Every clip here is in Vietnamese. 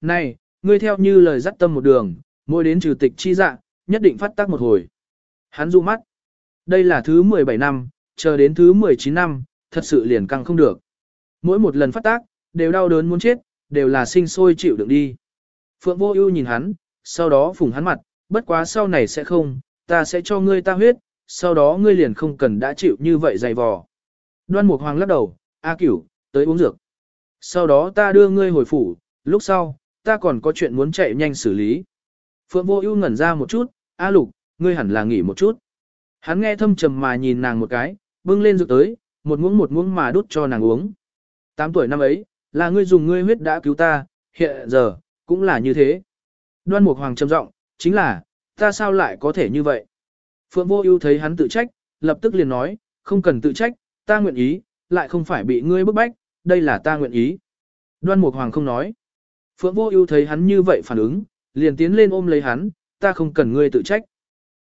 Này, ngươi theo như lời dắt tâm một đường, mỗi đến trừ tịch chi dạ, nhất định phát tác một hồi. Hắn du mắt. Đây là thứ 17 năm, chờ đến thứ 19 năm, thật sự liền căng không được. Mỗi một lần phát tác, đều đau đớn muốn chết, đều là sinh sôi chịu đựng đi. Phượng vô ưu nhìn hắn, sau đó phùng hắn mặt, bất quá sau này sẽ không, ta sẽ cho ngươi ta huyết, sau đó ngươi liền không cần đã chịu như vậy dày vò. Đoan Mục Hoàng lắc đầu, A Cửu, tới uống dược. Sau đó ta đưa ngươi hồi phủ, lúc sau, ta còn có chuyện muốn chạy nhanh xử lý. Phượng Vô Ưu ngẩn ra một chút, A Lục, ngươi hẳn là nghỉ một chút. Hắn nghe thâm trầm mà nhìn nàng một cái, bưng lên rực tới, một muỗng một muỗng mà đút cho nàng uống. Tám tuổi năm ấy, là ngươi dùng ngươi huyết đã cứu ta, hiện giờ, cũng là như thế. Đoan Mục Hoàng trầm giọng, chính là, ta sao lại có thể như vậy? Phượng Vô Ưu thấy hắn tự trách, lập tức liền nói, không cần tự trách, ta nguyện ý, lại không phải bị ngươi bức bách, đây là ta nguyện ý. Đoan Mục Hoàng không nói. Phượng Vô Ưu thấy hắn như vậy phản ứng, liền tiến lên ôm lấy hắn, ta không cần ngươi tự trách.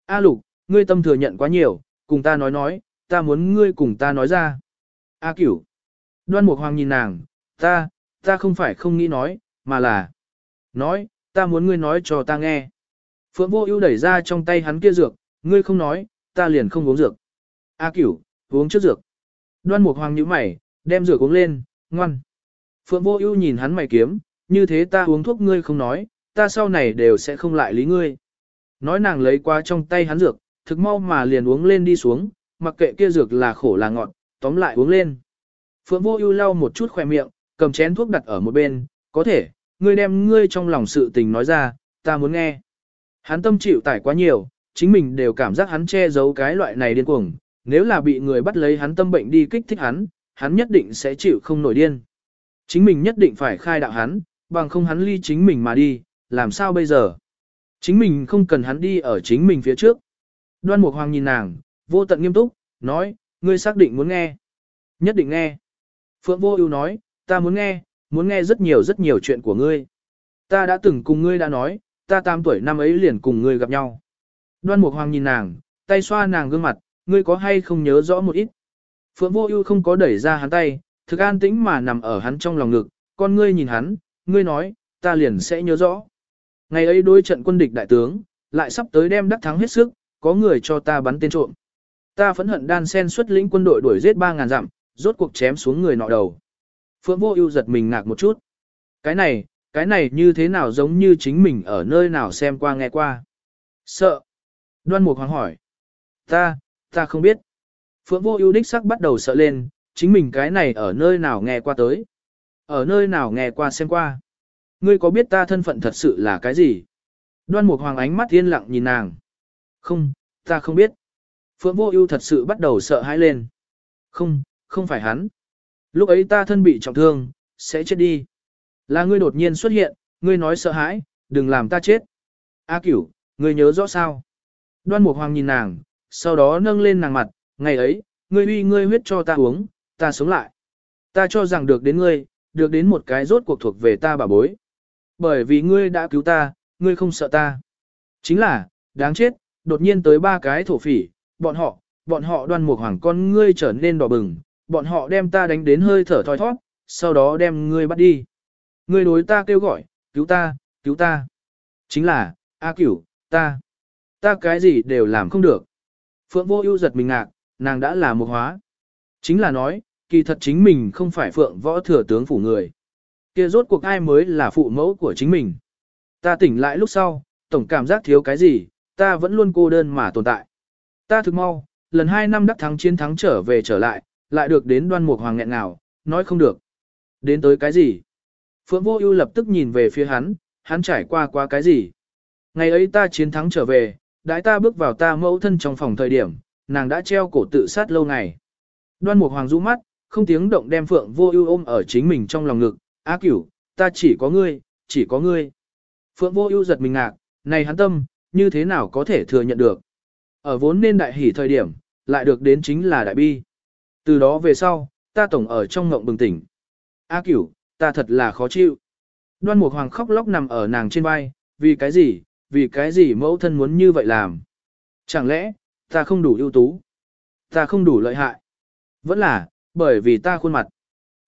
A Lục, ngươi tâm thừa nhận quá nhiều, cùng ta nói nói, ta muốn ngươi cùng ta nói ra. A Cửu. Đoan Mục Hoàng nhìn nàng, ta, ta không phải không nghĩ nói, mà là nói, ta muốn ngươi nói cho ta nghe. Phượng Vô Ưu đẩy ra trong tay hắn kia dược, ngươi không nói, ta liền không uống dược. A Cửu, uống trước dược. Đoan Mục Hoàng nhíu mày, đem dược uống lên, ngoan. Phượng Vô Ưu nhìn hắn mày kiếm, như thế ta uống thuốc ngươi không nói, ta sau này đều sẽ không lại lý ngươi. Nói nàng lấy qua trong tay hắn dược, thực mau mà liền uống lên đi xuống, mặc kệ kia dược là khổ là ngọt, tóm lại uống lên. Phượng Vô Ưu lau một chút khỏe miệng, cầm chén thuốc đặt ở một bên, có thể, ngươi đem ngươi trong lòng sự tình nói ra, ta muốn nghe. Hắn tâm chịu tải quá nhiều, chính mình đều cảm giác hắn che giấu cái loại này điên cuồng, nếu là bị người bắt lấy hắn tâm bệnh đi kích thích hắn, hắn nhất định sẽ chịu không nổi điên. Chính mình nhất định phải khai đạo hắn, bằng không hắn ly chính mình mà đi, làm sao bây giờ? Chính mình không cần hắn đi ở chính mình phía trước. Đoan Mục Hoàng nhìn nàng, vô tận nghiêm túc, nói, ngươi xác định muốn nghe. Nhất định nghe. Phượng Vô Ưu nói, ta muốn nghe, muốn nghe rất nhiều rất nhiều chuyện của ngươi. Ta đã từng cùng ngươi đã nói, ta tam tuổi năm ấy liền cùng ngươi gặp nhau. Đoan Mục Hoàng nhìn nàng, tay xoa nàng gương mặt, ngươi có hay không nhớ rõ một ít. Phượng Vô Ưu không có đẩy ra hắn tay, thực an tĩnh mà nằm ở hắn trong lòng ngực, con ngươi nhìn hắn, ngươi nói, ta liền sẽ nhớ rõ. Ngày ấy đối trận quân địch đại tướng, lại sắp tới đem đắc thắng hết sức, có người cho ta bắn tên trộm. Ta phẫn hận đan sen xuất lĩnh quân đội đuổi giết 3.000 dặm, rốt cuộc chém xuống người nọ đầu. Phượng Vô Ưu giật mình ngạc một chút. Cái này, cái này như thế nào giống như chính mình ở nơi nào xem qua nghe qua. Sợ. Đoan Mục Hoàng hỏi. Ta, ta không biết. Phượng Vô Ưu đích sắc bắt đầu sợ lên, chính mình cái này ở nơi nào nghe qua tới. Ở nơi nào nghe qua xem qua. Ngươi có biết ta thân phận thật sự là cái gì? Đoan Mục Hoàng ánh mắt yên lặng nhìn nàng. Không, ta không biết. Phượng Vô Ưu thật sự bắt đầu sợ hãi lên. Không, không phải hắn. Lúc ấy ta thân bị trọng thương, sẽ chết đi. Là ngươi đột nhiên xuất hiện, ngươi nói sợ hãi, đừng làm ta chết. A Cửu, ngươi nhớ rõ sao? Đoan Mục Hoàng nhìn nàng, sau đó nâng lên nàng mặt, ngày ấy, ngươi uy ngươi huyết cho ta uống, ta sống lại. Ta cho rằng được đến ngươi, được đến một cái rốt cuộc thuộc về ta bà bối. Bởi vì ngươi đã cứu ta, ngươi không sợ ta. Chính là, đáng chết, đột nhiên tới ba cái thổ phỉ, bọn họ, bọn họ đoan một hoàng con ngươi trở nên đỏ bừng, bọn họ đem ta đánh đến hơi thở thoi thoát, sau đó đem ngươi bắt đi. Ngươi đối ta kêu gọi, cứu ta, cứu ta. Chính là, A cửu, ta, ta cái gì đều làm không được. Phượng vô ưu giật mình ngạc, nàng đã là một hóa. Chính là nói, kỳ thật chính mình không phải phượng võ thừa tướng phủ người. kia rốt cuộc ai mới là phụ mẫu của chính mình. Ta tỉnh lại lúc sau, tổng cảm giác thiếu cái gì, ta vẫn luôn cô đơn mà tồn tại. Ta thực mau, lần hai năm đắc thắng chiến thắng trở về trở lại, lại được đến đoan mục hoàng nghẹn nào, nói không được. Đến tới cái gì? Phượng vô ưu lập tức nhìn về phía hắn, hắn trải qua qua cái gì? Ngày ấy ta chiến thắng trở về, đãi ta bước vào ta mẫu thân trong phòng thời điểm, nàng đã treo cổ tự sát lâu ngày. Đoan Mục Hoàng rũ mắt, không tiếng động đem Phượng Vô Ưu ôm ở chính mình trong lòng ngực, "A Cửu, ta chỉ có ngươi, chỉ có ngươi." Phượng Vô Ưu giật mình ngạc, này hắn tâm, như thế nào có thể thừa nhận được? Ở vốn nên đại hỉ thời điểm, lại được đến chính là đại bi. Từ đó về sau, ta tổng ở trong ngộng bừng tỉnh. "A Cửu, ta thật là khó chịu." Đoan Mục Hoàng khóc lóc nằm ở nàng trên vai, "Vì cái gì? Vì cái gì mẫu thân muốn như vậy làm? Chẳng lẽ ta không đủ ưu tú? Ta không đủ lợi hại?" Vẫn là, bởi vì ta khuôn mặt.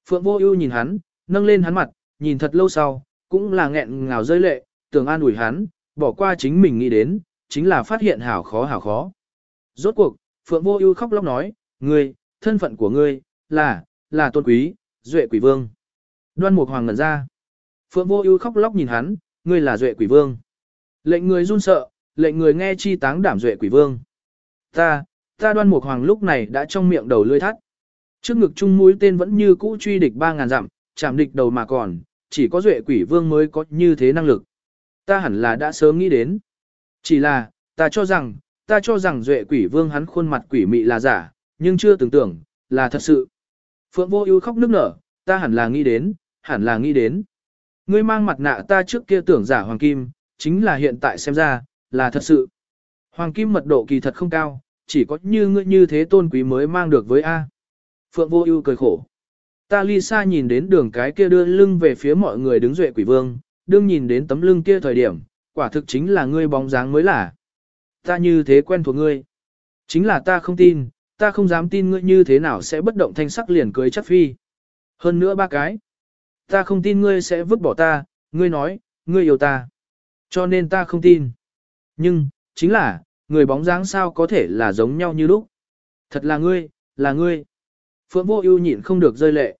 Phượng vô ưu nhìn hắn, nâng lên hắn mặt, nhìn thật lâu sau, cũng là nghẹn ngào rơi lệ, tưởng an ủi hắn, bỏ qua chính mình nghĩ đến, chính là phát hiện hảo khó hảo khó. Rốt cuộc, Phượng Vô Ưu khóc lóc nói, "Ngươi, thân phận của ngươi là là tôn quý, duệ quỷ vương." Đoan Mục Hoàng ngẩn ra. Phượng Vô Ưu khóc lóc nhìn hắn, "Ngươi là duệ quỷ vương?" Lệnh người run sợ, lệnh người nghe chi táng đảm duệ quỷ vương. Ta, ta Đoan Mục Hoàng lúc này đã trong miệng đầu lưỡi thắt. Trước ngực trung mũi tên vẫn như cũ truy địch 3000 dặm, chạm địch đầu mà còn, chỉ có duệ quỷ vương mới có như thế năng lực. Ta hẳn là đã sớm nghĩ đến. Chỉ là, ta cho rằng, ta cho rằng duệ quỷ vương hắn khuôn mặt quỷ mị là giả, nhưng chưa tưởng tưởng, là thật sự. Phượng vô ưu khóc nức nở, ta hẳn là nghĩ đến, hẳn là nghĩ đến. Ngươi mang mặt nạ ta trước kia tưởng giả hoàng kim, chính là hiện tại xem ra, là thật sự. Hoàng kim mật độ kỳ thật không cao, chỉ có như ngươi như thế tôn quý mới mang được với A. Phượng vô ưu cười khổ. Ta ly nhìn đến đường cái kia đưa lưng về phía mọi người đứng duệ quỷ vương, đương nhìn đến tấm lưng kia thời điểm, quả thực chính là ngươi bóng dáng mới là. Ta như thế quen thuộc ngươi. Chính là ta không tin, ta không dám tin ngươi như thế nào sẽ bất động thanh sắc liền cưới chắc phi. Hơn nữa ba cái. Ta không tin ngươi sẽ vứt bỏ ta, ngươi nói, ngươi yêu ta. Cho nên ta không tin. Nhưng, chính là, người bóng dáng sao có thể là giống nhau như lúc. Thật là ngươi, là ngươi. Phượng vô ưu nhịn không được rơi lệ.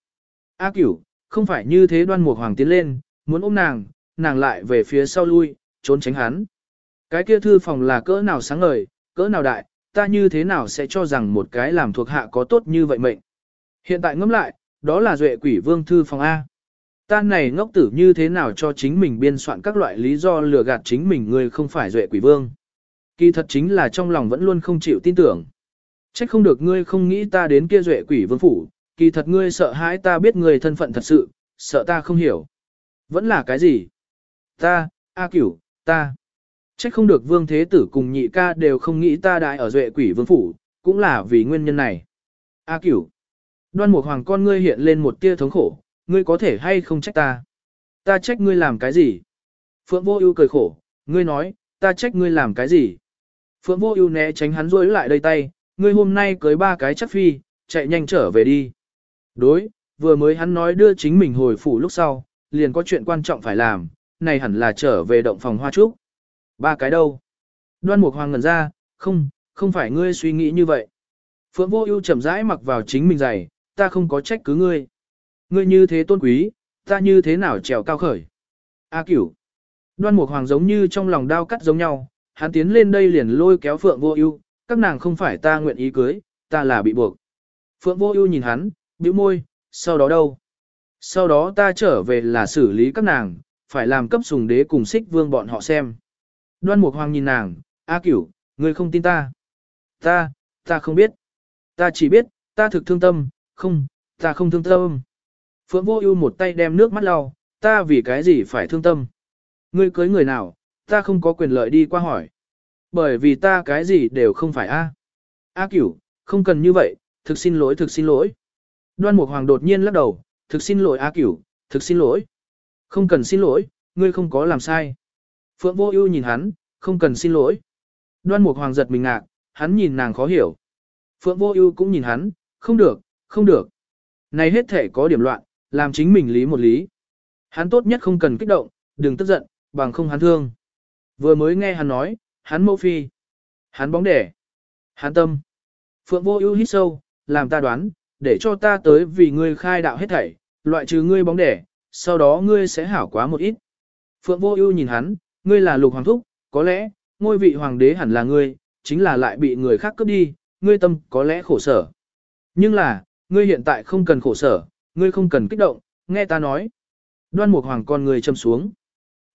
A cửu, không phải như thế đoan mục hoàng tiến lên, muốn ôm nàng, nàng lại về phía sau lui, trốn tránh hắn. Cái kia thư phòng là cỡ nào sáng ngời, cỡ nào đại, ta như thế nào sẽ cho rằng một cái làm thuộc hạ có tốt như vậy mệnh. Hiện tại ngẫm lại, đó là duệ quỷ vương thư phòng A. Ta này ngốc tử như thế nào cho chính mình biên soạn các loại lý do lừa gạt chính mình người không phải duệ quỷ vương. Kỳ thật chính là trong lòng vẫn luôn không chịu tin tưởng. Trách không được ngươi không nghĩ ta đến kia duệ quỷ vương phủ, kỳ thật ngươi sợ hãi ta biết ngươi thân phận thật sự, sợ ta không hiểu. Vẫn là cái gì? Ta, A cửu, ta. Trách không được vương thế tử cùng nhị ca đều không nghĩ ta đại ở duệ quỷ vương phủ, cũng là vì nguyên nhân này. A cửu. Đoan một hoàng con ngươi hiện lên một tia thống khổ, ngươi có thể hay không trách ta? Ta trách ngươi làm cái gì? Phượng vô ưu cười khổ, ngươi nói, ta trách ngươi làm cái gì? Phượng vô ưu né tránh hắn rối lại đây tay, ngươi hôm nay cưới ba cái chắc phi, chạy nhanh trở về đi. Đối, vừa mới hắn nói đưa chính mình hồi phủ lúc sau, liền có chuyện quan trọng phải làm, này hẳn là trở về động phòng hoa trúc. Ba cái đâu? Đoan Mục Hoàng ngẩn ra, không, không phải ngươi suy nghĩ như vậy. Phượng Vô Ưu chậm rãi mặc vào chính mình giày, ta không có trách cứ ngươi. Ngươi như thế tôn quý, ta như thế nào trèo cao khởi. A Cửu. Đoan Mục Hoàng giống như trong lòng đao cắt giống nhau, hắn tiến lên đây liền lôi kéo Phượng Vô Ưu, các nàng không phải ta nguyện ý cưới, ta là bị buộc. Phượng Vô Ưu nhìn hắn, bĩu môi, sau đó đâu? Sau đó ta trở về là xử lý các nàng, phải làm cấp sùng đế cùng xích vương bọn họ xem. Đoan Mục Hoàng nhìn nàng, A Cửu, ngươi không tin ta. Ta, ta không biết. Ta chỉ biết, ta thực thương tâm, không, ta không thương tâm. Phượng Vô Ưu một tay đem nước mắt lau, ta vì cái gì phải thương tâm? Ngươi cưới người nào, ta không có quyền lợi đi qua hỏi. Bởi vì ta cái gì đều không phải a. A Cửu, không cần như vậy, thực xin lỗi, thực xin lỗi. Đoan Mục Hoàng đột nhiên lắc đầu, thực xin lỗi A Cửu, thực xin lỗi. Không cần xin lỗi, ngươi không có làm sai. Phượng Vô Ưu nhìn hắn, không cần xin lỗi. Đoan Mục Hoàng giật mình ngạc, hắn nhìn nàng khó hiểu. Phượng Vô Ưu cũng nhìn hắn, không được, không được. Này hết thể có điểm loạn, làm chính mình lý một lý. Hắn tốt nhất không cần kích động, đừng tức giận, bằng không hắn thương. Vừa mới nghe hắn nói, hắn mẫu phi, hắn bóng đẻ, hắn tâm. Phượng Vô Ưu hít sâu, làm ta đoán, để cho ta tới vì ngươi khai đạo hết thảy, loại trừ ngươi bóng đẻ, sau đó ngươi sẽ hảo quá một ít. Phượng Vô Ưu nhìn hắn, ngươi là Lục Hoàng thúc, có lẽ ngôi vị hoàng đế hẳn là ngươi, chính là lại bị người khác cướp đi, ngươi tâm có lẽ khổ sở. Nhưng là, ngươi hiện tại không cần khổ sở, ngươi không cần kích động, nghe ta nói. Đoan Mục Hoàng con người châm xuống.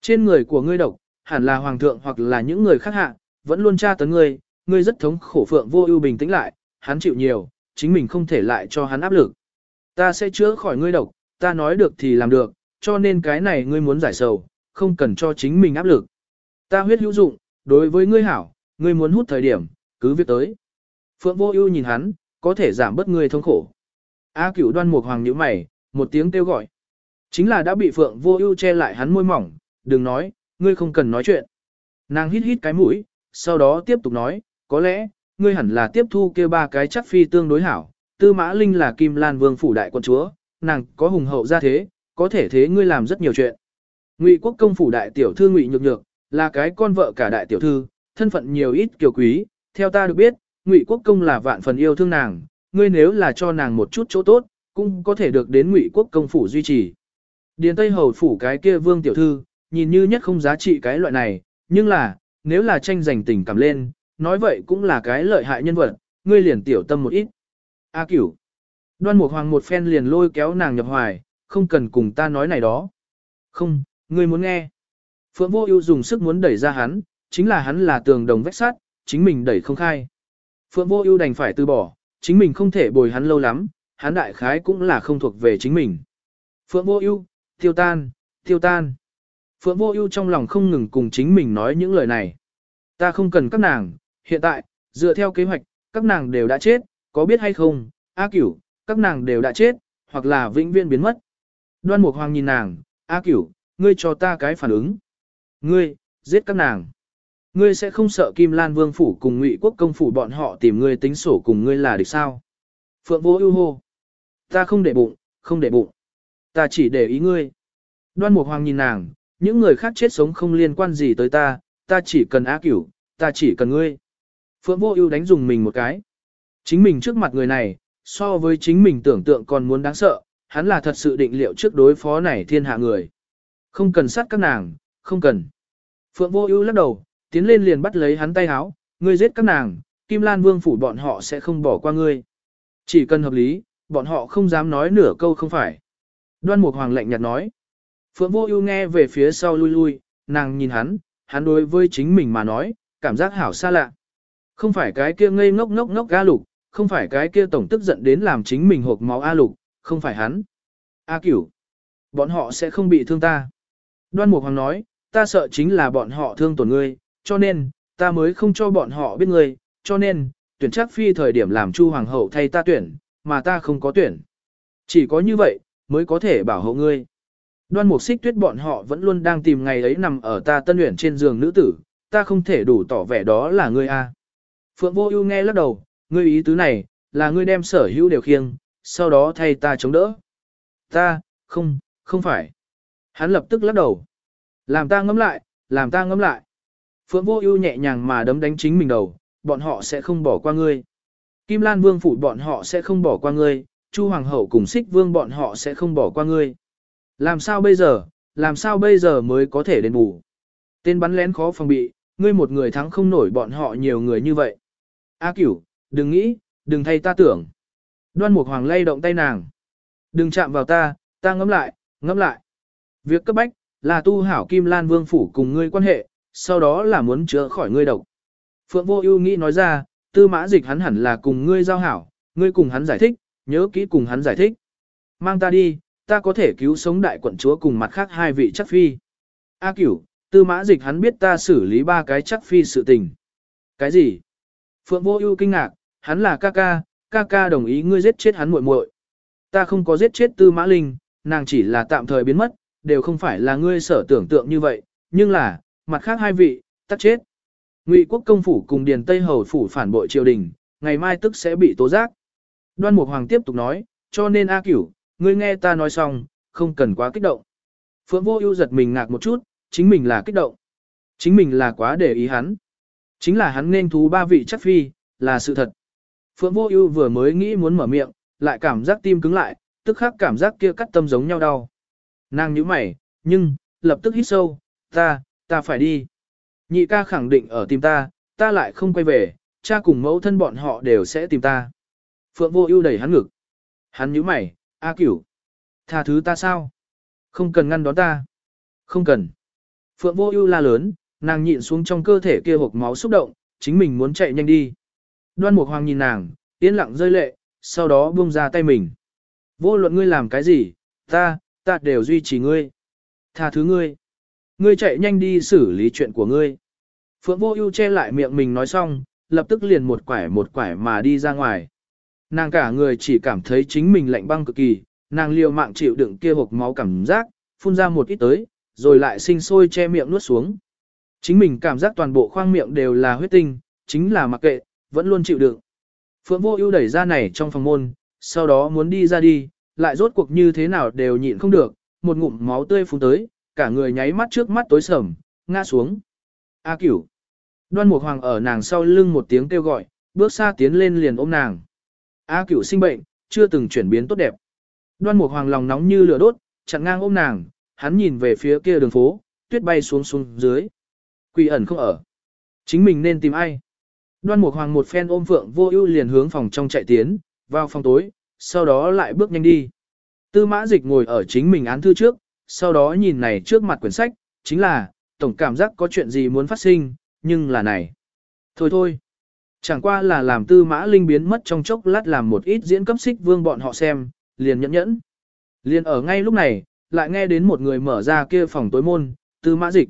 Trên người của ngươi độc, hẳn là hoàng thượng hoặc là những người khác hạ, vẫn luôn tra tấn ngươi, ngươi rất thống khổ Phượng Vô Ưu bình tĩnh lại, hắn chịu nhiều, chính mình không thể lại cho hắn áp lực. Ta sẽ chữa khỏi ngươi độc, ta nói được thì làm được, cho nên cái này ngươi muốn giải sầu, không cần cho chính mình áp lực. Ta huyết hữu dụng, đối với ngươi hảo, ngươi muốn hút thời điểm, cứ việc tới. Phượng vô ưu nhìn hắn, có thể giảm bớt ngươi thống khổ. A cửu đoan mục hoàng nhíu mày, một tiếng kêu gọi. Chính là đã bị Phượng vô ưu che lại hắn môi mỏng, đừng nói, ngươi không cần nói chuyện. Nàng hít hít cái mũi, sau đó tiếp tục nói, có lẽ, ngươi hẳn là tiếp thu kia ba cái chắc phi tương đối hảo. Tư Mã Linh là Kim Lan Vương phủ đại quân chúa, nàng có hùng hậu gia thế, có thể thế ngươi làm rất nhiều chuyện. Ngụy quốc công phủ đại tiểu thư Ngụy Nhược Nhược, là cái con vợ cả đại tiểu thư, thân phận nhiều ít kiều quý, theo ta được biết, Ngụy quốc công là vạn phần yêu thương nàng, ngươi nếu là cho nàng một chút chỗ tốt, cũng có thể được đến Ngụy quốc công phủ duy trì. Điền Tây hầu phủ cái kia vương tiểu thư, nhìn như nhất không giá trị cái loại này, nhưng là, nếu là tranh giành tình cảm lên, nói vậy cũng là cái lợi hại nhân vật, ngươi liền tiểu tâm một ít. A cửu. Đoan Mục Hoàng một phen liền lôi kéo nàng nhập hoài, không cần cùng ta nói này đó. Không, ngươi muốn nghe. Phượng Vô Ưu dùng sức muốn đẩy ra hắn, chính là hắn là tường đồng vách sắt, chính mình đẩy không khai. Phượng Vô Ưu đành phải từ bỏ, chính mình không thể bồi hắn lâu lắm, hắn đại khái cũng là không thuộc về chính mình. Phượng Vô Ưu, tiêu tan, tiêu tan. Phượng Vô Ưu trong lòng không ngừng cùng chính mình nói những lời này. Ta không cần các nàng, hiện tại, dựa theo kế hoạch, các nàng đều đã chết, có biết hay không? A Cửu, các nàng đều đã chết, hoặc là vĩnh viễn biến mất. Đoan Mục Hoàng nhìn nàng, A Cửu, ngươi cho ta cái phản ứng. Ngươi, giết các nàng. Ngươi sẽ không sợ Kim Lan Vương phủ cùng Ngụy Quốc công phủ bọn họ tìm ngươi tính sổ cùng ngươi là địch sao? Phượng Vô Ưu hô. Ta không để bụng, không để bụng. Ta chỉ để ý ngươi. Đoan Mục Hoàng nhìn nàng, những người khác chết sống không liên quan gì tới ta, ta chỉ cần A Cửu, ta chỉ cần ngươi. Phượng Vô Ưu đánh dùng mình một cái. Chính mình trước mặt người này, so với chính mình tưởng tượng còn muốn đáng sợ, hắn là thật sự định liệu trước đối phó này thiên hạ người. Không cần sát các nàng, không cần. Phượng Vô Ưu lắc đầu, tiến lên liền bắt lấy hắn tay háo, ngươi giết các nàng, Kim Lan Vương phủ bọn họ sẽ không bỏ qua ngươi. Chỉ cần hợp lý, bọn họ không dám nói nửa câu không phải. Đoan Mục Hoàng lạnh nhạt nói. Phượng Vô Ưu nghe về phía sau lui lui, nàng nhìn hắn, hắn đối với chính mình mà nói, cảm giác hảo xa lạ. Không phải cái kia ngây ngốc ngốc ngốc A Lục, không phải cái kia tổng tức giận đến làm chính mình hộc máu A Lục, không phải hắn. A Cửu, bọn họ sẽ không bị thương ta. Đoan Mục Hoàng nói, ta sợ chính là bọn họ thương tổn ngươi, cho nên, ta mới không cho bọn họ biết ngươi, cho nên, tuyển chắc phi thời điểm làm Chu Hoàng hậu thay ta tuyển, mà ta không có tuyển. Chỉ có như vậy, mới có thể bảo hộ ngươi. Đoan Mục Xích Tuyết bọn họ vẫn luôn đang tìm ngày ấy nằm ở ta tân luyện trên giường nữ tử, ta không thể đủ tỏ vẻ đó là ngươi a. Phượng Vô Ưu nghe lắc đầu, ngươi ý tứ này, là ngươi đem sở hữu đều khiêng, sau đó thay ta chống đỡ. Ta, không, không phải. Hắn lập tức lắc đầu. Làm ta ngẫm lại, làm ta ngẫm lại. Phượng Vô Ưu nhẹ nhàng mà đấm đánh chính mình đầu, bọn họ sẽ không bỏ qua ngươi. Kim Lan Vương phủ bọn họ sẽ không bỏ qua ngươi, Chu Hoàng hậu cùng Xích Vương bọn họ sẽ không bỏ qua ngươi. Làm sao bây giờ, làm sao bây giờ mới có thể đền bù? Tên bắn lén khó phòng bị, ngươi một người thắng không nổi bọn họ nhiều người như vậy. A cửu, đừng nghĩ, đừng thay ta tưởng. Đoan Mục Hoàng lay động tay nàng. Đừng chạm vào ta, ta ngẫm lại, ngẫm lại. Việc cấp bách, là tu hảo Kim Lan Vương Phủ cùng ngươi quan hệ, sau đó là muốn chữa khỏi ngươi độc. Phượng Vô Ưu nghĩ nói ra, tư mã dịch hắn hẳn là cùng ngươi giao hảo, ngươi cùng hắn giải thích, nhớ kỹ cùng hắn giải thích. Mang ta đi, ta có thể cứu sống đại quận chúa cùng mặt khác hai vị chắc phi. A cửu, tư mã dịch hắn biết ta xử lý ba cái chắc phi sự tình. Cái gì? Phượng vô ưu kinh ngạc, hắn là ca ca, ca ca đồng ý ngươi giết chết hắn muội muội. Ta không có giết chết tư mã linh, nàng chỉ là tạm thời biến mất, đều không phải là ngươi sở tưởng tượng như vậy, nhưng là, mặt khác hai vị, tắt chết. Ngụy quốc công phủ cùng Điền Tây Hầu phủ phản bội triều đình, ngày mai tức sẽ bị tố giác. Đoan Mục Hoàng tiếp tục nói, cho nên A Cửu, ngươi nghe ta nói xong, không cần quá kích động. Phượng Vô Ưu giật mình ngạc một chút, chính mình là kích động. Chính mình là quá để ý hắn. Chính là hắn nên thú ba vị chắc phi, là sự thật. Phượng Vô Ưu vừa mới nghĩ muốn mở miệng, lại cảm giác tim cứng lại, tức khắc cảm giác kia cắt tâm giống nhau đau. Nàng nhíu mày, nhưng lập tức hít sâu, "Ta, ta phải đi." Nhị ca khẳng định ở tìm ta, ta lại không quay về, cha cùng mẫu thân bọn họ đều sẽ tìm ta. Phượng Vô Ưu đẩy hắn ngực. Hắn nhíu mày, "A Cửu, tha thứ ta sao? Không cần ngăn đón ta." "Không cần." Phượng Vô Ưu la lớn, nàng nhịn xuống trong cơ thể kia hộp máu xúc động, chính mình muốn chạy nhanh đi. Đoan Mục Hoàng nhìn nàng, yên lặng rơi lệ, sau đó buông ra tay mình. Vô luận ngươi làm cái gì, ta, ta đều duy trì ngươi. Tha thứ ngươi. Ngươi chạy nhanh đi xử lý chuyện của ngươi. Phượng Vô Ưu che lại miệng mình nói xong, lập tức liền một quải một quải mà đi ra ngoài. Nàng cả người chỉ cảm thấy chính mình lạnh băng cực kỳ, nàng liều mạng chịu đựng kia hộp máu cảm giác, phun ra một ít tới, rồi lại sinh sôi che miệng nuốt xuống. Chính mình cảm giác toàn bộ khoang miệng đều là huyết tinh, chính là mặc kệ, vẫn luôn chịu đựng. Phượng vô ưu đẩy ra này trong phòng môn, sau đó muốn đi ra đi, lại rốt cuộc như thế nào đều nhịn không được, một ngụm máu tươi phun tới, cả người nháy mắt trước mắt tối sầm, ngã xuống. A cửu. Đoan Mục Hoàng ở nàng sau lưng một tiếng kêu gọi, bước xa tiến lên liền ôm nàng. A cửu sinh bệnh, chưa từng chuyển biến tốt đẹp. Đoan Mục Hoàng lòng nóng như lửa đốt, chặn ngang ôm nàng, hắn nhìn về phía kia đường phố, tuyết bay xuống xuống dưới. Quỷ ẩn không ở. Chính mình nên tìm ai? Đoan Mục Hoàng một phen ôm Phượng Vô Ưu liền hướng phòng trong chạy tiến, vào phòng tối, sau đó lại bước nhanh đi. Tư Mã Dịch ngồi ở chính mình án thư trước, sau đó nhìn này trước mặt quyển sách, chính là, tổng cảm giác có chuyện gì muốn phát sinh, nhưng là này. Thôi thôi. Chẳng qua là làm Tư Mã Linh biến mất trong chốc lát làm một ít diễn cấp xích vương bọn họ xem, liền nhẫn nhẫn. Liền ở ngay lúc này, lại nghe đến một người mở ra kia phòng tối môn, Tư Mã Dịch.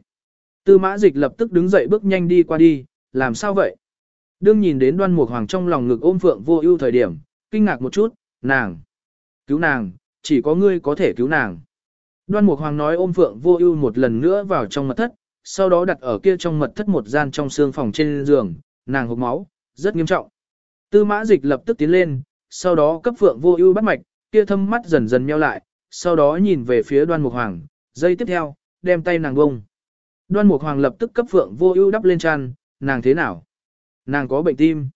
Tư Mã Dịch lập tức đứng dậy bước nhanh đi qua đi, làm sao vậy? Đương nhìn đến đoan mục hoàng trong lòng ngực ôm phượng vô ưu thời điểm, kinh ngạc một chút, nàng, cứu nàng, chỉ có ngươi có thể cứu nàng. Đoan mục hoàng nói ôm phượng vô ưu một lần nữa vào trong mật thất, sau đó đặt ở kia trong mật thất một gian trong xương phòng trên giường, nàng hộp máu, rất nghiêm trọng. Tư mã dịch lập tức tiến lên, sau đó cấp phượng vô ưu bắt mạch, kia thâm mắt dần dần meo lại, sau đó nhìn về phía đoan mục hoàng, giây tiếp theo, đem tay nàng bông. Đoan mục hoàng lập tức cấp phượng vô ưu đắp lên tràn, nàng thế nào? Nàng có bệnh tim.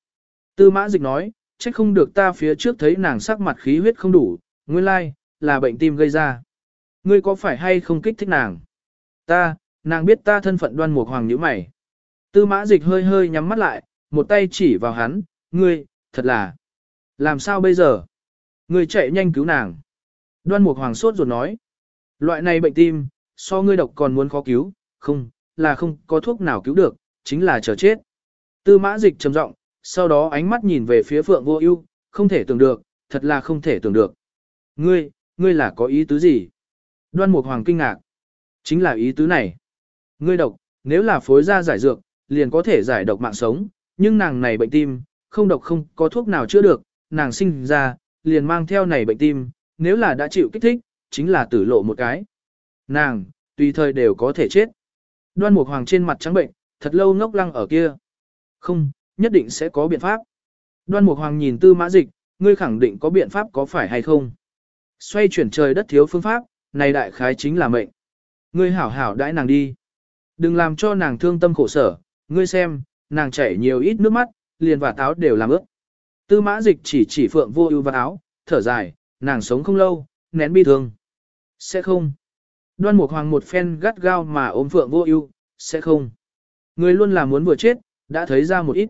Tư mã dịch nói, trách không được ta phía trước thấy nàng sắc mặt khí huyết không đủ, nguyên lai, là bệnh tim gây ra. Ngươi có phải hay không kích thích nàng? Ta, nàng biết ta thân phận đoan mục hoàng như mày. Tư mã dịch hơi hơi nhắm mắt lại, một tay chỉ vào hắn, ngươi, thật là. Làm sao bây giờ? Ngươi chạy nhanh cứu nàng. Đoan mục hoàng sốt ruột nói. Loại này bệnh tim, so ngươi độc còn muốn khó cứu, không, là không có thuốc nào cứu được, chính là chờ chết. Tư mã dịch trầm giọng, sau đó ánh mắt nhìn về phía Phượng Vô Ưu, không thể tưởng được, thật là không thể tưởng được. Ngươi, ngươi là có ý tứ gì? Đoan Mục Hoàng kinh ngạc. Chính là ý tứ này. Ngươi độc, nếu là phối ra giải dược, liền có thể giải độc mạng sống, nhưng nàng này bệnh tim, không độc không có thuốc nào chữa được, nàng sinh ra, liền mang theo này bệnh tim, nếu là đã chịu kích thích, chính là tử lộ một cái. Nàng, tùy thời đều có thể chết. Đoan Mục Hoàng trên mặt trắng bệnh, thật lâu ngốc lăng ở kia. Không, nhất định sẽ có biện pháp. Đoan Mục Hoàng nhìn tư mã dịch, ngươi khẳng định có biện pháp có phải hay không? Xoay chuyển trời đất thiếu phương pháp, này đại khái chính là mệnh. Ngươi hảo hảo đãi nàng đi. Đừng làm cho nàng thương tâm khổ sở, ngươi xem, nàng chảy nhiều ít nước mắt, liền và táo đều làm ướt. Tư mã dịch chỉ chỉ phượng vô ưu và áo, thở dài, nàng sống không lâu, nén bi thương. Sẽ không. Đoan Mục Hoàng một phen gắt gao mà ôm phượng vô ưu, sẽ không. người luôn là muốn vừa chết, đã thấy ra một ít.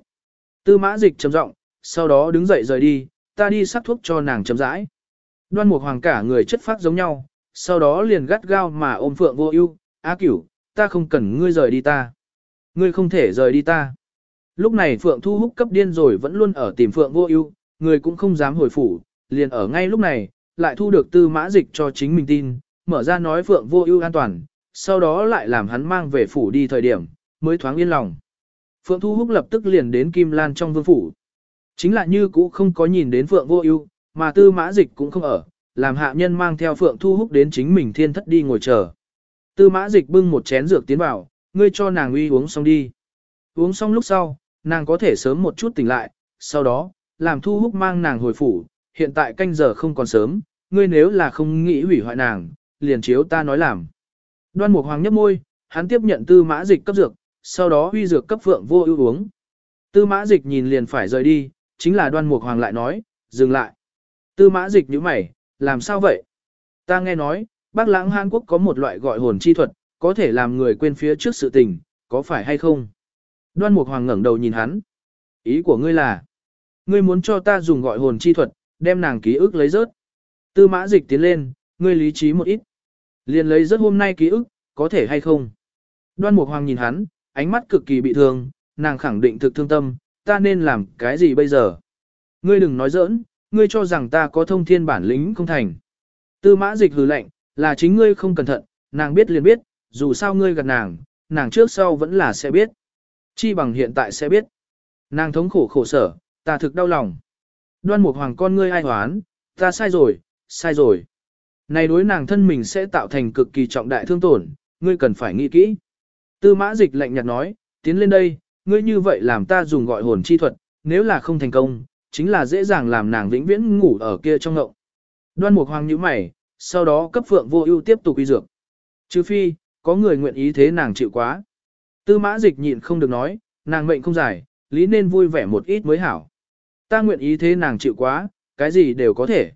Tư mã dịch trầm giọng, sau đó đứng dậy rời đi, ta đi sắc thuốc cho nàng chấm rãi. Đoan mục hoàng cả người chất phát giống nhau, sau đó liền gắt gao mà ôm phượng vô ưu, á cửu, ta không cần ngươi rời đi ta. Ngươi không thể rời đi ta. Lúc này phượng thu hút cấp điên rồi vẫn luôn ở tìm phượng vô ưu, người cũng không dám hồi phủ, liền ở ngay lúc này, lại thu được tư mã dịch cho chính mình tin, mở ra nói phượng vô ưu an toàn, sau đó lại làm hắn mang về phủ đi thời điểm, mới thoáng yên lòng. Phượng Thu Húc lập tức liền đến Kim Lan trong vương phủ. Chính là như cũ không có nhìn đến Phượng Vô Ưu, mà Tư Mã Dịch cũng không ở, làm hạ nhân mang theo Phượng Thu Húc đến chính mình thiên thất đi ngồi chờ. Tư Mã Dịch bưng một chén dược tiến vào, ngươi cho nàng uy uống xong đi. Uống xong lúc sau, nàng có thể sớm một chút tỉnh lại, sau đó, làm Thu Húc mang nàng hồi phủ, hiện tại canh giờ không còn sớm, ngươi nếu là không nghĩ hủy hoại nàng, liền chiếu ta nói làm. Đoan Mục Hoàng nhấp môi, hắn tiếp nhận Tư Mã Dịch cấp dược, sau đó huy dược cấp phượng vô ưu uống. Tư mã dịch nhìn liền phải rời đi, chính là đoan mục hoàng lại nói, dừng lại. Tư mã dịch như mày, làm sao vậy? Ta nghe nói, bác lãng Hàn Quốc có một loại gọi hồn chi thuật, có thể làm người quên phía trước sự tình, có phải hay không? Đoan mục hoàng ngẩng đầu nhìn hắn. Ý của ngươi là, ngươi muốn cho ta dùng gọi hồn chi thuật, đem nàng ký ức lấy rớt. Tư mã dịch tiến lên, ngươi lý trí một ít. Liền lấy rớt hôm nay ký ức, có thể hay không? Đoan mục hoàng nhìn hắn, ánh mắt cực kỳ bị thương, nàng khẳng định thực thương tâm, ta nên làm cái gì bây giờ? Ngươi đừng nói giỡn, ngươi cho rằng ta có thông thiên bản lĩnh không thành. Tư mã dịch hừ lạnh, là chính ngươi không cẩn thận, nàng biết liền biết, dù sao ngươi gạt nàng, nàng trước sau vẫn là sẽ biết. Chi bằng hiện tại sẽ biết. Nàng thống khổ khổ sở, ta thực đau lòng. Đoan mục hoàng con ngươi ai hoán, ta sai rồi, sai rồi. Này đối nàng thân mình sẽ tạo thành cực kỳ trọng đại thương tổn, ngươi cần phải nghĩ kỹ. Tư mã dịch lạnh nhạt nói, tiến lên đây, ngươi như vậy làm ta dùng gọi hồn chi thuật, nếu là không thành công, chính là dễ dàng làm nàng vĩnh viễn ngủ ở kia trong ngộng. Đoan mục hoàng nhíu mày, sau đó cấp phượng vô ưu tiếp tục uy dược. Trừ phi, có người nguyện ý thế nàng chịu quá. Tư mã dịch nhịn không được nói, nàng mệnh không dài, lý nên vui vẻ một ít mới hảo. Ta nguyện ý thế nàng chịu quá, cái gì đều có thể.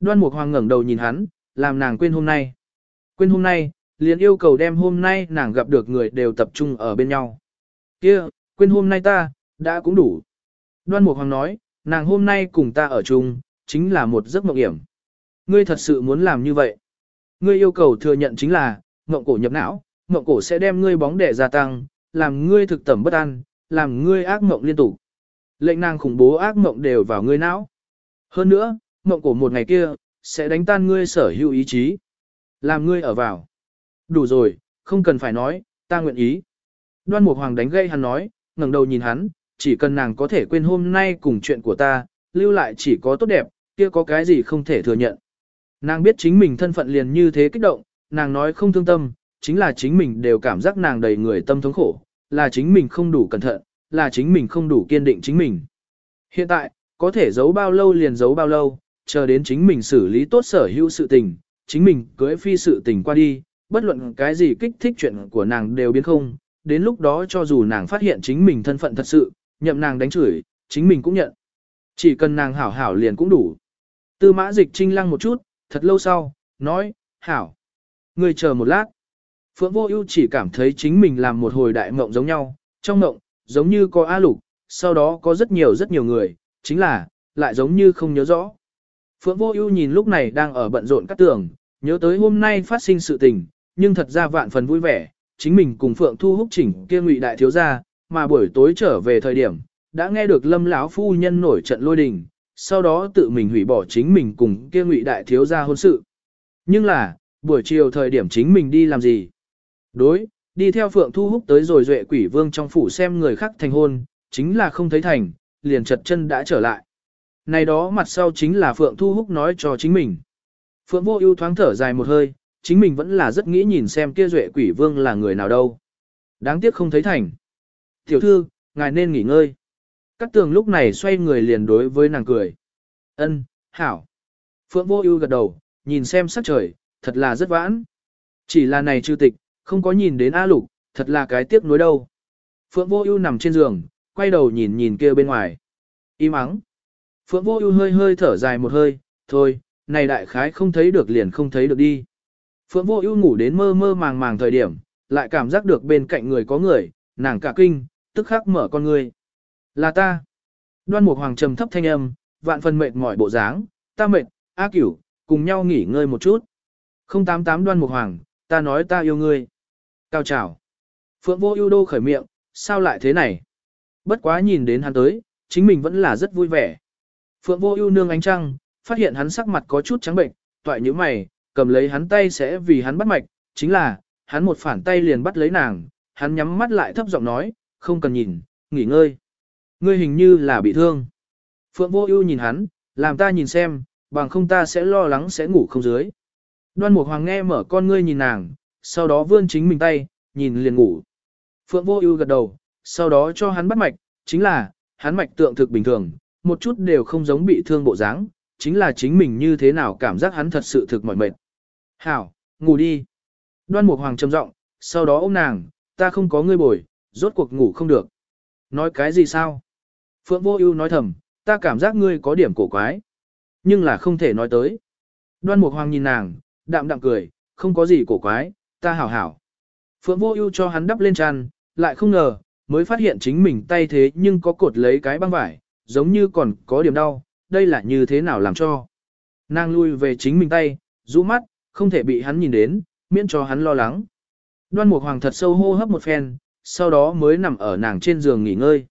Đoan Mục Hoàng ngẩng đầu nhìn hắn, làm nàng quên hôm nay. Quên hôm nay, liền yêu cầu đem hôm nay nàng gặp được người đều tập trung ở bên nhau. Kia, quên hôm nay ta, đã cũng đủ. Đoan Mục Hoàng nói, nàng hôm nay cùng ta ở chung, chính là một giấc mộng hiểm. Ngươi thật sự muốn làm như vậy. Ngươi yêu cầu thừa nhận chính là, mộng cổ nhập não, mộng cổ sẽ đem ngươi bóng đẻ gia tăng, làm ngươi thực tẩm bất an, làm ngươi ác mộng liên tục. Lệnh nàng khủng bố ác mộng đều vào ngươi não. Hơn nữa, mộng cổ một ngày kia, sẽ đánh tan ngươi sở hữu ý chí. Làm ngươi ở vào. Đủ rồi, không cần phải nói, ta nguyện ý. Đoan Mục Hoàng đánh gây hắn nói, ngẩng đầu nhìn hắn, chỉ cần nàng có thể quên hôm nay cùng chuyện của ta, lưu lại chỉ có tốt đẹp, kia có cái gì không thể thừa nhận. Nàng biết chính mình thân phận liền như thế kích động, nàng nói không thương tâm, chính là chính mình đều cảm giác nàng đầy người tâm thống khổ, là chính mình không đủ cẩn thận, là chính mình không đủ kiên định chính mình. Hiện tại, có thể giấu bao lâu liền giấu bao lâu, chờ đến chính mình xử lý tốt sở hữu sự tình, chính mình cưới phi sự tình qua đi, bất luận cái gì kích thích chuyện của nàng đều biến không, đến lúc đó cho dù nàng phát hiện chính mình thân phận thật sự, nhậm nàng đánh chửi, chính mình cũng nhận. Chỉ cần nàng hảo hảo liền cũng đủ. Tư mã dịch trinh lăng một chút, thật lâu sau, nói, hảo. Người chờ một lát. Phượng vô ưu chỉ cảm thấy chính mình làm một hồi đại mộng giống nhau, trong mộng, giống như có A lục, sau đó có rất nhiều rất nhiều người, chính là, lại giống như không nhớ rõ. Phượng vô ưu nhìn lúc này đang ở bận rộn các tường, nhớ tới hôm nay phát sinh sự tình, nhưng thật ra vạn phần vui vẻ, chính mình cùng Phượng Thu Húc chỉnh kia ngụy đại thiếu gia, mà buổi tối trở về thời điểm, đã nghe được Lâm lão phu nhân nổi trận lôi đình, sau đó tự mình hủy bỏ chính mình cùng kia ngụy đại thiếu gia hôn sự. Nhưng là, buổi chiều thời điểm chính mình đi làm gì? Đối, đi theo Phượng Thu Húc tới rồi duệ quỷ vương trong phủ xem người khác thành hôn, chính là không thấy thành, liền chật chân đã trở lại. Này đó mặt sau chính là Phượng Thu Húc nói cho chính mình. Phượng Vô Ưu thoáng thở dài một hơi, chính mình vẫn là rất nghĩ nhìn xem kia duệ quỷ vương là người nào đâu. Đáng tiếc không thấy thành. Tiểu thư, ngài nên nghỉ ngơi. Cát tường lúc này xoay người liền đối với nàng cười. Ân, hảo. Phượng Vô Ưu gật đầu, nhìn xem sắc trời, thật là rất vãn. Chỉ là này chư tịch, không có nhìn đến A Lục, thật là cái tiếc nuối đâu. Phượng Vô Ưu nằm trên giường, quay đầu nhìn nhìn kia bên ngoài. Im mắng. Phượng Vô Ưu hơi hơi thở dài một hơi, thôi, này đại khái không thấy được liền không thấy được đi. Phượng Vô Ưu ngủ đến mơ mơ màng màng thời điểm, lại cảm giác được bên cạnh người có người, nàng cả kinh, tức khắc mở con ngươi. Là ta. Đoan Mục Hoàng trầm thấp thanh âm, vạn phần mệt mỏi bộ dáng, ta mệt, A Cửu, cùng nhau nghỉ ngơi một chút. 088 Đoan Mục Hoàng, ta nói ta yêu ngươi. Cao trào. Phượng Vô Ưu đô khởi miệng, sao lại thế này? Bất quá nhìn đến hắn tới, chính mình vẫn là rất vui vẻ. Phượng Vô Ưu nương ánh trăng, phát hiện hắn sắc mặt có chút trắng bệnh, toại nhíu mày, cầm lấy hắn tay sẽ vì hắn bắt mạch, chính là, hắn một phản tay liền bắt lấy nàng, hắn nhắm mắt lại thấp giọng nói, không cần nhìn, nghỉ ngơi. Ngươi hình như là bị thương. Phượng Vô Ưu nhìn hắn, làm ta nhìn xem, bằng không ta sẽ lo lắng sẽ ngủ không dưới. Đoan Mục Hoàng nghe mở con ngươi nhìn nàng, sau đó vươn chính mình tay, nhìn liền ngủ. Phượng Vô Ưu gật đầu, sau đó cho hắn bắt mạch, chính là, hắn mạch tượng thực bình thường, một chút đều không giống bị thương bộ dáng, chính là chính mình như thế nào cảm giác hắn thật sự thực mỏi mệt. Hảo, ngủ đi. Đoan Mục Hoàng trầm giọng, sau đó ôm nàng, ta không có ngươi bồi, rốt cuộc ngủ không được. Nói cái gì sao? Phượng Vô Ưu nói thầm, ta cảm giác ngươi có điểm cổ quái, nhưng là không thể nói tới. Đoan Mục Hoàng nhìn nàng, đạm đạm cười, không có gì cổ quái, ta hảo hảo. Phượng Vô Ưu cho hắn đắp lên tràn, lại không ngờ, mới phát hiện chính mình tay thế nhưng có cột lấy cái băng vải, giống như còn có điểm đau, đây là như thế nào làm cho. Nàng lui về chính mình tay, rũ mắt, không thể bị hắn nhìn đến, miễn cho hắn lo lắng. Đoan Mục Hoàng thật sâu hô hấp một phen, sau đó mới nằm ở nàng trên giường nghỉ ngơi.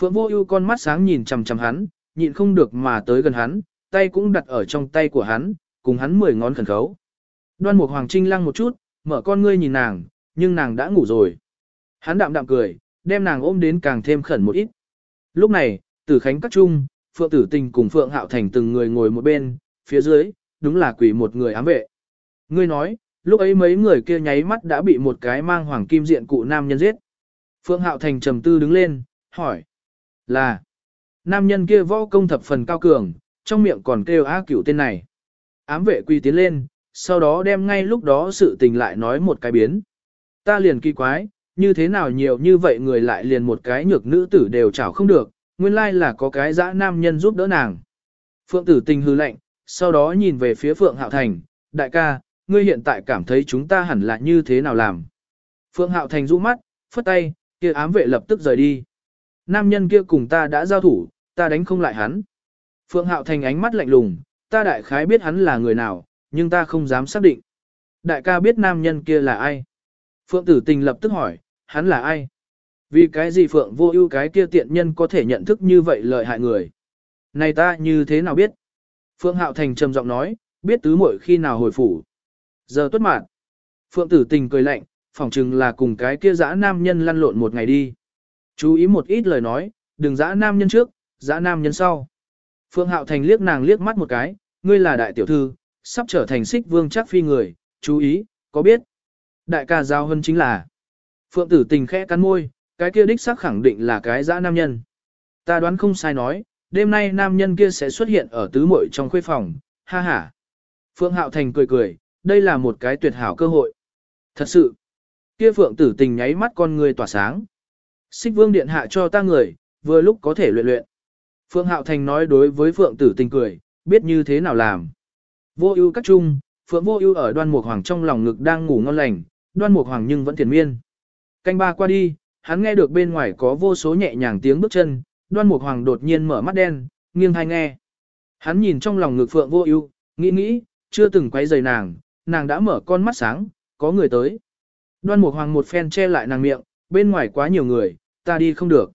Phượng Vô Ưu con mắt sáng nhìn chằm chằm hắn, nhịn không được mà tới gần hắn, tay cũng đặt ở trong tay của hắn, cùng hắn mười ngón khẩn khấu. Đoan Mục Hoàng Trinh lăng một chút, mở con ngươi nhìn nàng, nhưng nàng đã ngủ rồi. Hắn đạm đạm cười, đem nàng ôm đến càng thêm khẩn một ít. Lúc này, Tử Khánh các trung, Phượng Tử Tình cùng Phượng Hạo Thành từng người ngồi một bên, phía dưới, đúng là quỷ một người ám vệ. Ngươi nói, lúc ấy mấy người kia nháy mắt đã bị một cái mang hoàng kim diện cụ nam nhân giết. Phượng Hạo Thành trầm tư đứng lên, hỏi. Là, nam nhân kia võ công thập phần cao cường, trong miệng còn kêu á cửu tên này. Ám vệ quy tiến lên, sau đó đem ngay lúc đó sự tình lại nói một cái biến. Ta liền kỳ quái, như thế nào nhiều như vậy người lại liền một cái nhược nữ tử đều chảo không được, nguyên lai là có cái dã nam nhân giúp đỡ nàng. Phượng tử tình hư lạnh, sau đó nhìn về phía Phượng Hạo Thành, đại ca, ngươi hiện tại cảm thấy chúng ta hẳn là như thế nào làm. Phượng Hạo Thành rũ mắt, phất tay, kia ám vệ lập tức rời đi. Nam nhân kia cùng ta đã giao thủ, ta đánh không lại hắn. Phượng Hạo Thành ánh mắt lạnh lùng, ta đại khái biết hắn là người nào, nhưng ta không dám xác định. Đại ca biết nam nhân kia là ai? Phượng tử tình lập tức hỏi, hắn là ai? Vì cái gì Phượng vô ưu cái kia tiện nhân có thể nhận thức như vậy lợi hại người? Này ta như thế nào biết? Phượng Hạo Thành trầm giọng nói, biết tứ muội khi nào hồi phủ. Giờ tuất mạn. Phượng tử tình cười lạnh, phỏng chừng là cùng cái kia dã nam nhân lăn lộn một ngày đi. Chú ý một ít lời nói, đừng dã nam nhân trước, dã nam nhân sau. Phượng Hạo Thành liếc nàng liếc mắt một cái, ngươi là đại tiểu thư, sắp trở thành xích vương chắc phi người, chú ý, có biết. Đại ca giao hơn chính là. Phượng tử tình khẽ cắn môi, cái kia đích xác khẳng định là cái dã nam nhân. Ta đoán không sai nói, đêm nay nam nhân kia sẽ xuất hiện ở tứ muội trong khuê phòng, ha ha. Phượng Hạo Thành cười cười, đây là một cái tuyệt hảo cơ hội. Thật sự, kia Phượng tử tình nháy mắt con người tỏa sáng. Xích vương điện hạ cho ta người, vừa lúc có thể luyện luyện. Phượng Hạo Thành nói đối với Phượng tử tình cười, biết như thế nào làm. Vô ưu các trung, Phượng vô ưu ở đoan mục hoàng trong lòng ngực đang ngủ ngon lành, đoan mục hoàng nhưng vẫn thiền miên. Canh ba qua đi, hắn nghe được bên ngoài có vô số nhẹ nhàng tiếng bước chân, đoan mục hoàng đột nhiên mở mắt đen, nghiêng hai nghe. Hắn nhìn trong lòng ngực Phượng vô ưu, nghĩ nghĩ, chưa từng quay giày nàng, nàng đã mở con mắt sáng, có người tới. Đoan mục hoàng một phen che lại nàng miệng, bên ngoài quá nhiều người, ta đi không được.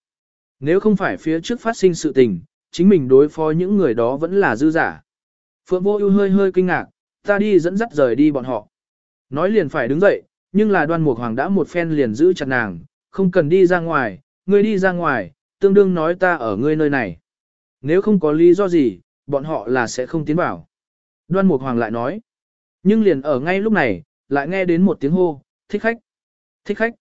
Nếu không phải phía trước phát sinh sự tình, chính mình đối phó những người đó vẫn là dư giả. Phượng vô ưu hơi hơi kinh ngạc, ta đi dẫn dắt rời đi bọn họ. Nói liền phải đứng dậy, nhưng là đoan mục hoàng đã một phen liền giữ chặt nàng, không cần đi ra ngoài, ngươi đi ra ngoài, tương đương nói ta ở ngươi nơi này. Nếu không có lý do gì, bọn họ là sẽ không tiến vào. Đoan mục hoàng lại nói, nhưng liền ở ngay lúc này, lại nghe đến một tiếng hô, thích khách, thích khách.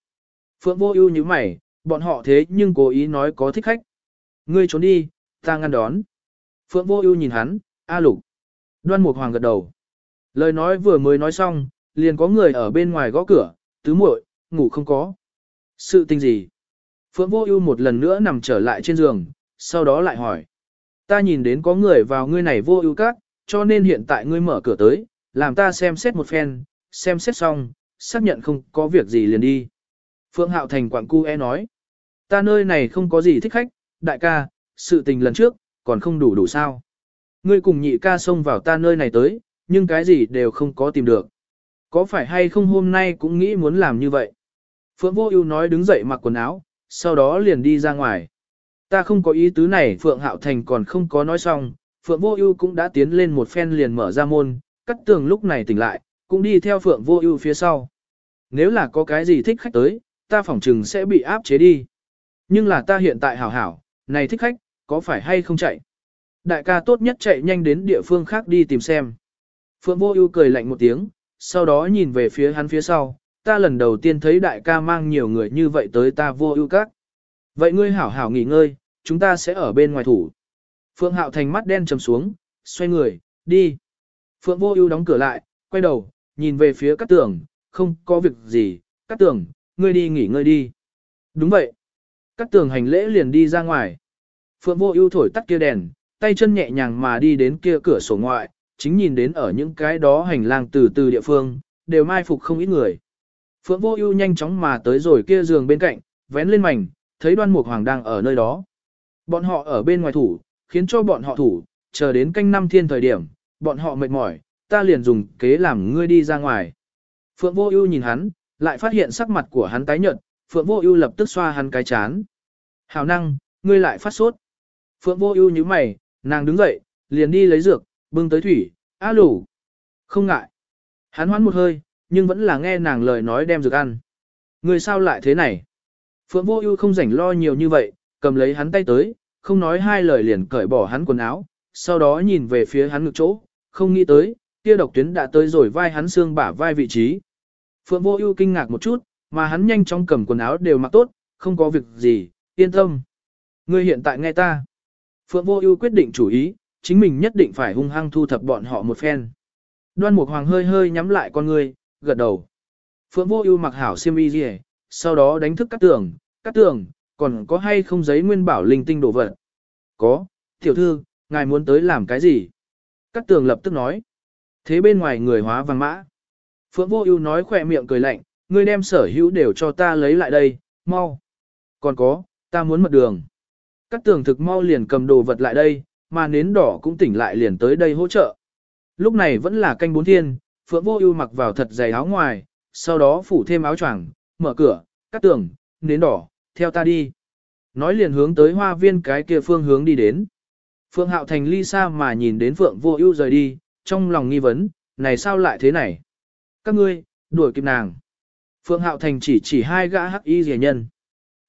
Phượng vô ưu nhíu mày, bọn họ thế nhưng cố ý nói có thích khách. Ngươi trốn đi, ta ngăn đón. Phượng vô ưu nhìn hắn, a lục. Đoan mục hoàng gật đầu. Lời nói vừa mới nói xong, liền có người ở bên ngoài gõ cửa, tứ muội, ngủ không có. Sự tình gì? Phượng vô ưu một lần nữa nằm trở lại trên giường, sau đó lại hỏi. Ta nhìn đến có người vào ngươi này vô ưu các, cho nên hiện tại ngươi mở cửa tới, làm ta xem xét một phen, xem xét xong, xác nhận không có việc gì liền đi. Phượng Hạo Thành quặng cu e nói. Ta nơi này không có gì thích khách, đại ca, sự tình lần trước, còn không đủ đủ sao. Ngươi cùng nhị ca xông vào ta nơi này tới, nhưng cái gì đều không có tìm được. Có phải hay không hôm nay cũng nghĩ muốn làm như vậy? Phượng Vô Ưu nói đứng dậy mặc quần áo, sau đó liền đi ra ngoài. Ta không có ý tứ này, Phượng Hạo Thành còn không có nói xong, Phượng Vô Ưu cũng đã tiến lên một phen liền mở ra môn, cắt tường lúc này tỉnh lại, cũng đi theo Phượng Vô Ưu phía sau. Nếu là có cái gì thích khách tới, ta phỏng chừng sẽ bị áp chế đi. Nhưng là ta hiện tại hảo hảo, này thích khách, có phải hay không chạy? Đại ca tốt nhất chạy nhanh đến địa phương khác đi tìm xem. Phượng Vô Ưu cười lạnh một tiếng, sau đó nhìn về phía hắn phía sau, ta lần đầu tiên thấy đại ca mang nhiều người như vậy tới ta Vô Ưu các. Vậy ngươi hảo hảo nghỉ ngơi, chúng ta sẽ ở bên ngoài thủ. Phượng Hạo Thành mắt đen trầm xuống, xoay người, đi. Phượng Vô Ưu đóng cửa lại, quay đầu, nhìn về phía Cát Tường, không có việc gì, Cát Tường, ngươi đi nghỉ ngơi đi. Đúng vậy. Cát Tường hành lễ liền đi ra ngoài. Phượng Vô Ưu thổi tắt kia đèn, tay chân nhẹ nhàng mà đi đến kia cửa sổ ngoại, chính nhìn đến ở những cái đó hành lang từ từ địa phương, đều mai phục không ít người. Phượng Vô Ưu nhanh chóng mà tới rồi kia giường bên cạnh, vén lên mảnh, thấy Đoan Mục Hoàng đang ở nơi đó. Bọn họ ở bên ngoài thủ, khiến cho bọn họ thủ, chờ đến canh năm thiên thời điểm, bọn họ mệt mỏi, ta liền dùng kế làm ngươi đi ra ngoài. Phượng Vô Ưu nhìn hắn, lại phát hiện sắc mặt của hắn tái nhợt, Phượng Vô Ưu lập tức xoa hắn cái chán. Hào năng, ngươi lại phát sốt." Phượng Vô Ưu nhíu mày, nàng đứng dậy, liền đi lấy dược, bưng tới thủy, "A lủ. "Không ngại." Hắn hoán một hơi, nhưng vẫn là nghe nàng lời nói đem dược ăn. Người sao lại thế này?" Phượng Vô Ưu không rảnh lo nhiều như vậy, cầm lấy hắn tay tới, không nói hai lời liền cởi bỏ hắn quần áo, sau đó nhìn về phía hắn ngực chỗ, không nghĩ tới, kia độc tuyến đã tới rồi vai hắn xương bả vai vị trí. Phượng Vô Ưu kinh ngạc một chút, mà hắn nhanh chóng cầm quần áo đều mặc tốt, không có việc gì, yên tâm. Ngươi hiện tại nghe ta. Phượng Vô Ưu quyết định chủ ý, chính mình nhất định phải hung hăng thu thập bọn họ một phen. Đoan Mục Hoàng hơi hơi nhắm lại con ngươi, gật đầu. Phượng Vô Ưu mặc hảo xiêm y liễu, sau đó đánh thức Cát Tường, "Cát Tường, còn có hay không giấy nguyên bảo linh tinh đồ vật?" "Có, tiểu thư, ngài muốn tới làm cái gì?" Cát Tường lập tức nói. Thế bên ngoài người hóa vàng mã. Phượng Vô Ưu nói khẽ miệng cười lạnh, "Ngươi đem sở hữu đều cho ta lấy lại đây, mau." "Còn có, ta muốn mật đường." Cát Tường thực mau liền cầm đồ vật lại đây, mà nến đỏ cũng tỉnh lại liền tới đây hỗ trợ. Lúc này vẫn là canh bốn thiên, Phượng Vô Ưu mặc vào thật dày áo ngoài, sau đó phủ thêm áo choàng, mở cửa, cắt tường, nến đỏ, theo ta đi. Nói liền hướng tới hoa viên cái kia phương hướng đi đến. Phượng Hạo Thành ly xa mà nhìn đến Phượng Vô Ưu rời đi, trong lòng nghi vấn, này sao lại thế này? Các ngươi, đuổi kịp nàng. Phượng Hạo Thành chỉ chỉ hai gã hắc y rìa nhân.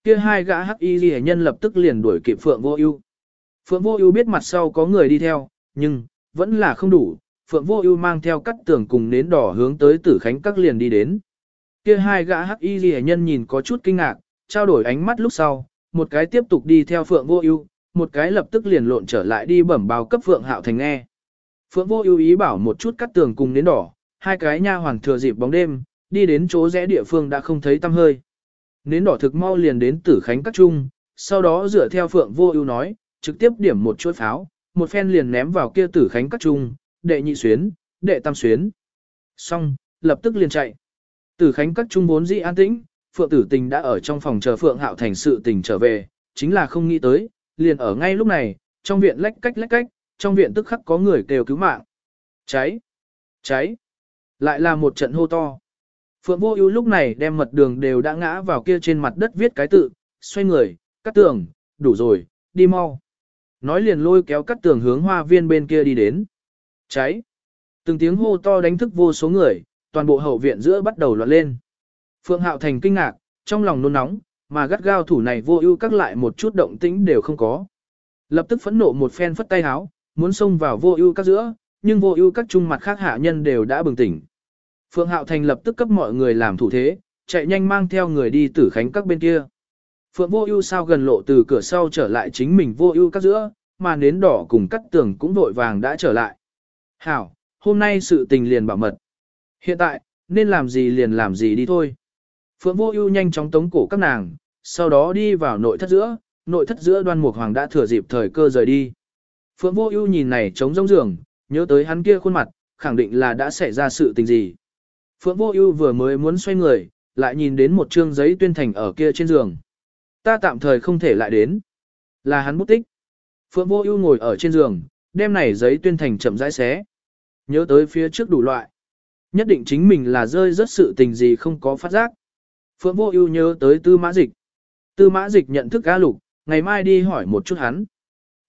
Kia hai gã hắc y ghi nhân lập tức liền đuổi kịp Phượng Vô Ưu. Phượng Vô Ưu biết mặt sau có người đi theo, nhưng vẫn là không đủ, Phượng Vô Ưu mang theo cắt tường cùng nến đỏ hướng tới Tử Khánh các liền đi đến. Kia hai gã hắc y liễu nhân nhìn có chút kinh ngạc, trao đổi ánh mắt lúc sau, một cái tiếp tục đi theo Phượng Vô Ưu, một cái lập tức liền lộn trở lại đi bẩm báo cấp Phượng Hạo Thành nghe. Phượng Vô Ưu ý bảo một chút cắt tường cùng nến đỏ, hai cái nha hoàn thừa dịp bóng đêm, đi đến chỗ rẽ địa phương đã không thấy tăm hơi. Nến đỏ thực mau liền đến Tử Khánh các trung, sau đó dựa theo Phượng Vô Ưu nói, trực tiếp điểm một chuỗi pháo, một phen liền ném vào kia Tử Khánh các trung, đệ nhị xuyến, đệ tam xuyến. Xong, lập tức liền chạy. Tử Khánh các trung vốn dĩ an tĩnh, Phượng Tử Tình đã ở trong phòng chờ Phượng Hạo Thành sự tình trở về, chính là không nghĩ tới, liền ở ngay lúc này, trong viện lách cách lách cách, trong viện tức khắc có người kêu cứu mạng. Cháy! Cháy! Lại là một trận hô to. Phượng Vô Ưu lúc này đem mật đường đều đã ngã vào kia trên mặt đất viết cái tự, xoay người, cắt tường, đủ rồi, đi mau. Nói liền lôi kéo cắt tường hướng hoa viên bên kia đi đến. Cháy! Từng tiếng hô to đánh thức vô số người, toàn bộ hậu viện giữa bắt đầu loạn lên. Phượng Hạo Thành kinh ngạc, trong lòng nôn nóng, mà gắt gao thủ này vô ưu các lại một chút động tĩnh đều không có. Lập tức phẫn nộ một phen phất tay háo, muốn xông vào vô ưu các giữa, nhưng vô ưu các trung mặt khác hạ nhân đều đã bừng tỉnh. Phượng Hạo Thành lập tức cấp mọi người làm thủ thế, chạy nhanh mang theo người đi tử khánh các bên kia. Phượng vô ưu sao gần lộ từ cửa sau trở lại chính mình vô ưu các giữa, mà nến đỏ cùng cắt tường cũng vội vàng đã trở lại. Hảo, hôm nay sự tình liền bảo mật. Hiện tại, nên làm gì liền làm gì đi thôi. Phượng Vô Ưu nhanh chóng tống cổ các nàng, sau đó đi vào nội thất giữa, nội thất giữa Đoan Mục Hoàng đã thừa dịp thời cơ rời đi. Phượng Vô Ưu nhìn này trống rỗng giường, nhớ tới hắn kia khuôn mặt, khẳng định là đã xảy ra sự tình gì. Phượng Vô Ưu vừa mới muốn xoay người, lại nhìn đến một trương giấy tuyên thành ở kia trên giường. Ta tạm thời không thể lại đến. Là hắn bút tích. Phượng Vô Ưu ngồi ở trên giường, đem này giấy tuyên thành chậm rãi xé. Nhớ tới phía trước đủ loại. Nhất định chính mình là rơi rất sự tình gì không có phát giác. Phượng Vô Ưu nhớ tới Tư Mã Dịch. Tư Mã Dịch nhận thức A Lục, ngày mai đi hỏi một chút hắn.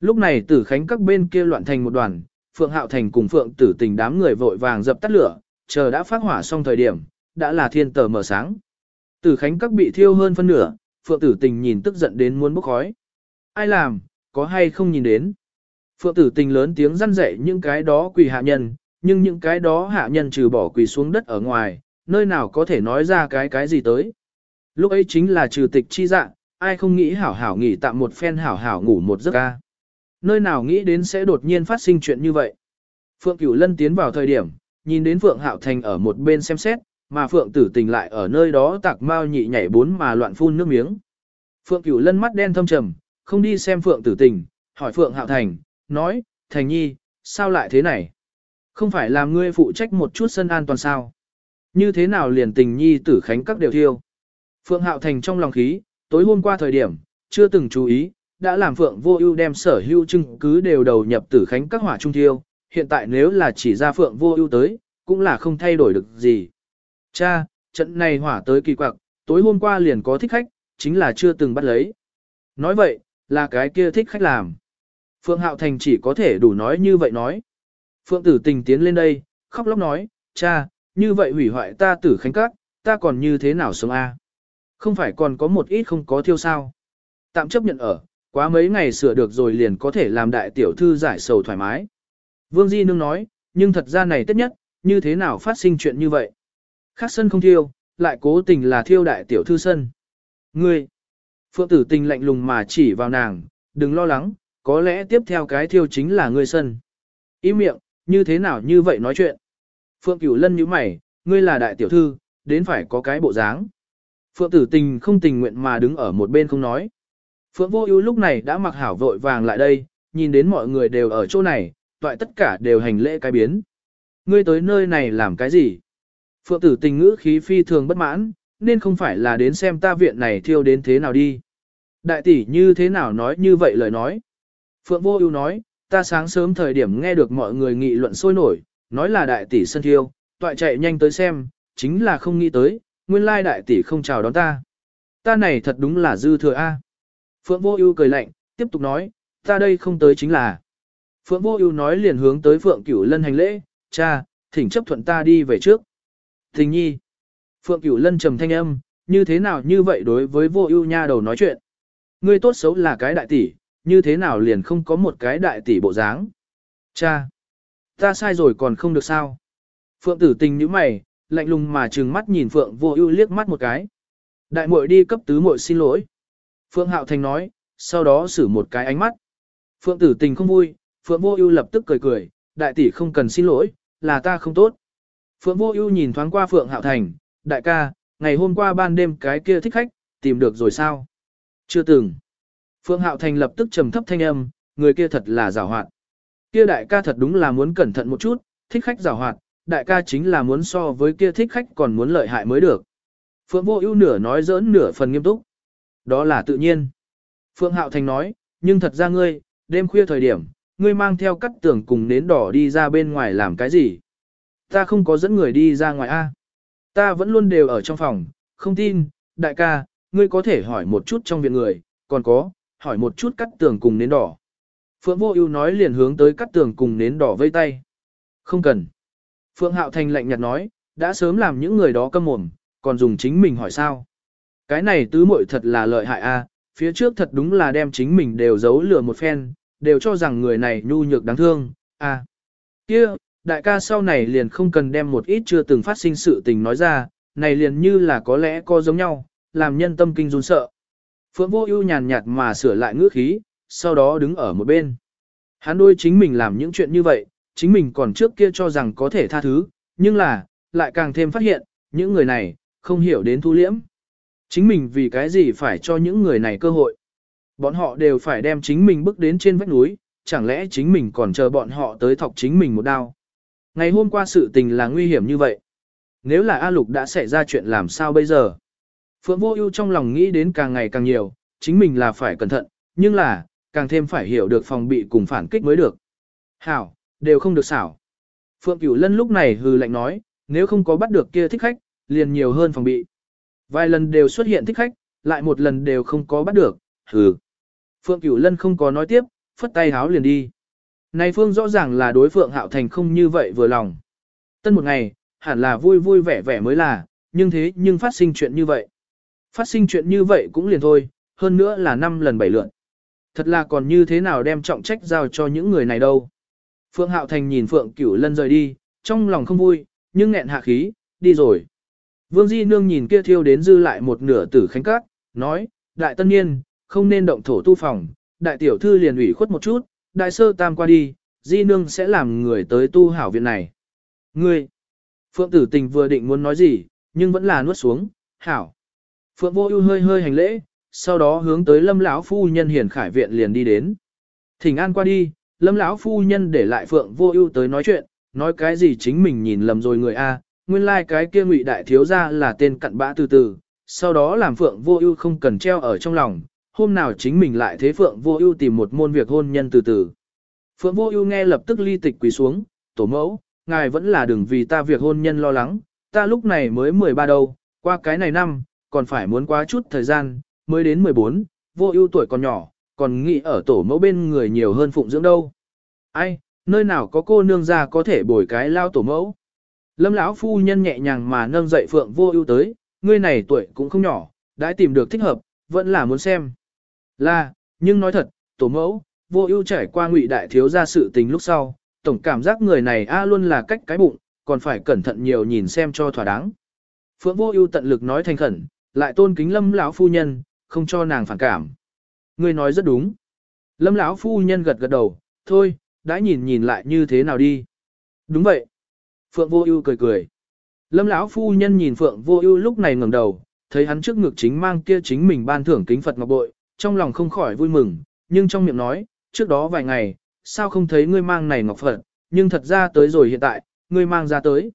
Lúc này Tử Khánh các bên kia loạn thành một đoàn, Phượng Hạo Thành cùng Phượng Tử Tình đám người vội vàng dập tắt lửa, chờ đã phát hỏa xong thời điểm, đã là thiên tờ mở sáng. Tử Khánh các bị thiêu hơn phân nửa, Phượng Tử Tình nhìn tức giận đến muốn bốc khói. Ai làm, có hay không nhìn đến? Phượng Tử Tình lớn tiếng răn dạy những cái đó quỳ hạ nhân, nhưng những cái đó hạ nhân trừ bỏ quỳ xuống đất ở ngoài, nơi nào có thể nói ra cái cái gì tới. Lúc ấy chính là trừ tịch chi dạ, ai không nghĩ hảo hảo nghỉ tạm một phen hảo hảo ngủ một giấc ca. Nơi nào nghĩ đến sẽ đột nhiên phát sinh chuyện như vậy. Phượng Cửu Lân tiến vào thời điểm, nhìn đến Phượng Hạo Thành ở một bên xem xét, mà Phượng Tử Tình lại ở nơi đó tạc mau nhị nhảy bốn mà loạn phun nước miếng. Phượng Cửu Lân mắt đen thâm trầm, không đi xem Phượng Tử Tình, hỏi Phượng Hạo Thành, nói, Thành Nhi, sao lại thế này? Không phải làm ngươi phụ trách một chút sân an toàn sao? Như thế nào liền tình Nhi tử khánh các đều thiêu? Phượng Hạo Thành trong lòng khí, tối hôm qua thời điểm, chưa từng chú ý, đã làm Phượng vô ưu đem sở hữu chứng cứ đều đầu nhập tử khánh các hỏa trung thiêu, hiện tại nếu là chỉ ra Phượng vô ưu tới, cũng là không thay đổi được gì. Cha, trận này hỏa tới kỳ quặc, tối hôm qua liền có thích khách, chính là chưa từng bắt lấy. Nói vậy, là cái kia thích khách làm. Phượng Hạo Thành chỉ có thể đủ nói như vậy nói. Phượng tử tình tiến lên đây, khóc lóc nói, cha, như vậy hủy hoại ta tử khánh các, ta còn như thế nào sống a? Không phải còn có một ít không có thiêu sao. Tạm chấp nhận ở, quá mấy ngày sửa được rồi liền có thể làm đại tiểu thư giải sầu thoải mái. Vương Di Nương nói, nhưng thật ra này tất nhất, như thế nào phát sinh chuyện như vậy? Khác sân không thiêu, lại cố tình là thiêu đại tiểu thư sân. Ngươi! Phượng tử tình lạnh lùng mà chỉ vào nàng, đừng lo lắng, có lẽ tiếp theo cái thiêu chính là ngươi sân. Ý miệng, như thế nào như vậy nói chuyện? Phượng Cửu Lân như mày, ngươi là đại tiểu thư, đến phải có cái bộ dáng. Phượng tử tình không tình nguyện mà đứng ở một bên không nói. Phượng vô ưu lúc này đã mặc hảo vội vàng lại đây, nhìn đến mọi người đều ở chỗ này, toại tất cả đều hành lễ cái biến. Ngươi tới nơi này làm cái gì? Phượng tử tình ngữ khí phi thường bất mãn, nên không phải là đến xem ta viện này thiêu đến thế nào đi. Đại tỷ như thế nào nói như vậy lời nói. Phượng vô ưu nói, ta sáng sớm thời điểm nghe được mọi người nghị luận sôi nổi, nói là đại tỷ sân thiêu, toại chạy nhanh tới xem, chính là không nghĩ tới, nguyên lai đại tỷ không chào đón ta. Ta này thật đúng là dư thừa A. Phượng vô ưu cười lạnh, tiếp tục nói, ta đây không tới chính là. Phượng vô ưu nói liền hướng tới Phượng cửu lân hành lễ, cha, thỉnh chấp thuận ta đi về trước. Thình nhi. Phượng cửu lân trầm thanh âm, như thế nào như vậy đối với vô ưu nha đầu nói chuyện. Ngươi tốt xấu là cái đại tỷ, như thế nào liền không có một cái đại tỷ bộ dáng. Cha. Ta sai rồi còn không được sao. Phượng tử tình như mày, lạnh lùng mà trừng mắt nhìn Phượng vô ưu liếc mắt một cái. Đại muội đi cấp tứ muội xin lỗi. Phượng Hạo Thành nói, sau đó xử một cái ánh mắt. Phượng tử tình không vui, Phượng vô ưu lập tức cười cười, đại tỷ không cần xin lỗi, là ta không tốt. Phượng vô ưu nhìn thoáng qua Phượng Hạo Thành, đại ca, ngày hôm qua ban đêm cái kia thích khách, tìm được rồi sao? Chưa từng. Phượng Hạo Thành lập tức trầm thấp thanh âm, người kia thật là giàu hoạt. Kia đại ca thật đúng là muốn cẩn thận một chút, thích khách giàu hoạt, đại ca chính là muốn so với kia thích khách còn muốn lợi hại mới được. Phượng vô ưu nửa nói giỡn nửa phần nghiêm túc. Đó là tự nhiên. Phượng Hạo Thành nói, nhưng thật ra ngươi, đêm khuya thời điểm, ngươi mang theo cắt tưởng cùng nến đỏ đi ra bên ngoài làm cái gì? Ta không có dẫn người đi ra ngoài A. Ta vẫn luôn đều ở trong phòng, không tin, đại ca, ngươi có thể hỏi một chút trong viện người, còn có, hỏi một chút cắt tường cùng nến đỏ. Phượng Vô Ưu nói liền hướng tới cắt tường cùng nến đỏ vây tay. Không cần. Phượng Hạo Thành lạnh nhạt nói, đã sớm làm những người đó câm mồm, còn dùng chính mình hỏi sao. Cái này tứ muội thật là lợi hại a, phía trước thật đúng là đem chính mình đều giấu lừa một phen, đều cho rằng người này nhu nhược đáng thương, À, Kia, đại ca sau này liền không cần đem một ít chưa từng phát sinh sự tình nói ra, này liền như là có lẽ có giống nhau, làm nhân tâm kinh run sợ. Phượng vô ưu nhàn nhạt mà sửa lại ngữ khí, sau đó đứng ở một bên. Hắn đôi chính mình làm những chuyện như vậy, chính mình còn trước kia cho rằng có thể tha thứ, nhưng là, lại càng thêm phát hiện, những người này, không hiểu đến thu liễm. Chính mình vì cái gì phải cho những người này cơ hội. Bọn họ đều phải đem chính mình bước đến trên vách núi, chẳng lẽ chính mình còn chờ bọn họ tới thọc chính mình một đao. Ngày hôm qua sự tình là nguy hiểm như vậy. Nếu là A Lục đã xảy ra chuyện làm sao bây giờ? Phượng Vô Ưu trong lòng nghĩ đến càng ngày càng nhiều, chính mình là phải cẩn thận, nhưng là, càng thêm phải hiểu được phòng bị cùng phản kích mới được. Hảo, đều không được xảo. Phượng Cửu Lân lúc này hừ lạnh nói, nếu không có bắt được kia thích khách, liền nhiều hơn phòng bị. Vài lần đều xuất hiện thích khách, lại một lần đều không có bắt được, hừ. Phượng Cửu Lân không có nói tiếp, phất tay háo liền đi. Này Phương rõ ràng là đối Phượng Hạo Thành không như vậy vừa lòng. Tân một ngày, hẳn là vui vui vẻ vẻ mới là, nhưng thế nhưng phát sinh chuyện như vậy. Phát sinh chuyện như vậy cũng liền thôi, hơn nữa là năm lần bảy lượn. Thật là còn như thế nào đem trọng trách giao cho những người này đâu. Phượng Hạo Thành nhìn Phượng Cửu Lân rời đi, trong lòng không vui, nhưng nghẹn hạ khí, đi rồi. Vương Di Nương nhìn kia thiêu đến dư lại một nửa tử khánh cát, nói, đại tân niên, không nên động thổ tu phòng, đại tiểu thư liền ủy khuất một chút, đại sơ tam qua đi, Di Nương sẽ làm người tới tu hảo viện này. Ngươi, Phượng tử tình vừa định muốn nói gì, nhưng vẫn là nuốt xuống, hảo. Phượng vô ưu hơi hơi hành lễ, sau đó hướng tới lâm lão phu nhân hiển khải viện liền đi đến. Thỉnh an qua đi, lâm lão phu nhân để lại Phượng vô ưu tới nói chuyện, nói cái gì chính mình nhìn lầm rồi người A, nguyên lai like cái kia ngụy đại thiếu gia là tên cặn bã từ từ, sau đó làm Phượng vô ưu không cần treo ở trong lòng, hôm nào chính mình lại thế Phượng vô ưu tìm một môn việc hôn nhân từ từ. Phượng vô ưu nghe lập tức ly tịch quỳ xuống, tổ mẫu, ngài vẫn là đừng vì ta việc hôn nhân lo lắng, ta lúc này mới 13 đâu, qua cái này năm, còn phải muốn quá chút thời gian, mới đến 14, vô ưu tuổi còn nhỏ, còn nghĩ ở tổ mẫu bên người nhiều hơn phụng dưỡng đâu. Ai, nơi nào có cô nương gia có thể bồi cái lao tổ mẫu. Lâm lão phu nhân nhẹ nhàng mà nâng dậy phượng vô ưu tới, ngươi này tuổi cũng không nhỏ, đã tìm được thích hợp, vẫn là muốn xem. Là, nhưng nói thật, tổ mẫu, vô ưu trải qua ngụy đại thiếu ra sự tình lúc sau, tổng cảm giác người này a luôn là cách cái bụng, còn phải cẩn thận nhiều nhìn xem cho thỏa đáng. Phượng vô ưu tận lực nói thành khẩn, lại tôn kính lâm lão phu nhân, không cho nàng phản cảm. Ngươi nói rất đúng. Lâm lão phu nhân gật gật đầu, thôi, đã nhìn nhìn lại như thế nào đi. Đúng vậy. Phượng vô ưu cười cười. Lâm lão phu nhân nhìn Phượng Vô Ưu lúc này ngẩng đầu, thấy hắn trước ngực chính mang kia chính mình ban thưởng kính Phật ngọc bội, trong lòng không khỏi vui mừng, nhưng trong miệng nói, trước đó vài ngày, sao không thấy ngươi mang này ngọc Phật, nhưng thật ra tới rồi hiện tại, ngươi mang ra tới.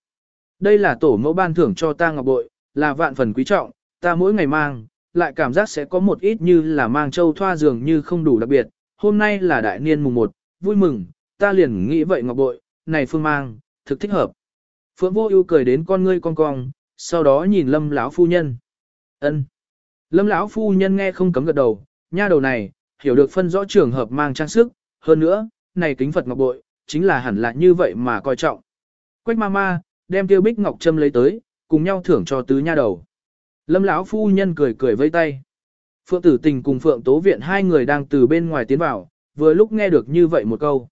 Đây là tổ mẫu ban thưởng cho ta ngọc bội, là vạn phần quý trọng, ta mỗi ngày mang, lại cảm giác sẽ có một ít như là mang châu thoa dường như không đủ đặc biệt. Hôm nay là đại niên mùng 1, vui mừng, ta liền nghĩ vậy ngọc bội, này phương mang, thực thích hợp. Phượng vô ưu cười đến con ngươi con cong, sau đó nhìn lâm lão phu nhân. ân Lâm lão phu nhân nghe không cấm gật đầu, nha đầu này, hiểu được phân rõ trường hợp mang trang sức, hơn nữa, này kính Phật ngọc bội, chính là hẳn là như vậy mà coi trọng. Quách ma ma, đem tiêu bích ngọc trâm lấy tới, cùng nhau thưởng cho tứ nha đầu. Lâm lão phu nhân cười cười vây tay. Phượng tử tình cùng Phượng tố viện hai người đang từ bên ngoài tiến vào, vừa lúc nghe được như vậy một câu.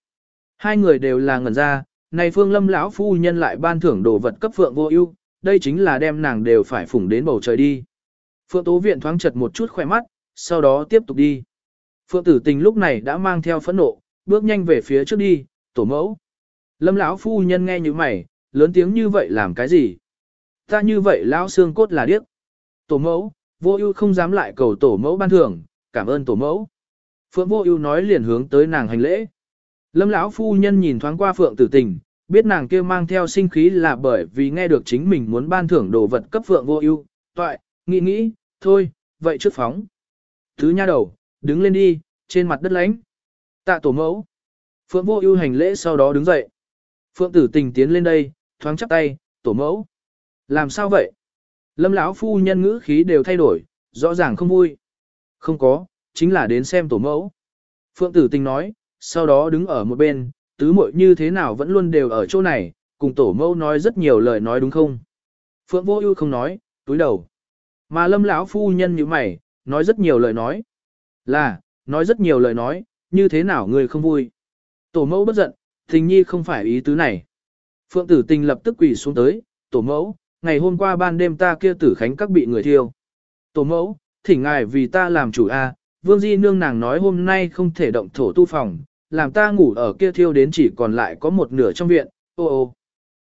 Hai người đều là ngẩn ra, này phương lâm lão phu nhân lại ban thưởng đồ vật cấp Phượng vô ưu, đây chính là đem nàng đều phải phủng đến bầu trời đi. Phượng tố viện thoáng chật một chút khỏe mắt, sau đó tiếp tục đi. Phượng tử tình lúc này đã mang theo phẫn nộ, bước nhanh về phía trước đi, tổ mẫu. Lâm lão phu nhân nghe như mày, lớn tiếng như vậy làm cái gì? Ta như vậy lão xương cốt là điếc. Tổ mẫu, vô ưu không dám lại cầu tổ mẫu ban thưởng, cảm ơn tổ mẫu. Phượng vô ưu nói liền hướng tới nàng hành lễ. Lâm lão phu nhân nhìn thoáng qua Phượng tử tình, biết nàng kia mang theo sinh khí là bởi vì nghe được chính mình muốn ban thưởng đồ vật cấp Phượng vô ưu, toại, nghĩ nghĩ, thôi, vậy trước phóng. Thứ nha đầu, đứng lên đi, trên mặt đất lánh. Tạ tổ mẫu. Phượng vô ưu hành lễ sau đó đứng dậy. Phượng tử tình tiến lên đây, thoáng chắp tay, tổ mẫu. Làm sao vậy? Lâm lão phu nhân ngữ khí đều thay đổi, rõ ràng không vui. Không có, chính là đến xem tổ mẫu. Phượng tử tình nói, sau đó đứng ở một bên, tứ muội như thế nào vẫn luôn đều ở chỗ này, cùng tổ mẫu nói rất nhiều lời nói đúng không? Phượng vô ưu không nói, túi đầu. Mà lâm lão phu nhân như mày, nói rất nhiều lời nói. Là, nói rất nhiều lời nói, như thế nào người không vui? Tổ mẫu bất giận, tình nhi không phải ý tứ này. Phượng tử tình lập tức quỳ xuống tới, tổ mẫu, ngày hôm qua ban đêm ta kia tử khánh các bị người thiêu. Tổ mẫu, thỉnh ngài vì ta làm chủ A, vương di nương nàng nói hôm nay không thể động thổ tu phòng, làm ta ngủ ở kia thiêu đến chỉ còn lại có một nửa trong viện, ô ô.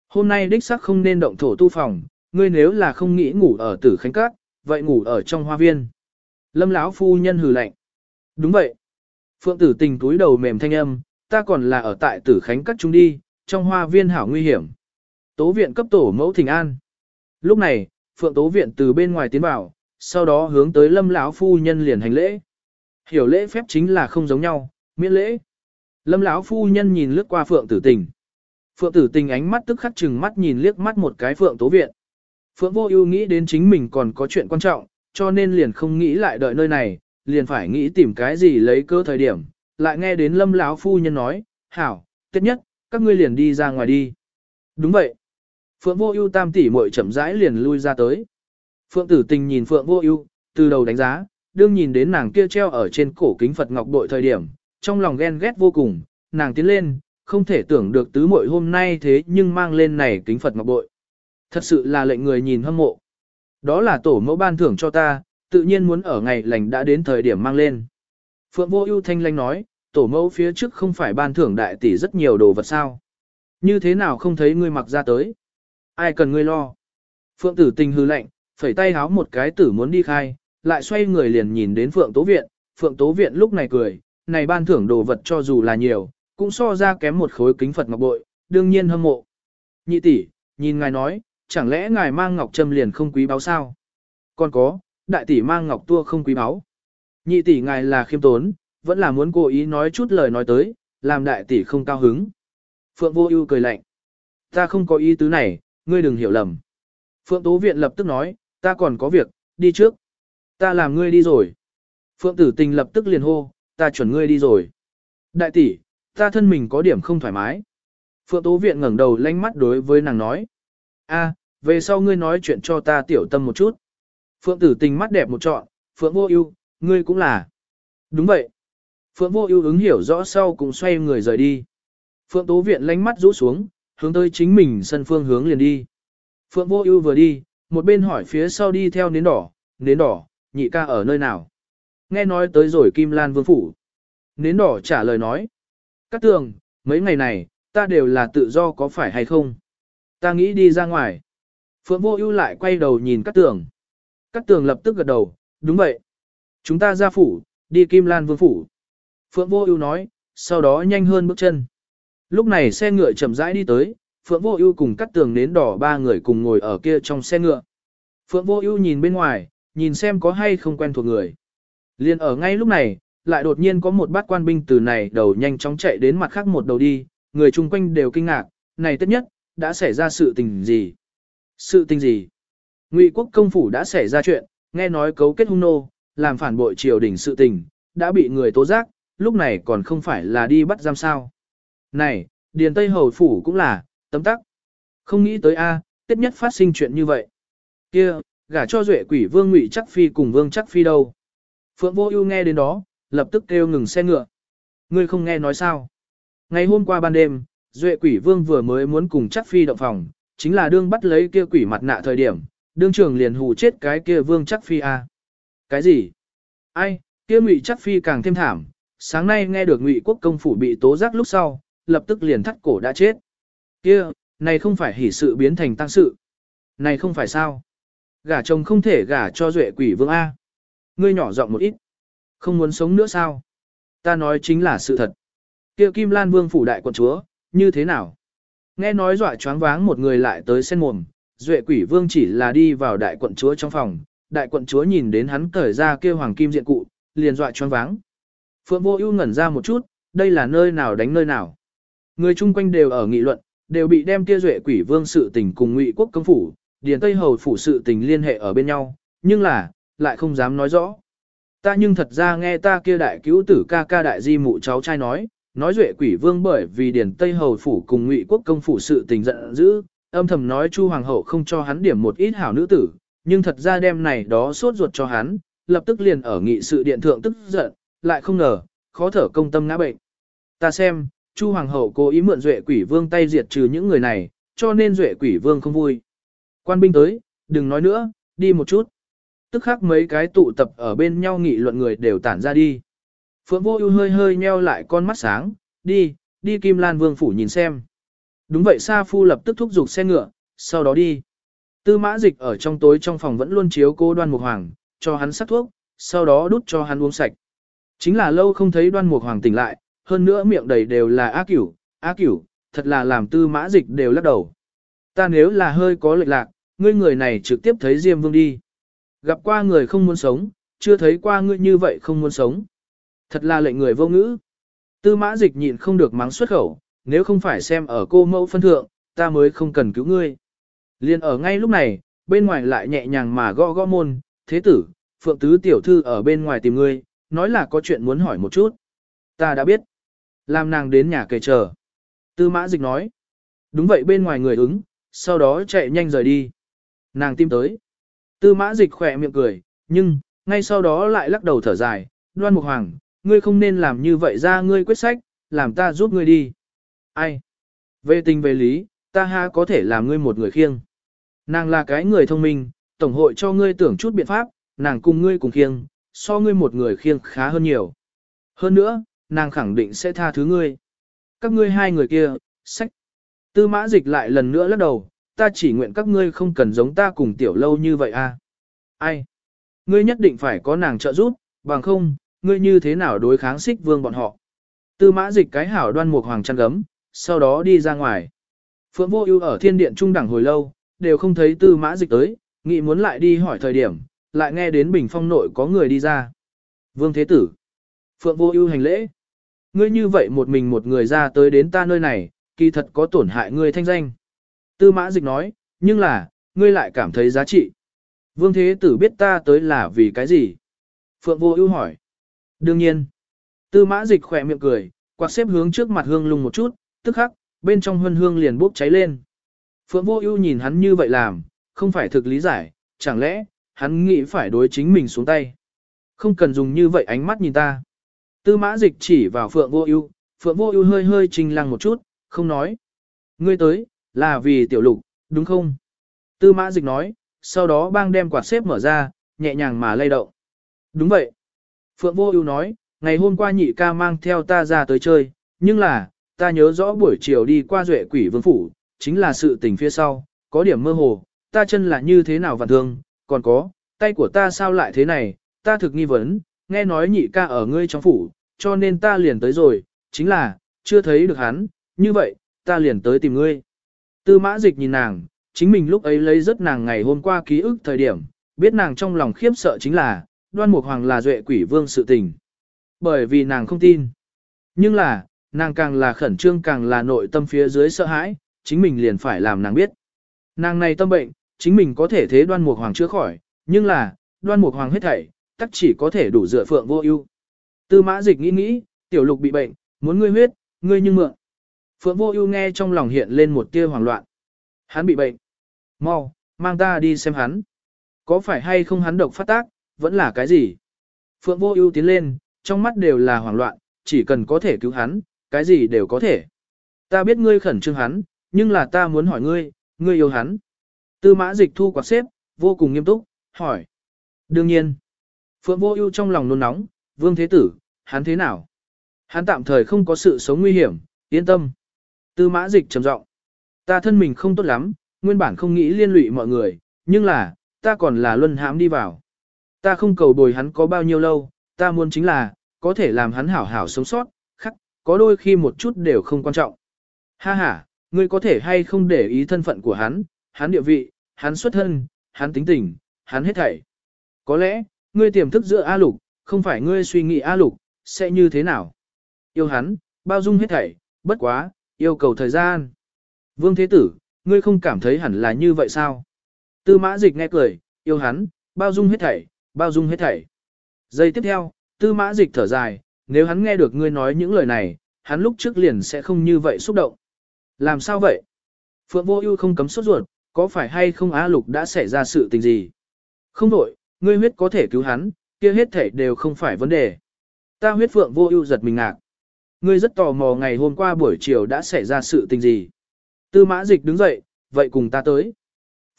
Hôm nay đích sắc không nên động thổ tu phòng, ngươi nếu là không nghĩ ngủ ở tử khánh các, vậy ngủ ở trong hoa viên. Lâm lão phu nhân hừ lạnh. Đúng vậy. Phượng tử tình túi đầu mềm thanh âm, ta còn là ở tại tử khánh các chúng đi, trong hoa viên hảo nguy hiểm. Tố viện cấp tổ mẫu thỉnh an. Lúc này, Phượng Tố viện từ bên ngoài tiến vào, sau đó hướng tới Lâm lão phu nhân liền hành lễ. Hiểu lễ phép chính là không giống nhau, miễn lễ. Lâm lão phu nhân nhìn lướt qua Phượng Tử Tình. Phượng Tử Tình ánh mắt tức khắc chừng mắt nhìn liếc mắt một cái Phượng Tố viện. Phượng Vô Ưu nghĩ đến chính mình còn có chuyện quan trọng, cho nên liền không nghĩ lại đợi nơi này, liền phải nghĩ tìm cái gì lấy cơ thời điểm, lại nghe đến Lâm lão phu nhân nói, "Hảo, tất nhất, các ngươi liền đi ra ngoài đi." Đúng vậy. Phượng Vô Ưu tam tỷ muội chậm rãi liền lui ra tới. Phượng Tử Tình nhìn Phượng Vô Ưu, từ đầu đánh giá, đương nhìn đến nàng kia treo ở trên cổ kính Phật ngọc bội thời điểm, trong lòng ghen ghét vô cùng, nàng tiến lên, không thể tưởng được tứ muội hôm nay thế nhưng mang lên này kính Phật ngọc bội. Thật sự là lệnh người nhìn hâm mộ. Đó là tổ mẫu ban thưởng cho ta, tự nhiên muốn ở ngày lành đã đến thời điểm mang lên. Phượng Vô Ưu thanh lãnh nói, tổ mẫu phía trước không phải ban thưởng đại tỷ rất nhiều đồ vật sao? Như thế nào không thấy ngươi mặc ra tới? Ai cần ngươi lo? Phượng tử tình hư lạnh, phẩy tay háo một cái tử muốn đi khai, lại xoay người liền nhìn đến Phượng Tố Viện. Phượng Tố Viện lúc này cười, này ban thưởng đồ vật cho dù là nhiều, cũng so ra kém một khối kính Phật ngọc bội, đương nhiên hâm mộ. Nhị tỷ, nhìn ngài nói, chẳng lẽ ngài mang ngọc trâm liền không quý báu sao? Còn có, đại tỷ mang ngọc tua không quý báu. Nhị tỷ ngài là khiêm tốn, vẫn là muốn cố ý nói chút lời nói tới, làm đại tỷ không cao hứng. Phượng Vô Ưu cười lạnh. Ta không có ý tứ này, ngươi đừng hiểu lầm. Phượng Tố Viện lập tức nói, ta còn có việc, đi trước. Ta làm ngươi đi rồi. Phượng Tử Tình lập tức liền hô, ta chuẩn ngươi đi rồi. Đại tỷ, ta thân mình có điểm không thoải mái. Phượng Tố Viện ngẩng đầu lanh mắt đối với nàng nói a, về sau ngươi nói chuyện cho ta tiểu tâm một chút. Phượng Tử Tình mắt đẹp một trọn, Phượng Vô Ưu, ngươi cũng là. Đúng vậy. Phượng Vô Ưu ứng hiểu rõ sau cùng xoay người rời đi. Phượng Tố Viện lánh mắt rũ xuống, hướng tới chính mình sân phương hướng liền đi. Phượng Vô Ưu vừa đi, một bên hỏi phía sau đi theo nến đỏ, nến đỏ, nhị ca ở nơi nào? Nghe nói tới rồi Kim Lan Vương phủ. Nến đỏ trả lời nói, Cát tường, mấy ngày này, ta đều là tự do có phải hay không? Ta nghĩ đi ra ngoài. Phượng Vô Ưu lại quay đầu nhìn Cát Tường. Cát Tường lập tức gật đầu, đúng vậy. Chúng ta ra phủ, đi Kim Lan Vương phủ. Phượng Vô Ưu nói, sau đó nhanh hơn bước chân. Lúc này xe ngựa chậm rãi đi tới, Phượng Vô Ưu cùng Cát Tường nến đỏ ba người cùng ngồi ở kia trong xe ngựa. Phượng Vô Ưu nhìn bên ngoài, nhìn xem có hay không quen thuộc người. Liên ở ngay lúc này, lại đột nhiên có một bát quan binh từ này đầu nhanh chóng chạy đến mặt khác một đầu đi, người chung quanh đều kinh ngạc, này tất nhất, đã xảy ra sự tình gì? Sự tình gì? Ngụy quốc công phủ đã xảy ra chuyện, nghe nói cấu kết hung nô, làm phản bội triều đình sự tình, đã bị người tố giác, lúc này còn không phải là đi bắt giam sao. Này, Điền Tây Hầu Phủ cũng là, tấm tắc. Không nghĩ tới a, tiết nhất phát sinh chuyện như vậy. kia gả cho duệ quỷ vương ngụy chắc phi cùng vương chắc phi đâu. Phượng vô ưu nghe đến đó, lập tức kêu ngừng xe ngựa. Ngươi không nghe nói sao. Ngày hôm qua ban đêm, duệ quỷ vương vừa mới muốn cùng chắc phi động phòng, chính là đương bắt lấy kia quỷ mặt nạ thời điểm, đương trường liền hù chết cái kia vương chắc phi a. Cái gì? Ai, kia ngụy chắc phi càng thêm thảm, sáng nay nghe được ngụy quốc công phủ bị tố giác lúc sau, lập tức liền thắt cổ đã chết. Kia, này không phải hỉ sự biến thành tăng sự. Này không phải sao? Gả chồng không thể gả cho duệ quỷ vương A. Ngươi nhỏ giọng một ít. Không muốn sống nữa sao? Ta nói chính là sự thật. Kia Kim Lan Vương phủ đại quận chúa, như thế nào? Nghe nói dọa choáng váng một người lại tới sen mồm, duệ quỷ vương chỉ là đi vào đại quận chúa trong phòng, đại quận chúa nhìn đến hắn cởi ra kia hoàng kim diện cụ, liền dọa choáng váng. Phượng vô ưu ngẩn ra một chút, đây là nơi nào đánh nơi nào. Người chung quanh đều ở nghị luận, đều bị đem kia duệ quỷ vương sự tình cùng ngụy quốc công phủ, điền tây hầu phủ sự tình liên hệ ở bên nhau, nhưng là, lại không dám nói rõ. Ta nhưng thật ra nghe ta kia đại cứu tử ca ca đại di mụ cháu trai nói, nói duệ quỷ vương bởi vì điển tây hầu phủ cùng ngụy quốc công phủ sự tình giận dữ, âm thầm nói chu hoàng hậu không cho hắn điểm một ít hảo nữ tử, nhưng thật ra đem này đó sốt ruột cho hắn, lập tức liền ở nghị sự điện thượng tức giận, lại không ngờ, khó thở công tâm ngã bệnh. Ta xem, Chu Hoàng hậu cố ý mượn Duệ Quỷ Vương tay diệt trừ những người này, cho nên Duệ Quỷ Vương không vui. Quan binh tới, đừng nói nữa, đi một chút. Tức khắc mấy cái tụ tập ở bên nhau nghị luận người đều tản ra đi. Phượng Vô Ưu hơi hơi nheo lại con mắt sáng, đi, đi Kim Lan Vương phủ nhìn xem. Đúng vậy Sa Phu lập tức thúc giục xe ngựa, sau đó đi. Tư Mã Dịch ở trong tối trong phòng vẫn luôn chiếu cô Đoan Mục Hoàng, cho hắn sắc thuốc, sau đó đút cho hắn uống sạch. Chính là lâu không thấy Đoan Mục Hoàng tỉnh lại, hơn nữa miệng đầy đều là á cửu, á cửu, thật là làm tư mã dịch đều lắc đầu. Ta nếu là hơi có lệch lạc, ngươi người này trực tiếp thấy Diêm Vương đi. Gặp qua người không muốn sống, chưa thấy qua ngươi như vậy không muốn sống. Thật là lệnh người vô ngữ. Tư mã dịch nhịn không được mắng xuất khẩu, nếu không phải xem ở cô mẫu phân thượng, ta mới không cần cứu ngươi. Liên ở ngay lúc này, bên ngoài lại nhẹ nhàng mà gõ gõ môn, thế tử, phượng tứ tiểu thư ở bên ngoài tìm ngươi, nói là có chuyện muốn hỏi một chút. Ta đã biết. Làm nàng đến nhà kề chờ. Tư mã dịch nói. Đúng vậy bên ngoài người ứng, sau đó chạy nhanh rời đi. Nàng tim tới. Tư mã dịch khỏe miệng cười, nhưng, ngay sau đó lại lắc đầu thở dài. Đoan Mục Hoàng, ngươi không nên làm như vậy ra ngươi quyết sách, làm ta giúp ngươi đi. Ai? Về tình về lý, ta ha có thể làm ngươi một người khiêng. Nàng là cái người thông minh, tổng hội cho ngươi tưởng chút biện pháp, nàng cùng ngươi cùng khiêng, so ngươi một người khiêng khá hơn nhiều. Hơn nữa, nàng khẳng định sẽ tha thứ ngươi. Các ngươi hai người kia, sách. Tư mã dịch lại lần nữa lắc đầu, ta chỉ nguyện các ngươi không cần giống ta cùng tiểu lâu như vậy a. À? Ai? Ngươi nhất định phải có nàng trợ giúp, bằng không, ngươi như thế nào đối kháng xích vương bọn họ. Tư mã dịch cái hảo đoan một hoàng chăn gấm, sau đó đi ra ngoài. Phượng vô ưu ở thiên điện trung đẳng hồi lâu, đều không thấy tư mã dịch tới, nghĩ muốn lại đi hỏi thời điểm, lại nghe đến bình phong nội có người đi ra. Vương Thế Tử. Phượng vô ưu hành lễ. Ngươi như vậy một mình một người ra tới đến ta nơi này, kỳ thật có tổn hại ngươi thanh danh. Tư mã dịch nói, nhưng là, ngươi lại cảm thấy giá trị. Vương Thế Tử biết ta tới là vì cái gì? Phượng Vô Ưu hỏi. Đương nhiên. Tư mã dịch khỏe miệng cười, quạt xếp hướng trước mặt hương lung một chút, tức khắc, bên trong hương hương liền bốc cháy lên. Phượng Vô Ưu nhìn hắn như vậy làm, không phải thực lý giải, chẳng lẽ, hắn nghĩ phải đối chính mình xuống tay. Không cần dùng như vậy ánh mắt nhìn ta. Tư mã dịch chỉ vào Phượng Vô Ưu, Phượng Vô Ưu hơi hơi trình lăng một chút, không nói. Ngươi tới, là vì tiểu lục, đúng không? Tư mã dịch nói, sau đó bang đem quạt xếp mở ra, nhẹ nhàng mà lay động. Đúng vậy. Phượng Vô Ưu nói, ngày hôm qua nhị ca mang theo ta ra tới chơi, nhưng là, ta nhớ rõ buổi chiều đi qua Duệ Quỷ Vương phủ, chính là sự tình phía sau, có điểm mơ hồ, ta chân là như thế nào vạn thương, còn có, tay của ta sao lại thế này, ta thực nghi vấn, nghe nói nhị ca ở ngươi trong phủ, cho nên ta liền tới rồi, chính là, chưa thấy được hắn, như vậy, ta liền tới tìm ngươi. Tư mã dịch nhìn nàng, chính mình lúc ấy lấy rất nàng ngày hôm qua ký ức thời điểm, biết nàng trong lòng khiếp sợ chính là, đoan mục hoàng là duệ quỷ vương sự tình. Bởi vì nàng không tin. Nhưng là, nàng càng là khẩn trương càng là nội tâm phía dưới sợ hãi, chính mình liền phải làm nàng biết. Nàng này tâm bệnh, chính mình có thể thế đoan mục hoàng chữa khỏi, nhưng là, đoan mục hoàng hết thảy, tắc chỉ có thể đủ dựa phượng vô ưu. Tư mã dịch nghĩ nghĩ, tiểu lục bị bệnh, muốn ngươi huyết, ngươi nhưng mượn. Phượng vô ưu nghe trong lòng hiện lên một tia hoảng loạn. Hắn bị bệnh. Mau, mang ta đi xem hắn. Có phải hay không hắn độc phát tác, vẫn là cái gì? Phượng vô ưu tiến lên, trong mắt đều là hoảng loạn, chỉ cần có thể cứu hắn, cái gì đều có thể. Ta biết ngươi khẩn trương hắn, nhưng là ta muốn hỏi ngươi, ngươi yêu hắn. Tư mã dịch thu quạt xếp, vô cùng nghiêm túc, hỏi. Đương nhiên. Phượng vô ưu trong lòng nôn nóng, vương thế tử, hắn thế nào? Hắn tạm thời không có sự sống nguy hiểm, yên tâm. Tư mã dịch trầm giọng, Ta thân mình không tốt lắm, nguyên bản không nghĩ liên lụy mọi người, nhưng là, ta còn là luân hãm đi vào. Ta không cầu bồi hắn có bao nhiêu lâu, ta muốn chính là, có thể làm hắn hảo hảo sống sót, khắc, có đôi khi một chút đều không quan trọng. Ha ha, ngươi có thể hay không để ý thân phận của hắn, hắn địa vị, hắn xuất thân, hắn tính tình, hắn hết thảy. Có lẽ, ngươi tiềm thức giữa A Lục, không phải ngươi suy nghĩ A Lục, sẽ như thế nào. Yêu hắn, bao dung hết thảy, bất quá, yêu cầu thời gian. Vương Thế Tử, ngươi không cảm thấy hẳn là như vậy sao? Tư mã dịch nghe cười, yêu hắn, bao dung hết thảy, bao dung hết thảy. Giây tiếp theo, tư mã dịch thở dài, nếu hắn nghe được ngươi nói những lời này, hắn lúc trước liền sẽ không như vậy xúc động. Làm sao vậy? Phượng vô ưu không cấm sốt ruột, có phải hay không Á Lục đã xảy ra sự tình gì? Không đổi, ngươi huyết có thể cứu hắn, kia hết thảy đều không phải vấn đề. Ta huyết Phượng vô ưu giật mình ngạc. Ngươi rất tò mò ngày hôm qua buổi chiều đã xảy ra sự tình gì? Tư mã dịch đứng dậy, vậy cùng ta tới.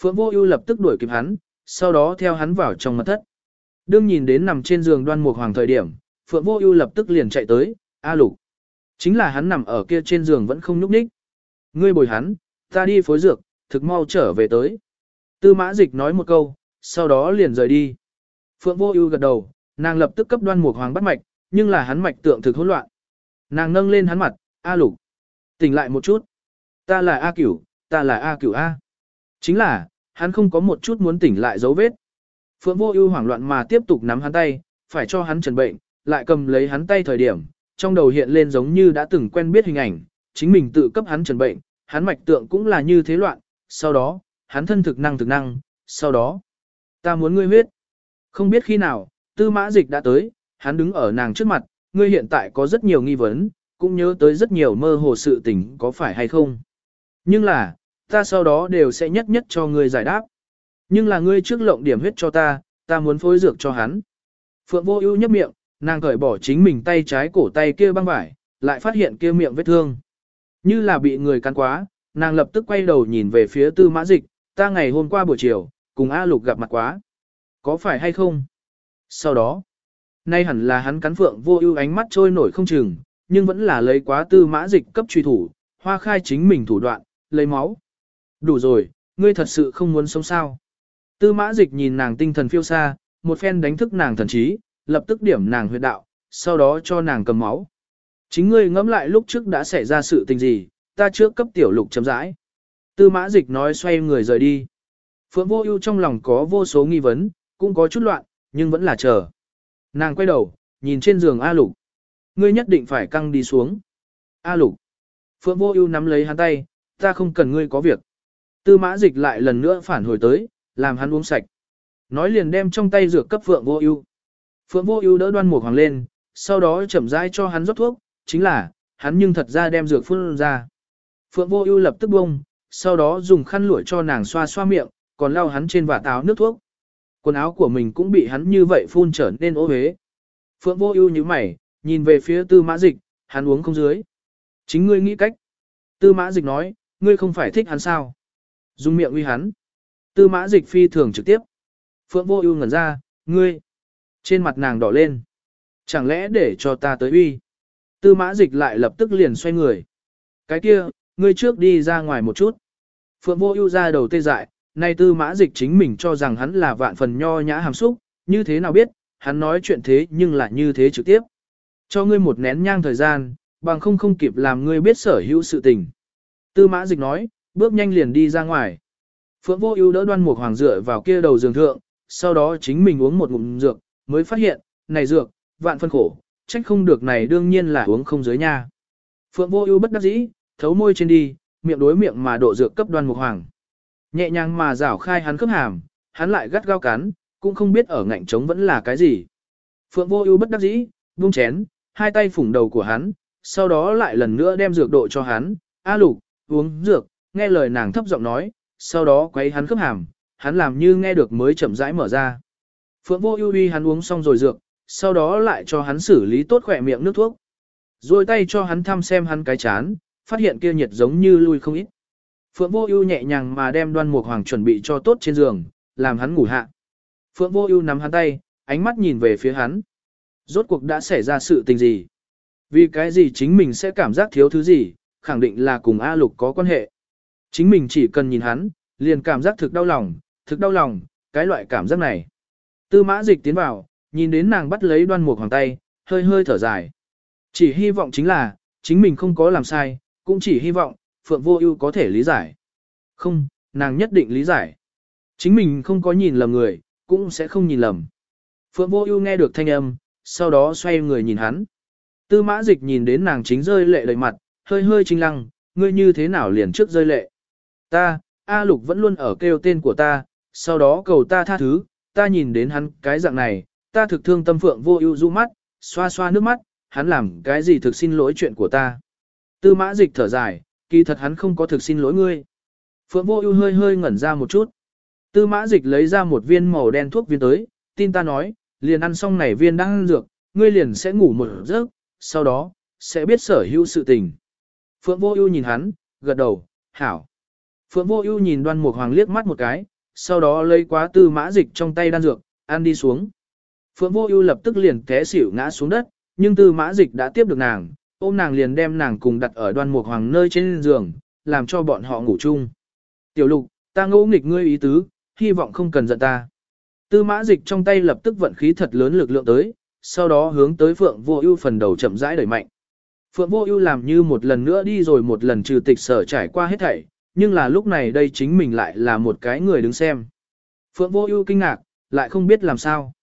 Phượng vô ưu lập tức đuổi kịp hắn, sau đó theo hắn vào trong mật thất. Đương nhìn đến nằm trên giường đoan mục hoàng thời điểm, Phượng vô ưu lập tức liền chạy tới, A lục. Chính là hắn nằm ở kia trên giường vẫn không nhúc nhích. Ngươi bồi hắn, ta đi phối dược, thực mau trở về tới. Tư mã dịch nói một câu, sau đó liền rời đi. Phượng vô ưu gật đầu, nàng lập tức cấp đoan mục hoàng bắt mạch, nhưng là hắn mạch tượng thực hỗn loạn. Nàng nâng lên hắn mặt, A lục. Tỉnh lại một chút. Ta là A cửu, ta là A cửu A. Chính là, hắn không có một chút muốn tỉnh lại dấu vết. Phượng vô ưu hoảng loạn mà tiếp tục nắm hắn tay, phải cho hắn trần bệnh, lại cầm lấy hắn tay thời điểm, trong đầu hiện lên giống như đã từng quen biết hình ảnh, chính mình tự cấp hắn trần bệnh, hắn mạch tượng cũng là như thế loạn, sau đó, hắn thân thực năng thực năng, sau đó, ta muốn ngươi huyết. Không biết khi nào, tư mã dịch đã tới, hắn đứng ở nàng trước mặt, ngươi hiện tại có rất nhiều nghi vấn, cũng nhớ tới rất nhiều mơ hồ sự tình có phải hay không. Nhưng là, ta sau đó đều sẽ nhất nhất cho ngươi giải đáp. Nhưng là ngươi trước lộng điểm huyết cho ta, ta muốn phối dược cho hắn. Phượng vô ưu nhấp miệng, nàng cởi bỏ chính mình tay trái cổ tay kia băng vải, lại phát hiện kia miệng vết thương. Như là bị người cắn quá, nàng lập tức quay đầu nhìn về phía tư mã dịch, ta ngày hôm qua buổi chiều, cùng A Lục gặp mặt quá. Có phải hay không? Sau đó, nay hẳn là hắn cắn phượng vô ưu ánh mắt trôi nổi không chừng, nhưng vẫn là lấy quá tư mã dịch cấp truy thủ, hoa khai chính mình thủ đoạn, lấy máu. Đủ rồi, ngươi thật sự không muốn sống sao. Tư mã dịch nhìn nàng tinh thần phiêu xa, một phen đánh thức nàng thần trí, lập tức điểm nàng huyệt đạo, sau đó cho nàng cầm máu. Chính ngươi ngẫm lại lúc trước đã xảy ra sự tình gì, ta trước cấp tiểu lục chấm rãi. Tư mã dịch nói xoay người rời đi. Phượng vô ưu trong lòng có vô số nghi vấn, cũng có chút loạn, nhưng vẫn là chờ. Nàng quay đầu, nhìn trên giường A lục. Ngươi nhất định phải căng đi xuống. A lục. Phượng vô ưu nắm lấy hắn tay, ta không cần ngươi có việc. Tư mã dịch lại lần nữa phản hồi tới, làm hắn uống sạch. Nói liền đem trong tay dược cấp Phượng Vô Ưu. Phượng Vô Ưu đỡ Đoan Mục Hoàng lên, sau đó chậm rãi cho hắn rót thuốc, chính là, hắn nhưng thật ra đem dược phun ra. Phượng Vô Ưu lập tức bông, sau đó dùng khăn lụa cho nàng xoa xoa miệng, còn lau hắn trên vạt áo nước thuốc. Quần áo của mình cũng bị hắn như vậy phun trở nên ố uế. Phượng Vô Ưu nhíu mày, nhìn về phía Tư Mã Dịch, hắn uống không dưới. Chính ngươi nghĩ cách. Tư Mã Dịch nói, ngươi không phải thích hắn sao? Dùng miệng uy hắn. Tư mã dịch phi thường trực tiếp. Phượng vô ưu ngẩn ra, ngươi. Trên mặt nàng đỏ lên. Chẳng lẽ để cho ta tới uy. Tư mã dịch lại lập tức liền xoay người. Cái kia, ngươi trước đi ra ngoài một chút. Phượng vô ưu ra đầu tê dại, nay tư mã dịch chính mình cho rằng hắn là vạn phần nho nhã hàm xúc, như thế nào biết, hắn nói chuyện thế nhưng lại như thế trực tiếp. Cho ngươi một nén nhang thời gian, bằng không không kịp làm ngươi biết sở hữu sự tình. Tư mã dịch nói, bước nhanh liền đi ra ngoài. Phượng vô ưu đỡ đoan mục hoàng dựa vào kia đầu giường thượng, sau đó chính mình uống một ngụm dược, mới phát hiện, này dược, vạn phân khổ, trách không được này đương nhiên là uống không dưới nha. Phượng vô ưu bất đắc dĩ, thấu môi trên đi, miệng đối miệng mà độ dược cấp đoan mục hoàng. Nhẹ nhàng mà rảo khai hắn khớp hàm, hắn lại gắt gao cắn, cũng không biết ở ngạnh trống vẫn là cái gì. Phượng vô ưu bất đắc dĩ, buông chén, hai tay phủng đầu của hắn, sau đó lại lần nữa đem dược độ cho hắn, A lục, uống dược, nghe lời nàng thấp giọng nói, sau đó quấy hắn khớp hàm, hắn làm như nghe được mới chậm rãi mở ra. Phượng vô ưu uy hắn uống xong rồi dược, sau đó lại cho hắn xử lý tốt khỏe miệng nước thuốc. Rồi tay cho hắn thăm xem hắn cái chán, phát hiện kia nhiệt giống như lui không ít. Phượng Vô Ưu nhẹ nhàng mà đem Đoan Mục Hoàng chuẩn bị cho tốt trên giường, làm hắn ngủ hạ. Phượng Vô Ưu nắm hắn tay, ánh mắt nhìn về phía hắn. Rốt cuộc đã xảy ra sự tình gì? Vì cái gì chính mình sẽ cảm giác thiếu thứ gì, khẳng định là cùng A Lục có quan hệ. Chính mình chỉ cần nhìn hắn, liền cảm giác thực đau lòng, thực đau lòng, cái loại cảm giác này. Tư Mã Dịch tiến vào, nhìn đến nàng bắt lấy Đoan Mục Hoàng tay, hơi hơi thở dài. Chỉ hy vọng chính là, chính mình không có làm sai, cũng chỉ hy vọng, Phượng Vô Ưu có thể lý giải. Không, nàng nhất định lý giải. Chính mình không có nhìn lầm người, cũng sẽ không nhìn lầm. Phượng Vô Ưu nghe được thanh âm, sau đó xoay người nhìn hắn. Tư Mã Dịch nhìn đến nàng chính rơi lệ đầy mặt, hơi hơi chinh lăng, ngươi như thế nào liền trước rơi lệ? Ta, A Lục vẫn luôn ở kêu tên của ta, sau đó cầu ta tha thứ, ta nhìn đến hắn cái dạng này, ta thực thương tâm Phượng Vô Ưu du mắt, xoa xoa nước mắt, hắn làm cái gì thực xin lỗi chuyện của ta. Tư Mã Dịch thở dài, kỳ thật hắn không có thực xin lỗi ngươi. Phượng Vô Ưu hơi hơi ngẩn ra một chút. Tư Mã Dịch lấy ra một viên màu đen thuốc viên tới, tin ta nói, liền ăn xong này viên đang ăn dược, ngươi liền sẽ ngủ một giấc, sau đó sẽ biết sở hữu sự tình. Phượng Vô Ưu nhìn hắn, gật đầu, "Hảo." Phượng Vô Ưu nhìn Đoan Mục Hoàng liếc mắt một cái, sau đó lấy quá Tư Mã Dịch trong tay đan dược, ăn đi xuống. Phượng Vô Ưu lập tức liền té xỉu ngã xuống đất, nhưng Tư Mã Dịch đã tiếp được nàng, ôm nàng liền đem nàng cùng đặt ở Đoan Mục Hoàng nơi trên giường, làm cho bọn họ ngủ chung. Tiểu lục, ta ngỗ nghịch ngươi ý tứ, hy vọng không cần giận ta. Tư mã dịch trong tay lập tức vận khí thật lớn lực lượng tới, sau đó hướng tới Phượng Vô Ưu phần đầu chậm rãi đẩy mạnh. Phượng Vô Ưu làm như một lần nữa đi rồi một lần trừ tịch sở trải qua hết thảy, nhưng là lúc này đây chính mình lại là một cái người đứng xem. Phượng Vô Ưu kinh ngạc, lại không biết làm sao.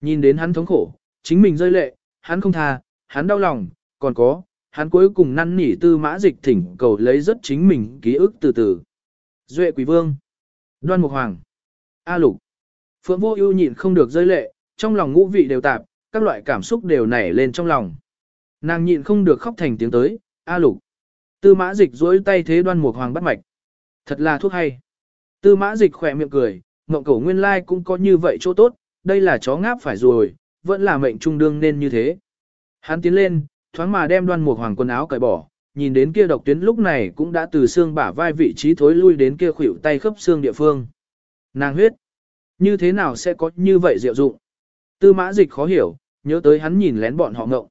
Nhìn đến hắn thống khổ, chính mình rơi lệ, hắn không tha, hắn đau lòng, còn có, hắn cuối cùng năn nỉ Tư Mã Dịch thỉnh cầu lấy rất chính mình ký ức từ từ. Duệ Quỷ Vương, Đoan Mục Hoàng, A Lục. Phượng Vô Ưu nhịn không được rơi lệ, trong lòng ngũ vị đều tạp, các loại cảm xúc đều nảy lên trong lòng. Nàng nhịn không được khóc thành tiếng tới, "A Lục." Tư Mã Dịch duỗi tay thế Đoan Mục Hoàng bắt mạch. Thật là thuốc hay. Tư Mã Dịch khỏe miệng cười, mộng cổ nguyên lai cũng có như vậy chỗ tốt, đây là chó ngáp phải rồi, vẫn là mệnh trung đương nên như thế. Hắn tiến lên, thoáng mà đem Đoan một Hoàng quần áo cởi bỏ, nhìn đến kia độc tuyến lúc này cũng đã từ xương bả vai vị trí thối lui đến kia khuỷu tay khớp xương địa phương. Nàng huyết, như thế nào sẽ có như vậy diệu dụng? Tư mã dịch khó hiểu, nhớ tới hắn nhìn lén bọn họ ngộng.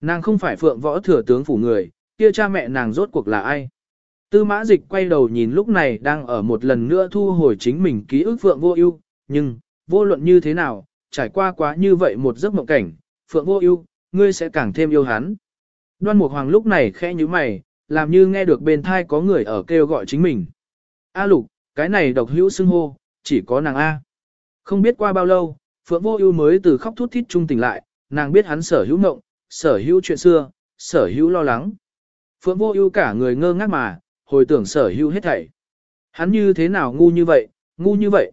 Nàng không phải phượng võ thừa tướng phủ người, kia cha mẹ nàng rốt cuộc là ai? Tư mã dịch quay đầu nhìn lúc này đang ở một lần nữa thu hồi chính mình ký ức phượng vô ưu, nhưng, vô luận như thế nào, trải qua quá như vậy một giấc mộng cảnh, phượng vô ưu, ngươi sẽ càng thêm yêu hắn. Đoan Mục Hoàng lúc này khẽ như mày, làm như nghe được bên thai có người ở kêu gọi chính mình. A lục, cái này độc hữu xưng hô, chỉ có nàng A. Không biết qua bao lâu, Phượng Vô Ưu mới từ khóc thút thít trung tỉnh lại, nàng biết hắn sở hữu mộng, sở hữu chuyện xưa, sở hữu lo lắng. Phượng Vô Ưu cả người ngơ ngác mà, hồi tưởng sở hữu hết thảy. Hắn như thế nào ngu như vậy, ngu như vậy.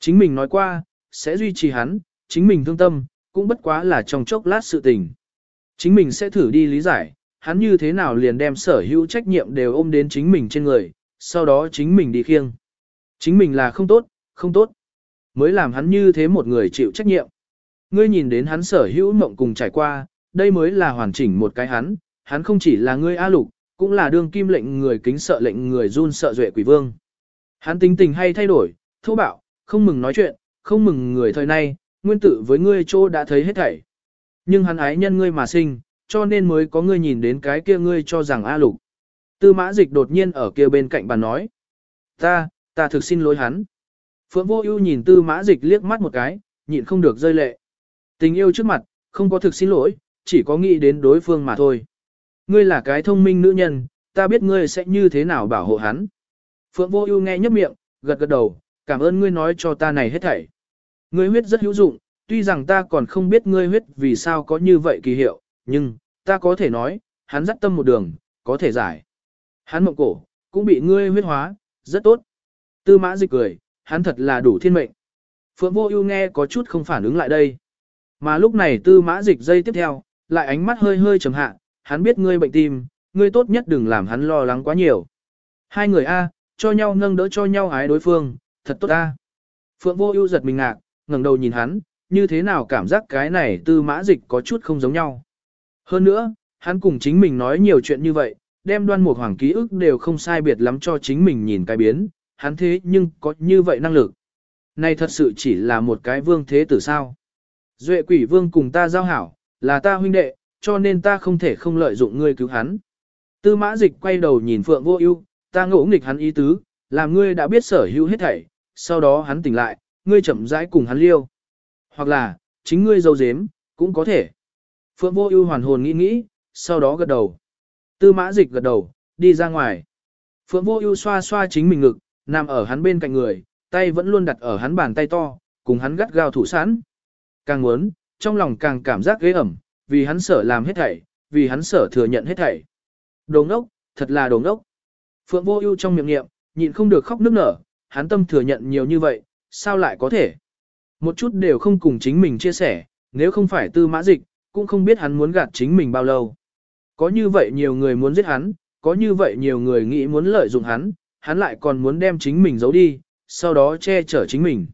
Chính mình nói qua, sẽ duy trì hắn, chính mình thương tâm, cũng bất quá là trong chốc lát sự tình. Chính mình sẽ thử đi lý giải, hắn như thế nào liền đem sở hữu trách nhiệm đều ôm đến chính mình trên người, sau đó chính mình đi khiêng. Chính mình là không tốt, không tốt. Mới làm hắn như thế một người chịu trách nhiệm. Ngươi nhìn đến hắn sở hữu mộng cùng trải qua, đây mới là hoàn chỉnh một cái hắn, hắn không chỉ là ngươi A lục, cũng là đương kim lệnh người kính sợ lệnh người run sợ duệ quỷ vương. Hắn tính tình hay thay đổi, thô bạo, không mừng nói chuyện, không mừng người thời nay, nguyên tử với ngươi chỗ đã thấy hết thảy. Nhưng hắn ái nhân ngươi mà sinh, cho nên mới có ngươi nhìn đến cái kia ngươi cho rằng A lục. Tư mã dịch đột nhiên ở kia bên cạnh bàn nói. Ta, ta thực xin lỗi hắn. Phượng Vô Ưu nhìn Tư Mã Dịch liếc mắt một cái, nhịn không được rơi lệ. Tình yêu trước mặt, không có thực xin lỗi, chỉ có nghĩ đến đối phương mà thôi. Ngươi là cái thông minh nữ nhân, ta biết ngươi sẽ như thế nào bảo hộ hắn. Phượng Vô Ưu nghe nhấp miệng, gật gật đầu, cảm ơn ngươi nói cho ta này hết thảy. Ngươi huyết rất hữu dụng, tuy rằng ta còn không biết ngươi huyết vì sao có như vậy kỳ hiệu, nhưng, ta có thể nói, hắn dắt tâm một đường, có thể giải. Hắn mộng cổ, cũng bị ngươi huyết hóa, rất tốt. Tư mã dịch cười, hắn thật là đủ thiên mệnh. Phượng vô ưu nghe có chút không phản ứng lại đây. Mà lúc này tư mã dịch dây tiếp theo, lại ánh mắt hơi hơi trầm hạ, hắn biết ngươi bệnh tim, ngươi tốt nhất đừng làm hắn lo lắng quá nhiều. Hai người A, cho nhau nâng đỡ cho nhau ái đối phương, thật tốt A. Phượng vô ưu giật mình ngạc, ngẩng đầu nhìn hắn, như thế nào cảm giác cái này tư mã dịch có chút không giống nhau. Hơn nữa, hắn cùng chính mình nói nhiều chuyện như vậy, đem đoan một hoàng ký ức đều không sai biệt lắm cho chính mình nhìn cái biến, hắn thế nhưng có như vậy năng lực. Này thật sự chỉ là một cái vương thế tử sao. Duệ quỷ vương cùng ta giao hảo, là ta huynh đệ, cho nên ta không thể không lợi dụng ngươi cứu hắn. Tư mã dịch quay đầu nhìn Phượng vô ưu, ta ngỗ nghịch hắn ý tứ, làm ngươi đã biết sở hữu hết thảy, sau đó hắn tỉnh lại, ngươi chậm rãi cùng hắn liêu. Hoặc là, chính ngươi dâu dếm, cũng có thể. Phượng vô ưu hoàn hồn nghĩ nghĩ, sau đó gật đầu. Tư mã dịch gật đầu, đi ra ngoài. Phượng vô ưu xoa xoa chính mình ngực, nằm ở hắn bên cạnh người, tay vẫn luôn đặt ở hắn bàn tay to, cùng hắn gắt gao thủ sẵn. Càng muốn, trong lòng càng cảm giác ghê ẩm, vì hắn sở làm hết thảy, vì hắn sở thừa nhận hết thảy. Đồ ngốc, thật là đồ ngốc. Phượng vô ưu trong miệng niệm, nhịn không được khóc nức nở, hắn tâm thừa nhận nhiều như vậy, sao lại có thể? Một chút đều không cùng chính mình chia sẻ, nếu không phải tư mã dịch, cũng không biết hắn muốn gạt chính mình bao lâu. Có như vậy nhiều người muốn giết hắn, có như vậy nhiều người nghĩ muốn lợi dụng hắn, hắn lại còn muốn đem chính mình giấu đi, sau đó che chở chính mình.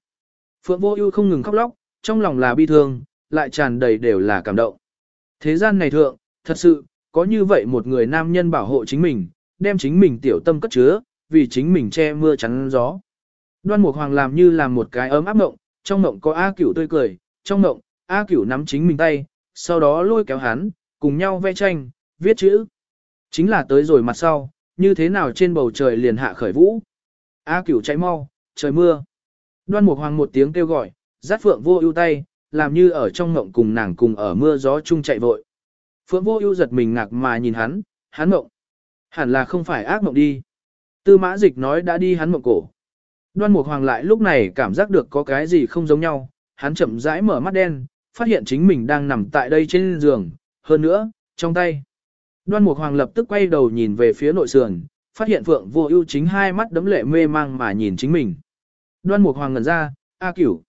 Phượng Vô Ưu không ngừng khóc lóc, trong lòng là bi thương, lại tràn đầy đều là cảm động. Thế gian này thượng, thật sự, có như vậy một người nam nhân bảo hộ chính mình, đem chính mình tiểu tâm cất chứa, vì chính mình che mưa chắn gió. Đoan Mục Hoàng làm như làm một cái ấm áp mộng, trong mộng có A Cửu tươi cười, trong mộng, A Cửu nắm chính mình tay, sau đó lôi kéo hắn, cùng nhau vẽ tranh, viết chữ. Chính là tới rồi mặt sau, như thế nào trên bầu trời liền hạ khởi vũ. A Cửu chạy mau, trời mưa. Đoan Mục Hoàng một tiếng kêu gọi, dắt Phượng Vô Ưu tay, làm như ở trong ngộng cùng nàng cùng ở mưa gió chung chạy vội. Phượng Vô Ưu giật mình ngạc mà nhìn hắn, hắn ngộng. Hẳn là không phải ác ngộng đi. Tư Mã Dịch nói đã đi hắn ngộng cổ. Đoan Mục Hoàng lại lúc này cảm giác được có cái gì không giống nhau, hắn chậm rãi mở mắt đen, phát hiện chính mình đang nằm tại đây trên giường, hơn nữa, trong tay. Đoan Mục Hoàng lập tức quay đầu nhìn về phía nội sườn, phát hiện Phượng Vô Ưu chính hai mắt đấm lệ mê mang mà nhìn chính mình. Đoan Mục Hoàng ngẩn ra, "A Cửu."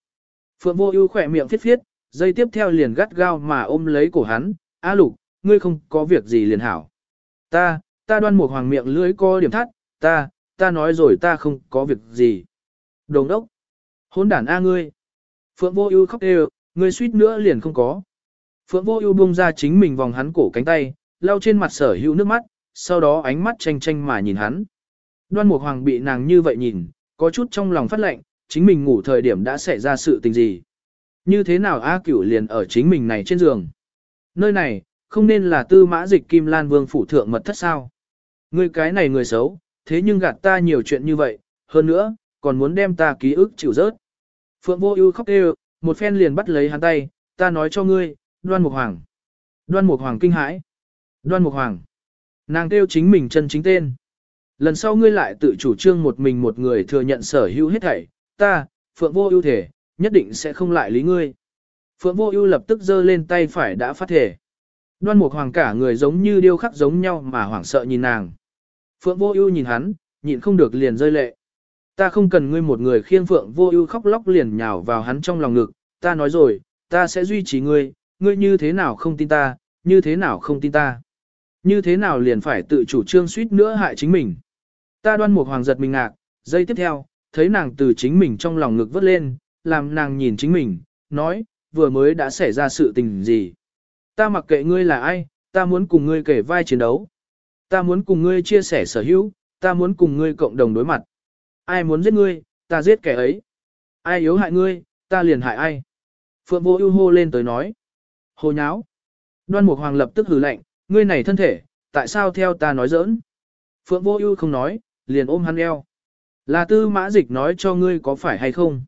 Phượng Vô Ưu khẽ miệng thiết thiết, dây tiếp theo liền gắt gao mà ôm lấy cổ hắn, "A Lục, ngươi không có việc gì liền hảo." "Ta, ta Đoan Mục Hoàng miệng lưỡi co điểm thắt, "Ta, ta nói rồi ta không có việc gì." Đồ đốc. Hỗn đản a ngươi. Phượng Vô Ưu khóc kêu, ngươi suýt nữa liền không có. Phượng Vô Ưu buông ra chính mình vòng hắn cổ cánh tay, lau trên mặt sở hữu nước mắt, sau đó ánh mắt tranh tranh mà nhìn hắn. Đoan Mục Hoàng bị nàng như vậy nhìn, có chút trong lòng phát lạnh chính mình ngủ thời điểm đã xảy ra sự tình gì. Như thế nào A Cửu liền ở chính mình này trên giường. Nơi này, không nên là tư mã dịch Kim Lan Vương phủ thượng mật thất sao. Ngươi cái này người xấu, thế nhưng gạt ta nhiều chuyện như vậy, hơn nữa, còn muốn đem ta ký ức chịu rớt. Phượng Vô Ưu khóc kêu, một phen liền bắt lấy hắn tay, ta nói cho ngươi, Đoan Mục Hoàng. Đoan Mục Hoàng kinh hãi. Đoan Mục Hoàng. Nàng kêu chính mình chân chính tên. Lần sau ngươi lại tự chủ trương một mình một người thừa nhận sở hữu hết thảy, ta, Phượng Vô Ưu thể, nhất định sẽ không lại lý ngươi. Phượng Vô Ưu lập tức giơ lên tay phải đã phát thể. Đoan Mục Hoàng cả người giống như điêu khắc giống nhau mà hoảng sợ nhìn nàng. Phượng Vô Ưu nhìn hắn, nhịn không được liền rơi lệ. Ta không cần ngươi một người khiêng Phượng Vô Ưu khóc lóc liền nhào vào hắn trong lòng ngực, ta nói rồi, ta sẽ duy trì ngươi, ngươi như thế nào không tin ta, như thế nào không tin ta. Như thế nào liền phải tự chủ trương suýt nữa hại chính mình. Ta đoan mục hoàng giật mình ngạc, giây tiếp theo, thấy nàng từ chính mình trong lòng ngực vớt lên, làm nàng nhìn chính mình, nói, vừa mới đã xảy ra sự tình gì. Ta mặc kệ ngươi là ai, ta muốn cùng ngươi kể vai chiến đấu. Ta muốn cùng ngươi chia sẻ sở hữu, ta muốn cùng ngươi cộng đồng đối mặt. Ai muốn giết ngươi, ta giết kẻ ấy. Ai yếu hại ngươi, ta liền hại ai. Phượng vô ưu hô lên tới nói. Hồ nháo. Đoan Mục Hoàng lập tức hừ lạnh, ngươi này thân thể, tại sao theo ta nói giỡn? Phượng Vô Ưu không nói, liền ôm hắn eo. Là tư mã dịch nói cho ngươi có phải hay không?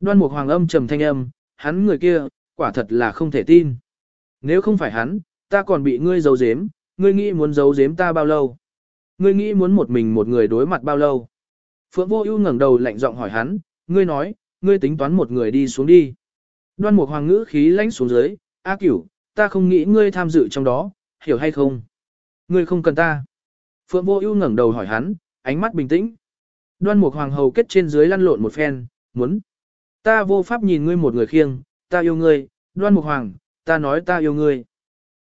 Đoan mục hoàng âm trầm thanh âm, hắn người kia, quả thật là không thể tin. Nếu không phải hắn, ta còn bị ngươi giấu giếm, ngươi nghĩ muốn giấu giếm ta bao lâu? Ngươi nghĩ muốn một mình một người đối mặt bao lâu? Phượng vô ưu ngẩng đầu lạnh giọng hỏi hắn, ngươi nói, ngươi tính toán một người đi xuống đi. Đoan mục hoàng ngữ khí lãnh xuống dưới, A cửu, ta không nghĩ ngươi tham dự trong đó, hiểu hay không? Ngươi không cần ta. Phượng vô ưu ngẩng đầu hỏi hắn, ánh mắt bình tĩnh. Đoan mục hoàng hầu kết trên dưới lăn lộn một phen, muốn. Ta vô pháp nhìn ngươi một người khiêng, ta yêu ngươi, đoan mục hoàng, ta nói ta yêu ngươi.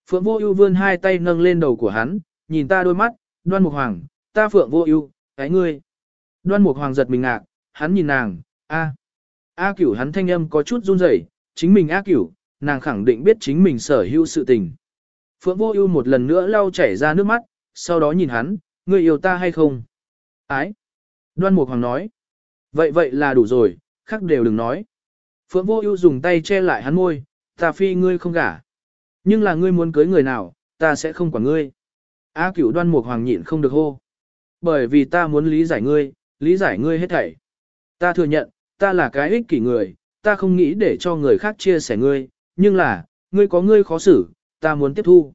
Phượng vô ưu vươn hai tay nâng lên đầu của hắn, nhìn ta đôi mắt, đoan mục hoàng, ta phượng vô ưu, cái ngươi. Đoan mục hoàng giật mình ngạc, hắn nhìn nàng, a, a cửu hắn thanh âm có chút run rẩy, chính mình a cửu, nàng khẳng định biết chính mình sở hữu sự tình. Phượng vô ưu một lần nữa lau chảy ra nước mắt, sau đó nhìn hắn, ngươi yêu ta hay không? Ái. Đoan mục hoàng nói. Vậy vậy là đủ rồi, khác đều đừng nói. Phượng vô ưu dùng tay che lại hắn môi, ta phi ngươi không gả. Nhưng là ngươi muốn cưới người nào, ta sẽ không quản ngươi. A cửu đoan mục hoàng nhịn không được hô. Bởi vì ta muốn lý giải ngươi, lý giải ngươi hết thảy. Ta thừa nhận, ta là cái ích kỷ người, ta không nghĩ để cho người khác chia sẻ ngươi, nhưng là, ngươi có ngươi khó xử, ta muốn tiếp thu.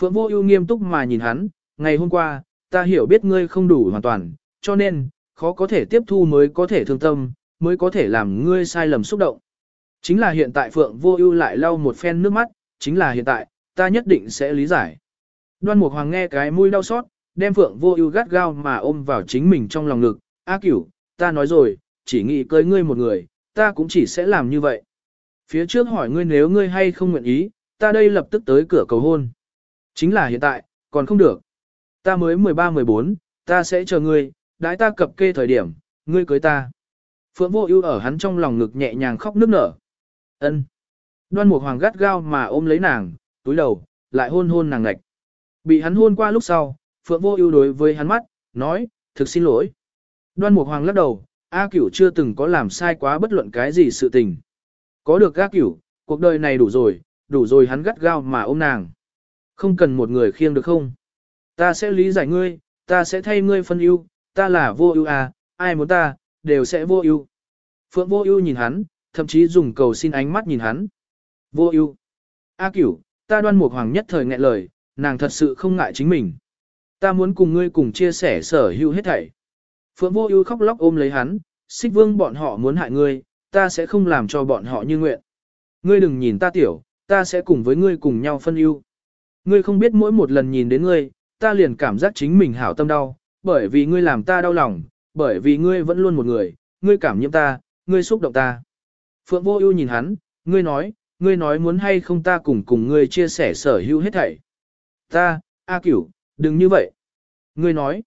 Phượng vô ưu nghiêm túc mà nhìn hắn, ngày hôm qua, ta hiểu biết ngươi không đủ hoàn toàn, cho nên, khó có thể tiếp thu mới có thể thương tâm, mới có thể làm ngươi sai lầm xúc động. Chính là hiện tại Phượng vô ưu lại lau một phen nước mắt, chính là hiện tại, ta nhất định sẽ lý giải. Đoan Mục Hoàng nghe cái mũi đau xót, đem Phượng Vô Ưu gắt gao mà ôm vào chính mình trong lòng ngực, "A Cửu, ta nói rồi, chỉ nghĩ cưới ngươi một người, ta cũng chỉ sẽ làm như vậy. Phía trước hỏi ngươi nếu ngươi hay không nguyện ý, ta đây lập tức tới cửa cầu hôn. Chính là hiện tại, còn không được. Ta mới 13-14, ta sẽ chờ ngươi, đãi ta cập kê thời điểm, ngươi cưới ta." Phượng Vô Ưu ở hắn trong lòng ngực nhẹ nhàng khóc nức nở. "Ân." Đoan Mục Hoàng gắt gao mà ôm lấy nàng, túi đầu, lại hôn hôn nàng ngạch. Bị hắn hôn qua lúc sau, Phượng Vô Ưu đối với hắn mắt, nói, thực xin lỗi. Đoan Mục Hoàng lắc đầu, A Cửu chưa từng có làm sai quá bất luận cái gì sự tình. Có được A Cửu, cuộc đời này đủ rồi, đủ rồi hắn gắt gao mà ôm nàng. Không cần một người khiêng được không? Ta sẽ lý giải ngươi, ta sẽ thay ngươi phân ưu, ta là vô ưu à, ai muốn ta, đều sẽ vô ưu. Phượng vô ưu nhìn hắn, thậm chí dùng cầu xin ánh mắt nhìn hắn. Vô ưu. A Cửu, ta đoan mục hoàng nhất thời nghẹn lời, nàng thật sự không ngại chính mình. Ta muốn cùng ngươi cùng chia sẻ sở hữu hết thảy. Phượng vô ưu khóc lóc ôm lấy hắn, xích vương bọn họ muốn hại ngươi, ta sẽ không làm cho bọn họ như nguyện. Ngươi đừng nhìn ta tiểu, ta sẽ cùng với ngươi cùng nhau phân ưu. Ngươi không biết mỗi một lần nhìn đến ngươi, ta liền cảm giác chính mình hảo tâm đau, bởi vì ngươi làm ta đau lòng, bởi vì ngươi vẫn luôn một người, ngươi cảm nhiễm ta, ngươi xúc động ta. Phượng vô ưu nhìn hắn, ngươi nói, ngươi nói muốn hay không ta cùng cùng ngươi chia sẻ sở hữu hết thảy. Ta, A Cửu, đừng như vậy. Ngươi nói.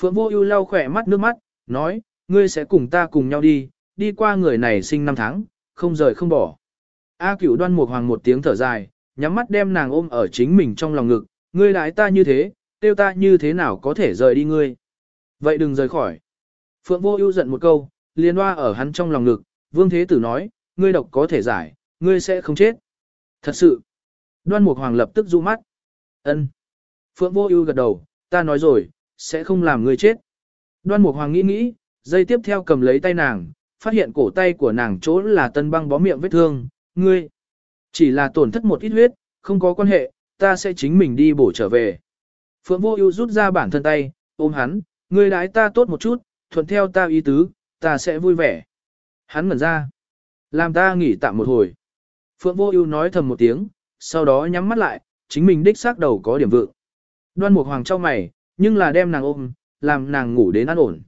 Phượng Vô Ưu lau khỏe mắt nước mắt, nói, ngươi sẽ cùng ta cùng nhau đi, đi qua người này sinh năm tháng, không rời không bỏ. A Cửu Đoan Mục Hoàng một tiếng thở dài, nhắm mắt đem nàng ôm ở chính mình trong lòng ngực, ngươi đãi ta như thế, tiêu ta như thế nào có thể rời đi ngươi. Vậy đừng rời khỏi. Phượng Vô Ưu giận một câu, liên hoa ở hắn trong lòng ngực, Vương Thế Tử nói, ngươi độc có thể giải, ngươi sẽ không chết. Thật sự. Đoan Mục Hoàng lập tức du mắt. Ân. Phượng Vô Ưu gật đầu, ta nói rồi, sẽ không làm ngươi chết. Đoan Mục Hoàng nghĩ nghĩ, dây tiếp theo cầm lấy tay nàng, phát hiện cổ tay của nàng chỗ là tân băng bó miệng vết thương, ngươi chỉ là tổn thất một ít huyết, không có quan hệ, ta sẽ chính mình đi bổ trở về. Phượng Vô Ưu rút ra bản thân tay, ôm hắn, ngươi đãi ta tốt một chút, thuận theo ta ý tứ, ta sẽ vui vẻ. Hắn mở ra, làm ta nghỉ tạm một hồi. Phượng Vô Ưu nói thầm một tiếng, sau đó nhắm mắt lại, chính mình đích xác đầu có điểm vượng. Đoan Mục Hoàng chau mày, nhưng là đem nàng ôm, làm nàng ngủ đến an ổn.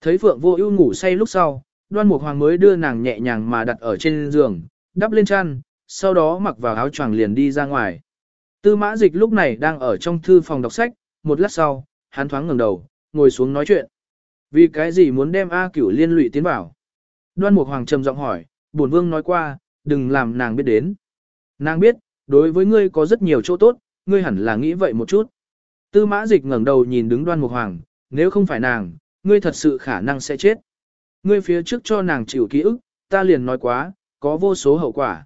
Thấy Phượng Vô Ưu ngủ say lúc sau, Đoan Mục Hoàng mới đưa nàng nhẹ nhàng mà đặt ở trên giường, đắp lên chăn, sau đó mặc vào áo choàng liền đi ra ngoài. Tư Mã Dịch lúc này đang ở trong thư phòng đọc sách, một lát sau, hắn thoáng ngẩng đầu, ngồi xuống nói chuyện. Vì cái gì muốn đem A Cửu liên lụy tiến vào? Đoan Mục Hoàng trầm giọng hỏi, bổn vương nói qua, đừng làm nàng biết đến. Nàng biết, đối với ngươi có rất nhiều chỗ tốt, ngươi hẳn là nghĩ vậy một chút. Tư mã dịch ngẩng đầu nhìn đứng đoan mục hoàng, nếu không phải nàng, ngươi thật sự khả năng sẽ chết. Ngươi phía trước cho nàng chịu ký ức, ta liền nói quá, có vô số hậu quả.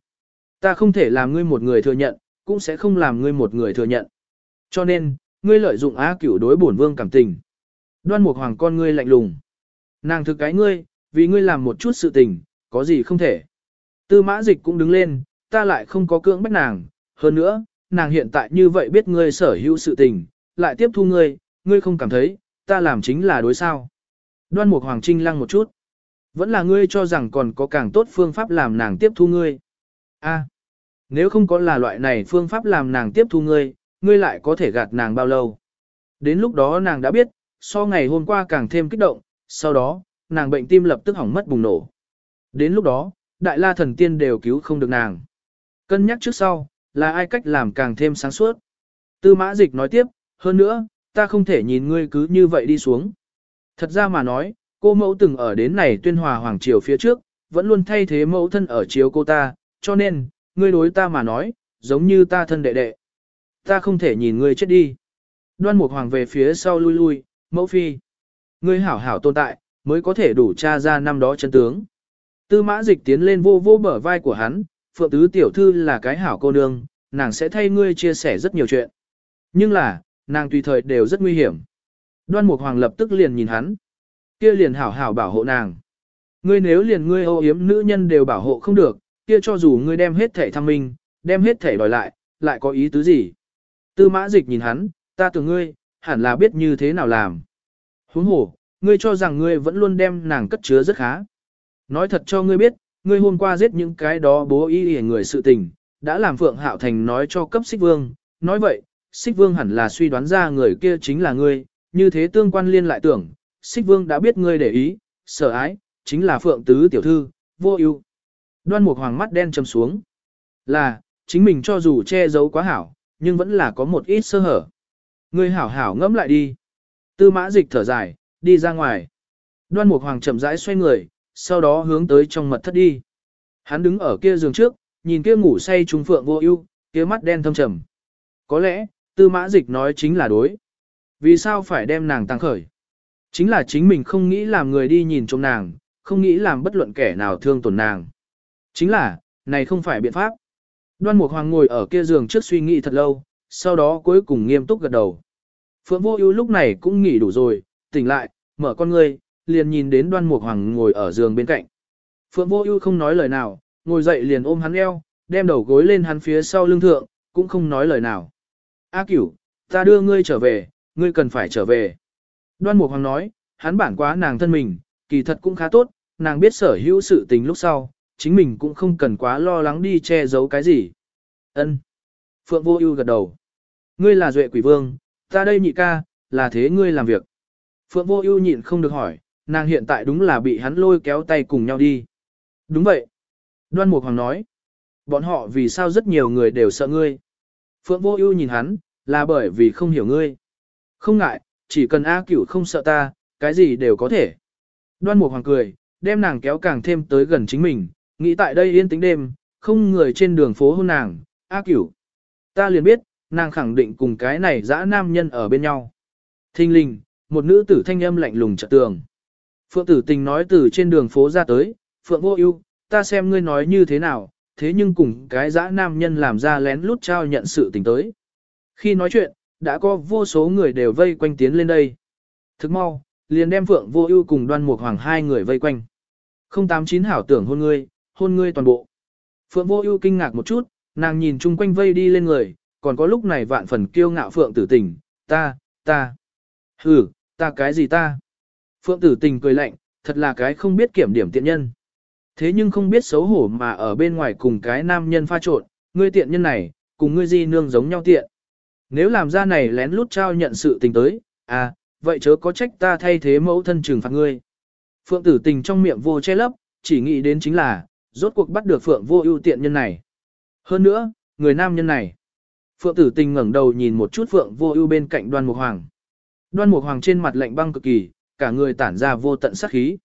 Ta không thể làm ngươi một người thừa nhận, cũng sẽ không làm ngươi một người thừa nhận. Cho nên, ngươi lợi dụng á cửu đối bổn vương cảm tình. Đoan mục hoàng con ngươi lạnh lùng. Nàng thực cái ngươi, vì ngươi làm một chút sự tình, có gì không thể. Tư mã dịch cũng đứng lên, ta lại không có cưỡng bắt nàng, hơn nữa, nàng hiện tại như vậy biết ngươi sở hữu sự tình, lại tiếp thu ngươi, ngươi không cảm thấy, ta làm chính là đối sao. Đoan Mục Hoàng Trinh lăng một chút. Vẫn là ngươi cho rằng còn có càng tốt phương pháp làm nàng tiếp thu ngươi. A, nếu không có là loại này phương pháp làm nàng tiếp thu ngươi, ngươi lại có thể gạt nàng bao lâu. Đến lúc đó nàng đã biết, so ngày hôm qua càng thêm kích động, sau đó, nàng bệnh tim lập tức hỏng mất bùng nổ. Đến lúc đó, đại la thần tiên đều cứu không được nàng. Cân nhắc trước sau, là ai cách làm càng thêm sáng suốt. Tư mã dịch nói tiếp, hơn nữa, ta không thể nhìn ngươi cứ như vậy đi xuống. Thật ra mà nói, cô mẫu từng ở đến này tuyên hòa hoàng triều phía trước, vẫn luôn thay thế mẫu thân ở chiếu cô ta, cho nên, ngươi đối ta mà nói, giống như ta thân đệ đệ. Ta không thể nhìn ngươi chết đi. Đoan mục hoàng về phía sau lui lui, mẫu phi. Ngươi hảo hảo tồn tại, mới có thể đủ tra ra năm đó chân tướng. Tư mã dịch tiến lên vô vô bờ vai của hắn, phượng tứ tiểu thư là cái hảo cô nương, nàng sẽ thay ngươi chia sẻ rất nhiều chuyện. Nhưng là, nàng tùy thời đều rất nguy hiểm. Đoan Mục Hoàng lập tức liền nhìn hắn. Kia liền hảo hảo bảo hộ nàng. Ngươi nếu liền ngươi ô yếm nữ nhân đều bảo hộ không được, kia cho dù ngươi đem hết thể thăng minh, đem hết thể đòi lại, lại có ý tứ gì? Tư mã dịch nhìn hắn, ta tưởng ngươi, hẳn là biết như thế nào làm. Huống hồ, ngươi cho rằng ngươi vẫn luôn đem nàng cất chứa rất khá. Nói thật cho ngươi biết, ngươi hôm qua giết những cái đó bố ý hề người sự tình, đã làm Phượng Hạo Thành nói cho cấp xích vương. Nói vậy, xích vương hẳn là suy đoán ra người kia chính là ngươi, như thế tương quan liên lại tưởng, xích vương đã biết ngươi để ý, sợ ái, chính là Phượng Tứ tiểu thư, vô ưu. Đoan Mục Hoàng mắt đen trầm xuống. Là, chính mình cho dù che giấu quá hảo, nhưng vẫn là có một ít sơ hở. Ngươi hảo hảo ngẫm lại đi. Tư mã dịch thở dài, đi ra ngoài. Đoan Mục Hoàng chậm rãi xoay người, sau đó hướng tới trong mật thất đi. Hắn đứng ở kia giường trước, nhìn kia ngủ say trung phượng vô ưu, kia mắt đen thâm trầm. Có lẽ, tư mã dịch nói chính là đối. Vì sao phải đem nàng tăng khởi? Chính là chính mình không nghĩ làm người đi nhìn trông nàng, không nghĩ làm bất luận kẻ nào thương tổn nàng. Chính là, này không phải biện pháp. Đoan Mục Hoàng ngồi ở kia giường trước suy nghĩ thật lâu, sau đó cuối cùng nghiêm túc gật đầu. Phượng Vô Ưu lúc này cũng nghỉ đủ rồi, tỉnh lại, mở con ngươi, liền nhìn đến Đoan Mục Hoàng ngồi ở giường bên cạnh. Phượng Vô Ưu không nói lời nào, ngồi dậy liền ôm hắn eo, đem đầu gối lên hắn phía sau lưng thượng, cũng không nói lời nào. "A Cửu, ta đưa ngươi trở về, ngươi cần phải trở về." Đoan Mục Hoàng nói, hắn bản quá nàng thân mình, kỳ thật cũng khá tốt, nàng biết sở hữu sự tình lúc sau, chính mình cũng không cần quá lo lắng đi che giấu cái gì. Ân. Phượng Vô Ưu gật đầu. Ngươi là Duệ Quỷ Vương, ta đây nhị ca, là thế ngươi làm việc. Phượng Vô Ưu nhịn không được hỏi, nàng hiện tại đúng là bị hắn lôi kéo tay cùng nhau đi. Đúng vậy. Đoan Mục Hoàng nói. Bọn họ vì sao rất nhiều người đều sợ ngươi. Phượng Vô Ưu nhìn hắn, là bởi vì không hiểu ngươi. Không ngại, chỉ cần A Cửu không sợ ta, cái gì đều có thể. Đoan Mục Hoàng cười, đem nàng kéo càng thêm tới gần chính mình, nghĩ tại đây yên tĩnh đêm, không người trên đường phố hôn nàng, A Cửu. Ta liền biết, nàng khẳng định cùng cái này dã nam nhân ở bên nhau. Thinh linh, một nữ tử thanh âm lạnh lùng chợt tường. Phượng tử tình nói từ trên đường phố ra tới, Phượng vô ưu, ta xem ngươi nói như thế nào, thế nhưng cùng cái dã nam nhân làm ra lén lút trao nhận sự tình tới. Khi nói chuyện, đã có vô số người đều vây quanh tiến lên đây. Thức mau, liền đem Phượng vô ưu cùng đoan mục hoàng hai người vây quanh. Không tám chín hảo tưởng hôn ngươi, hôn ngươi toàn bộ. Phượng vô ưu kinh ngạc một chút, nàng nhìn chung quanh vây đi lên người, còn có lúc này vạn phần kiêu ngạo Phượng tử tình, ta, ta. Hừ, ta cái gì ta? Phượng tử tình cười lạnh, thật là cái không biết kiểm điểm tiện nhân. Thế nhưng không biết xấu hổ mà ở bên ngoài cùng cái nam nhân pha trộn, ngươi tiện nhân này, cùng ngươi di nương giống nhau tiện. Nếu làm ra này lén lút trao nhận sự tình tới, à, vậy chớ có trách ta thay thế mẫu thân trừng phạt ngươi. Phượng tử tình trong miệng vô che lấp, chỉ nghĩ đến chính là, rốt cuộc bắt được Phượng vô ưu tiện nhân này. Hơn nữa, người nam nhân này. Phượng tử tình ngẩng đầu nhìn một chút Phượng vô ưu bên cạnh đoan mục hoàng. Đoan mục hoàng trên mặt lạnh băng cực kỳ, cả người tản ra vô tận sát khí.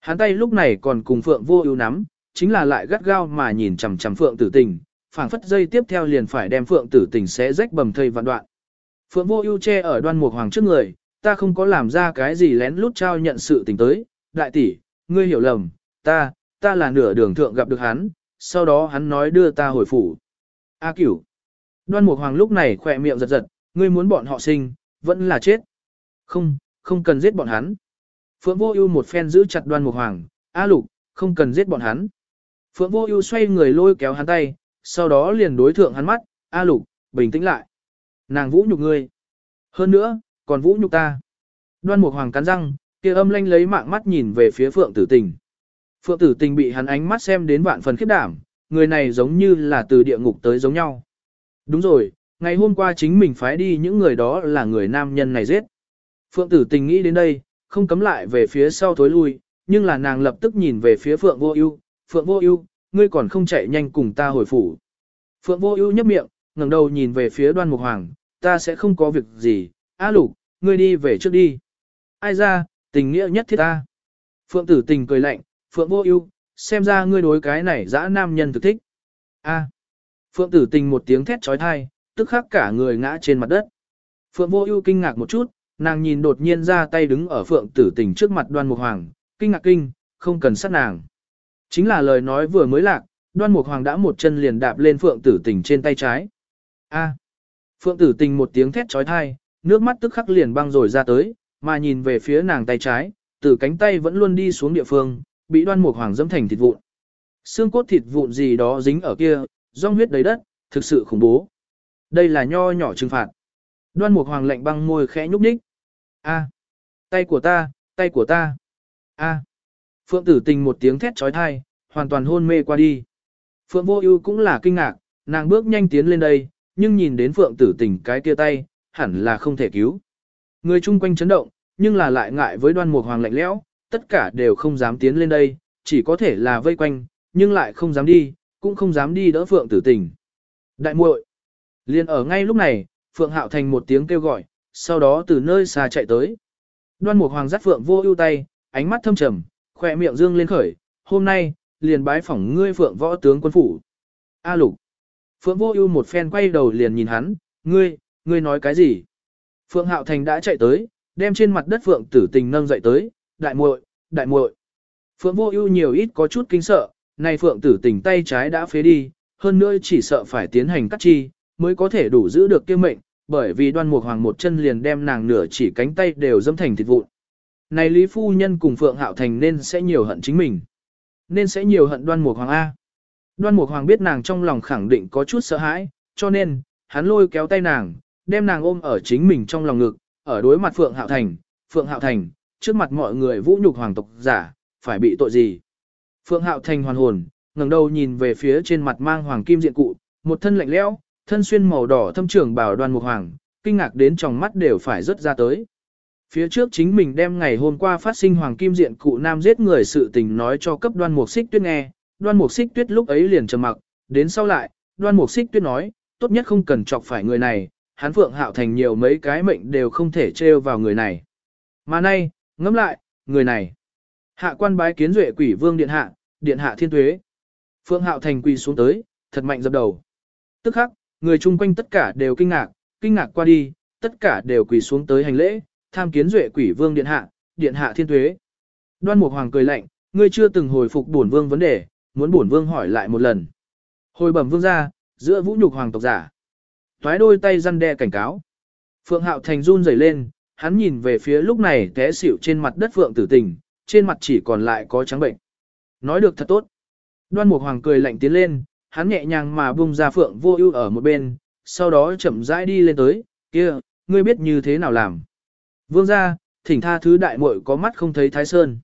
Hắn tay lúc này còn cùng Phượng vô ưu nắm, chính là lại gắt gao mà nhìn chằm chằm Phượng tử tình, phảng phất dây tiếp theo liền phải đem Phượng tử tình xé rách bầm thây vạn đoạn. Phượng vô ưu che ở đoan mục hoàng trước người, ta không có làm ra cái gì lén lút trao nhận sự tình tới, đại tỷ, ngươi hiểu lầm, ta, ta là nửa đường thượng gặp được hắn, sau đó hắn nói đưa ta hồi phủ. A cửu. Đoan mục hoàng lúc này khỏe miệng giật giật, ngươi muốn bọn họ sinh, vẫn là chết. Không, không cần giết bọn hắn. Phượng Vô Ưu một phen giữ chặt Đoan Mục Hoàng, "A Lục, không cần giết bọn hắn." Phượng Vô Ưu xoay người lôi kéo hắn tay, sau đó liền đối thượng hắn mắt, "A Lục, bình tĩnh lại. Nàng vũ nhục ngươi. Hơn nữa, còn vũ nhục ta." Đoan Mục Hoàng cắn răng, kia âm lanh lấy mạng mắt nhìn về phía Phượng Tử Tình. Phượng Tử Tình bị hắn ánh mắt xem đến vạn phần khiếp đảm, người này giống như là từ địa ngục tới giống nhau. Đúng rồi, ngày hôm qua chính mình phái đi những người đó là người nam nhân này giết. Phượng Tử Tình nghĩ đến đây, không cấm lại về phía sau thối lui, nhưng là nàng lập tức nhìn về phía Phượng Vô Ưu, "Phượng Vô Ưu, ngươi còn không chạy nhanh cùng ta hồi phủ." Phượng Vô Ưu nhếch miệng, ngẩng đầu nhìn về phía Đoan Mục Hoàng, "Ta sẽ không có việc gì, A Lục, ngươi đi về trước đi." Ai ra, tình nghĩa nhất thiết ta. Phượng Tử Tình cười lạnh, "Phượng Vô Ưu, xem ra ngươi đối cái này dã nam nhân thực thích." A. Phượng Tử Tình một tiếng thét chói tai, tức khắc cả người ngã trên mặt đất. Phượng Vô Ưu kinh ngạc một chút, nàng nhìn đột nhiên ra tay đứng ở phượng tử tình trước mặt đoan mục hoàng, kinh ngạc kinh, không cần sát nàng. Chính là lời nói vừa mới lạc, đoan mục hoàng đã một chân liền đạp lên phượng tử tình trên tay trái. A. Phượng tử tình một tiếng thét trói thai, nước mắt tức khắc liền băng rồi ra tới, mà nhìn về phía nàng tay trái, từ cánh tay vẫn luôn đi xuống địa phương, bị đoan mục hoàng dẫm thành thịt vụn. Xương cốt thịt vụn gì đó dính ở kia, rong huyết đầy đất, thực sự khủng bố. Đây là nho nhỏ trừng phạt. Đoan mục hoàng lạnh băng môi khẽ nhúc nhích. A. Tay của ta, tay của ta. A. Phượng tử tình một tiếng thét trói thai, hoàn toàn hôn mê qua đi. Phượng vô ưu cũng là kinh ngạc, nàng bước nhanh tiến lên đây, nhưng nhìn đến phượng tử tình cái kia tay, hẳn là không thể cứu. Người chung quanh chấn động, nhưng là lại ngại với đoan mục hoàng lạnh lẽo, tất cả đều không dám tiến lên đây, chỉ có thể là vây quanh, nhưng lại không dám đi, cũng không dám đi đỡ phượng tử tình. Đại muội, liền ở ngay lúc này, phượng hạo thành một tiếng kêu gọi, sau đó từ nơi xa chạy tới. Đoan Mục Hoàng dắt Phượng Vô Ưu tay, ánh mắt thâm trầm, khóe miệng dương lên khởi, "Hôm nay, liền bái phỏng ngươi Phượng võ tướng quân phủ." A Lục. Phượng Vô Ưu một phen quay đầu liền nhìn hắn, "Ngươi, ngươi nói cái gì?" Phượng Hạo Thành đã chạy tới, đem trên mặt đất Phượng Tử Tình nâng dậy tới, "Đại muội, đại muội." Phượng Vô Ưu nhiều ít có chút kinh sợ, này Phượng Tử Tình tay trái đã phế đi, hơn nữa chỉ sợ phải tiến hành cắt chi, mới có thể đủ giữ được kia mệnh, bởi vì đoan mục hoàng một chân liền đem nàng nửa chỉ cánh tay đều dẫm thành thịt vụn. Này Lý Phu Nhân cùng Phượng Hạo Thành nên sẽ nhiều hận chính mình. Nên sẽ nhiều hận đoan mục hoàng A. Đoan mục hoàng biết nàng trong lòng khẳng định có chút sợ hãi, cho nên, hắn lôi kéo tay nàng, đem nàng ôm ở chính mình trong lòng ngực, ở đối mặt Phượng Hạo Thành. Phượng Hạo Thành, trước mặt mọi người vũ nhục hoàng tộc giả, phải bị tội gì? Phượng Hạo Thành hoàn hồn, ngẩng đầu nhìn về phía trên mặt mang hoàng kim diện cụ, một thân lạnh lẽo, thân xuyên màu đỏ thâm trưởng bảo đoan mục hoàng, kinh ngạc đến trong mắt đều phải rớt ra tới. Phía trước chính mình đem ngày hôm qua phát sinh hoàng kim diện cụ nam giết người sự tình nói cho cấp đoan mục xích tuyết nghe, đoan mục xích tuyết lúc ấy liền trầm mặc, đến sau lại, đoan mục xích tuyết nói, tốt nhất không cần chọc phải người này, hắn phượng hạo thành nhiều mấy cái mệnh đều không thể trêu vào người này. Mà nay, ngẫm lại, người này. Hạ quan bái kiến duệ quỷ vương điện hạ, điện hạ thiên tuế. Phượng hạo thành quỳ xuống tới, thật mạnh dập đầu. Tức khắc, người chung quanh tất cả đều kinh ngạc, kinh ngạc qua đi, tất cả đều quỳ xuống tới hành lễ, tham kiến duệ quỷ vương điện hạ, điện hạ thiên tuế. Đoan Mục Hoàng cười lạnh, ngươi chưa từng hồi phục bổn vương vấn đề, muốn bổn vương hỏi lại một lần. Hồi bẩm vương ra, giữa vũ nhục hoàng tộc giả. toái đôi tay răn đe cảnh cáo. Phượng Hạo Thành run rẩy lên, hắn nhìn về phía lúc này té xỉu trên mặt đất Phượng Tử Tình, trên mặt chỉ còn lại có trắng bệnh. Nói được thật tốt. Đoan Mục Hoàng cười lạnh tiến lên, hắn nhẹ nhàng mà bung ra phượng vô ưu ở một bên, sau đó chậm rãi đi lên tới, kia, ngươi biết như thế nào làm. Vương ra, thỉnh tha thứ đại muội có mắt không thấy thái sơn.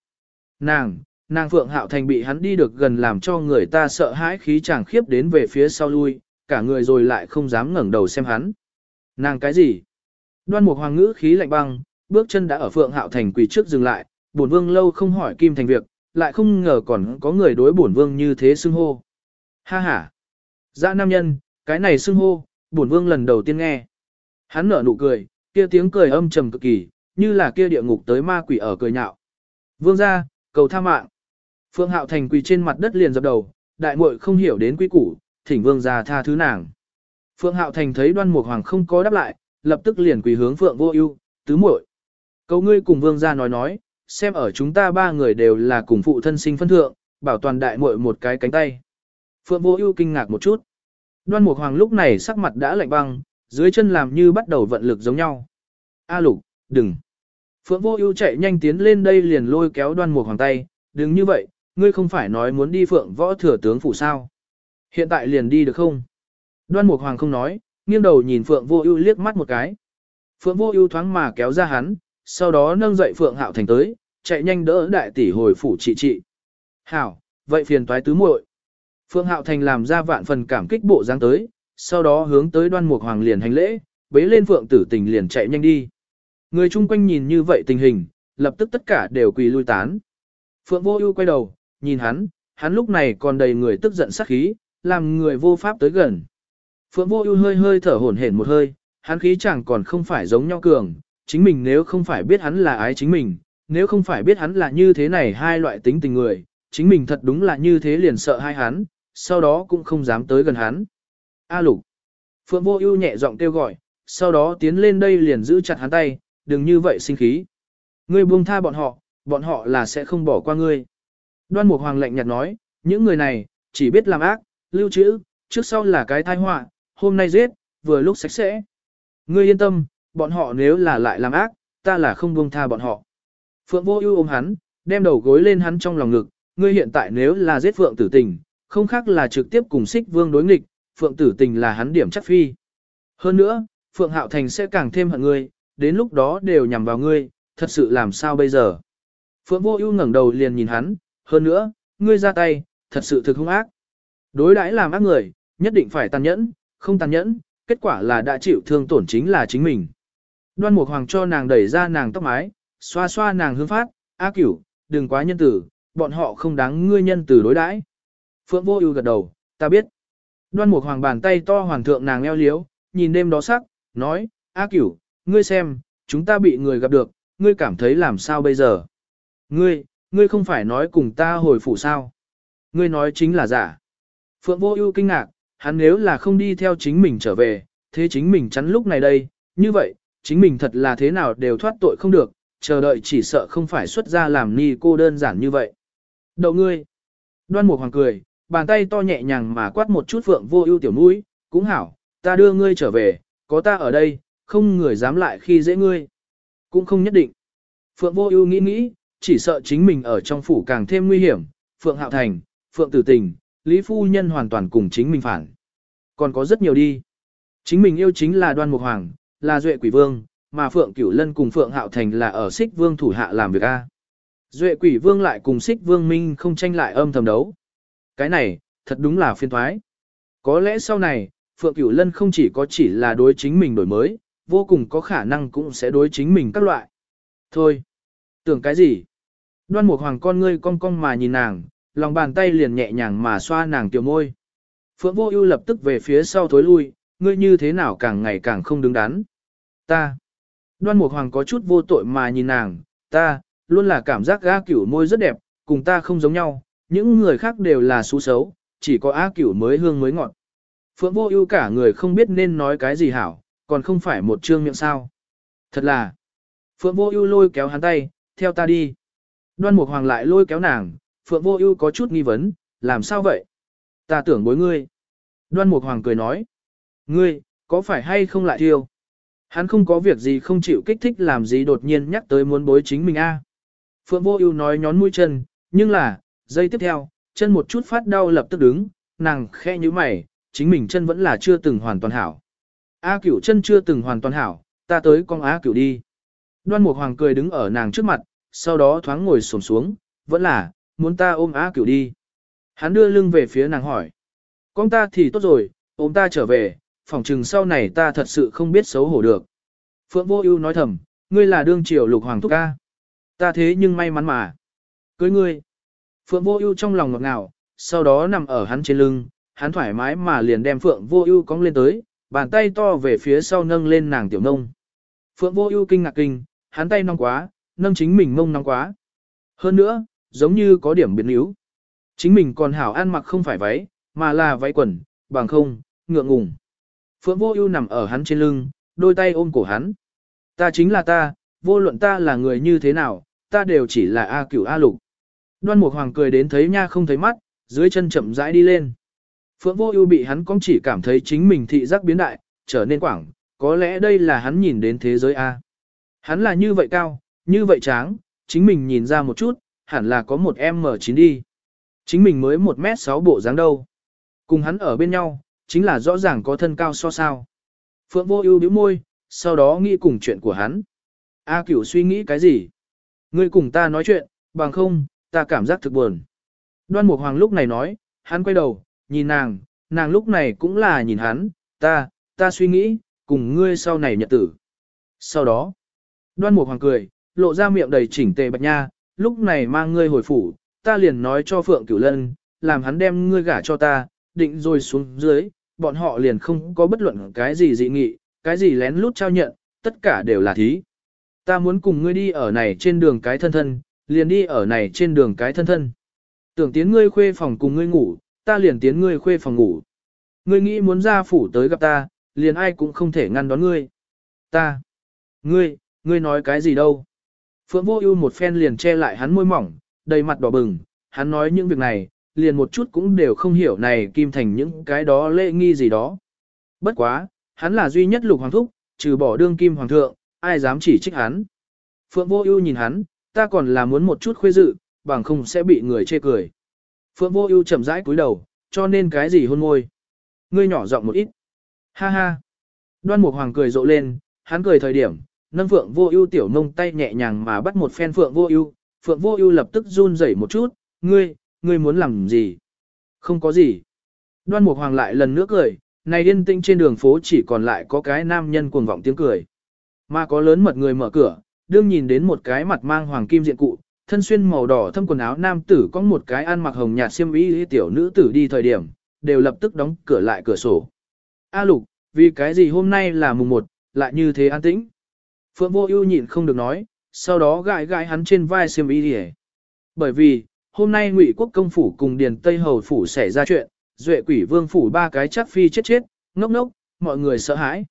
Nàng, nàng phượng hạo thành bị hắn đi được gần làm cho người ta sợ hãi khí chàng khiếp đến về phía sau lui, cả người rồi lại không dám ngẩng đầu xem hắn. Nàng cái gì? Đoan Mục hoàng ngữ khí lạnh băng, bước chân đã ở phượng hạo thành quỳ trước dừng lại, bổn vương lâu không hỏi kim thành việc, lại không ngờ còn có người đối bổn vương như thế xưng hô. Ha ha. Dã nam nhân, cái này xưng hô, bổn vương lần đầu tiên nghe. Hắn nở nụ cười, kia tiếng cười âm trầm cực kỳ, như là kia địa ngục tới ma quỷ ở cười nhạo. Vương gia, cầu tha mạng. Phượng Hạo Thành quỳ trên mặt đất liền dập đầu, đại muội không hiểu đến quy củ, thỉnh vương gia tha thứ nàng. Phượng Hạo Thành thấy Đoan Mục Hoàng không có đáp lại, lập tức liền quỳ hướng Phượng Vô Ưu, tứ muội. Cầu ngươi cùng vương gia nói nói, xem ở chúng ta ba người đều là cùng phụ thân sinh phân thượng, bảo toàn đại muội một cái cánh tay. Phượng Vô Ưu kinh ngạc một chút. Đoan Mục Hoàng lúc này sắc mặt đã lạnh băng, dưới chân làm như bắt đầu vận lực giống nhau. A Lục, đừng. Phượng Vô Ưu chạy nhanh tiến lên đây liền lôi kéo Đoan Mục Hoàng tay, "Đừng như vậy, ngươi không phải nói muốn đi Phượng Võ thừa tướng phủ sao? Hiện tại liền đi được không?" Đoan Mục Hoàng không nói, nghiêng đầu nhìn Phượng Vô Ưu liếc mắt một cái. Phượng Vô Ưu thoáng mà kéo ra hắn, sau đó nâng dậy Phượng Hạo Thành tới, chạy nhanh đỡ đại tỷ hồi phủ trị trị. "Hảo, vậy phiền toái tứ muội." Phượng Hạo Thành làm ra vạn phần cảm kích bộ dáng tới, sau đó hướng tới Đoan Mục Hoàng liền hành lễ, bế lên Phượng Tử Tình liền chạy nhanh đi. Người chung quanh nhìn như vậy tình hình, lập tức tất cả đều quỳ lui tán. Phượng Vô Ưu quay đầu, nhìn hắn, hắn lúc này còn đầy người tức giận sát khí, làm người vô pháp tới gần. Phượng Vô Ưu hơi hơi thở hổn hển một hơi, hắn khí chẳng còn không phải giống nhau cường, chính mình nếu không phải biết hắn là ái chính mình, nếu không phải biết hắn là như thế này hai loại tính tình người, chính mình thật đúng là như thế liền sợ hai hắn, sau đó cũng không dám tới gần hắn. A Lục. Phượng Vô Ưu nhẹ giọng kêu gọi, sau đó tiến lên đây liền giữ chặt hắn tay, đừng như vậy sinh khí. Ngươi buông tha bọn họ, bọn họ là sẽ không bỏ qua ngươi. Đoan Mục Hoàng lạnh nhạt nói, những người này, chỉ biết làm ác, lưu trữ, trước sau là cái tai họa, hôm nay giết, vừa lúc sạch sẽ. Ngươi yên tâm, bọn họ nếu là lại làm ác, ta là không buông tha bọn họ. Phượng Vô Ưu ôm hắn, đem đầu gối lên hắn trong lòng ngực, ngươi hiện tại nếu là giết Phượng Tử Tình, không khác là trực tiếp cùng Sích Vương đối nghịch, Phượng Tử Tình là hắn điểm chắc phi. Hơn nữa, Phượng Hạo Thành sẽ càng thêm hận ngươi, đến lúc đó đều nhằm vào ngươi, thật sự làm sao bây giờ? Phượng Vô Ưu ngẩng đầu liền nhìn hắn, hơn nữa, ngươi ra tay, thật sự thực hung ác. Đối đãi làm ác người, nhất định phải tàn nhẫn, không tàn nhẫn, kết quả là đã chịu thương tổn chính là chính mình. Đoan Mục Hoàng cho nàng đẩy ra nàng tóc mái, xoa xoa nàng hương phát, "A Cửu, đừng quá nhân tử, bọn họ không đáng ngươi nhân tử đối đãi." Phượng Vô Ưu gật đầu, "Ta biết." Đoan Mục Hoàng bàn tay to hoàng thượng nàng eo liếu, nhìn đêm đó sắc, nói, "A Cửu, ngươi xem, chúng ta bị người gặp được, ngươi cảm thấy làm sao bây giờ?" "Ngươi, ngươi không phải nói cùng ta hồi phủ sao?" "Ngươi nói chính là giả." Phượng Vô Ưu kinh ngạc, hắn nếu là không đi theo chính mình trở về, thế chính mình chắn lúc này đây, như vậy, chính mình thật là thế nào đều thoát tội không được, chờ đợi chỉ sợ không phải xuất ra làm ni cô đơn giản như vậy. Đậu ngươi. Đoan một Hoàng cười, bàn tay to nhẹ nhàng mà quát một chút Phượng Vô Ưu tiểu mũi, cũng hảo, ta đưa ngươi trở về, có ta ở đây, không người dám lại khi dễ ngươi. Cũng không nhất định. Phượng Vô Ưu nghĩ nghĩ, chỉ sợ chính mình ở trong phủ càng thêm nguy hiểm, Phượng Hạo Thành, Phượng Tử Tình, Lý Phu Nhân hoàn toàn cùng chính mình phản. Còn có rất nhiều đi. Chính mình yêu chính là Đoan Mục Hoàng, là Duệ Quỷ Vương, mà Phượng Cửu Lân cùng Phượng Hạo Thành là ở Xích Vương thủ hạ làm việc A. Duệ Quỷ Vương lại cùng Xích Vương Minh không tranh lại âm thầm đấu. Cái này, thật đúng là phiên thoái. Có lẽ sau này, Phượng Cửu Lân không chỉ có chỉ là đối chính mình đổi mới, vô cùng có khả năng cũng sẽ đối chính mình các loại. Thôi, tưởng cái gì? Đoan Mục Hoàng con ngươi cong cong mà nhìn nàng, lòng bàn tay liền nhẹ nhàng mà xoa nàng tiểu môi. Phượng Vô Ưu lập tức về phía sau thối lui, ngươi như thế nào càng ngày càng không đứng đắn. Ta. Đoan Mục Hoàng có chút vô tội mà nhìn nàng, ta, luôn là cảm giác A Cửu môi rất đẹp, cùng ta không giống nhau, những người khác đều là xú xấu, chỉ có A Cửu mới hương mới ngọt. Phượng Vô Ưu cả người không biết nên nói cái gì hảo, còn không phải một trương miệng sao? Thật là. Phượng Vô Ưu lôi kéo hắn tay, theo ta đi. Đoan Mục Hoàng lại lôi kéo nàng, Phượng Vô Ưu có chút nghi vấn, làm sao vậy? Ta tưởng bối ngươi. Đoan Mục Hoàng cười nói, ngươi, có phải hay không lại thiêu? Hắn không có việc gì không chịu kích thích làm gì đột nhiên nhắc tới muốn bối chính mình a. Phượng Vô Ưu nói nhón mũi chân, nhưng là, giây tiếp theo, chân một chút phát đau lập tức đứng, nàng khẽ nhíu mày, chính mình chân vẫn là chưa từng hoàn toàn hảo. A Cửu chân chưa từng hoàn toàn hảo, ta tới con A Cửu đi. Đoan Mục Hoàng cười đứng ở nàng trước mặt, sau đó thoáng ngồi xổm xuống, vẫn là, muốn ta ôm á Cửu đi. Hắn đưa lưng về phía nàng hỏi. Con ta thì tốt rồi, ôm ta trở về, phỏng chừng sau này ta thật sự không biết xấu hổ được. Phượng Vô Ưu nói thầm, ngươi là đương triều lục hoàng thúc ca. Ta thế nhưng may mắn mà. Cưới ngươi. Phượng Vô Ưu trong lòng ngọt ngào, sau đó nằm ở hắn trên lưng, hắn thoải mái mà liền đem Phượng Vô Ưu cong lên tới, bàn tay to về phía sau nâng lên nàng tiểu nông. Phượng Vô Ưu kinh ngạc kinh, hắn tay nóng quá, nâng chính mình mông nóng quá. Hơn nữa, giống như có điểm biến yếu. Chính mình còn hảo ăn mặc không phải váy, mà là váy quần, bằng không, ngượng ngùng. Phượng Vô Ưu nằm ở hắn trên lưng, đôi tay ôm cổ hắn. Ta chính là ta, vô luận ta là người như thế nào, ta đều chỉ là A Cửu A Lục. Đoan Mục Hoàng cười đến thấy nha không thấy mắt, dưới chân chậm rãi đi lên. Phượng Vô Ưu bị hắn cong chỉ cảm thấy chính mình thị giác biến đại, trở nên quảng, có lẽ đây là hắn nhìn đến thế giới a. Hắn là như vậy cao, Như vậy tráng, chính mình nhìn ra một chút, hẳn là có một M9 đi. Chính mình mới 1m6 bộ dáng đâu. Cùng hắn ở bên nhau, chính là rõ ràng có thân cao so sao. Phượng vô ưu bĩu môi, sau đó nghĩ cùng chuyện của hắn. A cửu suy nghĩ cái gì? Ngươi cùng ta nói chuyện, bằng không, ta cảm giác thực buồn. Đoan Mục Hoàng lúc này nói, hắn quay đầu, nhìn nàng, nàng lúc này cũng là nhìn hắn, ta, ta suy nghĩ, cùng ngươi sau này nhật tử. Sau đó, Đoan Mục Hoàng cười, lộ ra miệng đầy chỉnh tề bạch nha, lúc này mang ngươi hồi phủ, ta liền nói cho Phượng Cửu Lân, làm hắn đem ngươi gả cho ta, định rồi xuống dưới, bọn họ liền không có bất luận cái gì dị nghị, cái gì lén lút trao nhận, tất cả đều là thí. Ta muốn cùng ngươi đi ở này trên đường cái thân thân, liền đi ở này trên đường cái thân thân. Tưởng tiến ngươi khuê phòng cùng ngươi ngủ, ta liền tiến ngươi khuê phòng ngủ. Ngươi nghĩ muốn ra phủ tới gặp ta, liền ai cũng không thể ngăn đón ngươi. Ta. Ngươi, ngươi nói cái gì đâu? Phượng Vô Ưu một phen liền che lại hắn môi mỏng, đầy mặt đỏ bừng, hắn nói những việc này, liền một chút cũng đều không hiểu này kim thành những cái đó lễ nghi gì đó. Bất quá, hắn là duy nhất lục hoàng thúc, trừ bỏ đương kim hoàng thượng, ai dám chỉ trích hắn. Phượng Vô Ưu nhìn hắn, ta còn là muốn một chút khuê dự, bằng không sẽ bị người chê cười. Phượng Vô Ưu chậm rãi cúi đầu, cho nên cái gì hôn môi? Ngươi nhỏ giọng một ít. Ha ha. Đoan Mục Hoàng cười rộ lên, hắn cười thời điểm, nâng Phượng Vô Ưu tiểu nông tay nhẹ nhàng mà bắt một phen Phượng Vô Ưu, Phượng Vô Ưu lập tức run rẩy một chút, "Ngươi, ngươi muốn làm gì?" "Không có gì." Đoan Mục Hoàng lại lần nữa cười, này yên tĩnh trên đường phố chỉ còn lại có cái nam nhân cuồng vọng tiếng cười. Mà có lớn mật người mở cửa, đương nhìn đến một cái mặt mang hoàng kim diện cụ, thân xuyên màu đỏ thâm quần áo nam tử có một cái ăn mặc hồng nhạt xiêm y tiểu nữ tử đi thời điểm, đều lập tức đóng cửa lại cửa sổ. A lục, vì cái gì hôm nay là mùng một lại như thế an tĩnh? Phượng vô ưu nhịn không được nói, sau đó gãi gãi hắn trên vai xiêm y đi Bởi vì, hôm nay ngụy quốc công phủ cùng điền Tây Hầu phủ xảy ra chuyện, duệ quỷ vương phủ ba cái chắc phi chết chết, ngốc ngốc, mọi người sợ hãi.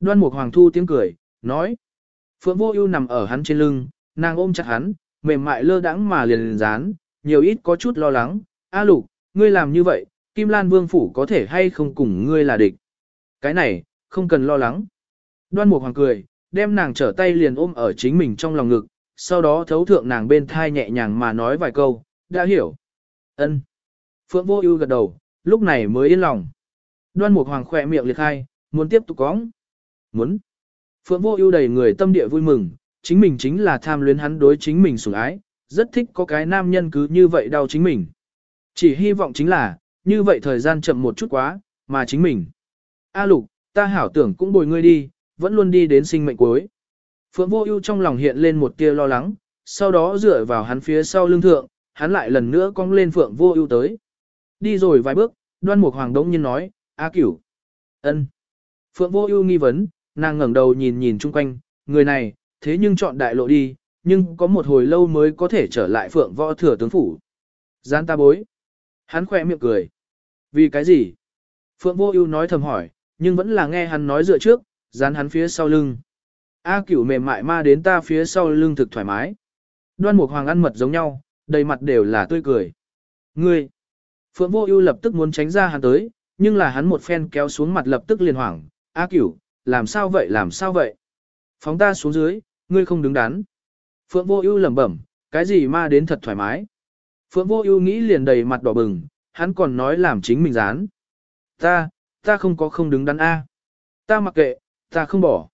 Đoan mục hoàng thu tiếng cười, nói. Phượng vô ưu nằm ở hắn trên lưng, nàng ôm chặt hắn, mềm mại lơ đãng mà liền liền dán, nhiều ít có chút lo lắng. A lục, ngươi làm như vậy, Kim Lan Vương Phủ có thể hay không cùng ngươi là địch. Cái này, không cần lo lắng. Đoan Mục Hoàng cười, đem nàng trở tay liền ôm ở chính mình trong lòng ngực, sau đó thấu thượng nàng bên thai nhẹ nhàng mà nói vài câu, đã hiểu. Ân. Phượng Vô Ưu gật đầu, lúc này mới yên lòng. Đoan Mục Hoàng khỏe miệng liệt hai, muốn tiếp tục cóng. Muốn. Phượng Vô Ưu đầy người tâm địa vui mừng, chính mình chính là tham luyến hắn đối chính mình sủng ái, rất thích có cái nam nhân cứ như vậy đau chính mình. Chỉ hy vọng chính là, như vậy thời gian chậm một chút quá, mà chính mình. A lục, ta hảo tưởng cũng bồi ngươi đi, vẫn luôn đi đến sinh mệnh cuối. Phượng vô ưu trong lòng hiện lên một tia lo lắng, sau đó dựa vào hắn phía sau lưng thượng, hắn lại lần nữa cong lên Phượng vô ưu tới. Đi rồi vài bước, đoan mục hoàng đống nhiên nói, A cửu. ân. Phượng vô ưu nghi vấn, nàng ngẩng đầu nhìn nhìn chung quanh, người này, thế nhưng chọn đại lộ đi, nhưng có một hồi lâu mới có thể trở lại Phượng võ thừa tướng phủ. Gian ta bối. Hắn khẽ miệng cười. Vì cái gì? Phượng Vô Ưu nói thầm hỏi, nhưng vẫn là nghe hắn nói dựa trước, dán hắn phía sau lưng. A Cửu mềm mại ma đến ta phía sau lưng thực thoải mái. Đoan Mục Hoàng ăn mật giống nhau, đầy mặt đều là tươi cười. Ngươi! Phượng Vô Ưu lập tức muốn tránh ra hắn tới, nhưng là hắn một phen kéo xuống mặt lập tức liền hoảng. A Cửu, làm sao vậy làm sao vậy? Phóng ta xuống dưới, ngươi không đứng đắn. Phượng Vô Ưu lẩm bẩm, cái gì ma đến thật thoải mái. Phượng Vô Ưu nghĩ liền đầy mặt đỏ bừng, hắn còn nói làm chính mình dán. Ta, ta không có không đứng đắn A. Ta mặc kệ, ta không bỏ.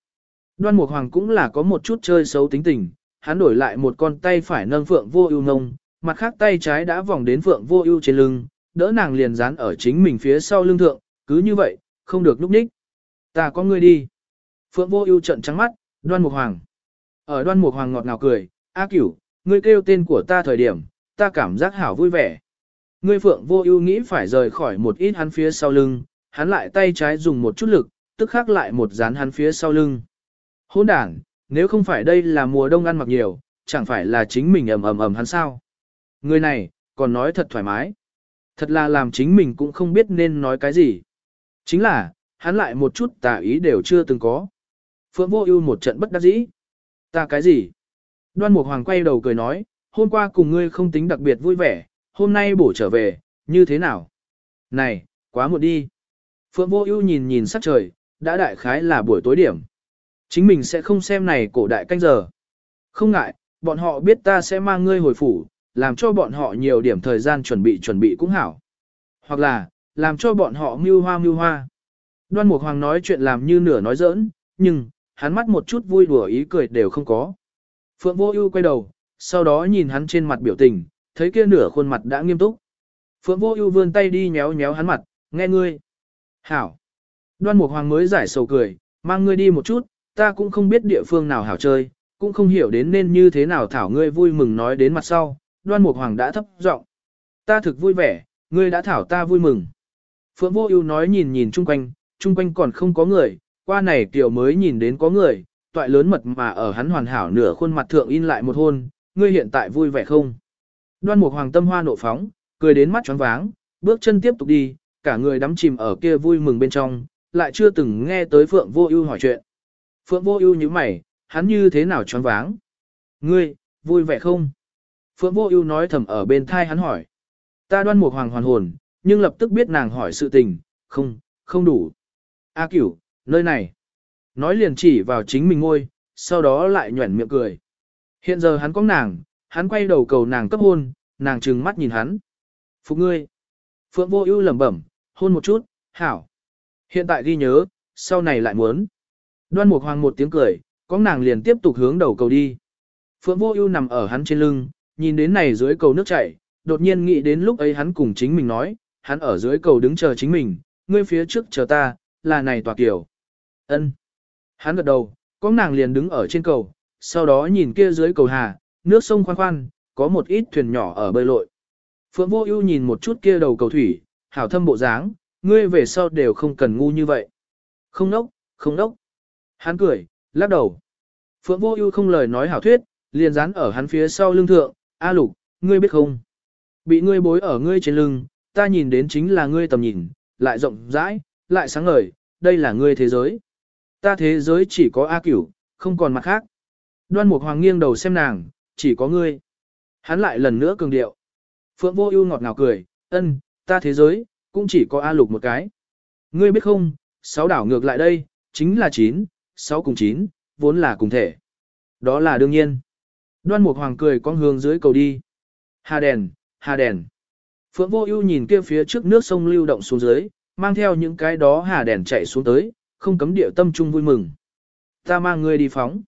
Đoan Mục Hoàng cũng là có một chút chơi xấu tính tình, hắn đổi lại một con tay phải nâng Phượng Vô Ưu nông, mặt khác tay trái đã vòng đến Phượng Vô Ưu trên lưng, đỡ nàng liền dán ở chính mình phía sau lưng thượng, cứ như vậy, không được lúc nhích. Ta có ngươi đi. Phượng Vô Ưu trợn trắng mắt, Đoan Mục Hoàng. Ở Đoan Mục Hoàng ngọt ngào cười, "A Cửu, ngươi kêu tên của ta thời điểm, ta cảm giác hảo vui vẻ." Ngươi phượng vô ưu nghĩ phải rời khỏi một ít hắn phía sau lưng, hắn lại tay trái dùng một chút lực, tức khắc lại một dán hắn phía sau lưng. Hôn đản, nếu không phải đây là mùa đông ăn mặc nhiều, chẳng phải là chính mình ầm ầm ầm hắn sao. Người này, còn nói thật thoải mái. Thật là làm chính mình cũng không biết nên nói cái gì. Chính là, hắn lại một chút tà ý đều chưa từng có. Phượng vô ưu một trận bất đắc dĩ. Ta cái gì? Đoan Mục Hoàng quay đầu cười nói, hôm qua cùng ngươi không tính đặc biệt vui vẻ, hôm nay bổ trở về, như thế nào? Này, quá muộn đi. Phượng Vô Ưu nhìn nhìn sắc trời, đã đại khái là buổi tối điểm. Chính mình sẽ không xem này cổ đại canh giờ. Không ngại, bọn họ biết ta sẽ mang ngươi hồi phủ, làm cho bọn họ nhiều điểm thời gian chuẩn bị chuẩn bị cũng hảo. Hoặc là, làm cho bọn họ mưu hoa mưu hoa. Đoan Mục Hoàng nói chuyện làm như nửa nói giỡn, nhưng, hắn mắt một chút vui đùa ý cười đều không có. Phượng Vô Ưu quay đầu, sau đó nhìn hắn trên mặt biểu tình, thấy kia nửa khuôn mặt đã nghiêm túc. Phượng Vô Ưu vươn tay đi nhéo nhéo hắn mặt, "Nghe ngươi." "Hảo." Đoan Mục Hoàng mới giải sầu cười, "Mang ngươi đi một chút, ta cũng không biết địa phương nào hảo chơi, cũng không hiểu đến nên như thế nào thảo ngươi vui mừng nói đến mặt sau." Đoan Mục Hoàng đã thấp giọng, "Ta thực vui vẻ, ngươi đã thảo ta vui mừng." Phượng Vô Ưu nói nhìn nhìn chung quanh, chung quanh còn không có người, qua này tiểu mới nhìn đến có người, toại lớn mật mà ở hắn hoàn hảo nửa khuôn mặt thượng in lại một hôn, ngươi hiện tại vui vẻ không? Đoan Mục Hoàng tâm hoa nộ phóng, cười đến mắt tròn váng, bước chân tiếp tục đi, cả người đắm chìm ở kia vui mừng bên trong, lại chưa từng nghe tới Phượng Vô Ưu hỏi chuyện. Phượng Vô Ưu nhíu mày, hắn như thế nào tròn váng? Ngươi, vui vẻ không? Phượng Vô Ưu nói thầm ở bên tai hắn hỏi. Ta Đoan Mục Hoàng hoàn hồn, nhưng lập tức biết nàng hỏi sự tình, không, không đủ. A Cửu, nơi này. Nói liền chỉ vào chính mình ngôi, sau đó lại nhõn miệng cười. Hiện giờ hắn có nàng, hắn quay đầu cầu nàng cấp hôn, nàng trừng mắt nhìn hắn. Phục ngươi. Phượng vô ưu lẩm bẩm, hôn một chút, hảo. Hiện tại ghi nhớ, sau này lại muốn. Đoan Mục Hoàng một tiếng cười, có nàng liền tiếp tục hướng đầu cầu đi. Phượng Vô Ưu nằm ở hắn trên lưng, nhìn đến này dưới cầu nước chảy, đột nhiên nghĩ đến lúc ấy hắn cùng chính mình nói, hắn ở dưới cầu đứng chờ chính mình, ngươi phía trước chờ ta, là này tòa kiểu. Ân. Hắn gật đầu, có nàng liền đứng ở trên cầu, sau đó nhìn kia dưới cầu hà, nước sông khoan khoan, có một ít thuyền nhỏ ở bơi lội. Phượng Vô Ưu nhìn một chút kia đầu cầu thủy, hảo thâm bộ dáng, ngươi về sau đều không cần ngu như vậy. Không nốc, không nốc. Hắn cười, lắc đầu. Phượng Vô Ưu không lời nói hảo thuyết, liền dán ở hắn phía sau lưng thượng, "A Lục, ngươi biết không? Bị ngươi bối ở ngươi trên lưng, ta nhìn đến chính là ngươi tầm nhìn, lại rộng rãi, lại sáng ngời, đây là ngươi thế giới. Ta thế giới chỉ có A Cửu, không còn mặt khác." Đoan Mục Hoàng nghiêng đầu xem nàng, chỉ có ngươi. Hắn lại lần nữa cường điệu. Phượng Vô Ưu ngọt ngào cười, "Ân, ta thế giới cũng chỉ có A Lục một cái. Ngươi biết không, sáu đảo ngược lại đây, chính là 9, 6 cùng 9, vốn là cùng thể." Đó là đương nhiên. Đoan Mục Hoàng cười con hướng dưới cầu đi. Hà đèn, hà đèn. Phượng Vô Ưu nhìn kia phía trước nước sông lưu động xuống dưới, mang theo những cái đó hà đèn chạy xuống tới, không cấm điệu tâm trung vui mừng. Ta mang ngươi đi phóng.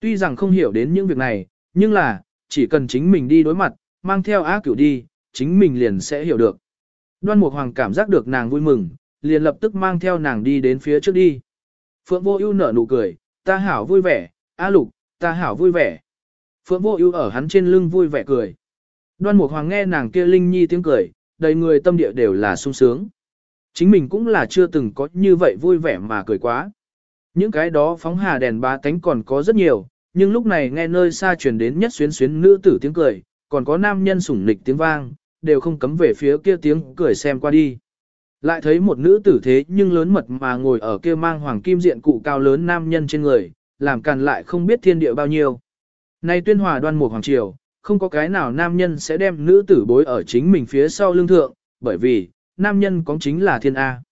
Tuy rằng không hiểu đến những việc này, nhưng là, chỉ cần chính mình đi đối mặt, mang theo á cửu đi, chính mình liền sẽ hiểu được. Đoan Mục Hoàng cảm giác được nàng vui mừng, liền lập tức mang theo nàng đi đến phía trước đi. Phượng Vô Ưu nở nụ cười, ta hảo vui vẻ, A Lục, ta hảo vui vẻ. Phượng Vô Ưu ở hắn trên lưng vui vẻ cười. Đoan Mục Hoàng nghe nàng kia linh nhi tiếng cười, đầy người tâm địa đều là sung sướng. Chính mình cũng là chưa từng có như vậy vui vẻ mà cười quá. Những cái đó phóng hà đèn ba cánh còn có rất nhiều, nhưng lúc này nghe nơi xa truyền đến nhất xuyến xuyến nữ tử tiếng cười, còn có nam nhân sủng nịch tiếng vang, đều không cấm về phía kia tiếng cười xem qua đi. Lại thấy một nữ tử thế nhưng lớn mật mà ngồi ở kia mang hoàng kim diện cụ cao lớn nam nhân trên người, làm càn lại không biết thiên địa bao nhiêu. Nay tuyên hòa đoan một hoàng triều, không có cái nào nam nhân sẽ đem nữ tử bối ở chính mình phía sau lưng thượng, bởi vì, nam nhân có chính là thiên A.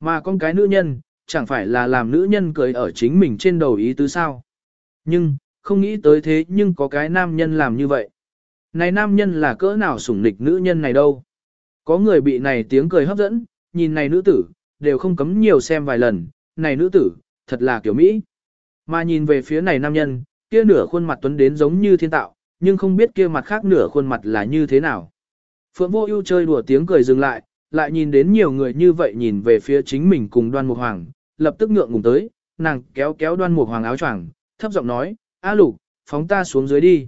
Mà con cái nữ nhân, chẳng phải là làm nữ nhân cười ở chính mình trên đầu ý tứ sao. Nhưng, không nghĩ tới thế nhưng có cái nam nhân làm như vậy. Này nam nhân là cỡ nào sủng nịch nữ nhân này đâu. Có người bị này tiếng cười hấp dẫn, nhìn này nữ tử, đều không cấm nhiều xem vài lần, này nữ tử, thật là kiểu Mỹ. Mà nhìn về phía này nam nhân, kia nửa khuôn mặt tuấn đến giống như thiên tạo, nhưng không biết kia mặt khác nửa khuôn mặt là như thế nào. Phượng vô ưu chơi đùa tiếng cười dừng lại, lại nhìn đến nhiều người như vậy nhìn về phía chính mình cùng đoan mục hoàng, lập tức ngượng ngùng tới, nàng kéo kéo đoan mục hoàng áo choàng, thấp giọng nói, A lục, phóng ta xuống dưới đi.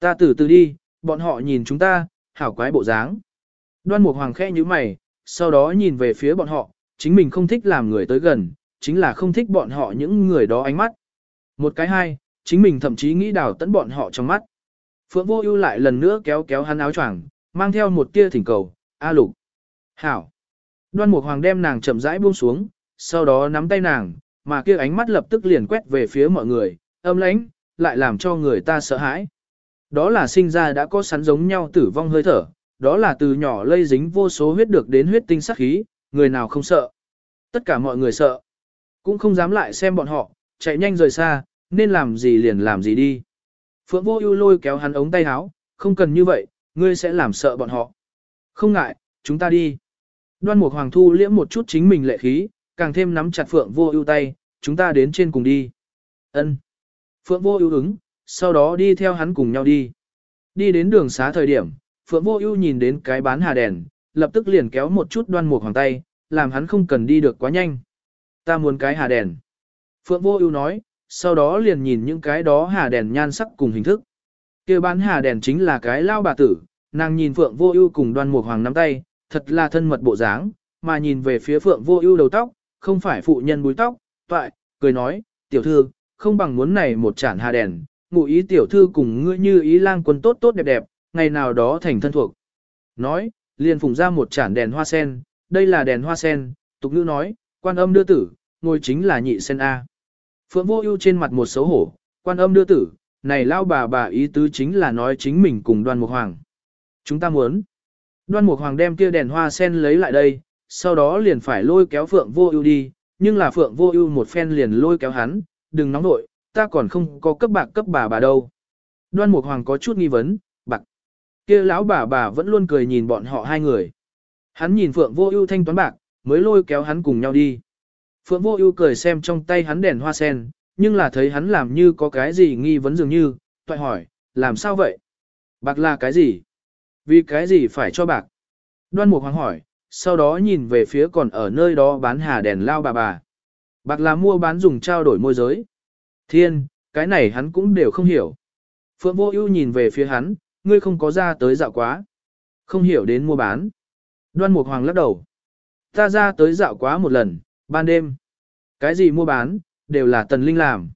Ta từ từ đi, bọn họ nhìn chúng ta, hảo quái bộ dáng. Đoan mục hoàng khẽ như mày, sau đó nhìn về phía bọn họ, chính mình không thích làm người tới gần, chính là không thích bọn họ những người đó ánh mắt. Một cái hai, chính mình thậm chí nghĩ đào tận bọn họ trong mắt. Phượng vô ưu lại lần nữa kéo kéo hắn áo choàng, mang theo một tia thỉnh cầu, A lục. Hảo. Đoan mục hoàng đem nàng chậm rãi buông xuống, sau đó nắm tay nàng, mà kia ánh mắt lập tức liền quét về phía mọi người, âm lãnh, lại làm cho người ta sợ hãi. Đó là sinh ra đã có sắn giống nhau tử vong hơi thở, đó là từ nhỏ lây dính vô số huyết được đến huyết tinh sắc khí, người nào không sợ. Tất cả mọi người sợ, cũng không dám lại xem bọn họ, chạy nhanh rời xa, nên làm gì liền làm gì đi. Phượng Vô Ưu lôi kéo hắn ống tay áo, không cần như vậy, ngươi sẽ làm sợ bọn họ. Không ngại, chúng ta đi. Đoan Mục Hoàng thu liễm một chút chính mình lệ khí, càng thêm nắm chặt Phượng Vô Ưu tay, chúng ta đến trên cùng đi. Ân. Phượng Vô Ưu ứng, sau đó đi theo hắn cùng nhau đi. Đi đến đường xá thời điểm, Phượng Vô Ưu nhìn đến cái bán hà đèn, lập tức liền kéo một chút Đoan Mục Hoàng tay, làm hắn không cần đi được quá nhanh. Ta muốn cái hà đèn. Phượng Vô Ưu nói, sau đó liền nhìn những cái đó hà đèn nhan sắc cùng hình thức. Kia bán hà đèn chính là cái lao bà tử, nàng nhìn Phượng Vô Ưu cùng Đoan Mục Hoàng nắm tay, thật là thân mật bộ dáng, mà nhìn về phía Phượng Vô Ưu đầu tóc, không phải phụ nhân búi tóc, toại, cười nói, "Tiểu thư, không bằng muốn này một chản hà đèn, ngụ ý tiểu thư cùng ngươi như ý lang quân tốt tốt đẹp đẹp, ngày nào đó thành thân thuộc." Nói, liền phùng ra một chản đèn hoa sen, đây là đèn hoa sen, tục ngữ nói, quan âm đưa tử, ngồi chính là nhị sen a. Phượng Vô Ưu trên mặt một xấu hổ, quan âm đưa tử, này lao bà bà ý tứ chính là nói chính mình cùng Đoan Mục Hoàng. Chúng ta muốn. Đoan Mục Hoàng đem kia đèn hoa sen lấy lại đây, sau đó liền phải lôi kéo Phượng Vô Ưu đi, nhưng là Phượng Vô Ưu một phen liền lôi kéo hắn, đừng nóng nội, ta còn không có cấp bạc cấp bà bà đâu. Đoan Mục Hoàng có chút nghi vấn, bạc. Kia lão bà bà vẫn luôn cười nhìn bọn họ hai người. Hắn nhìn Phượng Vô Ưu thanh toán bạc, mới lôi kéo hắn cùng nhau đi. Phượng Vô Ưu cười xem trong tay hắn đèn hoa sen, nhưng là thấy hắn làm như có cái gì nghi vấn dường như, toại hỏi, làm sao vậy? Bạc là cái gì? Vì cái gì phải cho bạc? Đoan Mục Hoàng hỏi, sau đó nhìn về phía còn ở nơi đó bán hà đèn lao bà bà. Bạc là mua bán dùng trao đổi môi giới. Thiên, cái này hắn cũng đều không hiểu. Phượng Vô Ưu nhìn về phía hắn, ngươi không có ra tới dạo quá. Không hiểu đến mua bán. Đoan Mục Hoàng lắc đầu. Ta ra tới dạo quá một lần, ban đêm. Cái gì mua bán, đều là Tần Linh làm.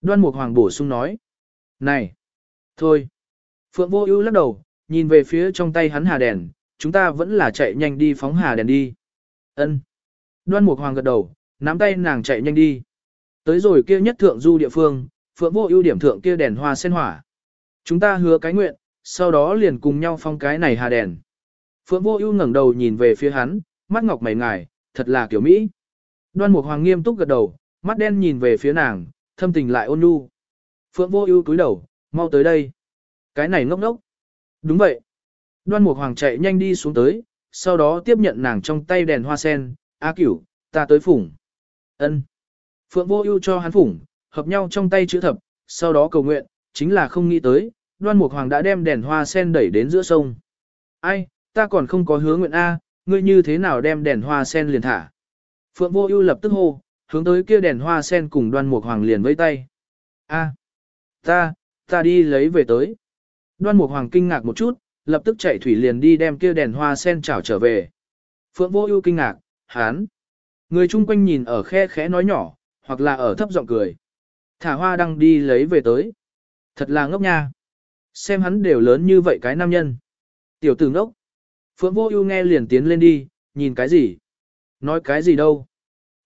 Đoan Mục Hoàng bổ sung nói. Này! Thôi! Phượng Vô Ưu lắc đầu, nhìn về phía trong tay hắn hà đèn, chúng ta vẫn là chạy nhanh đi phóng hà đèn đi. Ân. Đoan Mục Hoàng gật đầu, nắm tay nàng chạy nhanh đi. Tới rồi kia nhất thượng du địa phương, Phượng Vô Ưu điểm thượng kia đèn hoa sen hỏa. Chúng ta hứa cái nguyện, sau đó liền cùng nhau phong cái này hà đèn. Phượng Vô Ưu ngẩng đầu nhìn về phía hắn, mắt ngọc mày ngài, thật là kiểu mỹ. Đoan Mục Hoàng nghiêm túc gật đầu, mắt đen nhìn về phía nàng, thâm tình lại ôn nhu. Phượng Vô Ưu cúi đầu, mau tới đây. Cái này ngốc ngốc. Đúng vậy. Đoan Mục Hoàng chạy nhanh đi xuống tới, sau đó tiếp nhận nàng trong tay đèn hoa sen, "A Cửu, ta tới phủng." Ân. Phượng Vô Ưu cho hắn phủng, hợp nhau trong tay chữ thập, sau đó cầu nguyện, chính là không nghĩ tới, Đoan Mục Hoàng đã đem đèn hoa sen đẩy đến giữa sông. "Ai, ta còn không có hứa nguyện a, ngươi như thế nào đem đèn hoa sen liền thả?" Phượng Vô Ưu lập tức hô, hướng tới kia đèn hoa sen cùng Đoan Mục Hoàng liền vẫy tay. "A, ta, ta đi lấy về tới." Đoan Mục Hoàng kinh ngạc một chút, lập tức chạy thủy liền đi đem kia đèn hoa sen chảo trở về. Phượng Vô Ưu kinh ngạc, hắn, Người chung quanh nhìn ở khe khẽ nói nhỏ, hoặc là ở thấp giọng cười. Thả hoa đăng đi lấy về tới. Thật là ngốc nha. Xem hắn đều lớn như vậy cái nam nhân. Tiểu tử ngốc. Phượng Vô Ưu nghe liền tiến lên đi, nhìn cái gì? Nói cái gì đâu?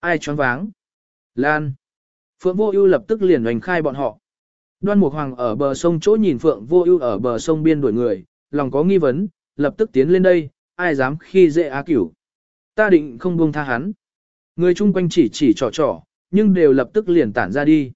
Ai choáng váng? Lan. Phượng Vô Ưu lập tức liền hoành khai bọn họ. Đoan Mục Hoàng ở bờ sông chỗ nhìn Phượng Vô Ưu ở bờ sông biên đuổi người, lòng có nghi vấn, lập tức tiến lên đây, ai dám khi dễ Á Cửu. Ta định không buông tha hắn. Người chung quanh chỉ chỉ trò trò, nhưng đều lập tức liền tản ra đi.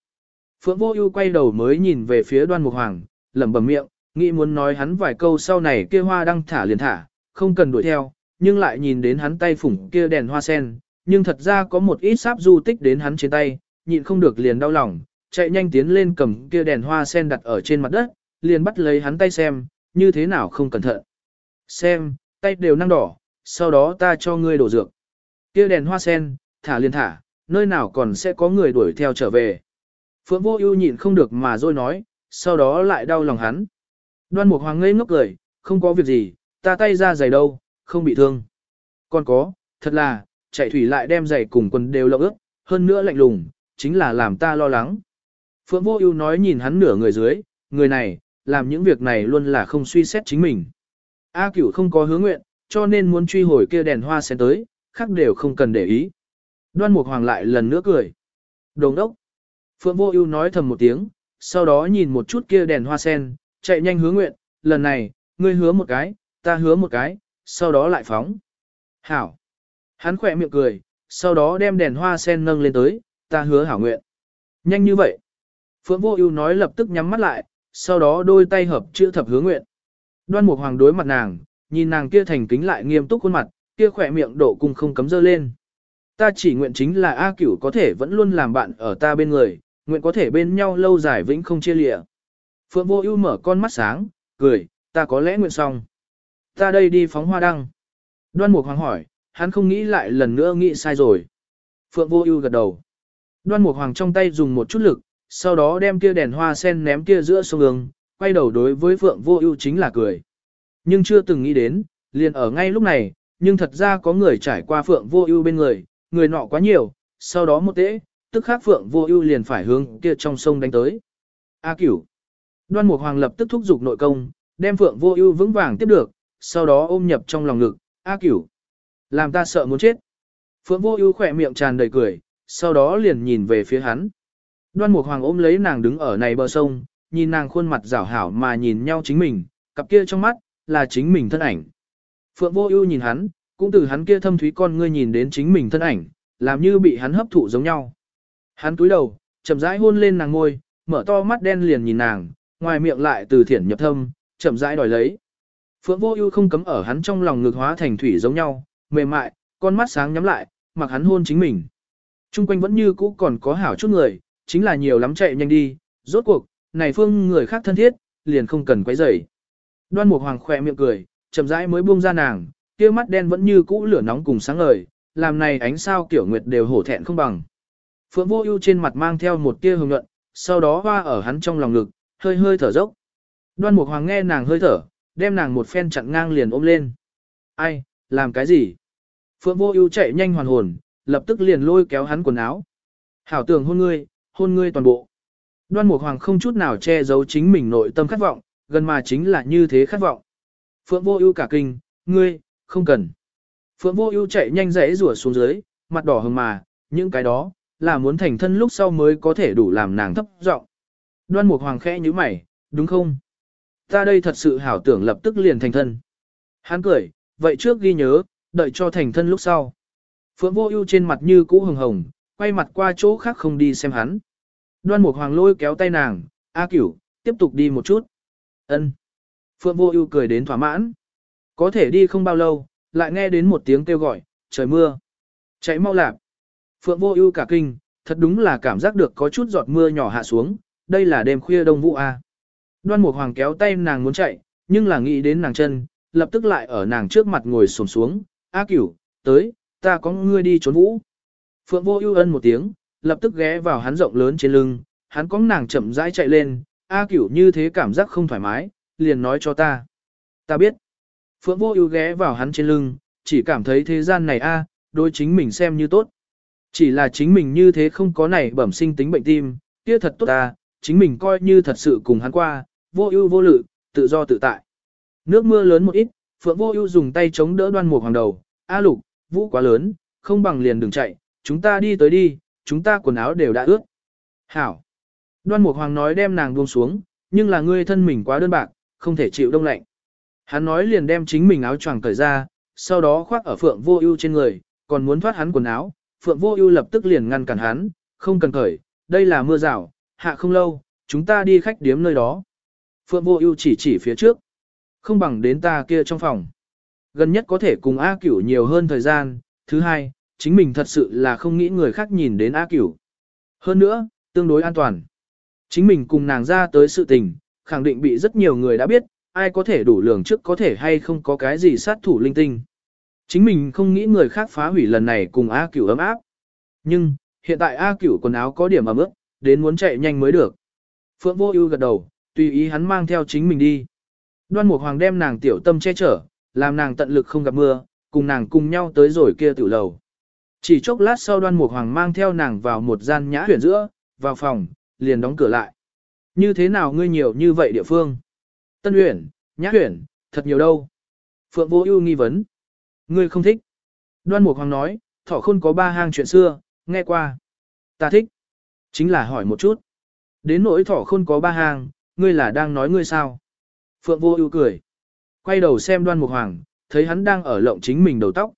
Phượng Vô Ưu quay đầu mới nhìn về phía Đoan Mục Hoàng, lẩm bẩm miệng, nghĩ muốn nói hắn vài câu sau này kia hoa đăng thả liền thả, không cần đuổi theo, nhưng lại nhìn đến hắn tay phủng kia đèn hoa sen, nhưng thật ra có một ít sáp du tích đến hắn trên tay, nhịn không được liền đau lòng, chạy nhanh tiến lên cầm kia đèn hoa sen đặt ở trên mặt đất, liền bắt lấy hắn tay xem, như thế nào không cẩn thận. Xem, tay đều năng đỏ, sau đó ta cho ngươi đổ dược. Kia đèn hoa sen, thả liền thả, nơi nào còn sẽ có người đuổi theo trở về. Phượng vô ưu nhịn không được mà rồi nói, sau đó lại đau lòng hắn. Đoan Mục Hoàng ngây ngốc cười, không có việc gì, ta tay ra giày đâu, không bị thương. Còn có, thật là, chạy thủy lại đem giày cùng quần đều lộng ướt, hơn nữa lạnh lùng, chính là làm ta lo lắng. Phượng Vô Ưu nói nhìn hắn nửa người dưới, người này, làm những việc này luôn là không suy xét chính mình. A Cửu không có hứa nguyện, cho nên muốn truy hồi kia đèn hoa sen tới, khác đều không cần để ý. Đoan Mục Hoàng lại lần nữa cười. Đồng đốc. Phượng Vô Ưu nói thầm một tiếng, sau đó nhìn một chút kia đèn hoa sen, chạy nhanh hứa nguyện, lần này, ngươi hứa một cái, ta hứa một cái, sau đó lại phóng. Hảo. Hắn khẽ miệng cười, sau đó đem đèn hoa sen nâng lên tới, ta hứa hảo nguyện. Nhanh như vậy. Phượng Vô Ưu nói lập tức nhắm mắt lại, sau đó đôi tay hợp chữ thập hứa nguyện. Đoan Mục Hoàng đối mặt nàng, nhìn nàng kia thành kính lại nghiêm túc khuôn mặt, kia khỏe miệng độ cung không cấm dơ lên. Ta chỉ nguyện chính là A Cửu có thể vẫn luôn làm bạn ở ta bên người, nguyện có thể bên nhau lâu dài vĩnh không chia lịa. Phượng Vô Ưu mở con mắt sáng, cười, ta có lẽ nguyện xong. Ta đây đi phóng hoa đăng. Đoan Mục Hoàng hỏi, hắn không nghĩ lại lần nữa nghĩ sai rồi. Phượng Vô Ưu gật đầu. Đoan Mục Hoàng trong tay dùng một chút lực, sau đó đem kia đèn hoa sen ném kia giữa sông ương, quay đầu đối với Phượng Vô Ưu chính là cười. Nhưng chưa từng nghĩ đến, liền ở ngay lúc này, nhưng thật ra có người trải qua Phượng Vô Ưu bên người, người nọ quá nhiều, sau đó một tễ, tức khắc Phượng Vô Ưu liền phải hướng kia trong sông đánh tới. A Cửu. Đoan Mục Hoàng lập tức thúc giục nội công, đem Phượng Vô Ưu vững vàng tiếp được, sau đó ôm nhập trong lòng ngực, "A Cửu, làm ta sợ muốn chết." Phượng Vô Ưu khẽ miệng tràn đầy cười, sau đó liền nhìn về phía hắn. Đoan Mục Hoàng ôm lấy nàng đứng ở này bờ sông, nhìn nàng khuôn mặt rảo hảo mà nhìn nhau chính mình, cặp kia trong mắt là chính mình thân ảnh. Phượng Vô Ưu nhìn hắn, cũng từ hắn kia thâm thúy con ngươi nhìn đến chính mình thân ảnh, làm như bị hắn hấp thụ giống nhau. Hắn cúi đầu, chậm rãi hôn lên nàng ngôi, mở to mắt đen liền nhìn nàng, ngoài miệng lại từ thiển nhập thâm, chậm rãi đòi lấy. Phượng Vô Ưu không cấm ở hắn trong lòng ngực hóa thành thủy giống nhau, mềm mại, con mắt sáng nhắm lại, mặc hắn hôn chính mình. Trung quanh vẫn như cũ còn có hảo chút người, chính là nhiều lắm chạy nhanh đi, rốt cuộc, này phương người khác thân thiết, liền không cần quấy rầy. Đoan Mục Hoàng khẽ miệng cười, chậm rãi mới buông ra nàng, kia mắt đen vẫn như cũ lửa nóng cùng sáng ngời, làm này ánh sao kiểu nguyệt đều hổ thẹn không bằng. Phượng Vô Ưu trên mặt mang theo một tia hồng nhuận, sau đó hoa ở hắn trong lòng ngực, hơi hơi thở dốc. Đoan Mục Hoàng nghe nàng hơi thở, đem nàng một phen chặn ngang liền ôm lên. "Ai, làm cái gì?" Phượng Vô Ưu chạy nhanh hoàn hồn, lập tức liền lôi kéo hắn quần áo. "Hảo tưởng hôn ngươi, hôn ngươi toàn bộ." Đoan Mục Hoàng không chút nào che giấu chính mình nội tâm khát vọng, gần mà chính là như thế khát vọng. Phượng Vô Ưu cả kinh, "Ngươi, không cần." Phượng Vô Ưu chạy nhanh rẽ rủa xuống dưới, mặt đỏ hừng mà, những cái đó là muốn thành thân lúc sau mới có thể đủ làm nàng thấp giọng. Đoan Mục Hoàng khẽ nhíu mày, "Đúng không? Ta đây thật sự hảo tưởng lập tức liền thành thân." Hắn cười, "Vậy trước ghi nhớ, đợi cho thành thân lúc sau." Phượng Vô Ưu trên mặt như cũ hồng hồng, quay mặt qua chỗ khác không đi xem hắn. Đoan Mục Hoàng lôi kéo tay nàng, "A Cửu, tiếp tục đi một chút." Ân. Phượng Vô Ưu cười đến thỏa mãn. Có thể đi không bao lâu, lại nghe đến một tiếng kêu gọi, "Trời mưa." Chạy mau lạp. Phượng Vô Ưu cả kinh, thật đúng là cảm giác được có chút giọt mưa nhỏ hạ xuống, đây là đêm khuya đông vũ a. Đoan Mục Hoàng kéo tay nàng muốn chạy, nhưng là nghĩ đến nàng chân, lập tức lại ở nàng trước mặt ngồi xổm xuống, "A Cửu, tới, ta có ngươi đi trốn vũ." Phượng Vô Ưu ân một tiếng, lập tức ghé vào hắn rộng lớn trên lưng, hắn có nàng chậm rãi chạy lên, A Cửu như thế cảm giác không thoải mái, liền nói cho ta. Ta biết. Phượng Vô Ưu ghé vào hắn trên lưng, chỉ cảm thấy thế gian này a, đối chính mình xem như tốt. Chỉ là chính mình như thế không có này bẩm sinh tính bệnh tim, kia thật tốt ta, chính mình coi như thật sự cùng hắn qua, vô ưu vô lự, tự do tự tại. Nước mưa lớn một ít, Phượng Vô Ưu dùng tay chống đỡ Đoan Mục Hoàng đầu, "A Lục, vũ quá lớn, không bằng liền đừng chạy, chúng ta đi tới đi, chúng ta quần áo đều đã ướt." "Hảo." Đoan Mục Hoàng nói đem nàng buông xuống, "Nhưng là ngươi thân mình quá đơn bạc, không thể chịu đông lạnh." Hắn nói liền đem chính mình áo choàng cởi ra, sau đó khoác ở Phượng Vô Ưu trên người, còn muốn thoát hắn quần áo, Phượng Vô Ưu lập tức liền ngăn cản hắn, "Không cần cởi, đây là mưa rào, hạ không lâu, chúng ta đi khách điếm nơi đó." Phượng Vô Ưu chỉ chỉ phía trước, "Không bằng đến ta kia trong phòng. Gần nhất có thể cùng A Cửu nhiều hơn thời gian, thứ hai, chính mình thật sự là không nghĩ người khác nhìn đến A Cửu. Hơn nữa, tương đối an toàn. Chính mình cùng nàng ra tới sự tình, khẳng định bị rất nhiều người đã biết, ai có thể đủ lường trước có thể hay không có cái gì sát thủ linh tinh. Chính mình không nghĩ người khác phá hủy lần này cùng A Cửu ấm áp. Nhưng, hiện tại A Cửu quần áo có điểm ấm ướt, đến muốn chạy nhanh mới được. Phượng Vô Ưu gật đầu, tùy ý hắn mang theo chính mình đi. Đoan Mục Hoàng đem nàng tiểu tâm che chở, làm nàng tận lực không gặp mưa, cùng nàng cùng nhau tới rồi kia tiểu lầu. Chỉ chốc lát sau Đoan Mục Hoàng mang theo nàng vào một gian nhã huyền giữa, vào phòng, liền đóng cửa lại. Như thế nào ngươi nhiều như vậy địa phương? Tân Uyển, Nhã Uyển, thật nhiều đâu. Phượng Vô Ưu nghi vấn. Ngươi không thích. Đoan Mục Hoàng nói, thỏ khôn có ba hang chuyện xưa, nghe qua. Ta thích. Chính là hỏi một chút. Đến nỗi thỏ khôn có ba hang, ngươi là đang nói ngươi sao? Phượng Vô Ưu cười. Quay đầu xem Đoan Mục Hoàng, thấy hắn đang ở lộng chính mình đầu tóc.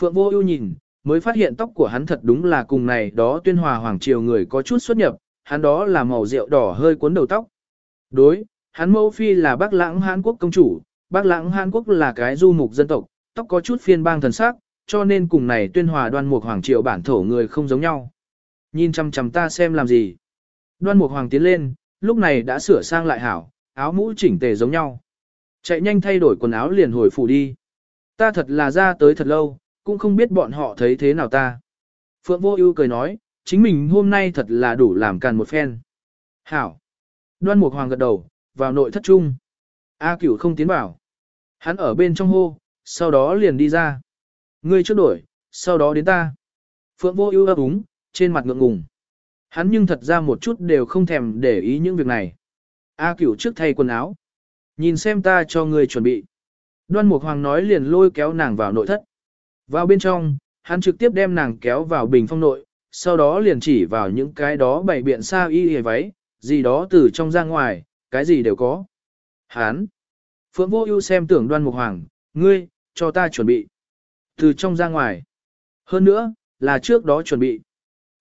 Phượng Vô Ưu nhìn, mới phát hiện tóc của hắn thật đúng là cùng này đó tuyên hòa hoàng triều người có chút xuất nhập, hắn đó là màu rượu đỏ hơi cuốn đầu tóc. Đối, hắn mẫu phi là bác lãng Hàn Quốc công chủ, bác lãng Hàn Quốc là cái du mục dân tộc, tóc có chút phiên bang thần sắc, cho nên cùng này tuyên hòa đoan mục hoàng triệu bản thổ người không giống nhau. Nhìn chăm chăm ta xem làm gì. Đoan mục hoàng tiến lên, lúc này đã sửa sang lại hảo, áo mũ chỉnh tề giống nhau. Chạy nhanh thay đổi quần áo liền hồi phủ đi. Ta thật là ra tới thật lâu, cũng không biết bọn họ thấy thế nào ta. Phượng vô ưu cười nói, chính mình hôm nay thật là đủ làm càn một phen. Hảo. Đoan Mục Hoàng gật đầu, vào nội thất trung. A Cửu không tiến vào. Hắn ở bên trong hô, sau đó liền đi ra. Ngươi trước đổi, sau đó đến ta. Phượng vô ưu ấp úng, trên mặt ngượng ngùng. Hắn nhưng thật ra một chút đều không thèm để ý những việc này. A Cửu trước thay quần áo. Nhìn xem ta cho ngươi chuẩn bị. Đoan Mục Hoàng nói liền lôi kéo nàng vào nội thất. Vào bên trong, hắn trực tiếp đem nàng kéo vào bình phong nội, sau đó liền chỉ vào những cái đó bày biện xa y y váy, gì đó từ trong ra ngoài, cái gì đều có. Hán! Phượng vô ưu xem tưởng đoan mục hoàng, ngươi, cho ta chuẩn bị. Từ trong ra ngoài. Hơn nữa, là trước đó chuẩn bị.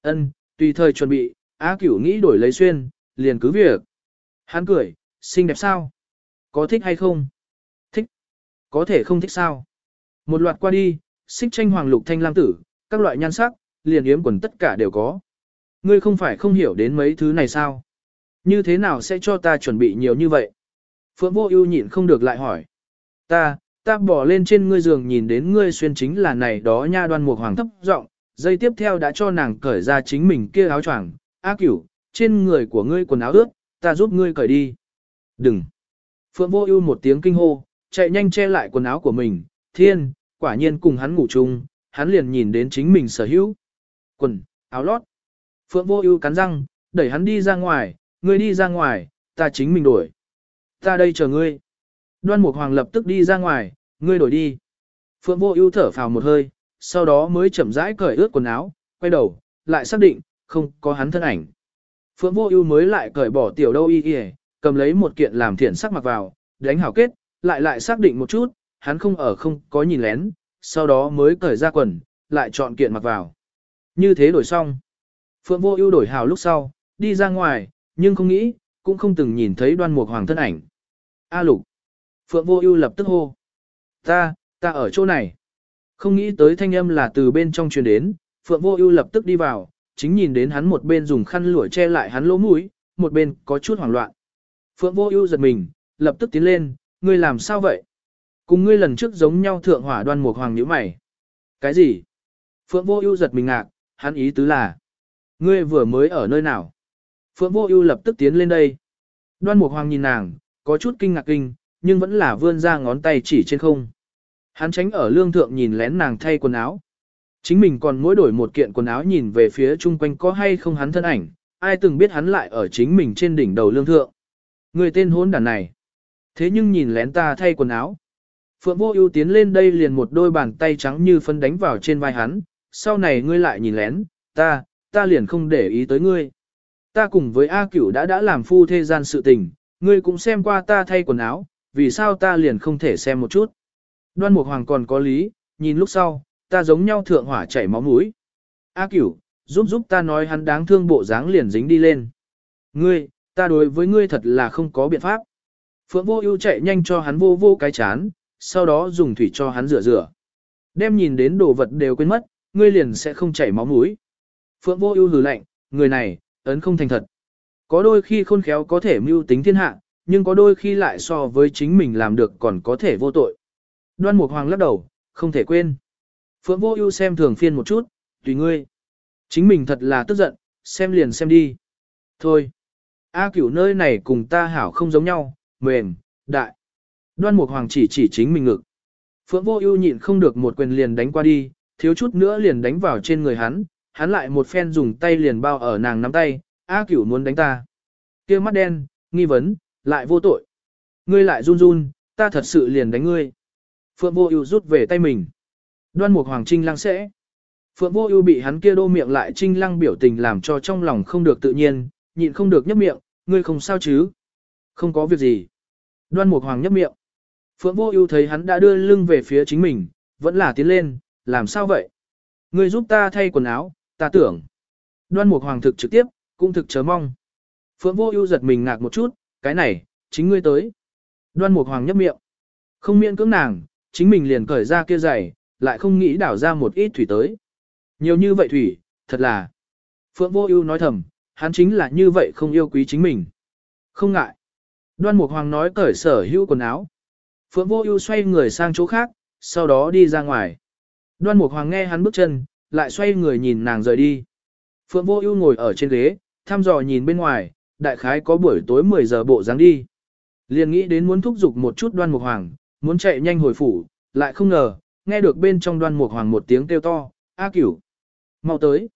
Ân, tùy thời chuẩn bị, á cửu nghĩ đổi lấy xuyên, liền cứ việc. Hắn cười, xinh đẹp sao? Có thích hay không? Thích. Có thể không thích sao? Một loạt qua đi, xích tranh hoàng lục thanh lam tử, các loại nhan sắc, liền yếm quần tất cả đều có. Ngươi không phải không hiểu đến mấy thứ này sao? Như thế nào sẽ cho ta chuẩn bị nhiều như vậy? Phượng vô ưu nhịn không được lại hỏi. Ta, ta bỏ lên trên ngươi giường nhìn đến ngươi xuyên chính là này đó nha đoan mục hoàng thấp giọng dây tiếp theo đã cho nàng cởi ra chính mình kia áo choàng. A cửu, trên người của ngươi quần áo ướt, ta giúp ngươi cởi đi. Đừng. Phượng vô ưu một tiếng kinh hô, chạy nhanh che lại quần áo của mình. Thiên, quả nhiên cùng hắn ngủ chung, hắn liền nhìn đến chính mình sở hữu. Quần, áo lót. Phượng vô ưu cắn răng, đẩy hắn đi ra ngoài, ngươi đi ra ngoài, ta chính mình đổi. Ta đây chờ ngươi. Đoan Mục Hoàng lập tức đi ra ngoài, ngươi đổi đi. Phượng Vô Ưu thở phào một hơi, sau đó mới chậm rãi cởi ướt quần áo, quay đầu, lại xác định, không có hắn thân ảnh. Phượng Vô Ưu mới lại cởi bỏ tiểu đâu y y, cầm lấy một kiện làm thiện sắc mặc vào, đánh hảo kết, lại lại xác định một chút, hắn không ở không có nhìn lén, sau đó mới cởi ra quần, lại chọn kiện mặc vào. Như thế đổi xong. Phượng Vô Ưu đổi hảo lúc sau, đi ra ngoài, nhưng không nghĩ, cũng không từng nhìn thấy đoan mục hoàng thân ảnh. A lục. Phượng vô ưu lập tức hô. Ta, ta ở chỗ này. Không nghĩ tới thanh âm là từ bên trong truyền đến, Phượng vô ưu lập tức đi vào, chính nhìn đến hắn một bên dùng khăn lụa che lại hắn lỗ mũi, một bên có chút hoảng loạn. Phượng vô ưu giật mình, lập tức tiến lên, ngươi làm sao vậy? Cùng ngươi lần trước giống nhau thượng hỏa đoan mục hoàng nhíu mày. Cái gì? Phượng vô ưu giật mình ngạc, hắn ý tứ là. Ngươi vừa mới ở nơi nào? Phượng Vô Ưu lập tức tiến lên đây. Đoan Mục Hoàng nhìn nàng, có chút kinh ngạc kinh, nhưng vẫn là vươn ra ngón tay chỉ trên không. Hắn tránh ở lương thượng nhìn lén nàng thay quần áo. Chính mình còn mỗi đổi một kiện quần áo nhìn về phía chung quanh có hay không hắn thân ảnh, ai từng biết hắn lại ở chính mình trên đỉnh đầu lương thượng. Người tên hỗn đản này. Thế nhưng nhìn lén ta thay quần áo. Phượng Vô Ưu tiến lên đây liền một đôi bàn tay trắng như phân đánh vào trên vai hắn, sau này ngươi lại nhìn lén, ta, ta liền không để ý tới ngươi. Ta cùng với A Cửu đã đã làm phu thế gian sự tình, ngươi cũng xem qua ta thay quần áo, vì sao ta liền không thể xem một chút. Đoan Mục Hoàng còn có lý, nhìn lúc sau, ta giống nhau thượng hỏa chảy máu mũi. A Cửu, giúp giúp ta nói hắn đáng thương bộ dáng liền dính đi lên. Ngươi, ta đối với ngươi thật là không có biện pháp. Phượng Vô Ưu chạy nhanh cho hắn vô vô cái chán, sau đó dùng thủy cho hắn rửa rửa. Đem nhìn đến đồ vật đều quên mất, ngươi liền sẽ không chảy máu mũi. Phượng Vô Ưu hừ lạnh, người này, ấn không thành thật. Có đôi khi khôn khéo có thể mưu tính thiên hạ, nhưng có đôi khi lại so với chính mình làm được còn có thể vô tội. Đoan Mục Hoàng lắc đầu, không thể quên. Phượng Vô Ưu xem thường phiên một chút, tùy ngươi. Chính mình thật là tức giận, xem liền xem đi. Thôi. A Cửu nơi này cùng ta hảo không giống nhau, mềm, đại. Đoan Mục Hoàng chỉ chỉ chính mình ngực. Phượng Vô Ưu nhịn không được một quyền liền đánh qua đi, thiếu chút nữa liền đánh vào trên người hắn, hắn lại một phen dùng tay liền bao ở nàng nắm tay, A cửu muốn đánh ta. kia mắt đen, nghi vấn, lại vô tội. Ngươi lại run run, ta thật sự liền đánh ngươi. Phượng vô ưu rút về tay mình. Đoan mục hoàng trinh lăng sẽ. Phượng vô ưu bị hắn kia đô miệng lại trinh lăng biểu tình làm cho trong lòng không được tự nhiên, nhịn không được nhấp miệng, ngươi không sao chứ. Không có việc gì. Đoan mục hoàng nhấp miệng. Phượng vô ưu thấy hắn đã đưa lưng về phía chính mình, vẫn là tiến lên, làm sao vậy? Ngươi giúp ta thay quần áo, ta tưởng. Đoan mục hoàng thực trực tiếp, cũng thực chớ mong. Phượng vô ưu giật mình ngạc một chút, cái này, chính ngươi tới. Đoan Mục Hoàng nhấp miệng. Không miễn cưỡng nàng, chính mình liền cởi ra kia giày, lại không nghĩ đảo ra một ít thủy tới. Nhiều như vậy thủy, thật là. Phượng Vô Ưu nói thầm, hắn chính là như vậy không yêu quý chính mình. Không ngại. Đoan Mục Hoàng nói cởi sở hữu quần áo. Phượng Vô Ưu xoay người sang chỗ khác, sau đó đi ra ngoài. Đoan Mục Hoàng nghe hắn bước chân, lại xoay người nhìn nàng rời đi. Phượng Vô Ưu ngồi ở trên ghế, thăm dò nhìn bên ngoài, đại khái có buổi tối 10 giờ bộ dáng đi. Liền nghĩ đến muốn thúc giục một chút Đoan Mục Hoàng, muốn chạy nhanh hồi phủ, lại không ngờ, nghe được bên trong Đoan Mục Hoàng một tiếng kêu to, "A Cửu, mau tới."